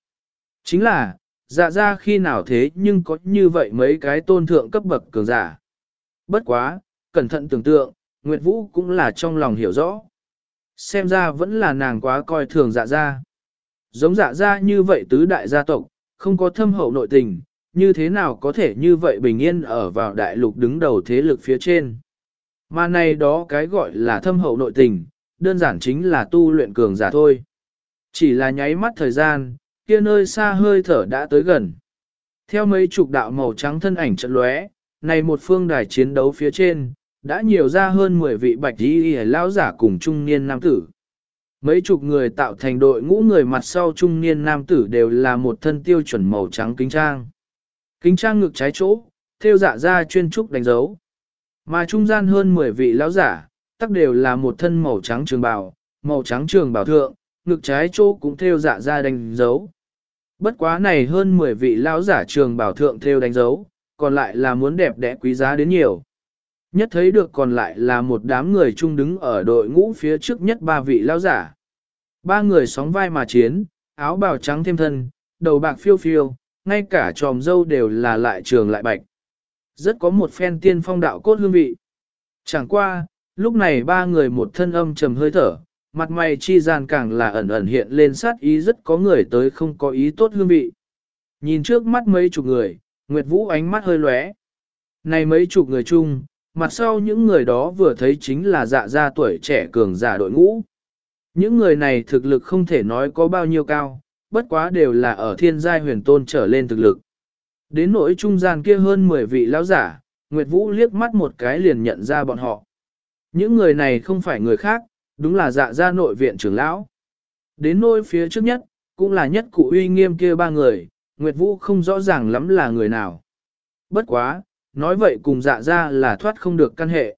Chính là, dạ gia khi nào thế nhưng có như vậy mấy cái tôn thượng cấp bậc cường giả. Bất quá, cẩn thận tưởng tượng, Nguyệt Vũ cũng là trong lòng hiểu rõ. Xem ra vẫn là nàng quá coi thường dạ gia. Giống dạ gia như vậy tứ đại gia tộc, không có thâm hậu nội tình, như thế nào có thể như vậy bình yên ở vào đại lục đứng đầu thế lực phía trên. Mà này đó cái gọi là thâm hậu nội tình, đơn giản chính là tu luyện cường giả thôi. Chỉ là nháy mắt thời gian, kia nơi xa hơi thở đã tới gần. Theo mấy chục đạo màu trắng thân ảnh trận lóe, này một phương đài chiến đấu phía trên, đã nhiều ra hơn 10 vị bạch y lão giả cùng trung niên nam tử. Mấy chục người tạo thành đội ngũ người mặt sau trung niên nam tử đều là một thân tiêu chuẩn màu trắng kính trang. Kính trang ngực trái chỗ, theo dạ ra chuyên trúc đánh dấu. Mà trung gian hơn 10 vị lão giả, tắc đều là một thân màu trắng trường bào, màu trắng trường bào thượng, ngực trái chỗ cũng theo dạ ra đánh dấu. Bất quá này hơn 10 vị lão giả trường bảo thượng theo đánh dấu, còn lại là muốn đẹp đẽ quý giá đến nhiều. Nhất thấy được còn lại là một đám người chung đứng ở đội ngũ phía trước nhất ba vị lão giả. Ba người sóng vai mà chiến, áo bào trắng thêm thân, đầu bạc phiêu phiêu, ngay cả tròm dâu đều là lại trường lại bạch. Rất có một phen tiên phong đạo cốt hương vị. Chẳng qua, lúc này ba người một thân âm trầm hơi thở, mặt mày chi gian càng là ẩn ẩn hiện lên sát ý rất có người tới không có ý tốt hương vị. Nhìn trước mắt mấy chục người, Nguyệt Vũ ánh mắt hơi lóe. Này mấy chục người chung, mặt sau những người đó vừa thấy chính là dạ gia tuổi trẻ cường giả đội ngũ. Những người này thực lực không thể nói có bao nhiêu cao, bất quá đều là ở thiên giai huyền tôn trở lên thực lực. Đến nỗi trung gian kia hơn 10 vị lão giả, Nguyệt Vũ liếc mắt một cái liền nhận ra bọn họ. Những người này không phải người khác, đúng là dạ gia nội viện trưởng lão. Đến nỗi phía trước nhất, cũng là nhất cụ uy nghiêm kia ba người, Nguyệt Vũ không rõ ràng lắm là người nào. Bất quá, nói vậy cùng dạ gia là thoát không được căn hệ.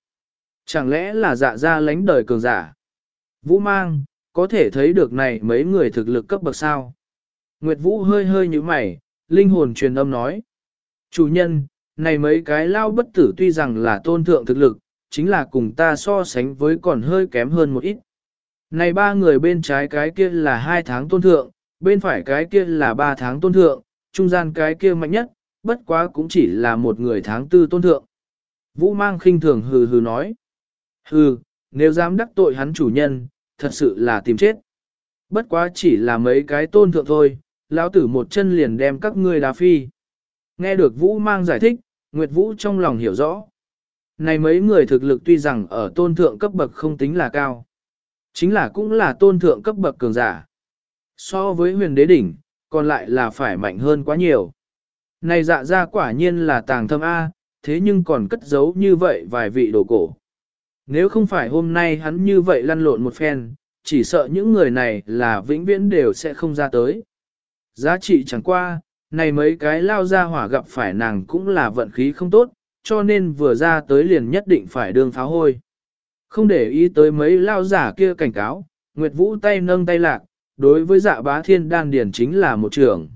Chẳng lẽ là dạ gia lánh đời cường giả? Vũ mang, có thể thấy được này mấy người thực lực cấp bậc sao. Nguyệt Vũ hơi hơi như mày, linh hồn truyền âm nói. Chủ nhân, này mấy cái lao bất tử tuy rằng là tôn thượng thực lực, chính là cùng ta so sánh với còn hơi kém hơn một ít. Này ba người bên trái cái kia là hai tháng tôn thượng, bên phải cái kia là ba tháng tôn thượng, trung gian cái kia mạnh nhất, bất quá cũng chỉ là một người tháng tư tôn thượng. Vũ mang khinh thường hừ hừ nói. Hừ, nếu dám đắc tội hắn chủ nhân, thật sự là tìm chết. Bất quá chỉ là mấy cái tôn thượng thôi, lão tử một chân liền đem các ngươi đá phi. Nghe được Vũ mang giải thích, Nguyệt Vũ trong lòng hiểu rõ. Này mấy người thực lực tuy rằng ở tôn thượng cấp bậc không tính là cao. Chính là cũng là tôn thượng cấp bậc cường giả. So với huyền đế đỉnh, còn lại là phải mạnh hơn quá nhiều. Này dạ ra quả nhiên là tàng thâm A, thế nhưng còn cất giấu như vậy vài vị đồ cổ. Nếu không phải hôm nay hắn như vậy lăn lộn một phen, chỉ sợ những người này là vĩnh viễn đều sẽ không ra tới. Giá trị chẳng qua, này mấy cái lao ra hỏa gặp phải nàng cũng là vận khí không tốt, cho nên vừa ra tới liền nhất định phải đương pháo hôi. Không để ý tới mấy lao giả kia cảnh cáo, Nguyệt Vũ tay nâng tay lạc, đối với dạ bá thiên đan điển chính là một trưởng.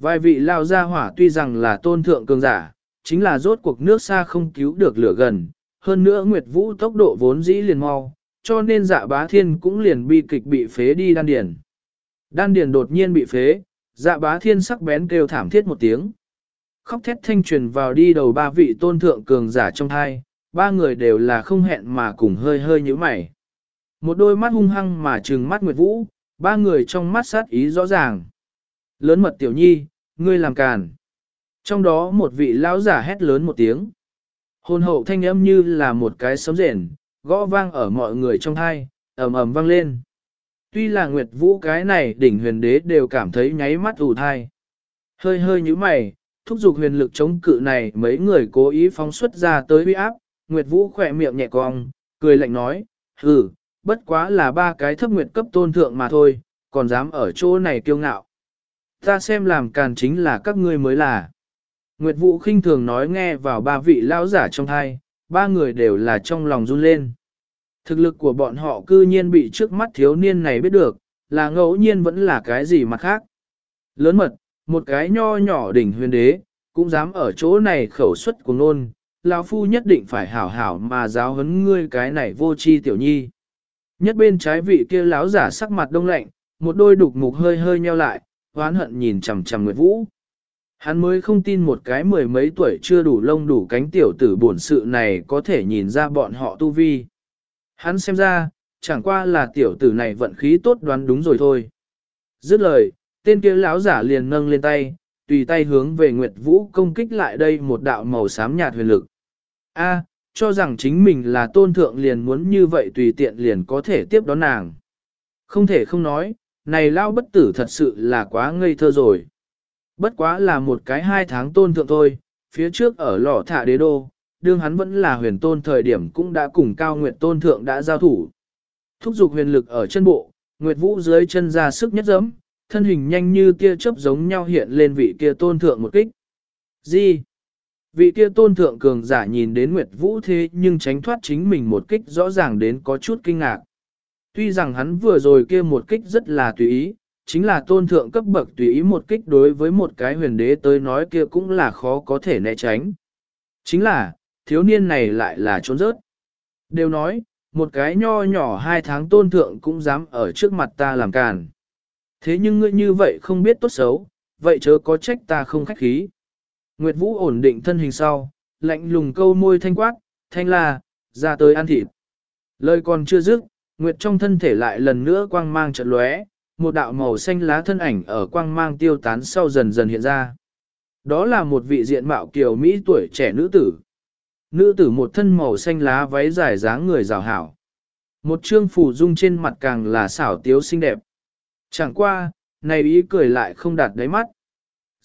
Vài vị lao gia hỏa tuy rằng là tôn thượng cường giả, chính là rốt cuộc nước xa không cứu được lửa gần, hơn nữa Nguyệt Vũ tốc độ vốn dĩ liền mau, cho nên dạ bá thiên cũng liền bi kịch bị phế đi đan điền. Đan điền đột nhiên bị phế, dạ bá thiên sắc bén kêu thảm thiết một tiếng. Khóc thét thanh truyền vào đi đầu ba vị tôn thượng cường giả trong hai, ba người đều là không hẹn mà cùng hơi hơi như mày. Một đôi mắt hung hăng mà trừng mắt Nguyệt Vũ, ba người trong mắt sát ý rõ ràng. Lớn mật tiểu nhi, ngươi làm càn. Trong đó một vị lão giả hét lớn một tiếng. Hồn hậu thanh âm như là một cái sấm rền, gõ vang ở mọi người trong hai, ầm ầm vang lên. Tuy là Nguyệt Vũ cái này đỉnh huyền đế đều cảm thấy nháy mắt ủ thai. Hơi hơi như mày, thúc giục huyền lực chống cự này mấy người cố ý phóng xuất ra tới uy áp, Nguyệt Vũ khỏe miệng nhẹ cong, cười lạnh nói, hừ, bất quá là ba cái thấp nguyệt cấp tôn thượng mà thôi, còn dám ở chỗ này kiêu ngạo. Ta xem làm càn chính là các ngươi mới là. Nguyệt Vũ khinh thường nói nghe vào ba vị lão giả trong thai, ba người đều là trong lòng run lên. Thực lực của bọn họ cư nhiên bị trước mắt thiếu niên này biết được, là ngẫu nhiên vẫn là cái gì mà khác. Lớn mật, một cái nho nhỏ đỉnh huyền đế, cũng dám ở chỗ này khẩu xuất của nôn, lão phu nhất định phải hảo hảo mà giáo huấn ngươi cái này vô chi tiểu nhi. Nhất bên trái vị kia lão giả sắc mặt đông lạnh, một đôi đục mục hơi hơi nheo lại, hoán hận nhìn chằm chằm Nguyệt Vũ. Hắn mới không tin một cái mười mấy tuổi chưa đủ lông đủ cánh tiểu tử bổn sự này có thể nhìn ra bọn họ tu vi. Hắn xem ra, chẳng qua là tiểu tử này vận khí tốt đoán đúng rồi thôi. Dứt lời, tên kia lão giả liền nâng lên tay, tùy tay hướng về Nguyệt Vũ công kích lại đây một đạo màu xám nhạt huyền lực. A, cho rằng chính mình là tôn thượng liền muốn như vậy tùy tiện liền có thể tiếp đón nàng. Không thể không nói, này lao bất tử thật sự là quá ngây thơ rồi. Bất quá là một cái hai tháng tôn thượng thôi, phía trước ở lò thả đế đô, đương hắn vẫn là huyền tôn thời điểm cũng đã cùng cao nguyệt tôn thượng đã giao thủ. Thúc giục huyền lực ở chân bộ, nguyệt vũ dưới chân ra sức nhất dẫm, thân hình nhanh như tia chớp giống nhau hiện lên vị kia tôn thượng một kích. Gì? Vị kia tôn thượng cường giả nhìn đến Nguyệt Vũ thế nhưng tránh thoát chính mình một kích rõ ràng đến có chút kinh ngạc. Tuy rằng hắn vừa rồi kia một kích rất là tùy ý, chính là tôn thượng cấp bậc tùy ý một kích đối với một cái huyền đế tới nói kia cũng là khó có thể né tránh. Chính là, thiếu niên này lại là trốn rớt. Đều nói, một cái nho nhỏ hai tháng tôn thượng cũng dám ở trước mặt ta làm càn. Thế nhưng ngươi như vậy không biết tốt xấu, vậy chớ có trách ta không khách khí. Nguyệt Vũ ổn định thân hình sau, lạnh lùng câu môi thanh quát, thanh là ra tới ăn thịt. Lời còn chưa dứt, Nguyệt trong thân thể lại lần nữa quang mang trận lóe, một đạo màu xanh lá thân ảnh ở quang mang tiêu tán sau dần dần hiện ra. Đó là một vị diện mạo kiều Mỹ tuổi trẻ nữ tử. Nữ tử một thân màu xanh lá váy dài dáng người rào hảo. Một trương phủ dung trên mặt càng là xảo tiếu xinh đẹp. Chẳng qua, này ý cười lại không đạt đáy mắt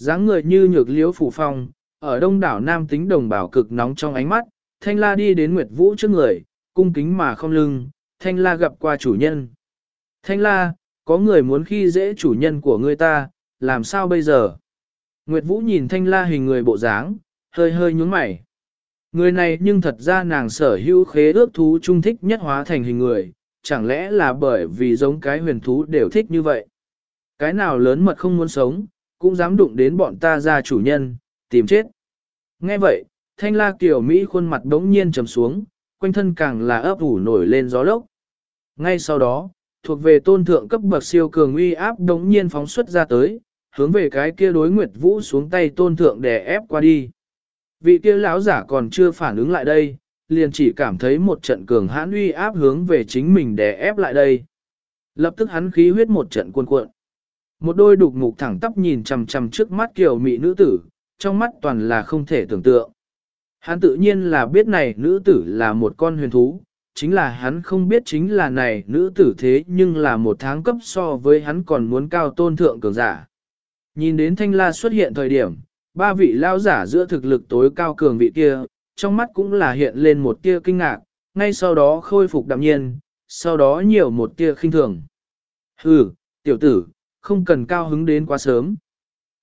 dáng người như nhược liễu phủ phong, ở đông đảo nam tính đồng bào cực nóng trong ánh mắt, thanh la đi đến Nguyệt Vũ trước người, cung kính mà không lưng, thanh la gặp qua chủ nhân. Thanh la, có người muốn khi dễ chủ nhân của ngươi ta, làm sao bây giờ? Nguyệt Vũ nhìn thanh la hình người bộ dáng, hơi hơi nhúng mày. Người này nhưng thật ra nàng sở hữu khế ước thú trung thích nhất hóa thành hình người, chẳng lẽ là bởi vì giống cái huyền thú đều thích như vậy? Cái nào lớn mật không muốn sống, cũng dám đụng đến bọn ta ra chủ nhân, tìm chết. Nghe vậy, thanh la kiểu Mỹ khuôn mặt đống nhiên trầm xuống, quanh thân càng là ấp ủ nổi lên gió lốc. Ngay sau đó, thuộc về tôn thượng cấp bậc siêu cường uy áp đống nhiên phóng xuất ra tới, hướng về cái kia đối nguyệt vũ xuống tay tôn thượng để ép qua đi. Vị kia lão giả còn chưa phản ứng lại đây, liền chỉ cảm thấy một trận cường hãn uy áp hướng về chính mình để ép lại đây. Lập tức hắn khí huyết một trận cuồn cuộn. Một đôi đục ngục thẳng tắp nhìn chằm chằm trước mắt kiểu mỹ nữ tử, trong mắt toàn là không thể tưởng tượng. Hắn tự nhiên là biết này nữ tử là một con huyền thú, chính là hắn không biết chính là này nữ tử thế nhưng là một tháng cấp so với hắn còn muốn cao tôn thượng cường giả. Nhìn đến thanh la xuất hiện thời điểm, ba vị lao giả giữa thực lực tối cao cường vị kia, trong mắt cũng là hiện lên một tia kinh ngạc, ngay sau đó khôi phục đạm nhiên, sau đó nhiều một tia khinh thường. Hừ, tiểu tử, không cần cao hứng đến quá sớm.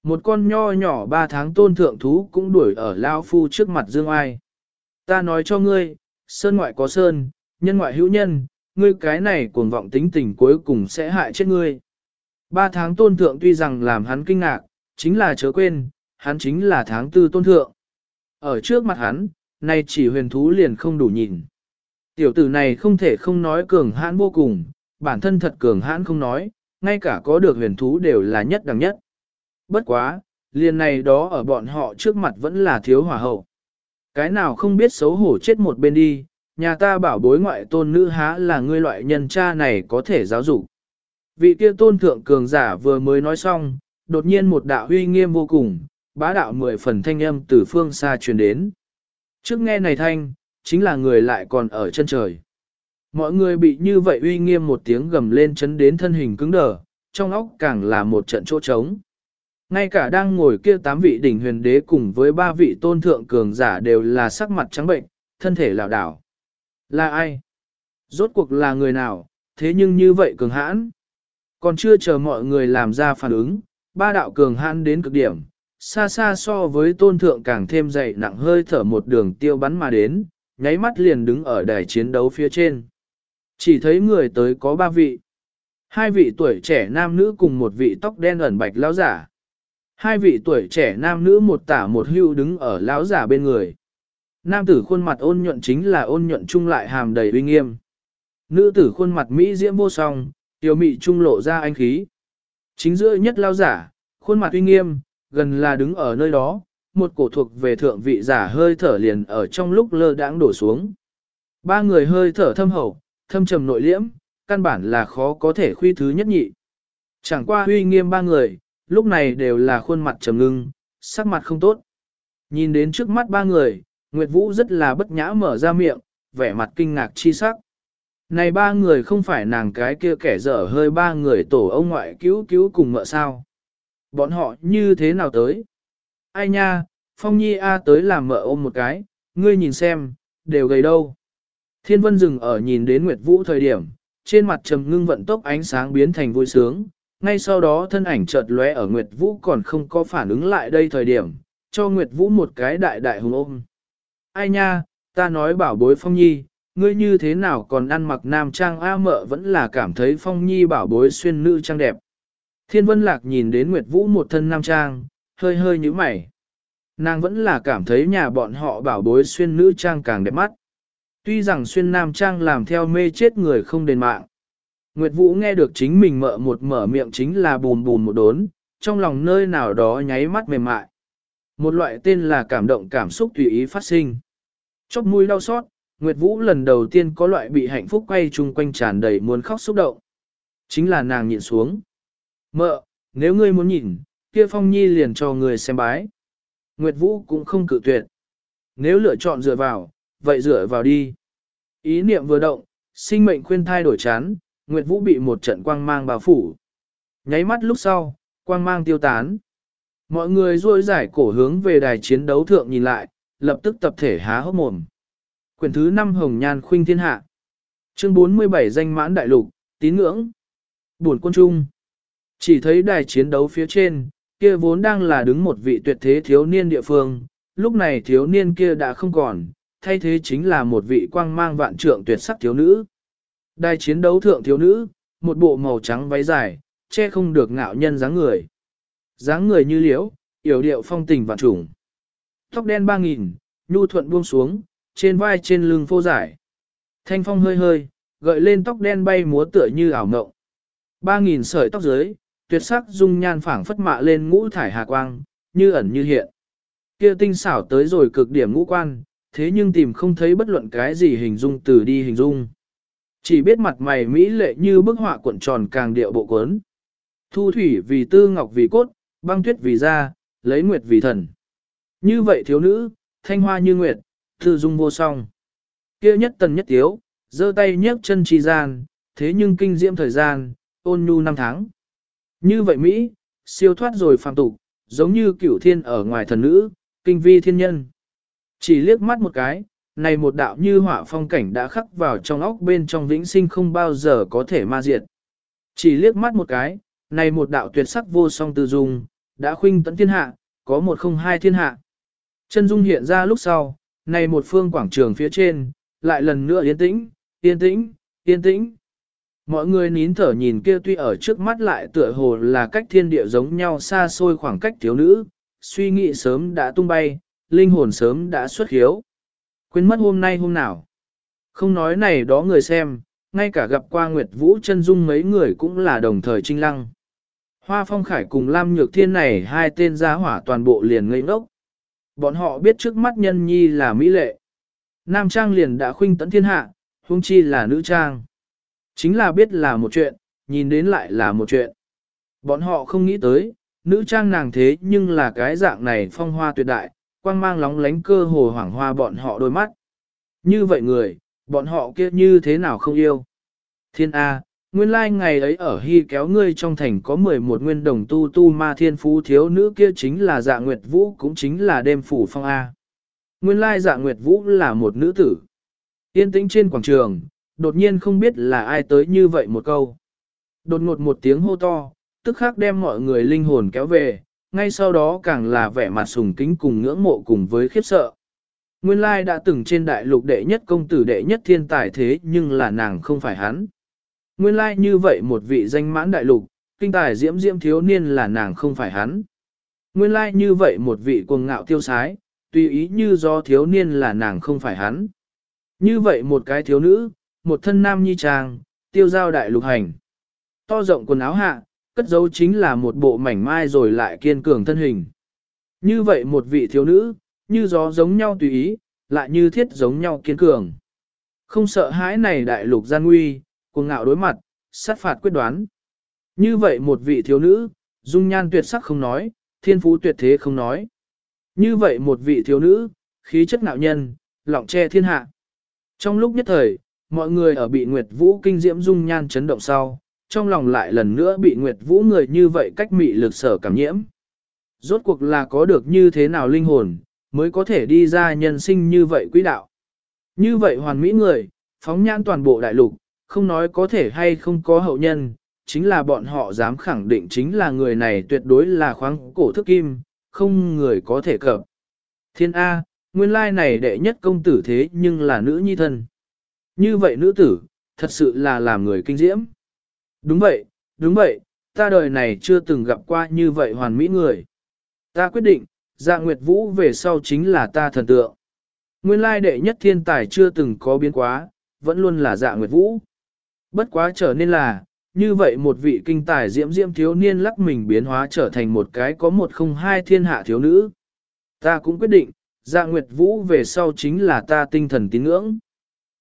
Một con nho nhỏ ba tháng tôn thượng thú cũng đuổi ở Lao Phu trước mặt Dương Ai. Ta nói cho ngươi, sơn ngoại có sơn, nhân ngoại hữu nhân, ngươi cái này cuồng vọng tính tình cuối cùng sẽ hại chết ngươi. Ba tháng tôn thượng tuy rằng làm hắn kinh ngạc, chính là chớ quên, hắn chính là tháng tư tôn thượng. Ở trước mặt hắn, nay chỉ huyền thú liền không đủ nhìn. Tiểu tử này không thể không nói cường hãn vô cùng, bản thân thật cường hãn không nói, ngay cả có được huyền thú đều là nhất đẳng nhất. Bất quá, liền này đó ở bọn họ trước mặt vẫn là thiếu hỏa hậu. Cái nào không biết xấu hổ chết một bên đi, nhà ta bảo bối ngoại tôn nữ há là ngươi loại nhân cha này có thể giáo dục. Vị kia tôn thượng cường giả vừa mới nói xong, đột nhiên một đạo huy nghiêm vô cùng, bá đạo mười phần thanh âm từ phương xa truyền đến. Trước nghe này thanh, chính là người lại còn ở chân trời. Mọi người bị như vậy uy nghiêm một tiếng gầm lên chấn đến thân hình cứng đờ, trong óc càng là một trận chỗ trống. Ngay cả đang ngồi kia tám vị đỉnh huyền đế cùng với ba vị tôn thượng cường giả đều là sắc mặt trắng bệnh, thân thể lảo đảo. Là ai? Rốt cuộc là người nào? Thế nhưng như vậy cường hãn. Còn chưa chờ mọi người làm ra phản ứng, ba đạo cường hãn đến cực điểm, xa xa so với tôn thượng càng thêm dày nặng hơi thở một đường tiêu bắn mà đến, nháy mắt liền đứng ở đài chiến đấu phía trên. Chỉ thấy người tới có ba vị. Hai vị tuổi trẻ nam nữ cùng một vị tóc đen ẩn bạch lão giả. Hai vị tuổi trẻ nam nữ một tả một hưu đứng ở lão giả bên người. Nam tử khuôn mặt ôn nhuận chính là ôn nhuận trung lại hàm đầy uy nghiêm. Nữ tử khuôn mặt mỹ diễm vô song, tiểu mị trung lộ ra anh khí. Chính giữa nhất lao giả, khuôn mặt uy nghiêm, gần là đứng ở nơi đó, một cổ thuộc về thượng vị giả hơi thở liền ở trong lúc lơ đãng đổ xuống. Ba người hơi thở thâm hậu, thâm trầm nội liễm, căn bản là khó có thể khuy thứ nhất nhị. Chẳng qua uy nghiêm ba người, lúc này đều là khuôn mặt trầm ngưng, sắc mặt không tốt. Nhìn đến trước mắt ba người, Nguyệt Vũ rất là bất nhã mở ra miệng, vẻ mặt kinh ngạc chi sắc. Này ba người không phải nàng cái kia kẻ dở hơi ba người tổ ông ngoại cứu cứu cùng mợ sao. Bọn họ như thế nào tới? Ai nha, Phong Nhi A tới làm mợ ôm một cái, ngươi nhìn xem, đều gầy đâu. Thiên vân dừng ở nhìn đến Nguyệt Vũ thời điểm, trên mặt trầm ngưng vận tốc ánh sáng biến thành vui sướng, ngay sau đó thân ảnh chợt lóe ở Nguyệt Vũ còn không có phản ứng lại đây thời điểm, cho Nguyệt Vũ một cái đại đại hùng ôm. Ai nha, ta nói bảo bối Phong Nhi, ngươi như thế nào còn ăn mặc nam trang A mợ vẫn là cảm thấy Phong Nhi bảo bối xuyên nữ trang đẹp. Thiên Vân Lạc nhìn đến Nguyệt Vũ một thân nam trang, hơi hơi như mày. Nàng vẫn là cảm thấy nhà bọn họ bảo bối xuyên nữ trang càng đẹp mắt. Tuy rằng xuyên nam trang làm theo mê chết người không đền mạng. Nguyệt Vũ nghe được chính mình mợ một mở miệng chính là bùn bùn một đốn, trong lòng nơi nào đó nháy mắt mềm mại. Một loại tên là cảm động cảm xúc tùy ý phát sinh. Chóc mũi đau xót, Nguyệt Vũ lần đầu tiên có loại bị hạnh phúc quay chung quanh tràn đầy muốn khóc xúc động. Chính là nàng nhịn xuống. Mợ, nếu ngươi muốn nhìn, kia Phong Nhi liền cho người xem bái. Nguyệt Vũ cũng không cự tuyệt. Nếu lựa chọn dựa vào, vậy dựa vào đi. Ý niệm vừa động, sinh mệnh khuyên thai đổi chán, Nguyệt Vũ bị một trận quang mang bao phủ. Nháy mắt lúc sau, quang mang tiêu tán. Mọi người ruôi giải cổ hướng về đài chiến đấu thượng nhìn lại, lập tức tập thể há hốc mồm. Quyển thứ 5 Hồng Nhan Khuynh Thiên Hạ Chương 47 Danh mãn đại lục, tín ngưỡng Buồn quân trung Chỉ thấy đài chiến đấu phía trên, kia vốn đang là đứng một vị tuyệt thế thiếu niên địa phương, lúc này thiếu niên kia đã không còn, thay thế chính là một vị quang mang vạn trượng tuyệt sắc thiếu nữ. Đài chiến đấu thượng thiếu nữ, một bộ màu trắng váy dài, che không được ngạo nhân dáng người. dáng người như liễu, yểu điệu phong tình vạn trùng. Tóc đen ba nghìn, nhu thuận buông xuống, trên vai trên lưng phô giải. Thanh phong hơi hơi, gợi lên tóc đen bay múa tựa như ảo ngộng. Ba nghìn sợi tóc dưới, tuyệt sắc dung nhan phảng phất mạ lên ngũ thải hà quang, như ẩn như hiện. Kia tinh xảo tới rồi cực điểm ngũ quan, thế nhưng tìm không thấy bất luận cái gì hình dung từ đi hình dung. Chỉ biết mặt mày mỹ lệ như bức họa cuộn tròn càng điệu bộ cuốn. Thu thủy vì tư ngọc vì cốt, băng tuyết vì da, lấy nguyệt vì thần. Như vậy thiếu nữ, thanh hoa như nguyệt, thư dung vô song. kia nhất tần nhất tiếu, giơ tay nhấc chân trì gian, thế nhưng kinh diễm thời gian, ôn nhu năm tháng. Như vậy Mỹ, siêu thoát rồi phàm tục, giống như cửu thiên ở ngoài thần nữ, kinh vi thiên nhân. Chỉ liếc mắt một cái, này một đạo như họa phong cảnh đã khắc vào trong óc bên trong vĩnh sinh không bao giờ có thể ma diệt. Chỉ liếc mắt một cái, này một đạo tuyệt sắc vô song tư dung, đã khuynh tận thiên hạ, có một không hai thiên hạ. Chân dung hiện ra lúc sau, này một phương quảng trường phía trên, lại lần nữa yên tĩnh, yên tĩnh, yên tĩnh. Mọi người nín thở nhìn kia tuy ở trước mắt lại tựa hồ là cách thiên địa giống nhau xa xôi khoảng cách thiếu nữ, suy nghĩ sớm đã tung bay, linh hồn sớm đã xuất hiếu. Quên mất hôm nay hôm nào. Không nói này đó người xem, ngay cả gặp qua Nguyệt Vũ chân dung mấy người cũng là đồng thời trinh lăng. Hoa Phong Khải cùng Lam Nhược Thiên này hai tên giá hỏa toàn bộ liền ngây ngốc. Bọn họ biết trước mắt nhân nhi là mỹ lệ. Nam Trang liền đã khuynh tấn thiên hạ, huống chi là nữ Trang. Chính là biết là một chuyện, nhìn đến lại là một chuyện. Bọn họ không nghĩ tới, nữ Trang nàng thế nhưng là cái dạng này phong hoa tuyệt đại, quang mang lóng lánh cơ hồ hoảng hoa bọn họ đôi mắt. Như vậy người, bọn họ kia như thế nào không yêu. Thiên A, nguyên lai ngày ấy ở hy kéo ngươi trong thành có 11 nguyên đồng tu tu ma thiên phú thiếu nữ kia chính là dạ nguyệt vũ cũng chính là đêm phủ phong A. Nguyên lai dạ nguyệt vũ là một nữ tử. Yên tĩnh trên quảng trường, đột nhiên không biết là ai tới như vậy một câu. Đột ngột một tiếng hô to, tức khắc đem mọi người linh hồn kéo về, ngay sau đó càng là vẻ mặt sùng kính cùng ngưỡng mộ cùng với khiếp sợ. Nguyên lai đã từng trên đại lục đệ nhất công tử đệ nhất thiên tài thế nhưng là nàng không phải hắn. Nguyên lai như vậy một vị danh mãn đại lục, kinh tài diễm diễm thiếu niên là nàng không phải hắn. Nguyên lai như vậy một vị cuồng ngạo tiêu sái, tùy ý như do thiếu niên là nàng không phải hắn. Như vậy một cái thiếu nữ, một thân nam nhi trang, tiêu giao đại lục hành. To rộng quần áo hạ, cất dấu chính là một bộ mảnh mai rồi lại kiên cường thân hình. Như vậy một vị thiếu nữ, như gió giống nhau tùy ý, lại như thiết giống nhau kiên cường. Không sợ hãi này đại lục gian nguy, cuồng ngạo đối mặt, sát phạt quyết đoán. Như vậy một vị thiếu nữ, dung nhan tuyệt sắc không nói, thiên phú tuyệt thế không nói. Như vậy một vị thiếu nữ, khí chất ngạo nhân, lọng che thiên hạ. Trong lúc nhất thời, mọi người ở bị Nguyệt Vũ kinh diễm dung nhan chấn động sau, trong lòng lại lần nữa bị Nguyệt Vũ người như vậy cách mị lực sở cảm nhiễm. Rốt cuộc là có được như thế nào linh hồn, mới có thể đi ra nhân sinh như vậy quý đạo. Như vậy hoàn mỹ người, phóng nhãn toàn bộ đại lục, không nói có thể hay không có hậu nhân, chính là bọn họ dám khẳng định chính là người này tuyệt đối là khoáng cổ thức kim, không người có thể cập. Thiên A, nguyên lai này đệ nhất công tử thế nhưng là nữ nhi thân. Như vậy nữ tử, thật sự là làm người kinh diễm. Đúng vậy, đúng vậy, ta đời này chưa từng gặp qua như vậy hoàn mỹ người. Ta quyết định, dạ nguyệt vũ về sau chính là ta thần tượng. Nguyên lai đệ nhất thiên tài chưa từng có biến quá, vẫn luôn là dạ nguyệt vũ. Bất quá trở nên là, như vậy một vị kinh tài diễm diễm thiếu niên lắc mình biến hóa trở thành một cái có một không hai thiên hạ thiếu nữ. Ta cũng quyết định, dạ nguyệt vũ về sau chính là ta tinh thần tín ngưỡng.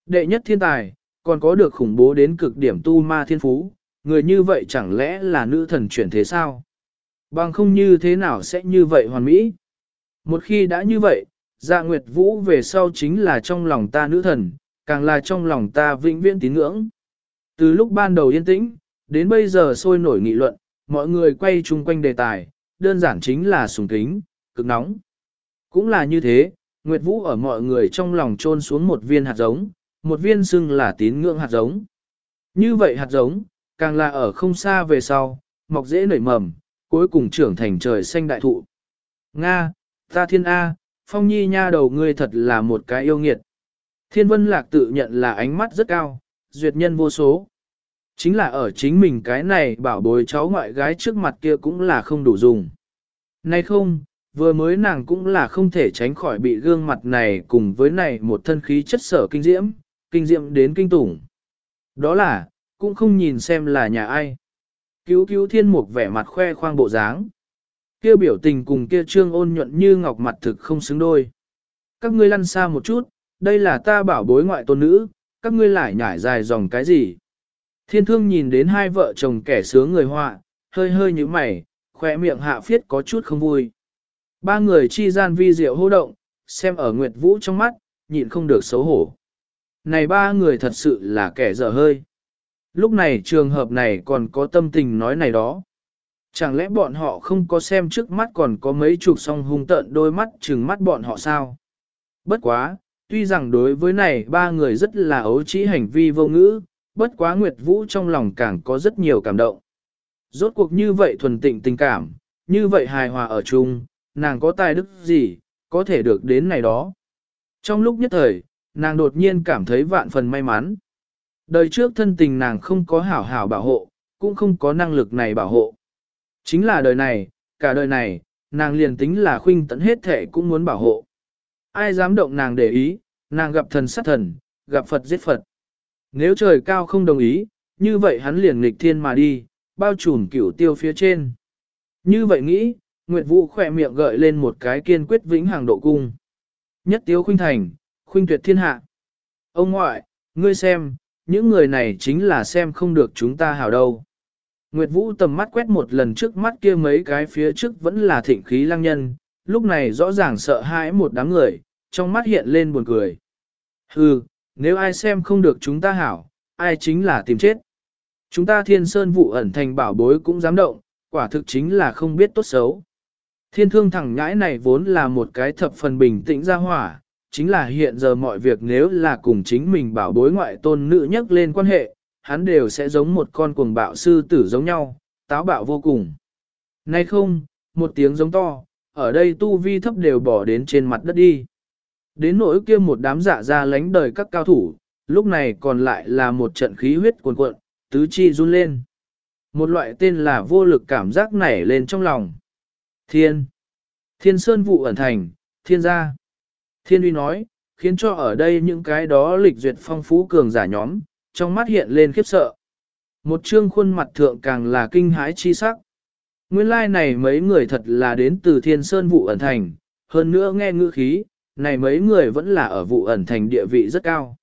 Đệ nhất thiên tài, còn có được khủng bố đến cực điểm tu ma thiên phú, người như vậy chẳng lẽ là nữ thần chuyển thế sao? Bằng không như thế nào sẽ như vậy hoàn mỹ? Một khi đã như vậy, dạ nguyệt vũ về sau chính là trong lòng ta nữ thần, càng là trong lòng ta vĩnh viễn tín ngưỡng. Từ lúc ban đầu yên tĩnh, đến bây giờ sôi nổi nghị luận, mọi người quay chung quanh đề tài, đơn giản chính là sùng kính, cực nóng. Cũng là như thế, Nguyệt Vũ ở mọi người trong lòng trôn xuống một viên hạt giống, một viên xưng là tín ngưỡng hạt giống. Như vậy hạt giống, càng là ở không xa về sau, mọc dễ nảy mầm, cuối cùng trưởng thành trời xanh đại thụ. Nga, ta thiên A, phong nhi nha đầu ngươi thật là một cái yêu nghiệt. Thiên vân lạc tự nhận là ánh mắt rất cao, duyệt nhân vô số. Chính là ở chính mình cái này bảo bối cháu ngoại gái trước mặt kia cũng là không đủ dùng. Nay không, vừa mới nàng cũng là không thể tránh khỏi bị gương mặt này cùng với này một thân khí chất sở kinh diễm, kinh diễm đến kinh tủng. Đó là, cũng không nhìn xem là nhà ai. Cứu cứu thiên mục vẻ mặt khoe khoang bộ dáng. Kia biểu tình cùng kia trương ôn nhuận như ngọc mặt thực không xứng đôi. Các ngươi lăn xa một chút, đây là ta bảo bối ngoại tôn nữ, các ngươi lại nhảy dài dòng cái gì. Thiên thương nhìn đến hai vợ chồng kẻ sướng người họa, hơi hơi như mày, khỏe miệng hạ phiết có chút không vui. Ba người chi gian vi diệu hô động, xem ở Nguyệt Vũ trong mắt, nhịn không được xấu hổ. Này ba người thật sự là kẻ dở hơi. Lúc này trường hợp này còn có tâm tình nói này đó. Chẳng lẽ bọn họ không có xem trước mắt còn có mấy chục song hung tợn đôi mắt trừng mắt bọn họ sao? Bất quá, tuy rằng đối với này ba người rất là ấu trĩ hành vi vô ngữ, bất quá Nguyệt Vũ trong lòng càng có rất nhiều cảm động. Rốt cuộc như vậy thuần tịnh tình cảm, như vậy hài hòa ở chung, nàng có tài đức gì, có thể được đến này đó. Trong lúc nhất thời, nàng đột nhiên cảm thấy vạn phần may mắn. Đời trước thân tình nàng không có hảo hảo bảo hộ, cũng không có năng lực này bảo hộ. Chính là đời này, cả đời này, nàng liền tính là khuynh tận hết thể cũng muốn bảo hộ. Ai dám động nàng để ý, nàng gặp thần sát thần, gặp Phật giết Phật. Nếu trời cao không đồng ý, như vậy hắn liền nghịch thiên mà đi, bao trùm cửu tiêu phía trên. Như vậy nghĩ, Nguyệt Vũ khỏe miệng gợi lên một cái kiên quyết vĩnh hàng độ cung. Nhất tiếu khuynh thành, khuynh tuyệt thiên hạ. Ông ngoại, ngươi xem, những người này chính là xem không được chúng ta hảo đâu. Nguyệt Vũ tầm mắt quét một lần trước mắt kia mấy cái phía trước vẫn là thịnh khí lang nhân, lúc này rõ ràng sợ hãi một đám người, trong mắt hiện lên buồn cười. Hừ, nếu ai xem không được chúng ta hảo, ai chính là tìm chết. Chúng ta thiên sơn vụ ẩn thành bảo bối cũng dám động, quả thực chính là không biết tốt xấu. Thiên thương thẳng nhãi này vốn là một cái thập phần bình tĩnh ra hỏa, chính là hiện giờ mọi việc nếu là cùng chính mình bảo bối ngoại tôn nữ nhắc lên quan hệ, hắn đều sẽ giống một con cuồng bạo sư tử giống nhau, táo bạo vô cùng. Nay không, một tiếng giống to, ở đây tu vi thấp đều bỏ đến trên mặt đất đi. Đến nỗi kia một đám dạ ra lánh đời các cao thủ, lúc này còn lại là một trận khí huyết cuồn cuộn, tứ chi run lên. Một loại tên là vô lực cảm giác nảy lên trong lòng. Thiên. Thiên Sơn vụ ẩn thành, thiên gia. Thiên uy nói, khiến cho ở đây những cái đó lịch duyệt phong phú cường giả nhóm, trong mắt hiện lên khiếp sợ. Một trương khuôn mặt thượng càng là kinh hãi chi sắc. Nguyên lai like này mấy người thật là đến từ thiên sơn vụ ẩn thành, hơn nữa nghe ngữ khí, này mấy người vẫn là ở vụ ẩn thành địa vị rất cao.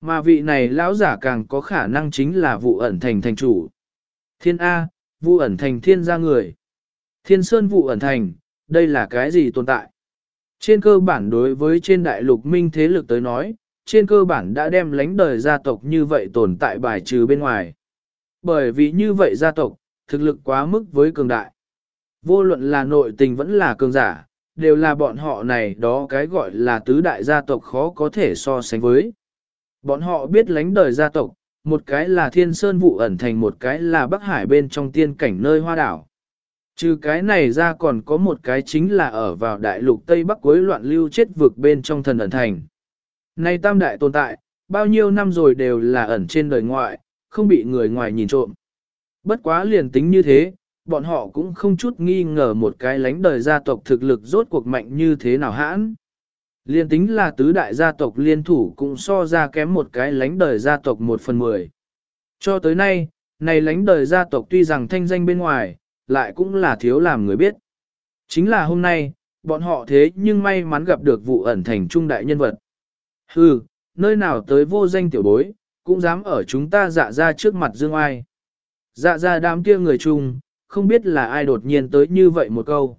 Mà vị này lão giả càng có khả năng chính là vụ ẩn thành thành chủ. Thiên A, vụ ẩn thành thiên gia người. Thiên sơn vụ ẩn thành, đây là cái gì tồn tại? Trên cơ bản đối với trên đại lục minh thế lực tới nói, trên cơ bản đã đem lánh đời gia tộc như vậy tồn tại bài trừ bên ngoài. Bởi vì như vậy gia tộc, thực lực quá mức với cường đại. Vô luận là nội tình vẫn là cường giả, đều là bọn họ này đó cái gọi là tứ đại gia tộc khó có thể so sánh với. Bọn họ biết lánh đời gia tộc, một cái là thiên sơn vụ ẩn thành một cái là bắc hải bên trong tiên cảnh nơi hoa đảo. Trừ cái này ra còn có một cái chính là ở vào đại lục Tây Bắc cuối loạn lưu chết vực bên trong thần ẩn thành. Này tam đại tồn tại, bao nhiêu năm rồi đều là ẩn trên đời ngoại, không bị người ngoài nhìn trộm. Bất quá liền tính như thế, bọn họ cũng không chút nghi ngờ một cái lánh đời gia tộc thực lực rốt cuộc mạnh như thế nào hãn. Liên tính là tứ đại gia tộc liên thủ cũng so ra kém một cái lánh đời gia tộc một phần mười. Cho tới nay, này lánh đời gia tộc tuy rằng thanh danh bên ngoài, lại cũng là thiếu làm người biết. Chính là hôm nay, bọn họ thế nhưng may mắn gặp được vụ ẩn thành trung đại nhân vật. Hừ, nơi nào tới vô danh tiểu bối, cũng dám ở chúng ta dạ ra trước mặt dương ai. Dạ ra đám kia người chung, không biết là ai đột nhiên tới như vậy một câu.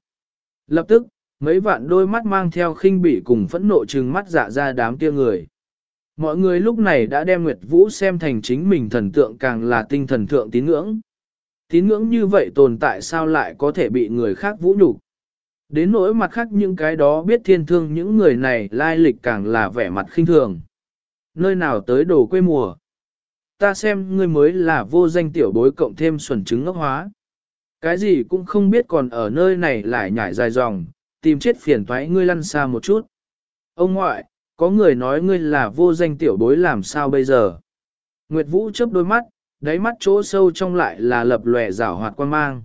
Lập tức, mấy vạn đôi mắt mang theo khinh bỉ cùng phẫn nộ trừng mắt dạ ra đám kia người. Mọi người lúc này đã đem Nguyệt Vũ xem thành chính mình thần tượng càng là tinh thần thượng tín ngưỡng. Tín ngưỡng như vậy tồn tại sao lại có thể bị người khác vũ nhục? Đến nỗi mặt khác những cái đó biết thiên thương những người này lai lịch càng là vẻ mặt khinh thường. Nơi nào tới đồ quê mùa? Ta xem ngươi mới là vô danh tiểu bối cộng thêm xuẩn chứng ngốc hóa. Cái gì cũng không biết còn ở nơi này lại nhảy dài dòng, tìm chết phiền toái ngươi lăn xa một chút. Ông ngoại, có người nói ngươi là vô danh tiểu bối làm sao bây giờ? Nguyệt Vũ chớp đôi mắt, đáy mắt chỗ sâu trong lại là lập lòe rảo hoạt quan mang.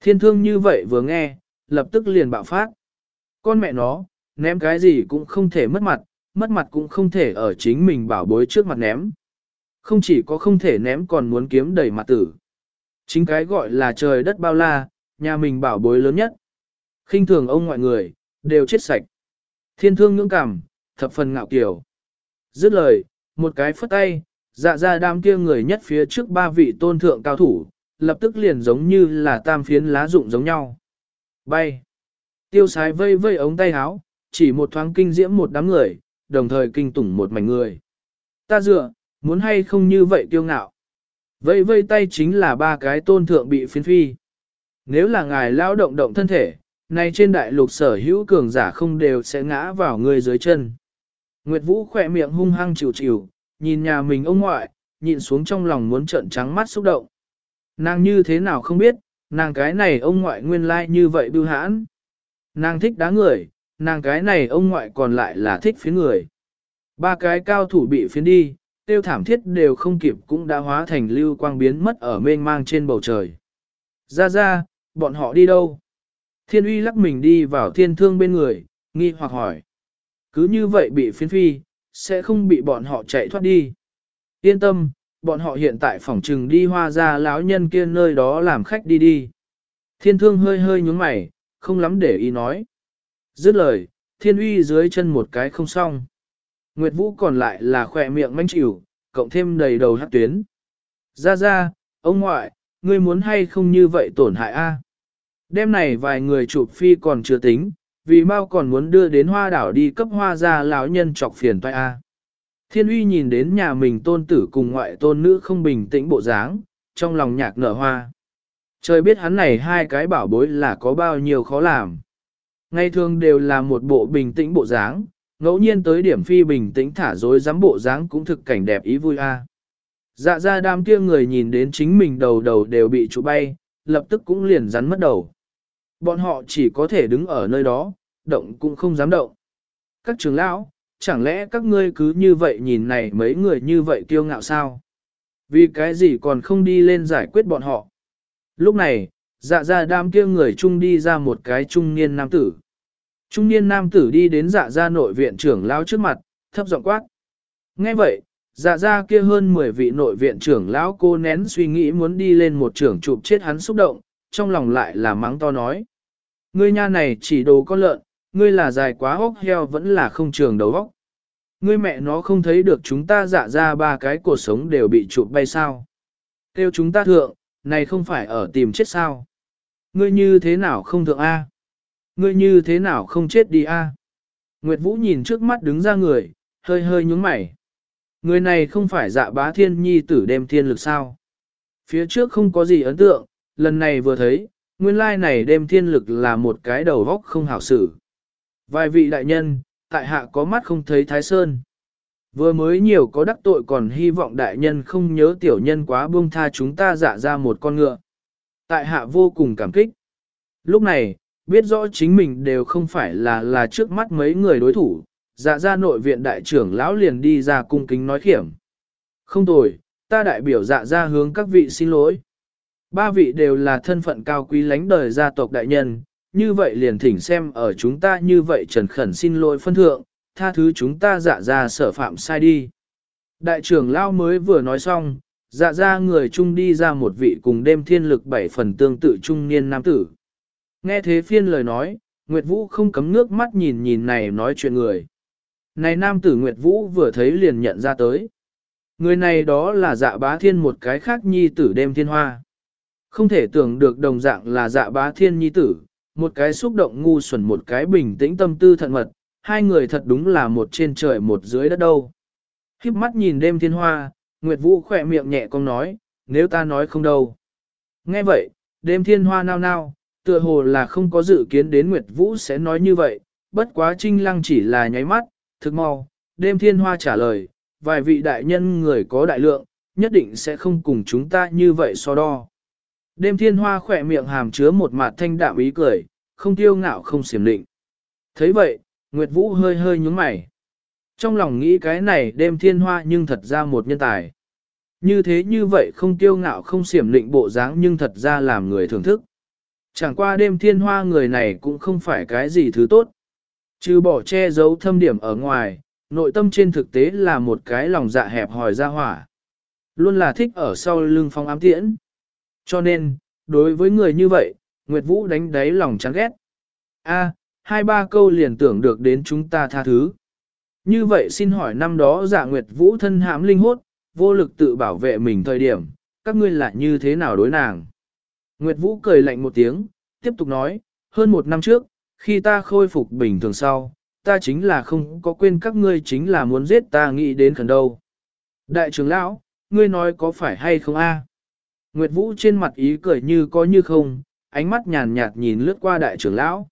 Thiên thương như vậy vừa nghe, lập tức liền bạo phát. Con mẹ nó, ném cái gì cũng không thể mất mặt, mất mặt cũng không thể ở chính mình bảo bối trước mặt ném. Không chỉ có không thể ném còn muốn kiếm đầy mặt tử. Chính cái gọi là trời đất bao la, nhà mình bảo bối lớn nhất. khinh thường ông ngoại người, đều chết sạch. Thiên thương ngưỡng cảm, thập phần ngạo kiểu. Dứt lời, một cái phất tay, dạ ra đám kia người nhất phía trước ba vị tôn thượng cao thủ, lập tức liền giống như là tam phiến lá rụng giống nhau. Bay. Tiêu sái vây vây ống tay áo, chỉ một thoáng kinh diễm một đám người, đồng thời kinh tủng một mảnh người. Ta dựa, muốn hay không như vậy tiêu ngạo. Vây vây tay chính là ba cái tôn thượng bị phiến phi. Nếu là ngài lao động động thân thể, nay trên đại lục sở hữu cường giả không đều sẽ ngã vào người dưới chân. Nguyệt Vũ khỏe miệng hung hăng chịu chịu, nhìn nhà mình ông ngoại, nhìn xuống trong lòng muốn trợn trắng mắt xúc động. Nàng như thế nào không biết, nàng cái này ông ngoại nguyên lai like như vậy bưu hãn. Nàng thích đá người, nàng cái này ông ngoại còn lại là thích phiến người. Ba cái cao thủ bị phiến đi, tiêu thảm thiết đều không kịp cũng đã hóa thành lưu quang biến mất ở mênh mang trên bầu trời. Ra ra, bọn họ đi đâu? Thiên uy lắc mình đi vào thiên thương bên người, nghi hoặc hỏi. Cứ như vậy bị phiến phi, sẽ không bị bọn họ chạy thoát đi. Yên tâm, bọn họ hiện tại phòng trừng đi hoa ra lão nhân kia nơi đó làm khách đi đi. Thiên thương hơi hơi nhúng mày, không lắm để ý nói. Dứt lời, thiên uy dưới chân một cái không xong. Nguyệt Vũ còn lại là khỏe miệng manh chịu, cộng thêm đầy đầu hát tuyến. Ra ra, ông ngoại, ngươi muốn hay không như vậy tổn hại a? Đêm này vài người chụp phi còn chưa tính, vì mau còn muốn đưa đến hoa đảo đi cấp hoa ra lão nhân chọc phiền toại a. Thiên uy nhìn đến nhà mình tôn tử cùng ngoại tôn nữ không bình tĩnh bộ dáng, trong lòng nhạc nở hoa. Trời biết hắn này hai cái bảo bối là có bao nhiêu khó làm. Ngày thường đều là một bộ bình tĩnh bộ dáng, ngẫu nhiên tới điểm phi bình tĩnh thả dối dám bộ dáng cũng thực cảnh đẹp ý vui a. Dạ ra đám kia người nhìn đến chính mình đầu đầu đều bị trụ bay, lập tức cũng liền rắn mất đầu. Bọn họ chỉ có thể đứng ở nơi đó, động cũng không dám động. Các trưởng lão, chẳng lẽ các ngươi cứ như vậy nhìn này mấy người như vậy kiêu ngạo sao? Vì cái gì còn không đi lên giải quyết bọn họ? Lúc này, dạ ra đám kia người chung đi ra một cái trung niên nam tử. Trung niên nam tử đi đến dạ gia nội viện trưởng lão trước mặt, thấp giọng quát. Nghe vậy, dạ gia kia hơn 10 vị nội viện trưởng lão cô nén suy nghĩ muốn đi lên một trưởng chụp chết hắn xúc động, trong lòng lại là mắng to nói. Ngươi nha này chỉ đồ con lợn, ngươi là dài quá hốc heo vẫn là không trường đầu hốc. Ngươi mẹ nó không thấy được chúng ta dạ ra ba cái cuộc sống đều bị chụp bay sao. Kêu chúng ta thượng, này không phải ở tìm chết sao. Ngươi như thế nào không thượng A? Ngươi như thế nào không chết đi A? Nguyệt Vũ nhìn trước mắt đứng ra người, hơi hơi nhúng mày. Người này không phải dạ bá thiên nhi tử đem thiên lực sao? Phía trước không có gì ấn tượng, lần này vừa thấy, nguyên lai này đem thiên lực là một cái đầu vóc không hảo xử. Vài vị đại nhân, tại hạ có mắt không thấy thái sơn. Vừa mới nhiều có đắc tội còn hy vọng đại nhân không nhớ tiểu nhân quá buông tha chúng ta dạ ra một con ngựa. Tại hạ vô cùng cảm kích. Lúc này, biết rõ chính mình đều không phải là là trước mắt mấy người đối thủ, dạ ra nội viện đại trưởng lão liền đi ra cung kính nói khiểm. Không tồi, ta đại biểu dạ ra hướng các vị xin lỗi. Ba vị đều là thân phận cao quý lánh đời gia tộc đại nhân, như vậy liền thỉnh xem ở chúng ta như vậy trần khẩn xin lỗi phân thượng, tha thứ chúng ta dạ ra sở phạm sai đi. Đại trưởng lão mới vừa nói xong, dạ ra người chung đi ra một vị cùng đêm thiên lực bảy phần tương tự trung niên nam tử. Nghe thế phiên lời nói, Nguyệt Vũ không cấm nước mắt nhìn nhìn này nói chuyện người. Này nam tử Nguyệt Vũ vừa thấy liền nhận ra tới. Người này đó là dạ bá thiên một cái khác nhi tử đêm thiên hoa. Không thể tưởng được đồng dạng là dạ bá thiên nhi tử, một cái xúc động ngu xuẩn một cái bình tĩnh tâm tư thận mật, hai người thật đúng là một trên trời một dưới đất đâu. Khiếp mắt nhìn đêm thiên hoa, Nguyệt Vũ khỏe miệng nhẹ cong nói, nếu ta nói không đâu. Nghe vậy, đêm thiên hoa nao nao, tựa hồ là không có dự kiến đến Nguyệt Vũ sẽ nói như vậy, bất quá trinh lăng chỉ là nháy mắt, thực mau, đêm thiên hoa trả lời, vài vị đại nhân người có đại lượng, nhất định sẽ không cùng chúng ta như vậy so đo. Đêm thiên hoa khỏe miệng hàm chứa một mặt thanh đạm ý cười, không tiêu ngạo không xiểm định. thấy vậy, Nguyệt Vũ hơi hơi nhúng mày. Trong lòng nghĩ cái này đêm thiên hoa nhưng thật ra một nhân tài. Như thế như vậy không tiêu ngạo không xiểm định bộ dáng nhưng thật ra làm người thưởng thức. Chẳng qua đêm thiên hoa người này cũng không phải cái gì thứ tốt. Trừ bỏ che giấu thâm điểm ở ngoài, nội tâm trên thực tế là một cái lòng dạ hẹp hòi ra hỏa. Luôn là thích ở sau lưng phong ám tiễn. Cho nên, đối với người như vậy, Nguyệt Vũ đánh đáy lòng chán ghét. A, hai ba câu liền tưởng được đến chúng ta tha thứ. Như vậy xin hỏi năm đó dạ Nguyệt Vũ thân hãm linh hốt, vô lực tự bảo vệ mình thời điểm, các ngươi lại như thế nào đối nàng? Nguyệt Vũ cười lạnh một tiếng, tiếp tục nói, hơn một năm trước, khi ta khôi phục bình thường sau, ta chính là không có quên các ngươi chính là muốn giết ta nghĩ đến khẩn đâu. Đại trưởng lão, ngươi nói có phải hay không a? Nguyệt Vũ trên mặt ý cười như có như không, ánh mắt nhàn nhạt nhìn lướt qua đại trưởng lão.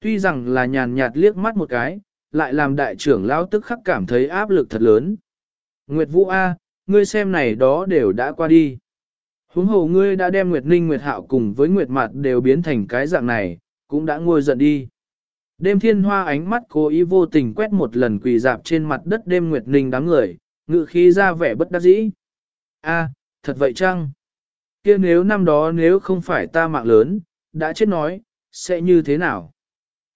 Tuy rằng là nhàn nhạt liếc mắt một cái, lại làm đại trưởng lão tức khắc cảm thấy áp lực thật lớn. Nguyệt Vũ A, ngươi xem này đó đều đã qua đi. Huống hồ ngươi đã đem Nguyệt Ninh Nguyệt Hạo cùng với Nguyệt Mạt đều biến thành cái dạng này, cũng đã ngôi giận đi. Đêm thiên hoa ánh mắt cố ý vô tình quét một lần quỳ dạp trên mặt đất đêm Nguyệt Ninh đám người, ngự khí ra vẻ bất đắc dĩ. A, thật vậy chăng? kia nếu năm đó nếu không phải ta mạng lớn, đã chết nói, sẽ như thế nào?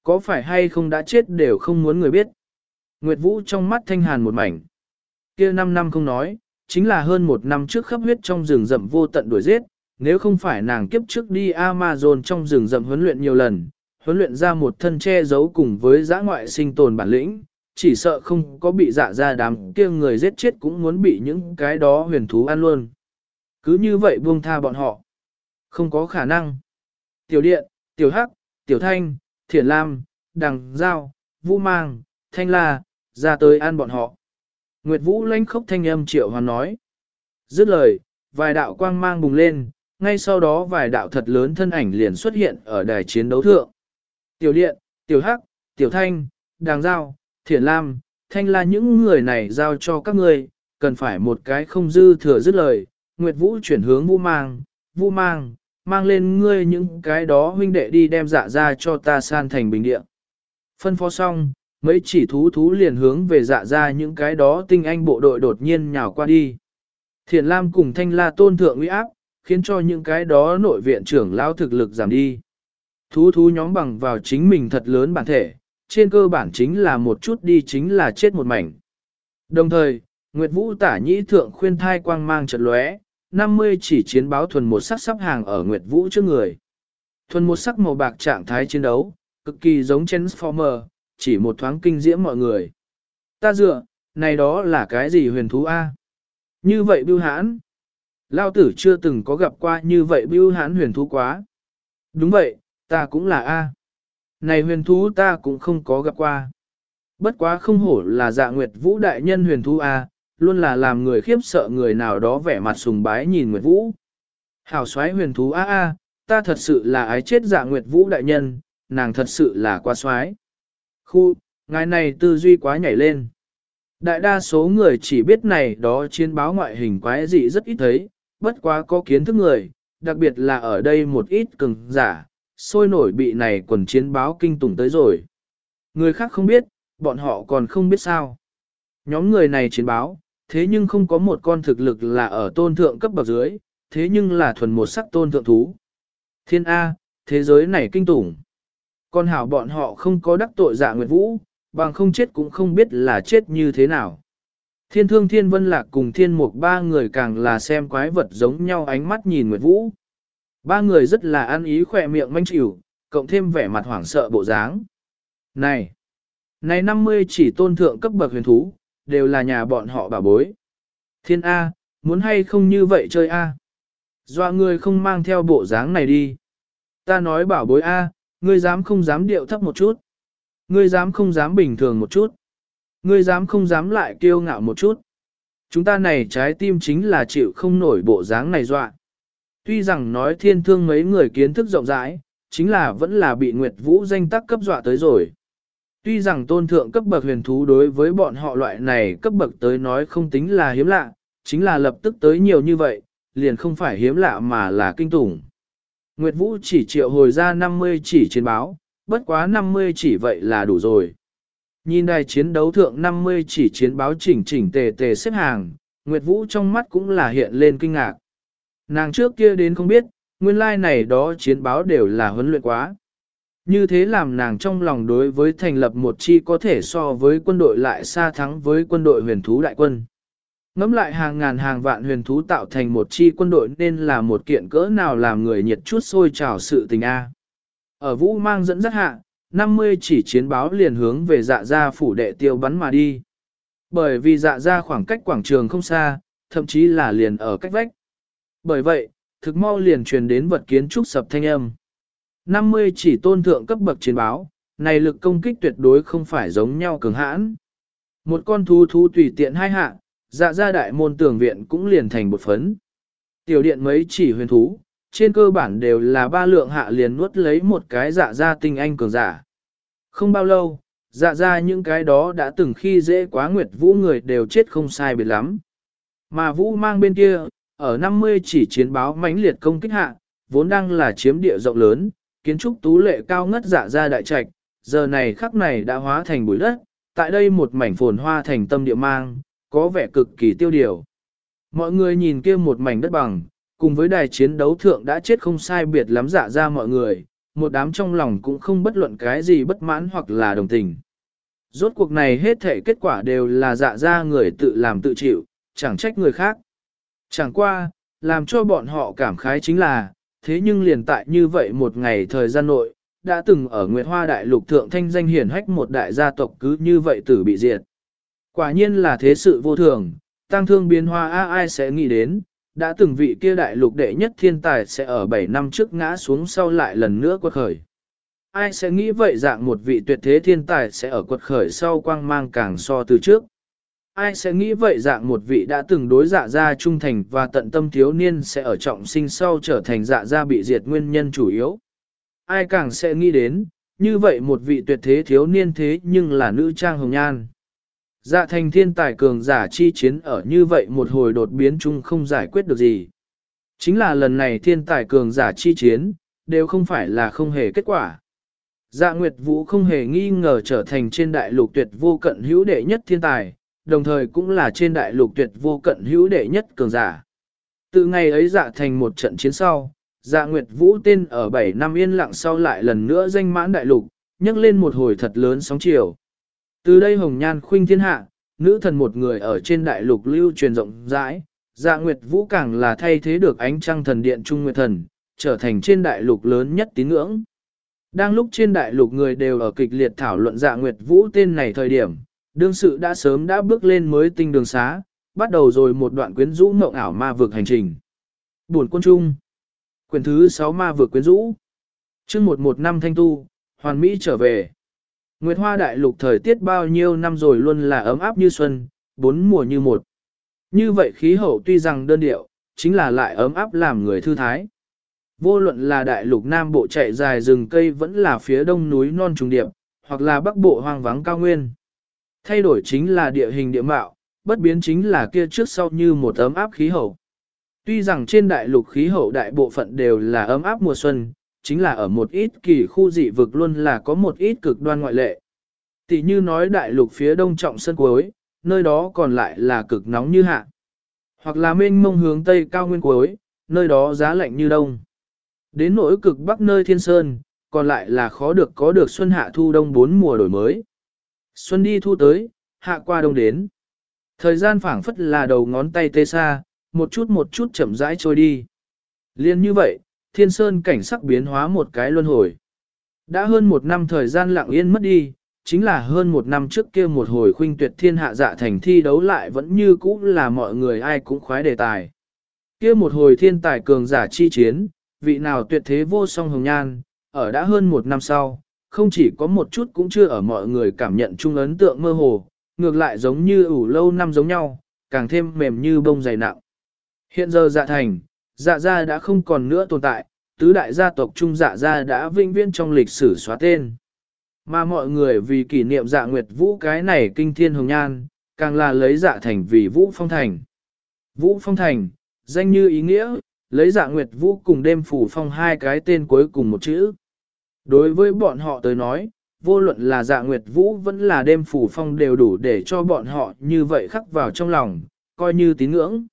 Có phải hay không đã chết đều không muốn người biết? Nguyệt Vũ trong mắt thanh hàn một mảnh. Kia năm năm không nói, chính là hơn một năm trước khắp huyết trong rừng rậm vô tận đuổi giết, nếu không phải nàng kiếp trước đi Amazon trong rừng rậm huấn luyện nhiều lần, huấn luyện ra một thân che giấu cùng với giã ngoại sinh tồn bản lĩnh, chỉ sợ không có bị dạ ra đám kia người giết chết cũng muốn bị những cái đó huyền thú ăn luôn. Cứ như vậy buông tha bọn họ. Không có khả năng. Tiểu điện, tiểu hắc, tiểu thanh, thiển lam, đằng giao, vũ mang, thanh la, ra tới ăn bọn họ. Nguyệt vũ lanh khốc thanh âm triệu hoàn nói. Dứt lời, vài đạo quang mang bùng lên, ngay sau đó vài đạo thật lớn thân ảnh liền xuất hiện ở đài chiến đấu thượng. Tiểu điện, tiểu hắc, tiểu thanh, đàng giao, thiển lam, thanh là những người này giao cho các ngươi, cần phải một cái không dư thừa dứt lời. Nguyệt Vũ chuyển hướng Vũ Mang, Vũ Mang, mang lên ngươi những cái đó huynh đệ đi đem dạ ra cho ta san thành bình địa. Phân phó xong, mấy chỉ thú thú liền hướng về dạ ra những cái đó tinh anh bộ đội đột nhiên nhào qua đi. Thiền Lam cùng Thanh La tôn thượng uy áp, khiến cho những cái đó nội viện trưởng lao thực lực giảm đi. Thú thú nhóm bằng vào chính mình thật lớn bản thể, trên cơ bản chính là một chút đi chính là chết một mảnh. Đồng thời, Nguyệt Vũ tả nhĩ thượng khuyên thai quang mang trận lóe, 50 chỉ chiến báo thuần một sắc sắp hàng ở Nguyệt Vũ trước người. Thuần một sắc màu bạc trạng thái chiến đấu, cực kỳ giống Transformer, chỉ một thoáng kinh diễm mọi người. Ta dựa, này đó là cái gì huyền thú A? Như vậy bưu hãn. Lao tử chưa từng có gặp qua như vậy bưu hãn huyền thú quá. Đúng vậy, ta cũng là A. Này huyền thú ta cũng không có gặp qua. Bất quá không hổ là dạ nguyệt vũ đại nhân huyền thú A, luôn là làm người khiếp sợ người nào đó vẻ mặt sùng bái nhìn nguyệt vũ. Hảo xoáy huyền thú A A, ta thật sự là ái chết dạ nguyệt vũ đại nhân, nàng thật sự là quá xoáy. Khu, ngài này tư duy quá nhảy lên. Đại đa số người chỉ biết này đó chiến báo ngoại hình quái dị rất ít thấy, bất quá có kiến thức người, đặc biệt là ở đây một ít cường giả, sôi nổi bị này quần chiến báo kinh tủng tới rồi. Người khác không biết, bọn họ còn không biết sao. Nhóm người này chiến báo, thế nhưng không có một con thực lực là ở tôn thượng cấp bậc dưới, thế nhưng là thuần một sắc tôn thượng thú. Thiên A, thế giới này kinh tủng. Con hảo bọn họ không có đắc tội dạ nguyệt vũ, bằng không chết cũng không biết là chết như thế nào. Thiên thương thiên vân lạc cùng thiên mục ba người càng là xem quái vật giống nhau ánh mắt nhìn Nguyệt Vũ. Ba người rất là ăn ý khỏe miệng manh chịu, cộng thêm vẻ mặt hoảng sợ bộ dáng. Này! Này 50 chỉ tôn thượng cấp bậc huyền thú, đều là nhà bọn họ bà bối. Thiên A, muốn hay không như vậy chơi A? Dọa người không mang theo bộ dáng này đi. Ta nói bảo bối A, ngươi dám không dám điệu thấp một chút. Ngươi dám không dám bình thường một chút. Ngươi dám không dám lại kiêu ngạo một chút. Chúng ta này trái tim chính là chịu không nổi bộ dáng này dọa. Tuy rằng nói thiên thương mấy người kiến thức rộng rãi, chính là vẫn là bị Nguyệt Vũ danh tắc cấp dọa tới rồi. Tuy rằng tôn thượng cấp bậc huyền thú đối với bọn họ loại này cấp bậc tới nói không tính là hiếm lạ, chính là lập tức tới nhiều như vậy, liền không phải hiếm lạ mà là kinh tủng. Nguyệt Vũ chỉ triệu hồi ra 50 chỉ chiến báo, bất quá 50 chỉ vậy là đủ rồi. Nhìn đài chiến đấu thượng 50 chỉ chiến báo chỉnh chỉnh tề tề xếp hàng, Nguyệt Vũ trong mắt cũng là hiện lên kinh ngạc. Nàng trước kia đến không biết, nguyên lai like này đó chiến báo đều là huấn luyện quá. Như thế làm nàng trong lòng đối với thành lập một chi có thể so với quân đội lại xa thắng với quân đội huyền thú đại quân. Ngắm lại hàng ngàn hàng vạn huyền thú tạo thành một chi quân đội nên là một kiện cỡ nào làm người nhiệt chút sôi trào sự tình A. Ở vũ mang dẫn dắt hạ, 50 chỉ chiến báo liền hướng về dạ gia phủ đệ tiêu bắn mà đi. Bởi vì dạ gia khoảng cách quảng trường không xa, thậm chí là liền ở cách vách. Bởi vậy, thực mau liền truyền đến vật kiến trúc sập thanh âm. 50 chỉ tôn thượng cấp bậc chiến báo, này lực công kích tuyệt đối không phải giống nhau cường hãn. Một con thú thú tùy tiện hai hạ, dạ gia đại môn tường viện cũng liền thành một phấn. Tiểu điện mấy chỉ huyền thú, trên cơ bản đều là ba lượng hạ liền nuốt lấy một cái dạ gia tinh anh cường giả. Không bao lâu, dạ gia những cái đó đã từng khi dễ quá nguyệt vũ người đều chết không sai biệt lắm. Mà vũ mang bên kia, ở 50 chỉ chiến báo mãnh liệt công kích hạ, vốn đang là chiếm địa rộng lớn, kiến trúc tú lệ cao ngất dạ gia đại trạch, giờ này khắc này đã hóa thành bụi đất, tại đây một mảnh phồn hoa thành tâm địa mang, có vẻ cực kỳ tiêu điều. Mọi người nhìn kia một mảnh đất bằng, cùng với đài chiến đấu thượng đã chết không sai biệt lắm dạ ra mọi người, một đám trong lòng cũng không bất luận cái gì bất mãn hoặc là đồng tình. Rốt cuộc này hết thể kết quả đều là dạ ra người tự làm tự chịu, chẳng trách người khác. Chẳng qua, làm cho bọn họ cảm khái chính là, thế nhưng liền tại như vậy một ngày thời gian nội, đã từng ở Nguyệt Hoa Đại Lục Thượng thanh danh hiển hách một đại gia tộc cứ như vậy tử bị diệt. Quả nhiên là thế sự vô thường, tăng thương biến hoa a ai sẽ nghĩ đến, đã từng vị kia đại lục đệ nhất thiên tài sẽ ở 7 năm trước ngã xuống sau lại lần nữa quật khởi. Ai sẽ nghĩ vậy dạng một vị tuyệt thế thiên tài sẽ ở quật khởi sau quang mang càng so từ trước. Ai sẽ nghĩ vậy dạng một vị đã từng đối dạ gia trung thành và tận tâm thiếu niên sẽ ở trọng sinh sau trở thành dạ gia bị diệt nguyên nhân chủ yếu. Ai càng sẽ nghĩ đến, như vậy một vị tuyệt thế thiếu niên thế nhưng là nữ trang hồng nhan. Dạ thành thiên tài cường giả chi chiến ở như vậy một hồi đột biến chung không giải quyết được gì. Chính là lần này thiên tài cường giả chi chiến, đều không phải là không hề kết quả. Dạ Nguyệt Vũ không hề nghi ngờ trở thành trên đại lục tuyệt vô cận hữu đệ nhất thiên tài, đồng thời cũng là trên đại lục tuyệt vô cận hữu đệ nhất cường giả. Từ ngày ấy dạ thành một trận chiến sau, dạ Nguyệt Vũ tên ở 7 năm yên lặng sau lại lần nữa danh mãn đại lục, nhấc lên một hồi thật lớn sóng chiều. Từ đây hồng nhan khuynh thiên hạ, nữ thần một người ở trên đại lục lưu truyền rộng rãi, dạ nguyệt vũ càng là thay thế được ánh trăng thần điện trung nguyệt thần, trở thành trên đại lục lớn nhất tín ngưỡng. Đang lúc trên đại lục người đều ở kịch liệt thảo luận dạ nguyệt vũ tên này thời điểm, đương sự đã sớm đã bước lên mới tinh đường xá, bắt đầu rồi một đoạn quyến rũ mộng ảo ma vực hành trình. Buồn quân trung. Quyền thứ 6 ma vực quyến rũ. chương 11 năm thanh tu, hoàn mỹ trở về. Nguyệt Hoa Đại Lục thời tiết bao nhiêu năm rồi luôn là ấm áp như xuân, bốn mùa như một. Như vậy khí hậu tuy rằng đơn điệu, chính là lại ấm áp làm người thư thái. Vô luận là đại lục Nam Bộ chạy dài rừng cây vẫn là phía đông núi non trùng điệp, hoặc là bắc bộ hoang vắng cao nguyên. Thay đổi chính là địa hình địa mạo, bất biến chính là kia trước sau như một ấm áp khí hậu. Tuy rằng trên đại lục khí hậu đại bộ phận đều là ấm áp mùa xuân, chính là ở một ít kỳ khu dị vực luôn là có một ít cực đoan ngoại lệ. Tỷ như nói đại lục phía đông trọng sân cuối, nơi đó còn lại là cực nóng như hạ. Hoặc là mênh mông hướng tây cao nguyên cuối, nơi đó giá lạnh như đông. Đến nỗi cực bắc nơi thiên sơn, còn lại là khó được có được xuân hạ thu đông bốn mùa đổi mới. Xuân đi thu tới, hạ qua đông đến. Thời gian phảng phất là đầu ngón tay tê xa, một chút một chút chậm rãi trôi đi. Liên như vậy, thiên sơn cảnh sắc biến hóa một cái luân hồi. Đã hơn một năm thời gian lặng yên mất đi, chính là hơn một năm trước kia một hồi khuynh tuyệt thiên hạ dạ thành thi đấu lại vẫn như cũ là mọi người ai cũng khoái đề tài. Kia một hồi thiên tài cường giả chi chiến, vị nào tuyệt thế vô song hồng nhan, ở đã hơn một năm sau, không chỉ có một chút cũng chưa ở mọi người cảm nhận chung ấn tượng mơ hồ, ngược lại giống như ủ lâu năm giống nhau, càng thêm mềm như bông dày nặng. Hiện giờ dạ thành, dạ gia đã không còn nữa tồn tại, tứ đại gia tộc trung dạ gia đã vinh viễn trong lịch sử xóa tên. Mà mọi người vì kỷ niệm dạ nguyệt vũ cái này kinh thiên hồng nhan, càng là lấy dạ thành vì vũ phong thành. Vũ phong thành, danh như ý nghĩa, lấy dạ nguyệt vũ cùng đêm phủ phong hai cái tên cuối cùng một chữ. Đối với bọn họ tới nói, vô luận là dạ nguyệt vũ vẫn là đêm phủ phong đều đủ để cho bọn họ như vậy khắc vào trong lòng, coi như tín ngưỡng.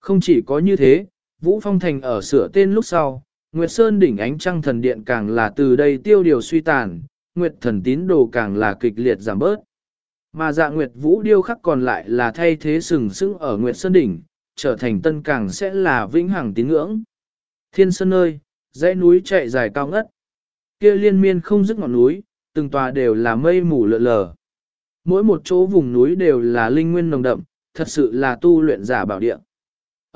Không chỉ có như thế, Vũ Phong Thành ở sửa tên lúc sau, Nguyệt Sơn đỉnh ánh trăng thần điện càng là từ đây tiêu điều suy tàn, Nguyệt thần tín đồ càng là kịch liệt giảm bớt. Mà dạ Nguyệt Vũ điêu khắc còn lại là thay thế sừng sững ở Nguyệt Sơn đỉnh, trở thành tân càng sẽ là vĩnh hằng tín ngưỡng. Thiên Sơn ơi, dãy núi chạy dài cao ngất. Kia liên miên không dứt ngọn núi, từng tòa đều là mây mù lợ lờ. Mỗi một chỗ vùng núi đều là linh nguyên nồng đậm, thật sự là tu luyện giả bảo địa.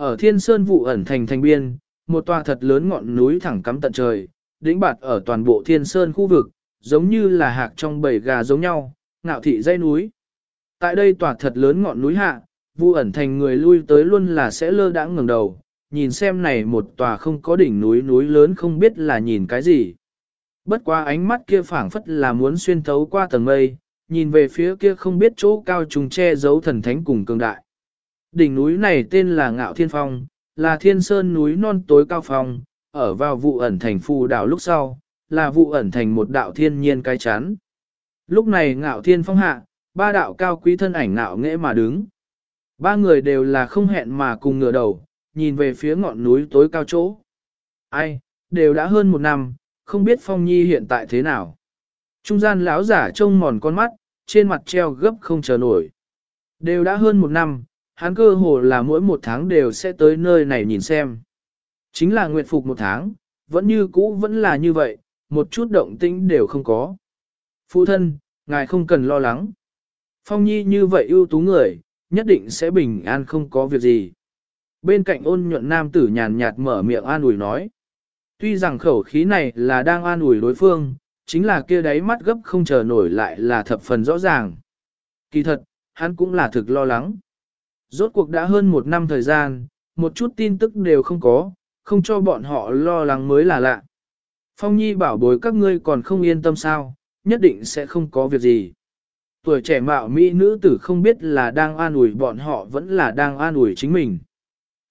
Ở thiên sơn vụ ẩn thành thành biên, một tòa thật lớn ngọn núi thẳng cắm tận trời, đỉnh bạt ở toàn bộ thiên sơn khu vực, giống như là hạc trong bầy gà giống nhau, ngạo thị dây núi. Tại đây tòa thật lớn ngọn núi hạ, vụ ẩn thành người lui tới luôn là sẽ lơ đãng ngẩng đầu, nhìn xem này một tòa không có đỉnh núi núi lớn không biết là nhìn cái gì. Bất qua ánh mắt kia phảng phất là muốn xuyên thấu qua tầng mây, nhìn về phía kia không biết chỗ cao trùng che giấu thần thánh cùng cường đại. Đỉnh núi này tên là Ngạo Thiên Phong, là thiên sơn núi non tối cao phong, ở vào vụ ẩn thành phù đảo lúc sau, là vụ ẩn thành một đạo thiên nhiên cái chắn. Lúc này Ngạo Thiên Phong hạ, ba đạo cao quý thân ảnh ngạo nghễ mà đứng. Ba người đều là không hẹn mà cùng ngửa đầu, nhìn về phía ngọn núi tối cao chỗ. Ai, đều đã hơn một năm, không biết Phong Nhi hiện tại thế nào. Trung gian lão giả trông mòn con mắt, trên mặt treo gấp không chờ nổi. Đều đã hơn một năm, hắn cơ hồ là mỗi một tháng đều sẽ tới nơi này nhìn xem. Chính là nguyệt phục một tháng, vẫn như cũ vẫn là như vậy, một chút động tĩnh đều không có. Phụ thân, ngài không cần lo lắng. Phong Nhi như vậy ưu tú người, nhất định sẽ bình an không có việc gì. Bên cạnh ôn nhuận nam tử nhàn nhạt mở miệng an ủi nói. Tuy rằng khẩu khí này là đang an ủi đối phương, chính là kia đáy mắt gấp không chờ nổi lại là thập phần rõ ràng. Kỳ thật, hắn cũng là thực lo lắng. Rốt cuộc đã hơn một năm thời gian, một chút tin tức đều không có, không cho bọn họ lo lắng mới là lạ. Phong Nhi bảo bối các ngươi còn không yên tâm sao, nhất định sẽ không có việc gì. Tuổi trẻ mạo mỹ nữ tử không biết là đang an ủi bọn họ vẫn là đang an ủi chính mình.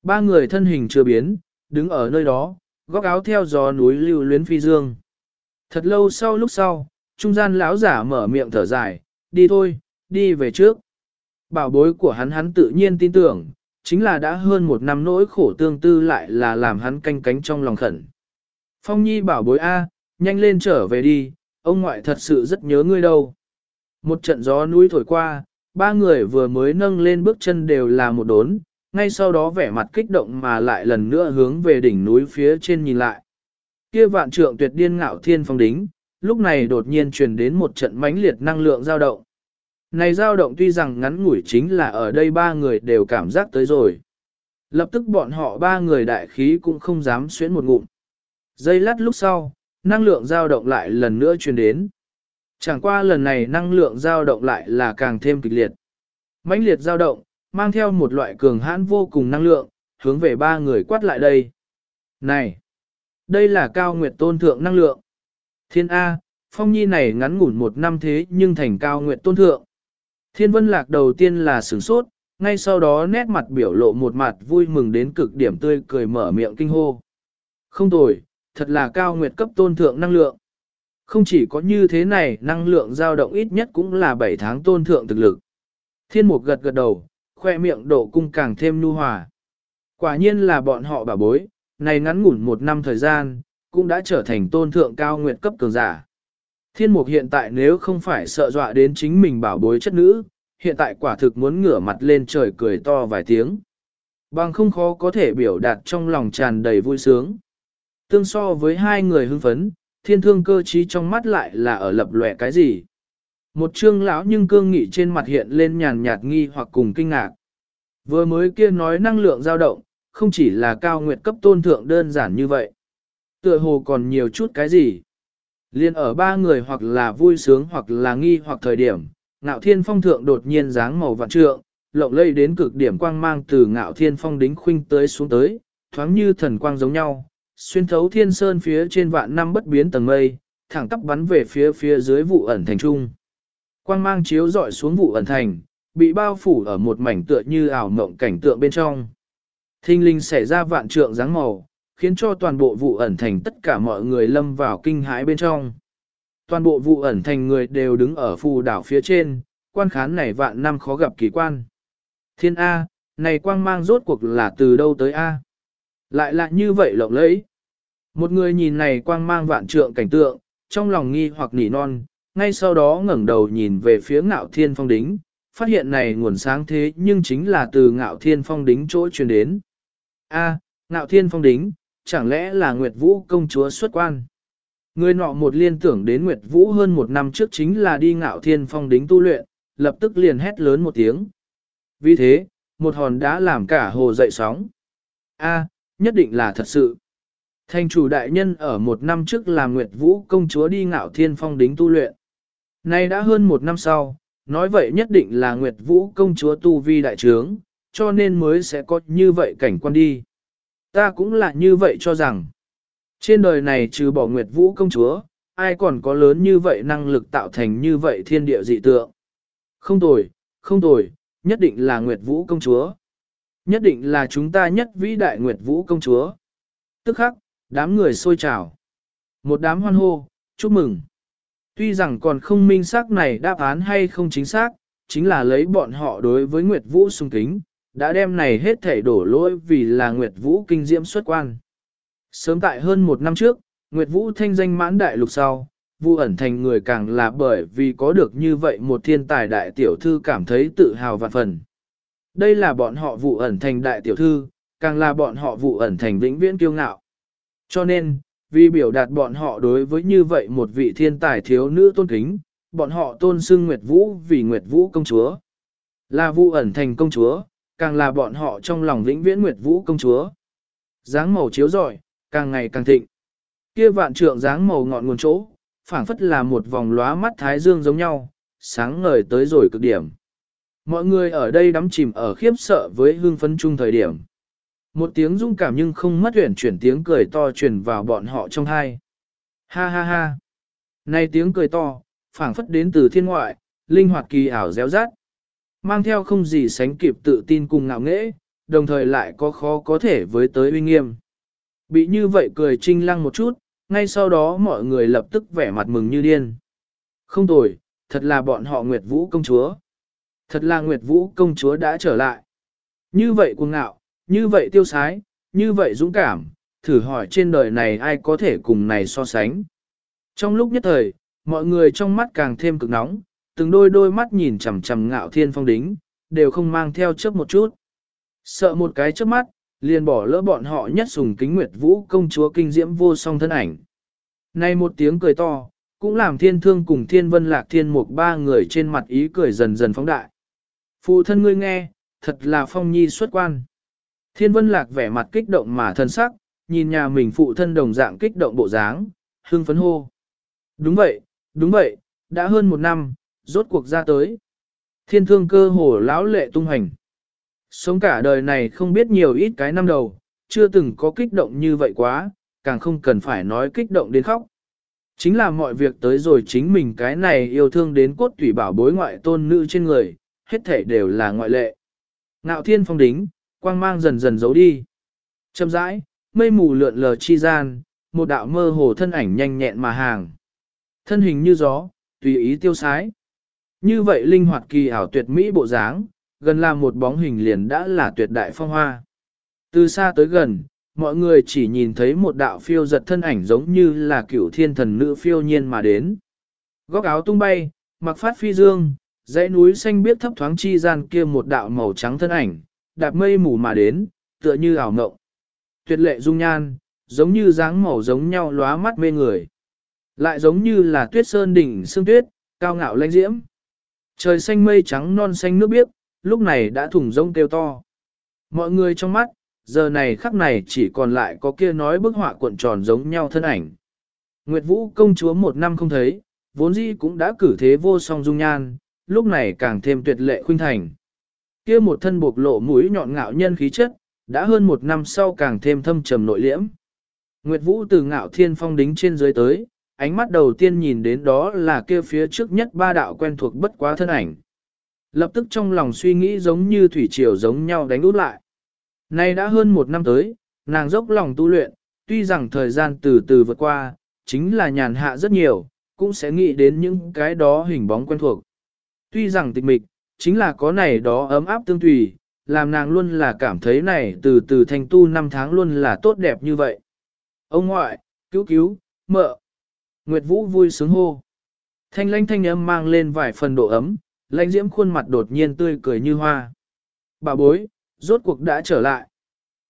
Ba người thân hình chưa biến, đứng ở nơi đó, góc áo theo gió núi lưu luyến phi dương. Thật lâu sau lúc sau, trung gian lão giả mở miệng thở dài, đi thôi, đi về trước. Bảo bối của hắn hắn tự nhiên tin tưởng, chính là đã hơn một năm nỗi khổ tương tư lại là làm hắn canh cánh trong lòng khẩn. Phong Nhi bảo bối A, nhanh lên trở về đi, ông ngoại thật sự rất nhớ ngươi đâu. Một trận gió núi thổi qua, ba người vừa mới nâng lên bước chân đều là một đốn, ngay sau đó vẻ mặt kích động mà lại lần nữa hướng về đỉnh núi phía trên nhìn lại. Kia vạn trượng tuyệt điên ngạo thiên phong đính, lúc này đột nhiên truyền đến một trận mãnh liệt năng lượng dao động. Này dao động tuy rằng ngắn ngủi chính là ở đây ba người đều cảm giác tới rồi. Lập tức bọn họ ba người đại khí cũng không dám xuyến một ngụm. Giây lát lúc sau, năng lượng dao động lại lần nữa truyền đến. Chẳng qua lần này năng lượng dao động lại là càng thêm kịch liệt. mãnh liệt dao động, mang theo một loại cường hãn vô cùng năng lượng, hướng về ba người quát lại đây. Này! Đây là cao nguyệt tôn thượng năng lượng. Thiên A, phong nhi này ngắn ngủn một năm thế nhưng thành cao nguyệt tôn thượng. Thiên vân lạc đầu tiên là sửng sốt, ngay sau đó nét mặt biểu lộ một mặt vui mừng đến cực điểm tươi cười mở miệng kinh hô. Không tồi, thật là cao nguyệt cấp tôn thượng năng lượng. Không chỉ có như thế này, năng lượng dao động ít nhất cũng là 7 tháng tôn thượng thực lực. Thiên mục gật gật đầu, khoe miệng độ cung càng thêm nu hòa. Quả nhiên là bọn họ bà bối, này ngắn ngủn một năm thời gian, cũng đã trở thành tôn thượng cao nguyệt cấp cường giả. Thiên mục hiện tại nếu không phải sợ dọa đến chính mình bảo bối chất nữ, hiện tại quả thực muốn ngửa mặt lên trời cười to vài tiếng. Bằng không khó có thể biểu đạt trong lòng tràn đầy vui sướng. Tương so với hai người hưng phấn, thiên thương cơ trí trong mắt lại là ở lập lòe cái gì. Một trương lão nhưng cương nghị trên mặt hiện lên nhàn nhạt nghi hoặc cùng kinh ngạc. Vừa mới kia nói năng lượng dao động, không chỉ là cao nguyệt cấp tôn thượng đơn giản như vậy. Tựa hồ còn nhiều chút cái gì. Liên ở ba người hoặc là vui sướng hoặc là nghi hoặc thời điểm, ngạo thiên phong thượng đột nhiên dáng màu vạn trượng, lộng lây đến cực điểm quang mang từ ngạo thiên phong đính khuynh tới xuống tới, thoáng như thần quang giống nhau, xuyên thấu thiên sơn phía trên vạn năm bất biến tầng mây, thẳng tắp bắn về phía phía dưới vụ ẩn thành trung. Quang mang chiếu dọi xuống vụ ẩn thành, bị bao phủ ở một mảnh tựa như ảo mộng cảnh tượng bên trong. Thinh linh xảy ra vạn trượng dáng màu, khiến cho toàn bộ vụ ẩn thành tất cả mọi người lâm vào kinh hãi bên trong. Toàn bộ vụ ẩn thành người đều đứng ở phù đảo phía trên, quan khán này vạn năm khó gặp kỳ quan. Thiên A, này quang mang rốt cuộc là từ đâu tới A? Lại là như vậy lộng lẫy. Một người nhìn này quang mang vạn trượng cảnh tượng, trong lòng nghi hoặc nỉ non, ngay sau đó ngẩng đầu nhìn về phía ngạo thiên phong đính, phát hiện này nguồn sáng thế nhưng chính là từ ngạo thiên phong đính chỗ truyền đến. A, ngạo thiên phong đính, chẳng lẽ là Nguyệt Vũ công chúa xuất quan? Người nọ một liên tưởng đến Nguyệt Vũ hơn một năm trước chính là đi ngạo thiên phong đính tu luyện, lập tức liền hét lớn một tiếng. Vì thế, một hòn đá làm cả hồ dậy sóng. A, nhất định là thật sự. Thành chủ đại nhân ở một năm trước là Nguyệt Vũ công chúa đi ngạo thiên phong đính tu luyện. Nay đã hơn một năm sau, nói vậy nhất định là Nguyệt Vũ công chúa tu vi đại trướng, cho nên mới sẽ có như vậy cảnh quan đi. Ta cũng là như vậy cho rằng, trên đời này trừ bỏ Nguyệt Vũ công chúa, ai còn có lớn như vậy năng lực tạo thành như vậy thiên địa dị tượng. Không tồi, không tồi, nhất định là Nguyệt Vũ công chúa. Nhất định là chúng ta nhất vĩ đại Nguyệt Vũ công chúa. Tức khắc, đám người sôi trào. Một đám hoan hô, chúc mừng. Tuy rằng còn không minh xác này đáp án hay không chính xác, chính là lấy bọn họ đối với Nguyệt Vũ sung kính, đã đem này hết thể đổ lỗi vì là Nguyệt Vũ kinh diễm xuất quan. Sớm tại hơn một năm trước, Nguyệt Vũ thanh danh mãn đại lục sau, Vu ẩn thành người càng là bởi vì có được như vậy một thiên tài đại tiểu thư cảm thấy tự hào vạn phần. Đây là bọn họ vụ ẩn thành đại tiểu thư, càng là bọn họ vụ ẩn thành vĩnh viễn kiêu ngạo. Cho nên, vì biểu đạt bọn họ đối với như vậy một vị thiên tài thiếu nữ tôn kính, bọn họ tôn xưng Nguyệt Vũ vì Nguyệt Vũ công chúa. Là vụ ẩn thành công chúa, càng là bọn họ trong lòng vĩnh viễn Nguyệt Vũ công chúa. Dáng màu chiếu rọi, càng ngày càng thịnh. Kia vạn trượng dáng màu ngọn nguồn chỗ, phảng phất là một vòng lóa mắt thái dương giống nhau, sáng ngời tới rồi cực điểm. Mọi người ở đây đắm chìm ở khiếp sợ với hương phấn chung thời điểm. Một tiếng rung cảm nhưng không mất tuyển chuyển tiếng cười to truyền vào bọn họ trong hai. Ha ha ha. Này tiếng cười to, phảng phất đến từ thiên ngoại, linh hoạt kỳ ảo réo rát. Mang theo không gì sánh kịp tự tin cùng ngạo nghễ, đồng thời lại có khó có thể với tới uy nghiêm. Bị như vậy cười trinh lăng một chút, ngay sau đó mọi người lập tức vẻ mặt mừng như điên. Không tồi, thật là bọn họ Nguyệt Vũ công chúa. Thật là Nguyệt Vũ công chúa đã trở lại. Như vậy cuồng ngạo, như vậy tiêu sái, như vậy dũng cảm, thử hỏi trên đời này ai có thể cùng này so sánh. Trong lúc nhất thời, mọi người trong mắt càng thêm cực nóng, từng đôi đôi mắt nhìn chằm chằm ngạo thiên phong đính, đều không mang theo chớp một chút. Sợ một cái chớp mắt, liền bỏ lỡ bọn họ nhất sùng kính nguyệt vũ công chúa kinh diễm vô song thân ảnh. nay một tiếng cười to, cũng làm thiên thương cùng thiên vân lạc thiên mục ba người trên mặt ý cười dần dần phóng đại. Phụ thân ngươi nghe, thật là phong nhi xuất quan. Thiên vân lạc vẻ mặt kích động mà thân sắc, nhìn nhà mình phụ thân đồng dạng kích động bộ dáng, hưng phấn hô. Đúng vậy, đúng vậy, đã hơn một năm, rốt cuộc ra tới. Thiên thương cơ hồ lão lệ tung hành. Sống cả đời này không biết nhiều ít cái năm đầu, chưa từng có kích động như vậy quá, càng không cần phải nói kích động đến khóc. Chính là mọi việc tới rồi chính mình cái này yêu thương đến cốt tủy bảo bối ngoại tôn nữ trên người, hết thể đều là ngoại lệ. Ngạo thiên phong đính, quang mang dần dần giấu đi. Châm rãi, mây mù lượn lờ chi gian, một đạo mơ hồ thân ảnh nhanh nhẹn mà hàng. Thân hình như gió, tùy ý tiêu sái. Như vậy linh hoạt kỳ ảo tuyệt mỹ bộ dáng, gần là một bóng hình liền đã là tuyệt đại phong hoa. Từ xa tới gần, mọi người chỉ nhìn thấy một đạo phiêu giật thân ảnh giống như là cửu thiên thần nữ phiêu nhiên mà đến. Góc áo tung bay, mặc phát phi dương, dãy núi xanh biết thấp thoáng chi gian kia một đạo màu trắng thân ảnh, đạp mây mù mà đến, tựa như ảo ngộng. Tuyệt lệ dung nhan, giống như dáng màu giống nhau lóa mắt mê người. Lại giống như là tuyết sơn đỉnh sương tuyết, cao ngạo lãnh diễm. Trời xanh mây trắng non xanh nước biếc, lúc này đã thủng rông kêu to. Mọi người trong mắt, giờ này khắc này chỉ còn lại có kia nói bức họa cuộn tròn giống nhau thân ảnh. Nguyệt Vũ công chúa một năm không thấy, vốn dĩ cũng đã cử thế vô song dung nhan, lúc này càng thêm tuyệt lệ khuynh thành. Kia một thân bộc lộ mũi nhọn ngạo nhân khí chất, đã hơn một năm sau càng thêm thâm trầm nội liễm. Nguyệt Vũ từ ngạo thiên phong đính trên dưới tới, ánh mắt đầu tiên nhìn đến đó là kia phía trước nhất ba đạo quen thuộc bất quá thân ảnh. Lập tức trong lòng suy nghĩ giống như thủy triều giống nhau đánh út lại. Nay đã hơn một năm tới, nàng dốc lòng tu luyện, tuy rằng thời gian từ từ vượt qua, chính là nhàn hạ rất nhiều, cũng sẽ nghĩ đến những cái đó hình bóng quen thuộc. Tuy rằng tịch mịch, chính là có này đó ấm áp tương tùy, làm nàng luôn là cảm thấy này từ từ thành tu năm tháng luôn là tốt đẹp như vậy. Ông ngoại, cứu cứu, mợ. Nguyệt Vũ vui sướng hô. Thanh lãnh thanh âm mang lên vài phần độ ấm, lãnh diễm khuôn mặt đột nhiên tươi cười như hoa. Bà bối, rốt cuộc đã trở lại.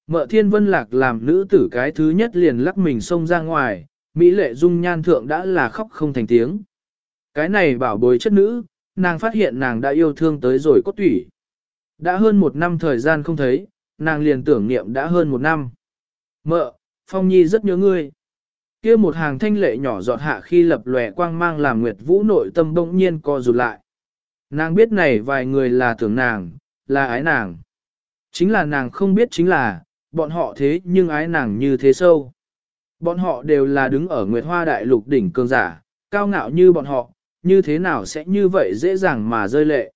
Mợ thiên vân lạc làm nữ tử cái thứ nhất liền lắc mình xông ra ngoài, Mỹ lệ dung nhan thượng đã là khóc không thành tiếng. Cái này bảo bối chất nữ, nàng phát hiện nàng đã yêu thương tới rồi cốt tủy. Đã hơn một năm thời gian không thấy, nàng liền tưởng niệm đã hơn một năm. Mợ, Phong Nhi rất nhớ ngươi kia một hàng thanh lệ nhỏ giọt hạ khi lập lòe quang mang làm Nguyệt Vũ nội tâm bỗng nhiên co rụt lại. Nàng biết này vài người là tưởng nàng, là ái nàng. Chính là nàng không biết chính là, bọn họ thế nhưng ái nàng như thế sâu. Bọn họ đều là đứng ở Nguyệt Hoa Đại Lục đỉnh cường giả, cao ngạo như bọn họ, như thế nào sẽ như vậy dễ dàng mà rơi lệ.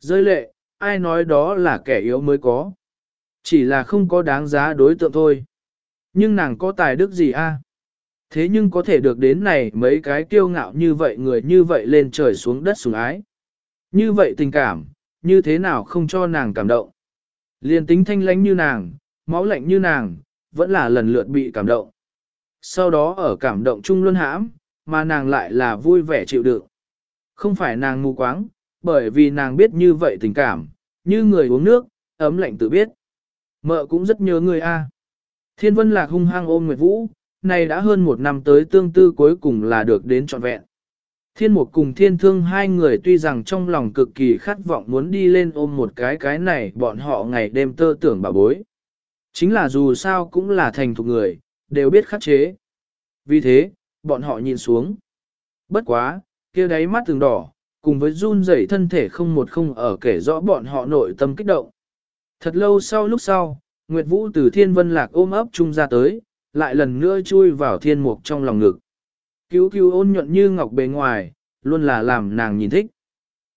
Rơi lệ, ai nói đó là kẻ yếu mới có. Chỉ là không có đáng giá đối tượng thôi. Nhưng nàng có tài đức gì a? Thế nhưng có thể được đến này mấy cái kiêu ngạo như vậy người như vậy lên trời xuống đất sủng ái. Như vậy tình cảm, như thế nào không cho nàng cảm động. Liền tính thanh lánh như nàng, máu lạnh như nàng, vẫn là lần lượt bị cảm động. Sau đó ở cảm động chung luân hãm, mà nàng lại là vui vẻ chịu đựng. Không phải nàng ngu quáng, bởi vì nàng biết như vậy tình cảm, như người uống nước, ấm lạnh tự biết. Mợ cũng rất nhớ người a. Thiên vân lạc hung hăng ôm Nguyệt Vũ, này đã hơn một năm tới tương tư cuối cùng là được đến trọn vẹn. Thiên mục cùng thiên thương hai người tuy rằng trong lòng cực kỳ khát vọng muốn đi lên ôm một cái cái này bọn họ ngày đêm tơ tưởng bà bối. Chính là dù sao cũng là thành thục người, đều biết khắc chế. Vì thế, bọn họ nhìn xuống. Bất quá, kia đáy mắt từng đỏ, cùng với run rẩy thân thể không một không ở kể rõ bọn họ nội tâm kích động. Thật lâu sau lúc sau, Nguyệt Vũ từ thiên vân lạc ôm ấp chung ra tới, lại lần nữa chui vào thiên mục trong lòng ngực. Cứu cứu ôn nhuận như ngọc bề ngoài, luôn là làm nàng nhìn thích.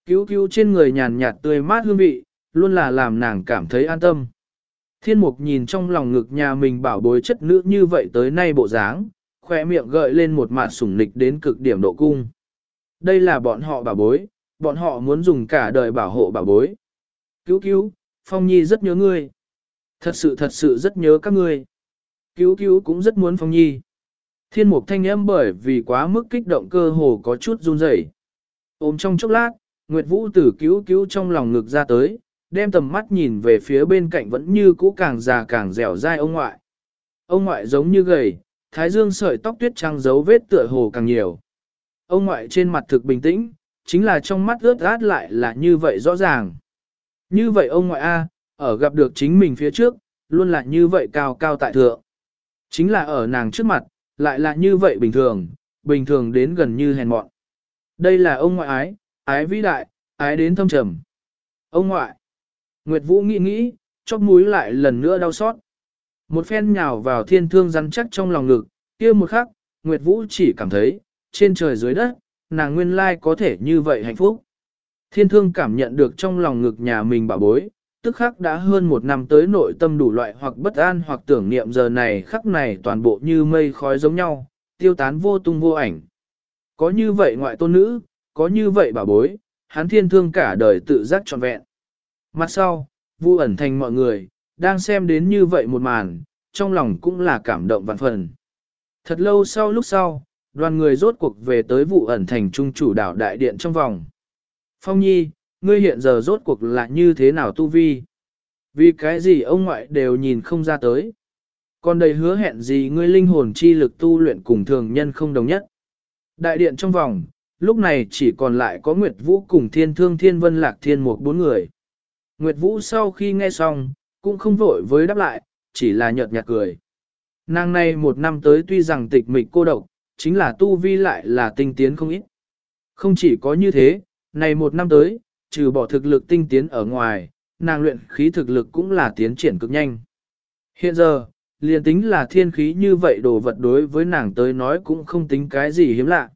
Cứu cứu trên người nhàn nhạt tươi mát hương vị, luôn là làm nàng cảm thấy an tâm. Thiên mục nhìn trong lòng ngực nhà mình bảo bối chất nữ như vậy tới nay bộ dáng, khỏe miệng gợi lên một mạt sủng nịch đến cực điểm độ cung. Đây là bọn họ bảo bối, bọn họ muốn dùng cả đời bảo hộ bảo bối. Cứu cứu, Phong Nhi rất nhớ ngươi. Thật sự thật sự rất nhớ các ngươi. Cứu cứu cũng rất muốn Phong Nhi. Thiên mục thanh âm bởi vì quá mức kích động cơ hồ có chút run rẩy. Ôm trong chốc lát, Nguyệt Vũ tử cứu cứu trong lòng ngực ra tới, đem tầm mắt nhìn về phía bên cạnh vẫn như cũ càng già càng dẻo dai ông ngoại. Ông ngoại giống như gầy, thái dương sợi tóc tuyết trăng dấu vết tựa hồ càng nhiều. Ông ngoại trên mặt thực bình tĩnh, chính là trong mắt ướt át lại là như vậy rõ ràng. Như vậy ông ngoại A, ở gặp được chính mình phía trước, luôn là như vậy cao cao tại thượng. Chính là ở nàng trước mặt, lại là như vậy bình thường, bình thường đến gần như hèn mọn. Đây là ông ngoại ái, ái vĩ đại, ái đến thâm trầm. Ông ngoại. Nguyệt Vũ nghĩ nghĩ, chóp mũi lại lần nữa đau xót. Một phen nhào vào thiên thương rắn chắc trong lòng ngực, kia một khắc, Nguyệt Vũ chỉ cảm thấy, trên trời dưới đất, nàng nguyên lai có thể như vậy hạnh phúc. Thiên thương cảm nhận được trong lòng ngực nhà mình bảo bối, tức khắc đã hơn một năm tới nội tâm đủ loại hoặc bất an hoặc tưởng niệm giờ này khắc này toàn bộ như mây khói giống nhau, tiêu tán vô tung vô ảnh. Có như vậy ngoại tôn nữ, có như vậy bà bối, hắn thiên thương cả đời tự giác trọn vẹn. Mặt sau, vu ẩn thành mọi người, đang xem đến như vậy một màn, trong lòng cũng là cảm động vạn phần. Thật lâu sau lúc sau, đoàn người rốt cuộc về tới vụ ẩn thành trung chủ đảo đại điện trong vòng. Phong Nhi, ngươi hiện giờ rốt cuộc là như thế nào tu vi? Vì cái gì ông ngoại đều nhìn không ra tới. Còn đầy hứa hẹn gì ngươi linh hồn chi lực tu luyện cùng thường nhân không đồng nhất. Đại điện trong vòng, lúc này chỉ còn lại có Nguyệt Vũ cùng Thiên Thương Thiên Vân Lạc Thiên một bốn người. Nguyệt Vũ sau khi nghe xong, cũng không vội với đáp lại, chỉ là nhợt nhạt cười. Nàng này một năm tới tuy rằng tịch mịch cô độc, chính là tu vi lại là tinh tiến không ít. Không chỉ có như thế, này một năm tới, trừ bỏ thực lực tinh tiến ở ngoài, nàng luyện khí thực lực cũng là tiến triển cực nhanh. Hiện giờ, liền tính là thiên khí như vậy đồ vật đối với nàng tới nói cũng không tính cái gì hiếm lạ.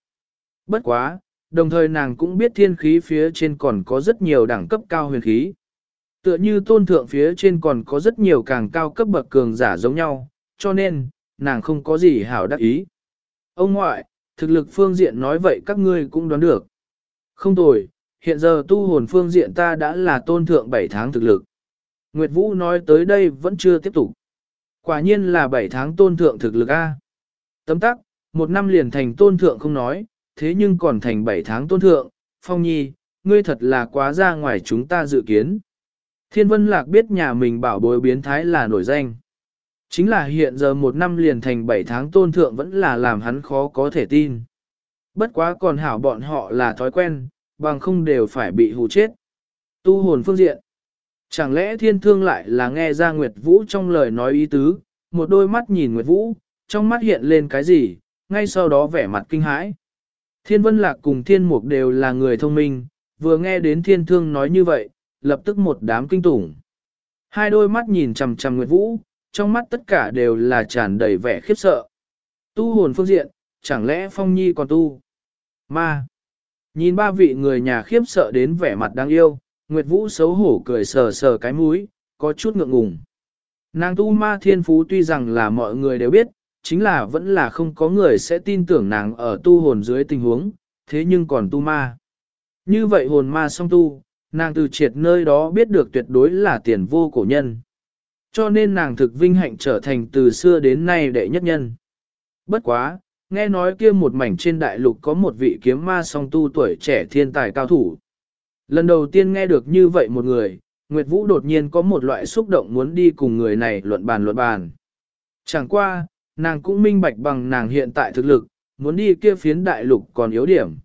Bất quá, đồng thời nàng cũng biết thiên khí phía trên còn có rất nhiều đẳng cấp cao huyền khí. Tựa như tôn thượng phía trên còn có rất nhiều càng cao cấp bậc cường giả giống nhau, cho nên, nàng không có gì hảo đắc ý. Ông ngoại, thực lực phương diện nói vậy các ngươi cũng đoán được. Không tồi, hiện giờ tu hồn phương diện ta đã là tôn thượng 7 tháng thực lực. Nguyệt Vũ nói tới đây vẫn chưa tiếp tục. Quả nhiên là 7 tháng tôn thượng thực lực A. Tấm tắc, một năm liền thành tôn thượng không nói, thế nhưng còn thành 7 tháng tôn thượng, Phong Nhi, ngươi thật là quá ra ngoài chúng ta dự kiến. Thiên Vân Lạc biết nhà mình bảo bối biến thái là nổi danh. Chính là hiện giờ một năm liền thành 7 tháng tôn thượng vẫn là làm hắn khó có thể tin. Bất quá còn hảo bọn họ là thói quen, bằng không đều phải bị hù chết. Tu hồn phương diện. Chẳng lẽ thiên thương lại là nghe ra Nguyệt Vũ trong lời nói ý tứ, một đôi mắt nhìn Nguyệt Vũ, trong mắt hiện lên cái gì, ngay sau đó vẻ mặt kinh hãi. Thiên Vân Lạc cùng Thiên Mục đều là người thông minh, vừa nghe đến Thiên Thương nói như vậy, lập tức một đám kinh tủng. Hai đôi mắt nhìn chằm chằm Nguyệt Vũ, trong mắt tất cả đều là tràn đầy vẻ khiếp sợ. Tu hồn phương diện, chẳng lẽ Phong Nhi còn tu? Ma! Nhìn ba vị người nhà khiếp sợ đến vẻ mặt đáng yêu, Nguyệt Vũ xấu hổ cười sờ sờ cái mũi, có chút ngượng ngùng. Nàng tu ma thiên phú tuy rằng là mọi người đều biết, chính là vẫn là không có người sẽ tin tưởng nàng ở tu hồn dưới tình huống, thế nhưng còn tu ma. Như vậy hồn ma song tu, nàng từ triệt nơi đó biết được tuyệt đối là tiền vô cổ nhân. Cho nên nàng thực vinh hạnh trở thành từ xưa đến nay đệ nhất nhân. Bất quá, nghe nói kia một mảnh trên đại lục có một vị kiếm ma song tu tuổi trẻ thiên tài cao thủ. Lần đầu tiên nghe được như vậy một người, Nguyệt Vũ đột nhiên có một loại xúc động muốn đi cùng người này luận bàn luận bàn. Chẳng qua, nàng cũng minh bạch bằng nàng hiện tại thực lực, muốn đi kia phiến đại lục còn yếu điểm.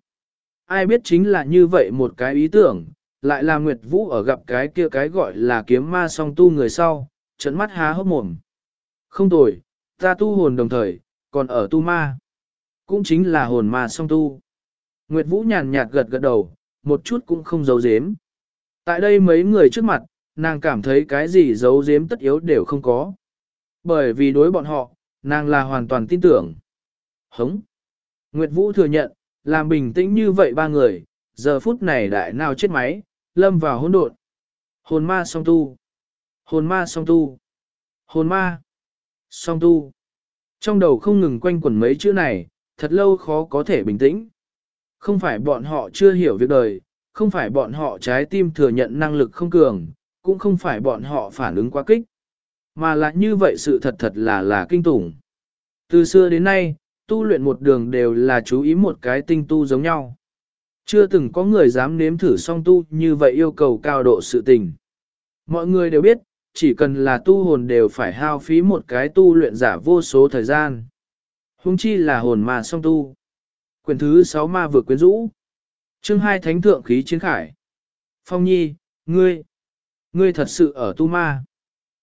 Ai biết chính là như vậy một cái ý tưởng, lại là Nguyệt Vũ ở gặp cái kia cái gọi là kiếm ma song tu người sau, trận mắt há hốc mồm. Không tồi, ta tu hồn đồng thời, còn ở tu ma. Cũng chính là hồn ma song tu. Nguyệt Vũ nhàn nhạt gật gật đầu, một chút cũng không giấu giếm. Tại đây mấy người trước mặt, nàng cảm thấy cái gì giấu giếm tất yếu đều không có. Bởi vì đối bọn họ, nàng là hoàn toàn tin tưởng. Hống! Nguyệt Vũ thừa nhận, làm bình tĩnh như vậy ba người, giờ phút này đại nào chết máy, lâm vào hỗn độn. Hồn ma song tu. Hồn ma song tu. Hồn ma. Song tu. Trong đầu không ngừng quanh quẩn mấy chữ này, thật lâu khó có thể bình tĩnh. Không phải bọn họ chưa hiểu việc đời, không phải bọn họ trái tim thừa nhận năng lực không cường, cũng không phải bọn họ phản ứng quá kích. Mà là như vậy sự thật thật là là kinh tủng. Từ xưa đến nay, tu luyện một đường đều là chú ý một cái tinh tu giống nhau. Chưa từng có người dám nếm thử song tu như vậy yêu cầu cao độ sự tình. Mọi người đều biết, chỉ cần là tu hồn đều phải hao phí một cái tu luyện giả vô số thời gian. Hùng chi là hồn mà song tu. Quyền thứ 6 ma vừa quyến rũ. chương 2 thánh thượng khí chiến khải. Phong nhi, ngươi, ngươi thật sự ở tu ma.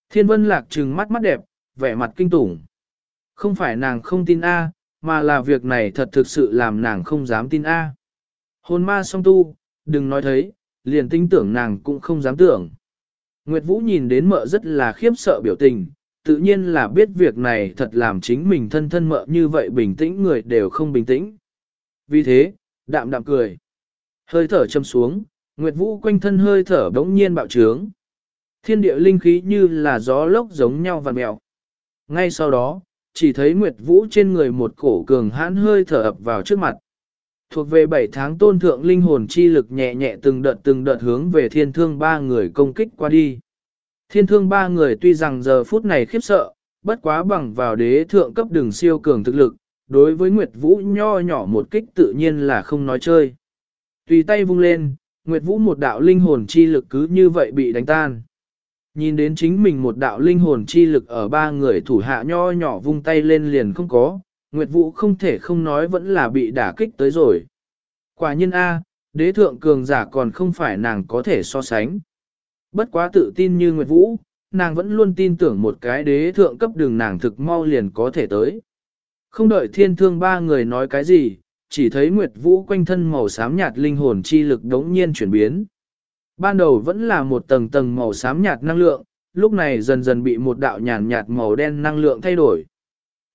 Thiên vân lạc trừng mắt mắt đẹp, vẻ mặt kinh tủng. Không phải nàng không tin A, mà là việc này thật thực sự làm nàng không dám tin A. Hồn ma song tu, đừng nói thấy, liền tinh tưởng nàng cũng không dám tưởng. Nguyệt Vũ nhìn đến mợ rất là khiếp sợ biểu tình, tự nhiên là biết việc này thật làm chính mình thân thân mợ như vậy bình tĩnh người đều không bình tĩnh. Vì thế, đạm đạm cười. Hơi thở châm xuống, Nguyệt Vũ quanh thân hơi thở bỗng nhiên bạo trướng. Thiên địa linh khí như là gió lốc giống nhau vằn mèo. Ngay sau đó, chỉ thấy Nguyệt Vũ trên người một cổ cường hãn hơi thở ập vào trước mặt. Thuộc về 7 tháng tôn thượng linh hồn chi lực nhẹ nhẹ từng đợt từng đợt hướng về thiên thương ba người công kích qua đi. Thiên thương ba người tuy rằng giờ phút này khiếp sợ, bất quá bằng vào đế thượng cấp đường siêu cường thực lực, đối với Nguyệt Vũ nho nhỏ một kích tự nhiên là không nói chơi. Tùy tay vung lên, Nguyệt Vũ một đạo linh hồn chi lực cứ như vậy bị đánh tan. Nhìn đến chính mình một đạo linh hồn chi lực ở ba người thủ hạ nho nhỏ vung tay lên liền không có, Nguyệt Vũ không thể không nói vẫn là bị đả kích tới rồi. Quả nhiên A, đế thượng cường giả còn không phải nàng có thể so sánh. Bất quá tự tin như Nguyệt Vũ, nàng vẫn luôn tin tưởng một cái đế thượng cấp đường nàng thực mau liền có thể tới. Không đợi thiên thương ba người nói cái gì, chỉ thấy Nguyệt Vũ quanh thân màu xám nhạt linh hồn chi lực đống nhiên chuyển biến. Ban đầu vẫn là một tầng tầng màu xám nhạt năng lượng, lúc này dần dần bị một đạo nhàn nhạt màu đen năng lượng thay đổi.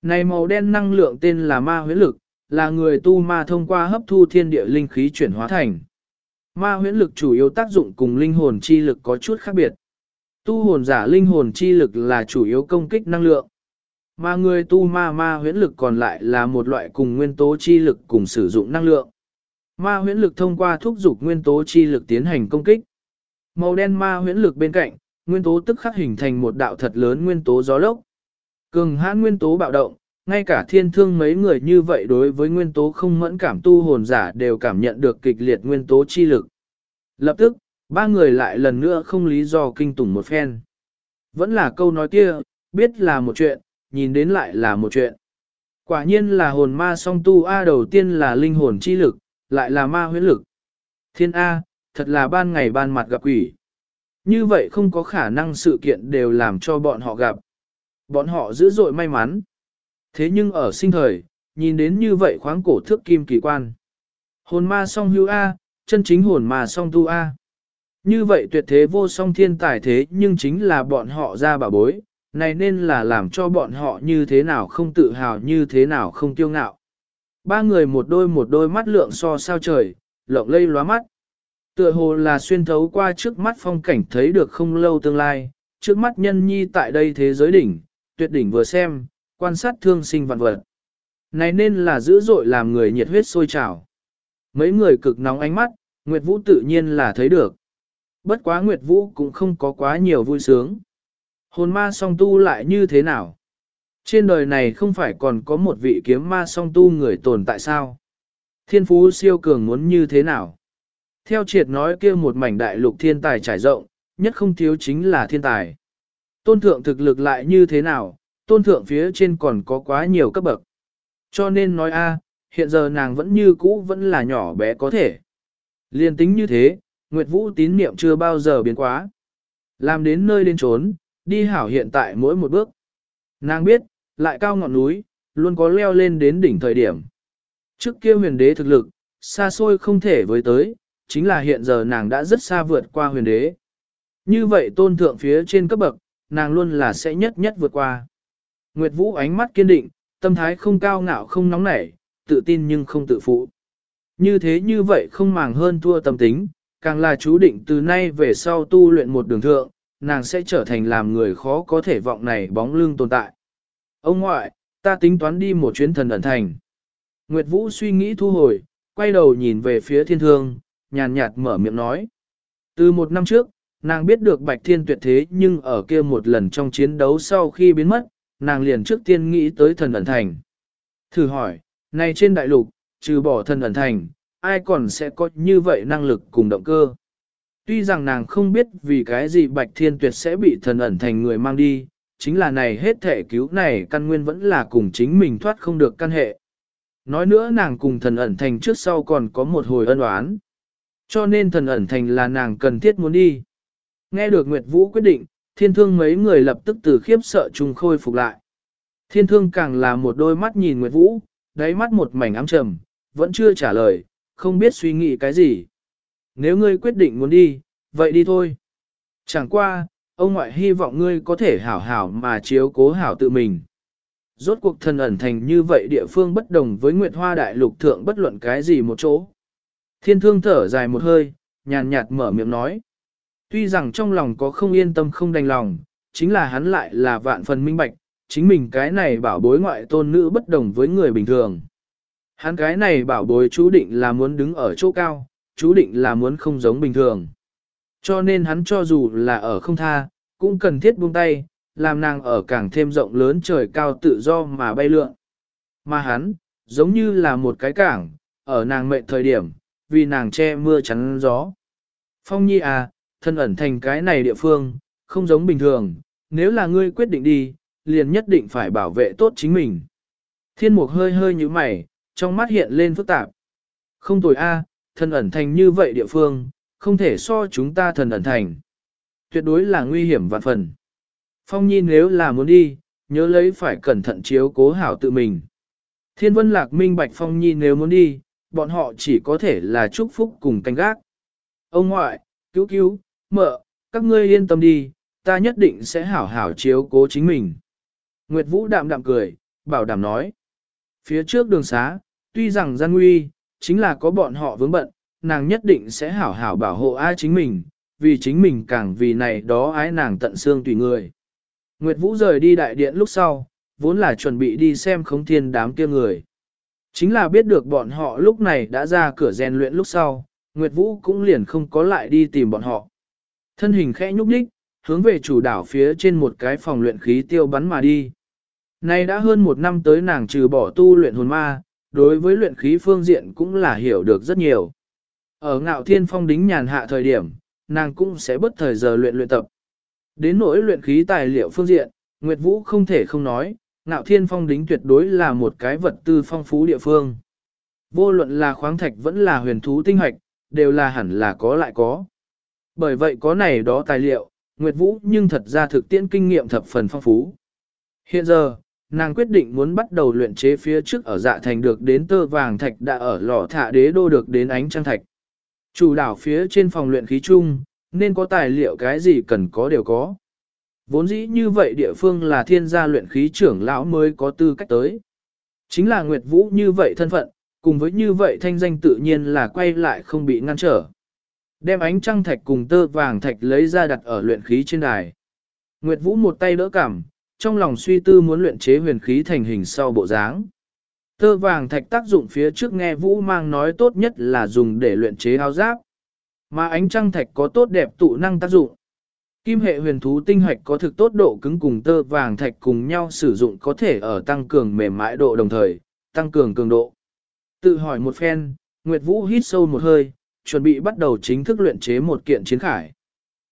Này màu đen năng lượng tên là ma huyết lực, là người tu ma thông qua hấp thu thiên địa linh khí chuyển hóa thành. Ma huyễn lực chủ yếu tác dụng cùng linh hồn chi lực có chút khác biệt. Tu hồn giả linh hồn chi lực là chủ yếu công kích năng lượng. Mà người tu ma ma huyễn lực còn lại là một loại cùng nguyên tố chi lực cùng sử dụng năng lượng. Ma huyễn lực thông qua thúc dục nguyên tố chi lực tiến hành công kích. Màu đen ma huyễn lực bên cạnh, nguyên tố tức khắc hình thành một đạo thật lớn nguyên tố gió lốc. Cường hãn nguyên tố bạo động, ngay cả thiên thương mấy người như vậy đối với nguyên tố không mẫn cảm tu hồn giả đều cảm nhận được kịch liệt nguyên tố chi lực. Lập tức, ba người lại lần nữa không lý do kinh tủng một phen. Vẫn là câu nói kia, biết là một chuyện, nhìn đến lại là một chuyện. Quả nhiên là hồn ma song tu A đầu tiên là linh hồn chi lực, lại là ma huyễn lực. Thiên A, thật là ban ngày ban mặt gặp quỷ. Như vậy không có khả năng sự kiện đều làm cho bọn họ gặp. Bọn họ dữ dội may mắn. Thế nhưng ở sinh thời, nhìn đến như vậy khoáng cổ thước kim kỳ quan. Hồn ma song hưu A, chân chính hồn ma song tu A. Như vậy tuyệt thế vô song thiên tài thế nhưng chính là bọn họ ra bà bối, này nên là làm cho bọn họ như thế nào không tự hào như thế nào không kiêu ngạo. Ba người một đôi một đôi mắt lượng so sao trời, lộng lây lóa mắt. Tựa hồ là xuyên thấu qua trước mắt phong cảnh thấy được không lâu tương lai, trước mắt nhân nhi tại đây thế giới đỉnh, tuyệt đỉnh vừa xem, quan sát thương sinh vạn vật. Này nên là dữ dội làm người nhiệt huyết sôi trào. Mấy người cực nóng ánh mắt, Nguyệt Vũ tự nhiên là thấy được. Bất quá Nguyệt Vũ cũng không có quá nhiều vui sướng. Hồn ma song tu lại như thế nào? Trên đời này không phải còn có một vị kiếm ma song tu người tồn tại sao? Thiên phú siêu cường muốn như thế nào? Theo triệt nói kia một mảnh đại lục thiên tài trải rộng, nhất không thiếu chính là thiên tài. Tôn thượng thực lực lại như thế nào, tôn thượng phía trên còn có quá nhiều cấp bậc. Cho nên nói a, hiện giờ nàng vẫn như cũ vẫn là nhỏ bé có thể. Liên tính như thế, Nguyệt Vũ tín niệm chưa bao giờ biến quá. Làm đến nơi đến trốn, đi hảo hiện tại mỗi một bước. Nàng biết, lại cao ngọn núi, luôn có leo lên đến đỉnh thời điểm. Trước kia huyền đế thực lực, xa xôi không thể với tới, chính là hiện giờ nàng đã rất xa vượt qua huyền đế. Như vậy tôn thượng phía trên cấp bậc, nàng luôn là sẽ nhất nhất vượt qua. Nguyệt Vũ ánh mắt kiên định, tâm thái không cao ngạo không nóng nảy, tự tin nhưng không tự phụ. Như thế như vậy không màng hơn thua tâm tính, càng là chú định từ nay về sau tu luyện một đường thượng, nàng sẽ trở thành làm người khó có thể vọng này bóng lưng tồn tại. Ông ngoại, ta tính toán đi một chuyến thần ẩn thành. Nguyệt Vũ suy nghĩ thu hồi, quay đầu nhìn về phía thiên thương, nhàn nhạt mở miệng nói. Từ một năm trước, nàng biết được Bạch Thiên tuyệt thế nhưng ở kia một lần trong chiến đấu sau khi biến mất, nàng liền trước tiên nghĩ tới thần ẩn thành. Thử hỏi, này trên đại lục, trừ bỏ thần ẩn thành, ai còn sẽ có như vậy năng lực cùng động cơ? Tuy rằng nàng không biết vì cái gì Bạch Thiên Tuyệt sẽ bị thần ẩn thành người mang đi, chính là này hết thể cứu này căn nguyên vẫn là cùng chính mình thoát không được căn hệ. Nói nữa nàng cùng thần ẩn thành trước sau còn có một hồi ân oán. Cho nên thần ẩn thành là nàng cần thiết muốn đi. Nghe được Nguyệt Vũ quyết định, thiên thương mấy người lập tức từ khiếp sợ trùng khôi phục lại. Thiên thương càng là một đôi mắt nhìn Nguyệt Vũ, đáy mắt một mảnh ám trầm, vẫn chưa trả lời, không biết suy nghĩ cái gì. Nếu ngươi quyết định muốn đi, vậy đi thôi. Chẳng qua, ông ngoại hy vọng ngươi có thể hảo hảo mà chiếu cố hảo tự mình. Rốt cuộc thần ẩn thành như vậy địa phương bất đồng với Nguyệt Hoa Đại Lục Thượng bất luận cái gì một chỗ. Thiên thương thở dài một hơi, nhàn nhạt mở miệng nói. Tuy rằng trong lòng có không yên tâm không đành lòng, chính là hắn lại là vạn phần minh bạch, chính mình cái này bảo bối ngoại tôn nữ bất đồng với người bình thường. Hắn cái này bảo bối chú định là muốn đứng ở chỗ cao, chú định là muốn không giống bình thường. Cho nên hắn cho dù là ở không tha, cũng cần thiết buông tay, làm nàng ở càng thêm rộng lớn trời cao tự do mà bay lượn. Mà hắn, giống như là một cái cảng, ở nàng mệnh thời điểm, vì nàng che mưa chắn gió. Phong nhi à, thân ẩn thành cái này địa phương, không giống bình thường, nếu là ngươi quyết định đi, liền nhất định phải bảo vệ tốt chính mình. Thiên mục hơi hơi như mày, trong mắt hiện lên phức tạp. Không tồi a, thân ẩn thành như vậy địa phương, không thể so chúng ta thần ẩn thành. Tuyệt đối là nguy hiểm vạn phần. Phong Nhi nếu là muốn đi, nhớ lấy phải cẩn thận chiếu cố hảo tự mình. Thiên vân lạc minh bạch Phong Nhi nếu muốn đi, bọn họ chỉ có thể là chúc phúc cùng canh gác. Ông ngoại, cứu cứu, mợ, các ngươi yên tâm đi, ta nhất định sẽ hảo hảo chiếu cố chính mình. Nguyệt Vũ đạm đạm cười, bảo đảm nói. Phía trước đường xá, tuy rằng gian nguy, chính là có bọn họ vướng bận, nàng nhất định sẽ hảo hảo bảo hộ ai chính mình, vì chính mình càng vì này đó ái nàng tận xương tùy người. Nguyệt Vũ rời đi đại điện lúc sau, vốn là chuẩn bị đi xem khống thiên đám kia người. Chính là biết được bọn họ lúc này đã ra cửa rèn luyện lúc sau, Nguyệt Vũ cũng liền không có lại đi tìm bọn họ. Thân hình khẽ nhúc nhích, hướng về chủ đảo phía trên một cái phòng luyện khí tiêu bắn mà đi. Nay đã hơn một năm tới nàng trừ bỏ tu luyện hồn ma, đối với luyện khí phương diện cũng là hiểu được rất nhiều. Ở ngạo thiên phong đính nhàn hạ thời điểm, nàng cũng sẽ bất thời giờ luyện luyện tập. Đến nỗi luyện khí tài liệu phương diện, Nguyệt Vũ không thể không nói, ngạo thiên phong đính tuyệt đối là một cái vật tư phong phú địa phương. Vô luận là khoáng thạch vẫn là huyền thú tinh hoạch, đều là hẳn là có lại có. Bởi vậy có này đó tài liệu, Nguyệt Vũ nhưng thật ra thực tiễn kinh nghiệm thập phần phong phú. Hiện giờ, nàng quyết định muốn bắt đầu luyện chế phía trước ở dạ thành được đến tơ vàng thạch đã ở lò thả đế đô được đến ánh trăng thạch. Chủ đảo phía trên phòng luyện khí chung, nên có tài liệu cái gì cần có đều có. Vốn dĩ như vậy địa phương là thiên gia luyện khí trưởng lão mới có tư cách tới. Chính là Nguyệt Vũ như vậy thân phận, cùng với như vậy thanh danh tự nhiên là quay lại không bị ngăn trở. Đem ánh trăng thạch cùng tơ vàng thạch lấy ra đặt ở luyện khí trên đài. Nguyệt Vũ một tay đỡ cảm, trong lòng suy tư muốn luyện chế huyền khí thành hình sau bộ dáng. Tơ vàng thạch tác dụng phía trước nghe Vũ mang nói tốt nhất là dùng để luyện chế áo giáp. Mà ánh trăng thạch có tốt đẹp tụ năng tác dụng. Kim hệ huyền thú tinh hoạch có thực tốt độ cứng cùng tơ vàng thạch cùng nhau sử dụng có thể ở tăng cường mềm mại độ đồng thời, tăng cường cường độ. Tự hỏi một phen, Nguyệt Vũ hít sâu một hơi, chuẩn bị bắt đầu chính thức luyện chế một kiện chiến khải.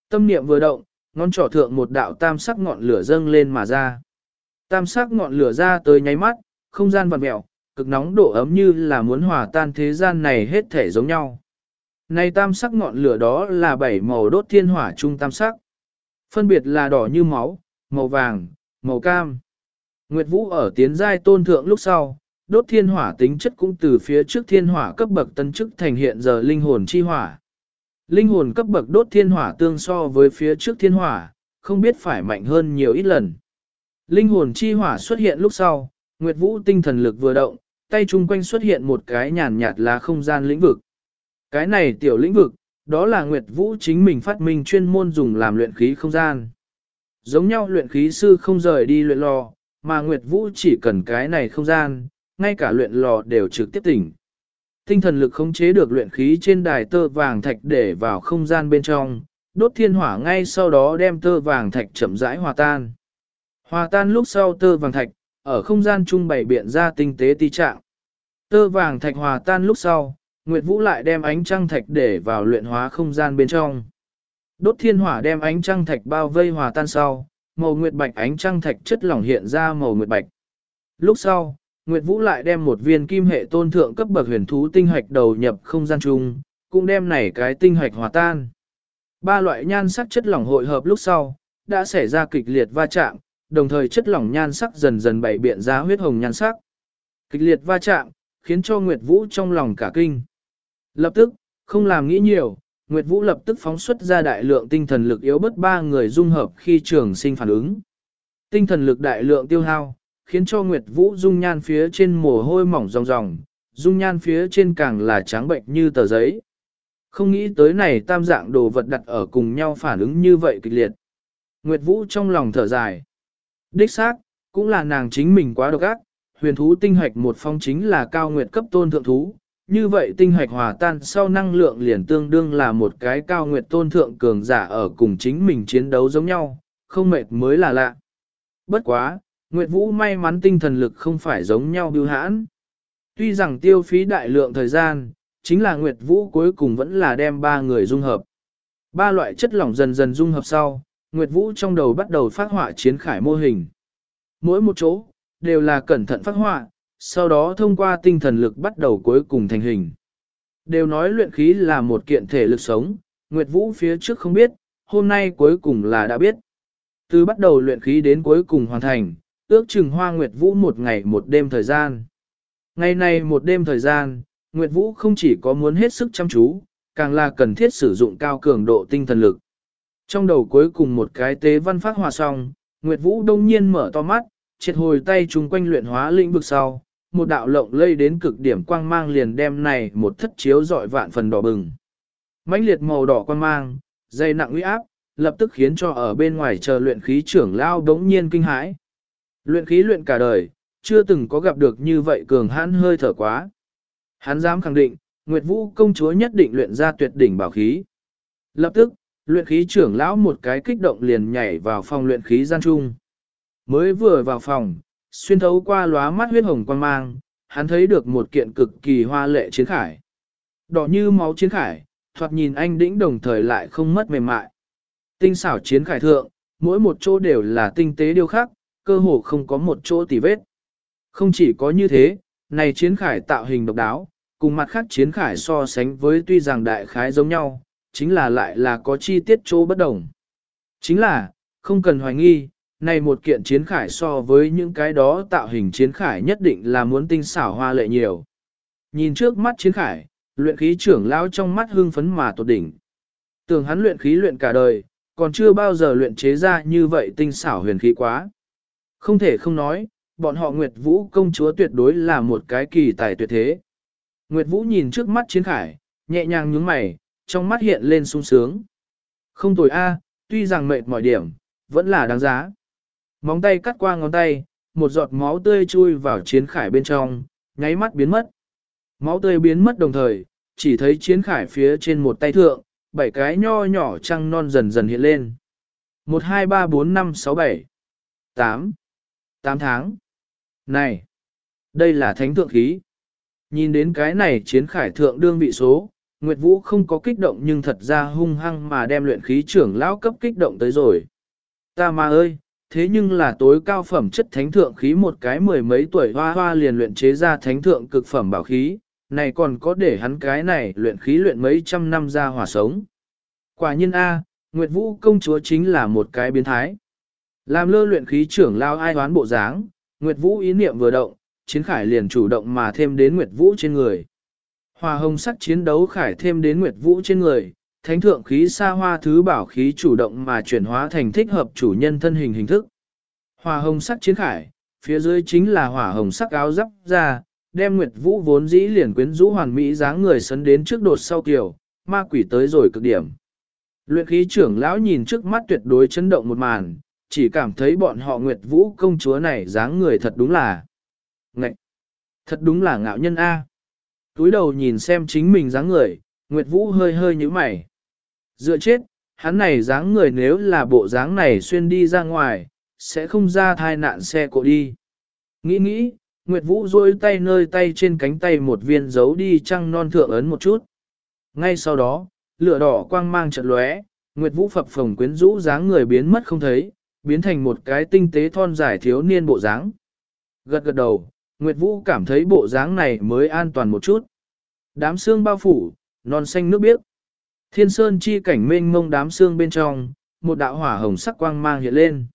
Tâm niệm vừa động, ngón trỏ thượng một đạo tam sắc ngọn lửa dâng lên mà ra. Tam sắc ngọn lửa ra tới nháy mắt, không gian vặn mẹo, cực nóng độ ấm như là muốn hòa tan thế gian này hết thể giống nhau. Này tam sắc ngọn lửa đó là bảy màu đốt thiên hỏa trung tam sắc. Phân biệt là đỏ như máu, màu vàng, màu cam. Nguyệt Vũ ở tiến giai tôn thượng lúc sau, đốt thiên hỏa tính chất cũng từ phía trước thiên hỏa cấp bậc tân chức thành hiện giờ linh hồn chi hỏa. Linh hồn cấp bậc đốt thiên hỏa tương so với phía trước thiên hỏa, không biết phải mạnh hơn nhiều ít lần. Linh hồn chi hỏa xuất hiện lúc sau, Nguyệt Vũ tinh thần lực vừa động, tay chung quanh xuất hiện một cái nhàn nhạt là không gian lĩnh vực. Cái này tiểu lĩnh vực, đó là Nguyệt Vũ chính mình phát minh chuyên môn dùng làm luyện khí không gian. Giống nhau luyện khí sư không rời đi luyện lò, mà Nguyệt Vũ chỉ cần cái này không gian, ngay cả luyện lò đều trực tiếp tỉnh. Tinh thần lực khống chế được luyện khí trên đài tơ vàng thạch để vào không gian bên trong, đốt thiên hỏa ngay sau đó đem tơ vàng thạch chậm rãi hòa tan. Hòa tan lúc sau tơ vàng thạch, ở không gian trung bày biện ra tinh tế ti trạng. Tơ vàng thạch hòa tan lúc sau, Nguyệt Vũ lại đem ánh trăng thạch để vào luyện hóa không gian bên trong. Đốt thiên hỏa đem ánh trăng thạch bao vây hòa tan sau, màu nguyệt bạch ánh trăng thạch chất lỏng hiện ra màu nguyệt bạch. Lúc sau, Nguyệt Vũ lại đem một viên kim hệ tôn thượng cấp bậc huyền thú tinh hạch đầu nhập không gian chung, cũng đem này cái tinh hạch hòa tan. Ba loại nhan sắc chất lỏng hội hợp lúc sau, đã xảy ra kịch liệt va chạm, đồng thời chất lỏng nhan sắc dần dần bảy biện ra huyết hồng nhan sắc. Kịch liệt va chạm, khiến cho Nguyệt Vũ trong lòng cả kinh. Lập tức, không làm nghĩ nhiều, Nguyệt Vũ lập tức phóng xuất ra đại lượng tinh thần lực yếu bất ba người dung hợp khi trường sinh phản ứng. Tinh thần lực đại lượng tiêu hao, khiến cho Nguyệt Vũ dung nhan phía trên mồ hôi mỏng ròng ròng, dung nhan phía trên càng là trắng bệnh như tờ giấy. Không nghĩ tới này tam dạng đồ vật đặt ở cùng nhau phản ứng như vậy kịch liệt. Nguyệt Vũ trong lòng thở dài. Đích xác, cũng là nàng chính mình quá độc ác, huyền thú tinh hạch một phong chính là cao nguyệt cấp tôn thượng thú. Như vậy tinh hạch hòa tan sau năng lượng liền tương đương là một cái cao nguyệt tôn thượng cường giả ở cùng chính mình chiến đấu giống nhau, không mệt mới là lạ. Bất quá, Nguyệt Vũ may mắn tinh thần lực không phải giống nhau bưu hãn. Tuy rằng tiêu phí đại lượng thời gian, chính là Nguyệt Vũ cuối cùng vẫn là đem ba người dung hợp. Ba loại chất lỏng dần dần dung hợp sau, Nguyệt Vũ trong đầu bắt đầu phát họa chiến khải mô hình. Mỗi một chỗ, đều là cẩn thận phát họa, sau đó thông qua tinh thần lực bắt đầu cuối cùng thành hình. Đều nói luyện khí là một kiện thể lực sống, Nguyệt Vũ phía trước không biết, hôm nay cuối cùng là đã biết. Từ bắt đầu luyện khí đến cuối cùng hoàn thành, ước chừng hoa Nguyệt Vũ một ngày một đêm thời gian. Ngày này một đêm thời gian, Nguyệt Vũ không chỉ có muốn hết sức chăm chú, càng là cần thiết sử dụng cao cường độ tinh thần lực. Trong đầu cuối cùng một cái tế văn phát hòa xong, Nguyệt Vũ đông nhiên mở to mắt, triệt hồi tay chung quanh luyện hóa lĩnh vực sau, một đạo lộng lây đến cực điểm quang mang liền đem này một thất chiếu dọi vạn phần đỏ bừng. mãnh liệt màu đỏ quang mang, dây nặng uy áp, lập tức khiến cho ở bên ngoài chờ luyện khí trưởng lao đống nhiên kinh hãi. Luyện khí luyện cả đời, chưa từng có gặp được như vậy cường hãn hơi thở quá. Hắn dám khẳng định, Nguyệt Vũ công chúa nhất định luyện ra tuyệt đỉnh bảo khí. Lập tức, luyện khí trưởng lão một cái kích động liền nhảy vào phòng luyện khí gian trung. Mới vừa vào phòng, xuyên thấu qua lóa mắt huyết hồng quang mang, hắn thấy được một kiện cực kỳ hoa lệ chiến khải. Đỏ như máu chiến khải, thoạt nhìn anh đĩnh đồng thời lại không mất mềm mại. Tinh xảo chiến khải thượng, mỗi một chỗ đều là tinh tế điêu khắc, cơ hồ không có một chỗ tì vết. Không chỉ có như thế, này chiến khải tạo hình độc đáo, cùng mặt khác chiến khải so sánh với tuy rằng đại khái giống nhau, chính là lại là có chi tiết chỗ bất đồng. Chính là, không cần hoài nghi, này một kiện chiến khải so với những cái đó tạo hình chiến khải nhất định là muốn tinh xảo hoa lệ nhiều. Nhìn trước mắt chiến khải, luyện khí trưởng lão trong mắt hưng phấn mà tột đỉnh. Tưởng hắn luyện khí luyện cả đời, còn chưa bao giờ luyện chế ra như vậy tinh xảo huyền khí quá. Không thể không nói, bọn họ Nguyệt Vũ công chúa tuyệt đối là một cái kỳ tài tuyệt thế. Nguyệt Vũ nhìn trước mắt chiến khải, nhẹ nhàng nhướng mày, trong mắt hiện lên sung sướng. Không tồi a, tuy rằng mệt mỏi điểm, vẫn là đáng giá. Móng tay cắt qua ngón tay, một giọt máu tươi chui vào chiến khải bên trong, nháy mắt biến mất. Máu tươi biến mất đồng thời, chỉ thấy chiến khải phía trên một tay thượng, bảy cái nho nhỏ trăng non dần dần hiện lên. 1, 2, 3, 4, 5, 6, 7, 8, 8 tháng. Này, đây là thánh thượng khí. Nhìn đến cái này chiến khải thượng đương vị số, Nguyệt Vũ không có kích động nhưng thật ra hung hăng mà đem luyện khí trưởng lão cấp kích động tới rồi. Ta mà ơi, thế nhưng là tối cao phẩm chất thánh thượng khí một cái mười mấy tuổi hoa hoa liền luyện chế ra thánh thượng cực phẩm bảo khí, này còn có để hắn cái này luyện khí luyện mấy trăm năm ra hỏa sống. Quả nhiên A, Nguyệt Vũ công chúa chính là một cái biến thái. Làm lơ luyện khí trưởng lao ai hoán bộ dáng, Nguyệt Vũ ý niệm vừa động, chiến khải liền chủ động mà thêm đến Nguyệt Vũ trên người. Hòa hồng sắc chiến đấu khải thêm đến Nguyệt Vũ trên người, thánh thượng khí xa hoa thứ bảo khí chủ động mà chuyển hóa thành thích hợp chủ nhân thân hình hình thức. Hòa hồng sắc chiến khải, phía dưới chính là hỏa hồng sắc áo giáp ra, đem Nguyệt Vũ vốn dĩ liền quyến rũ hoàn mỹ dáng người sấn đến trước đột sau kiểu, ma quỷ tới rồi cực điểm. Luyện khí trưởng lão nhìn trước mắt tuyệt đối chấn động một màn, chỉ cảm thấy bọn họ Nguyệt Vũ công chúa này dáng người thật đúng là ngậy, thật đúng là ngạo nhân A. Túi đầu nhìn xem chính mình dáng người, Nguyệt Vũ hơi hơi như mày. Dựa chết, hắn này dáng người nếu là bộ dáng này xuyên đi ra ngoài, sẽ không ra thai nạn xe cộ đi. Nghĩ nghĩ, Nguyệt Vũ rôi tay nơi tay trên cánh tay một viên giấu đi trăng non thượng ấn một chút. Ngay sau đó, lửa đỏ quang mang chợt lóe, Nguyệt Vũ phập phồng quyến rũ dáng người biến mất không thấy, biến thành một cái tinh tế thon dài thiếu niên bộ dáng. Gật gật đầu, Nguyệt Vũ cảm thấy bộ dáng này mới an toàn một chút. Đám xương bao phủ, non xanh nước biếc. Thiên sơn chi cảnh mênh mông đám xương bên trong, một đạo hỏa hồng sắc quang mang hiện lên.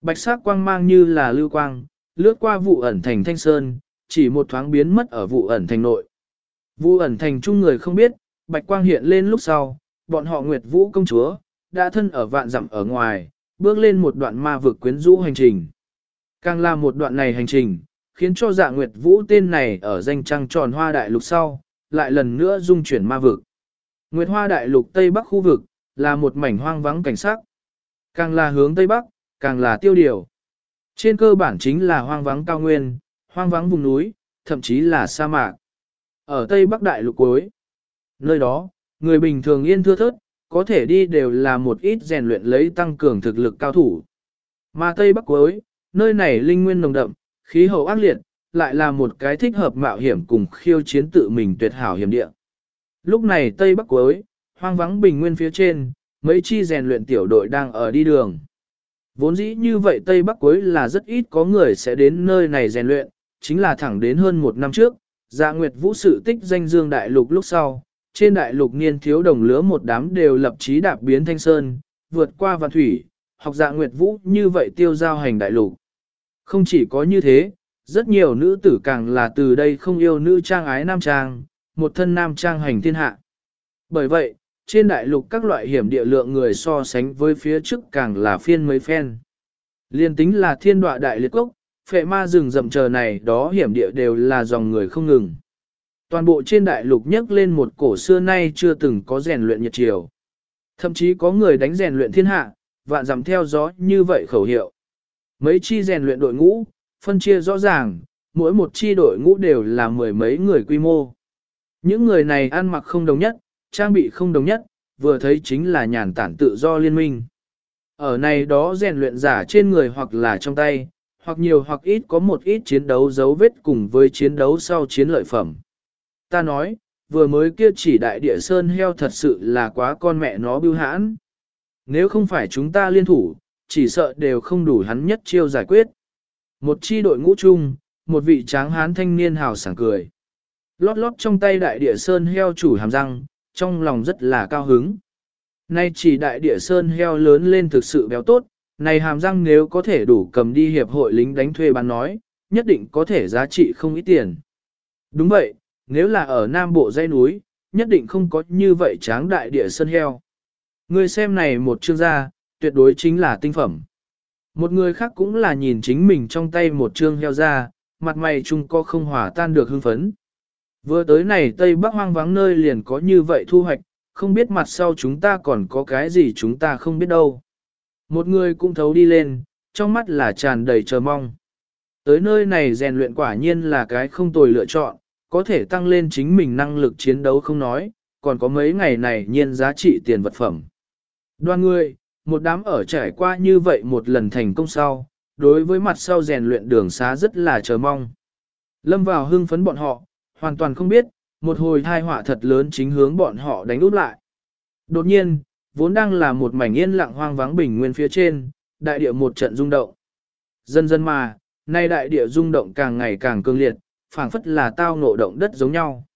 Bạch sắc quang mang như là lưu quang, lướt qua vụ ẩn thành thanh sơn, chỉ một thoáng biến mất ở vụ ẩn thành nội. Vụ ẩn thành chung người không biết, bạch quang hiện lên lúc sau, bọn họ Nguyệt Vũ công chúa, đã thân ở vạn dặm ở ngoài, bước lên một đoạn ma vực quyến rũ hành trình. Càng là một đoạn này hành trình, khiến cho dạ Nguyệt Vũ tên này ở danh trăng tròn hoa đại lục sau, lại lần nữa dung chuyển ma vực. Nguyệt hoa đại lục Tây Bắc khu vực, là một mảnh hoang vắng cảnh sắc. Càng là hướng Tây Bắc, càng là tiêu điều. Trên cơ bản chính là hoang vắng cao nguyên, hoang vắng vùng núi, thậm chí là sa mạc. Ở Tây Bắc đại lục cuối, nơi đó, người bình thường yên thưa thớt, có thể đi đều là một ít rèn luyện lấy tăng cường thực lực cao thủ. Mà Tây Bắc cuối, nơi này linh nguyên nồng đậm, khí hậu ác liệt, lại là một cái thích hợp mạo hiểm cùng khiêu chiến tự mình tuyệt hảo hiểm địa. Lúc này Tây Bắc cuối, hoang vắng bình nguyên phía trên, mấy chi rèn luyện tiểu đội đang ở đi đường. Vốn dĩ như vậy Tây Bắc cuối là rất ít có người sẽ đến nơi này rèn luyện, chính là thẳng đến hơn một năm trước, Dạ Nguyệt Vũ sự tích danh dương đại lục lúc sau, trên đại lục niên thiếu đồng lứa một đám đều lập chí đạp biến thanh sơn, vượt qua vạn thủy, học Dạ Nguyệt Vũ như vậy tiêu giao hành đại lục. Không chỉ có như thế, rất nhiều nữ tử càng là từ đây không yêu nữ trang ái nam trang, một thân nam trang hành thiên hạ. Bởi vậy, trên đại lục các loại hiểm địa lượng người so sánh với phía trước càng là phiên mấy phen. Liên tính là thiên đọa đại liệt cốc, phệ ma rừng rậm chờ này đó hiểm địa đều là dòng người không ngừng. Toàn bộ trên đại lục nhấc lên một cổ xưa nay chưa từng có rèn luyện nhiệt chiều. Thậm chí có người đánh rèn luyện thiên hạ, vạn dặm theo gió như vậy khẩu hiệu. Mấy chi rèn luyện đội ngũ, phân chia rõ ràng, mỗi một chi đội ngũ đều là mười mấy người quy mô. Những người này ăn mặc không đồng nhất, trang bị không đồng nhất, vừa thấy chính là nhàn tản tự do liên minh. Ở này đó rèn luyện giả trên người hoặc là trong tay, hoặc nhiều hoặc ít có một ít chiến đấu dấu vết cùng với chiến đấu sau chiến lợi phẩm. Ta nói, vừa mới kia chỉ đại địa sơn heo thật sự là quá con mẹ nó bưu hãn. Nếu không phải chúng ta liên thủ, chỉ sợ đều không đủ hắn nhất chiêu giải quyết. Một chi đội ngũ chung, một vị tráng hán thanh niên hào sảng cười. Lót lót trong tay đại địa sơn heo chủ hàm răng, trong lòng rất là cao hứng. Nay chỉ đại địa sơn heo lớn lên thực sự béo tốt, này hàm răng nếu có thể đủ cầm đi hiệp hội lính đánh thuê bán nói, nhất định có thể giá trị không ít tiền. Đúng vậy, nếu là ở Nam Bộ dãy núi, nhất định không có như vậy tráng đại địa sơn heo. Người xem này một chương gia, tuyệt đối chính là tinh phẩm. Một người khác cũng là nhìn chính mình trong tay một chương heo ra, mặt mày chung co không hòa tan được hưng phấn. Vừa tới này Tây Bắc hoang vắng nơi liền có như vậy thu hoạch, không biết mặt sau chúng ta còn có cái gì chúng ta không biết đâu. Một người cũng thấu đi lên, trong mắt là tràn đầy chờ mong. Tới nơi này rèn luyện quả nhiên là cái không tồi lựa chọn, có thể tăng lên chính mình năng lực chiến đấu không nói, còn có mấy ngày này nhiên giá trị tiền vật phẩm. Đoan người, một đám ở trải qua như vậy một lần thành công sau, đối với mặt sau rèn luyện đường xá rất là chờ mong. Lâm vào hưng phấn bọn họ, hoàn toàn không biết, một hồi thai họa thật lớn chính hướng bọn họ đánh úp lại. Đột nhiên, vốn đang là một mảnh yên lặng hoang vắng bình nguyên phía trên, đại địa một trận rung động. Dần dần mà, nay đại địa rung động càng ngày càng cương liệt, phảng phất là tao ngộ động đất giống nhau.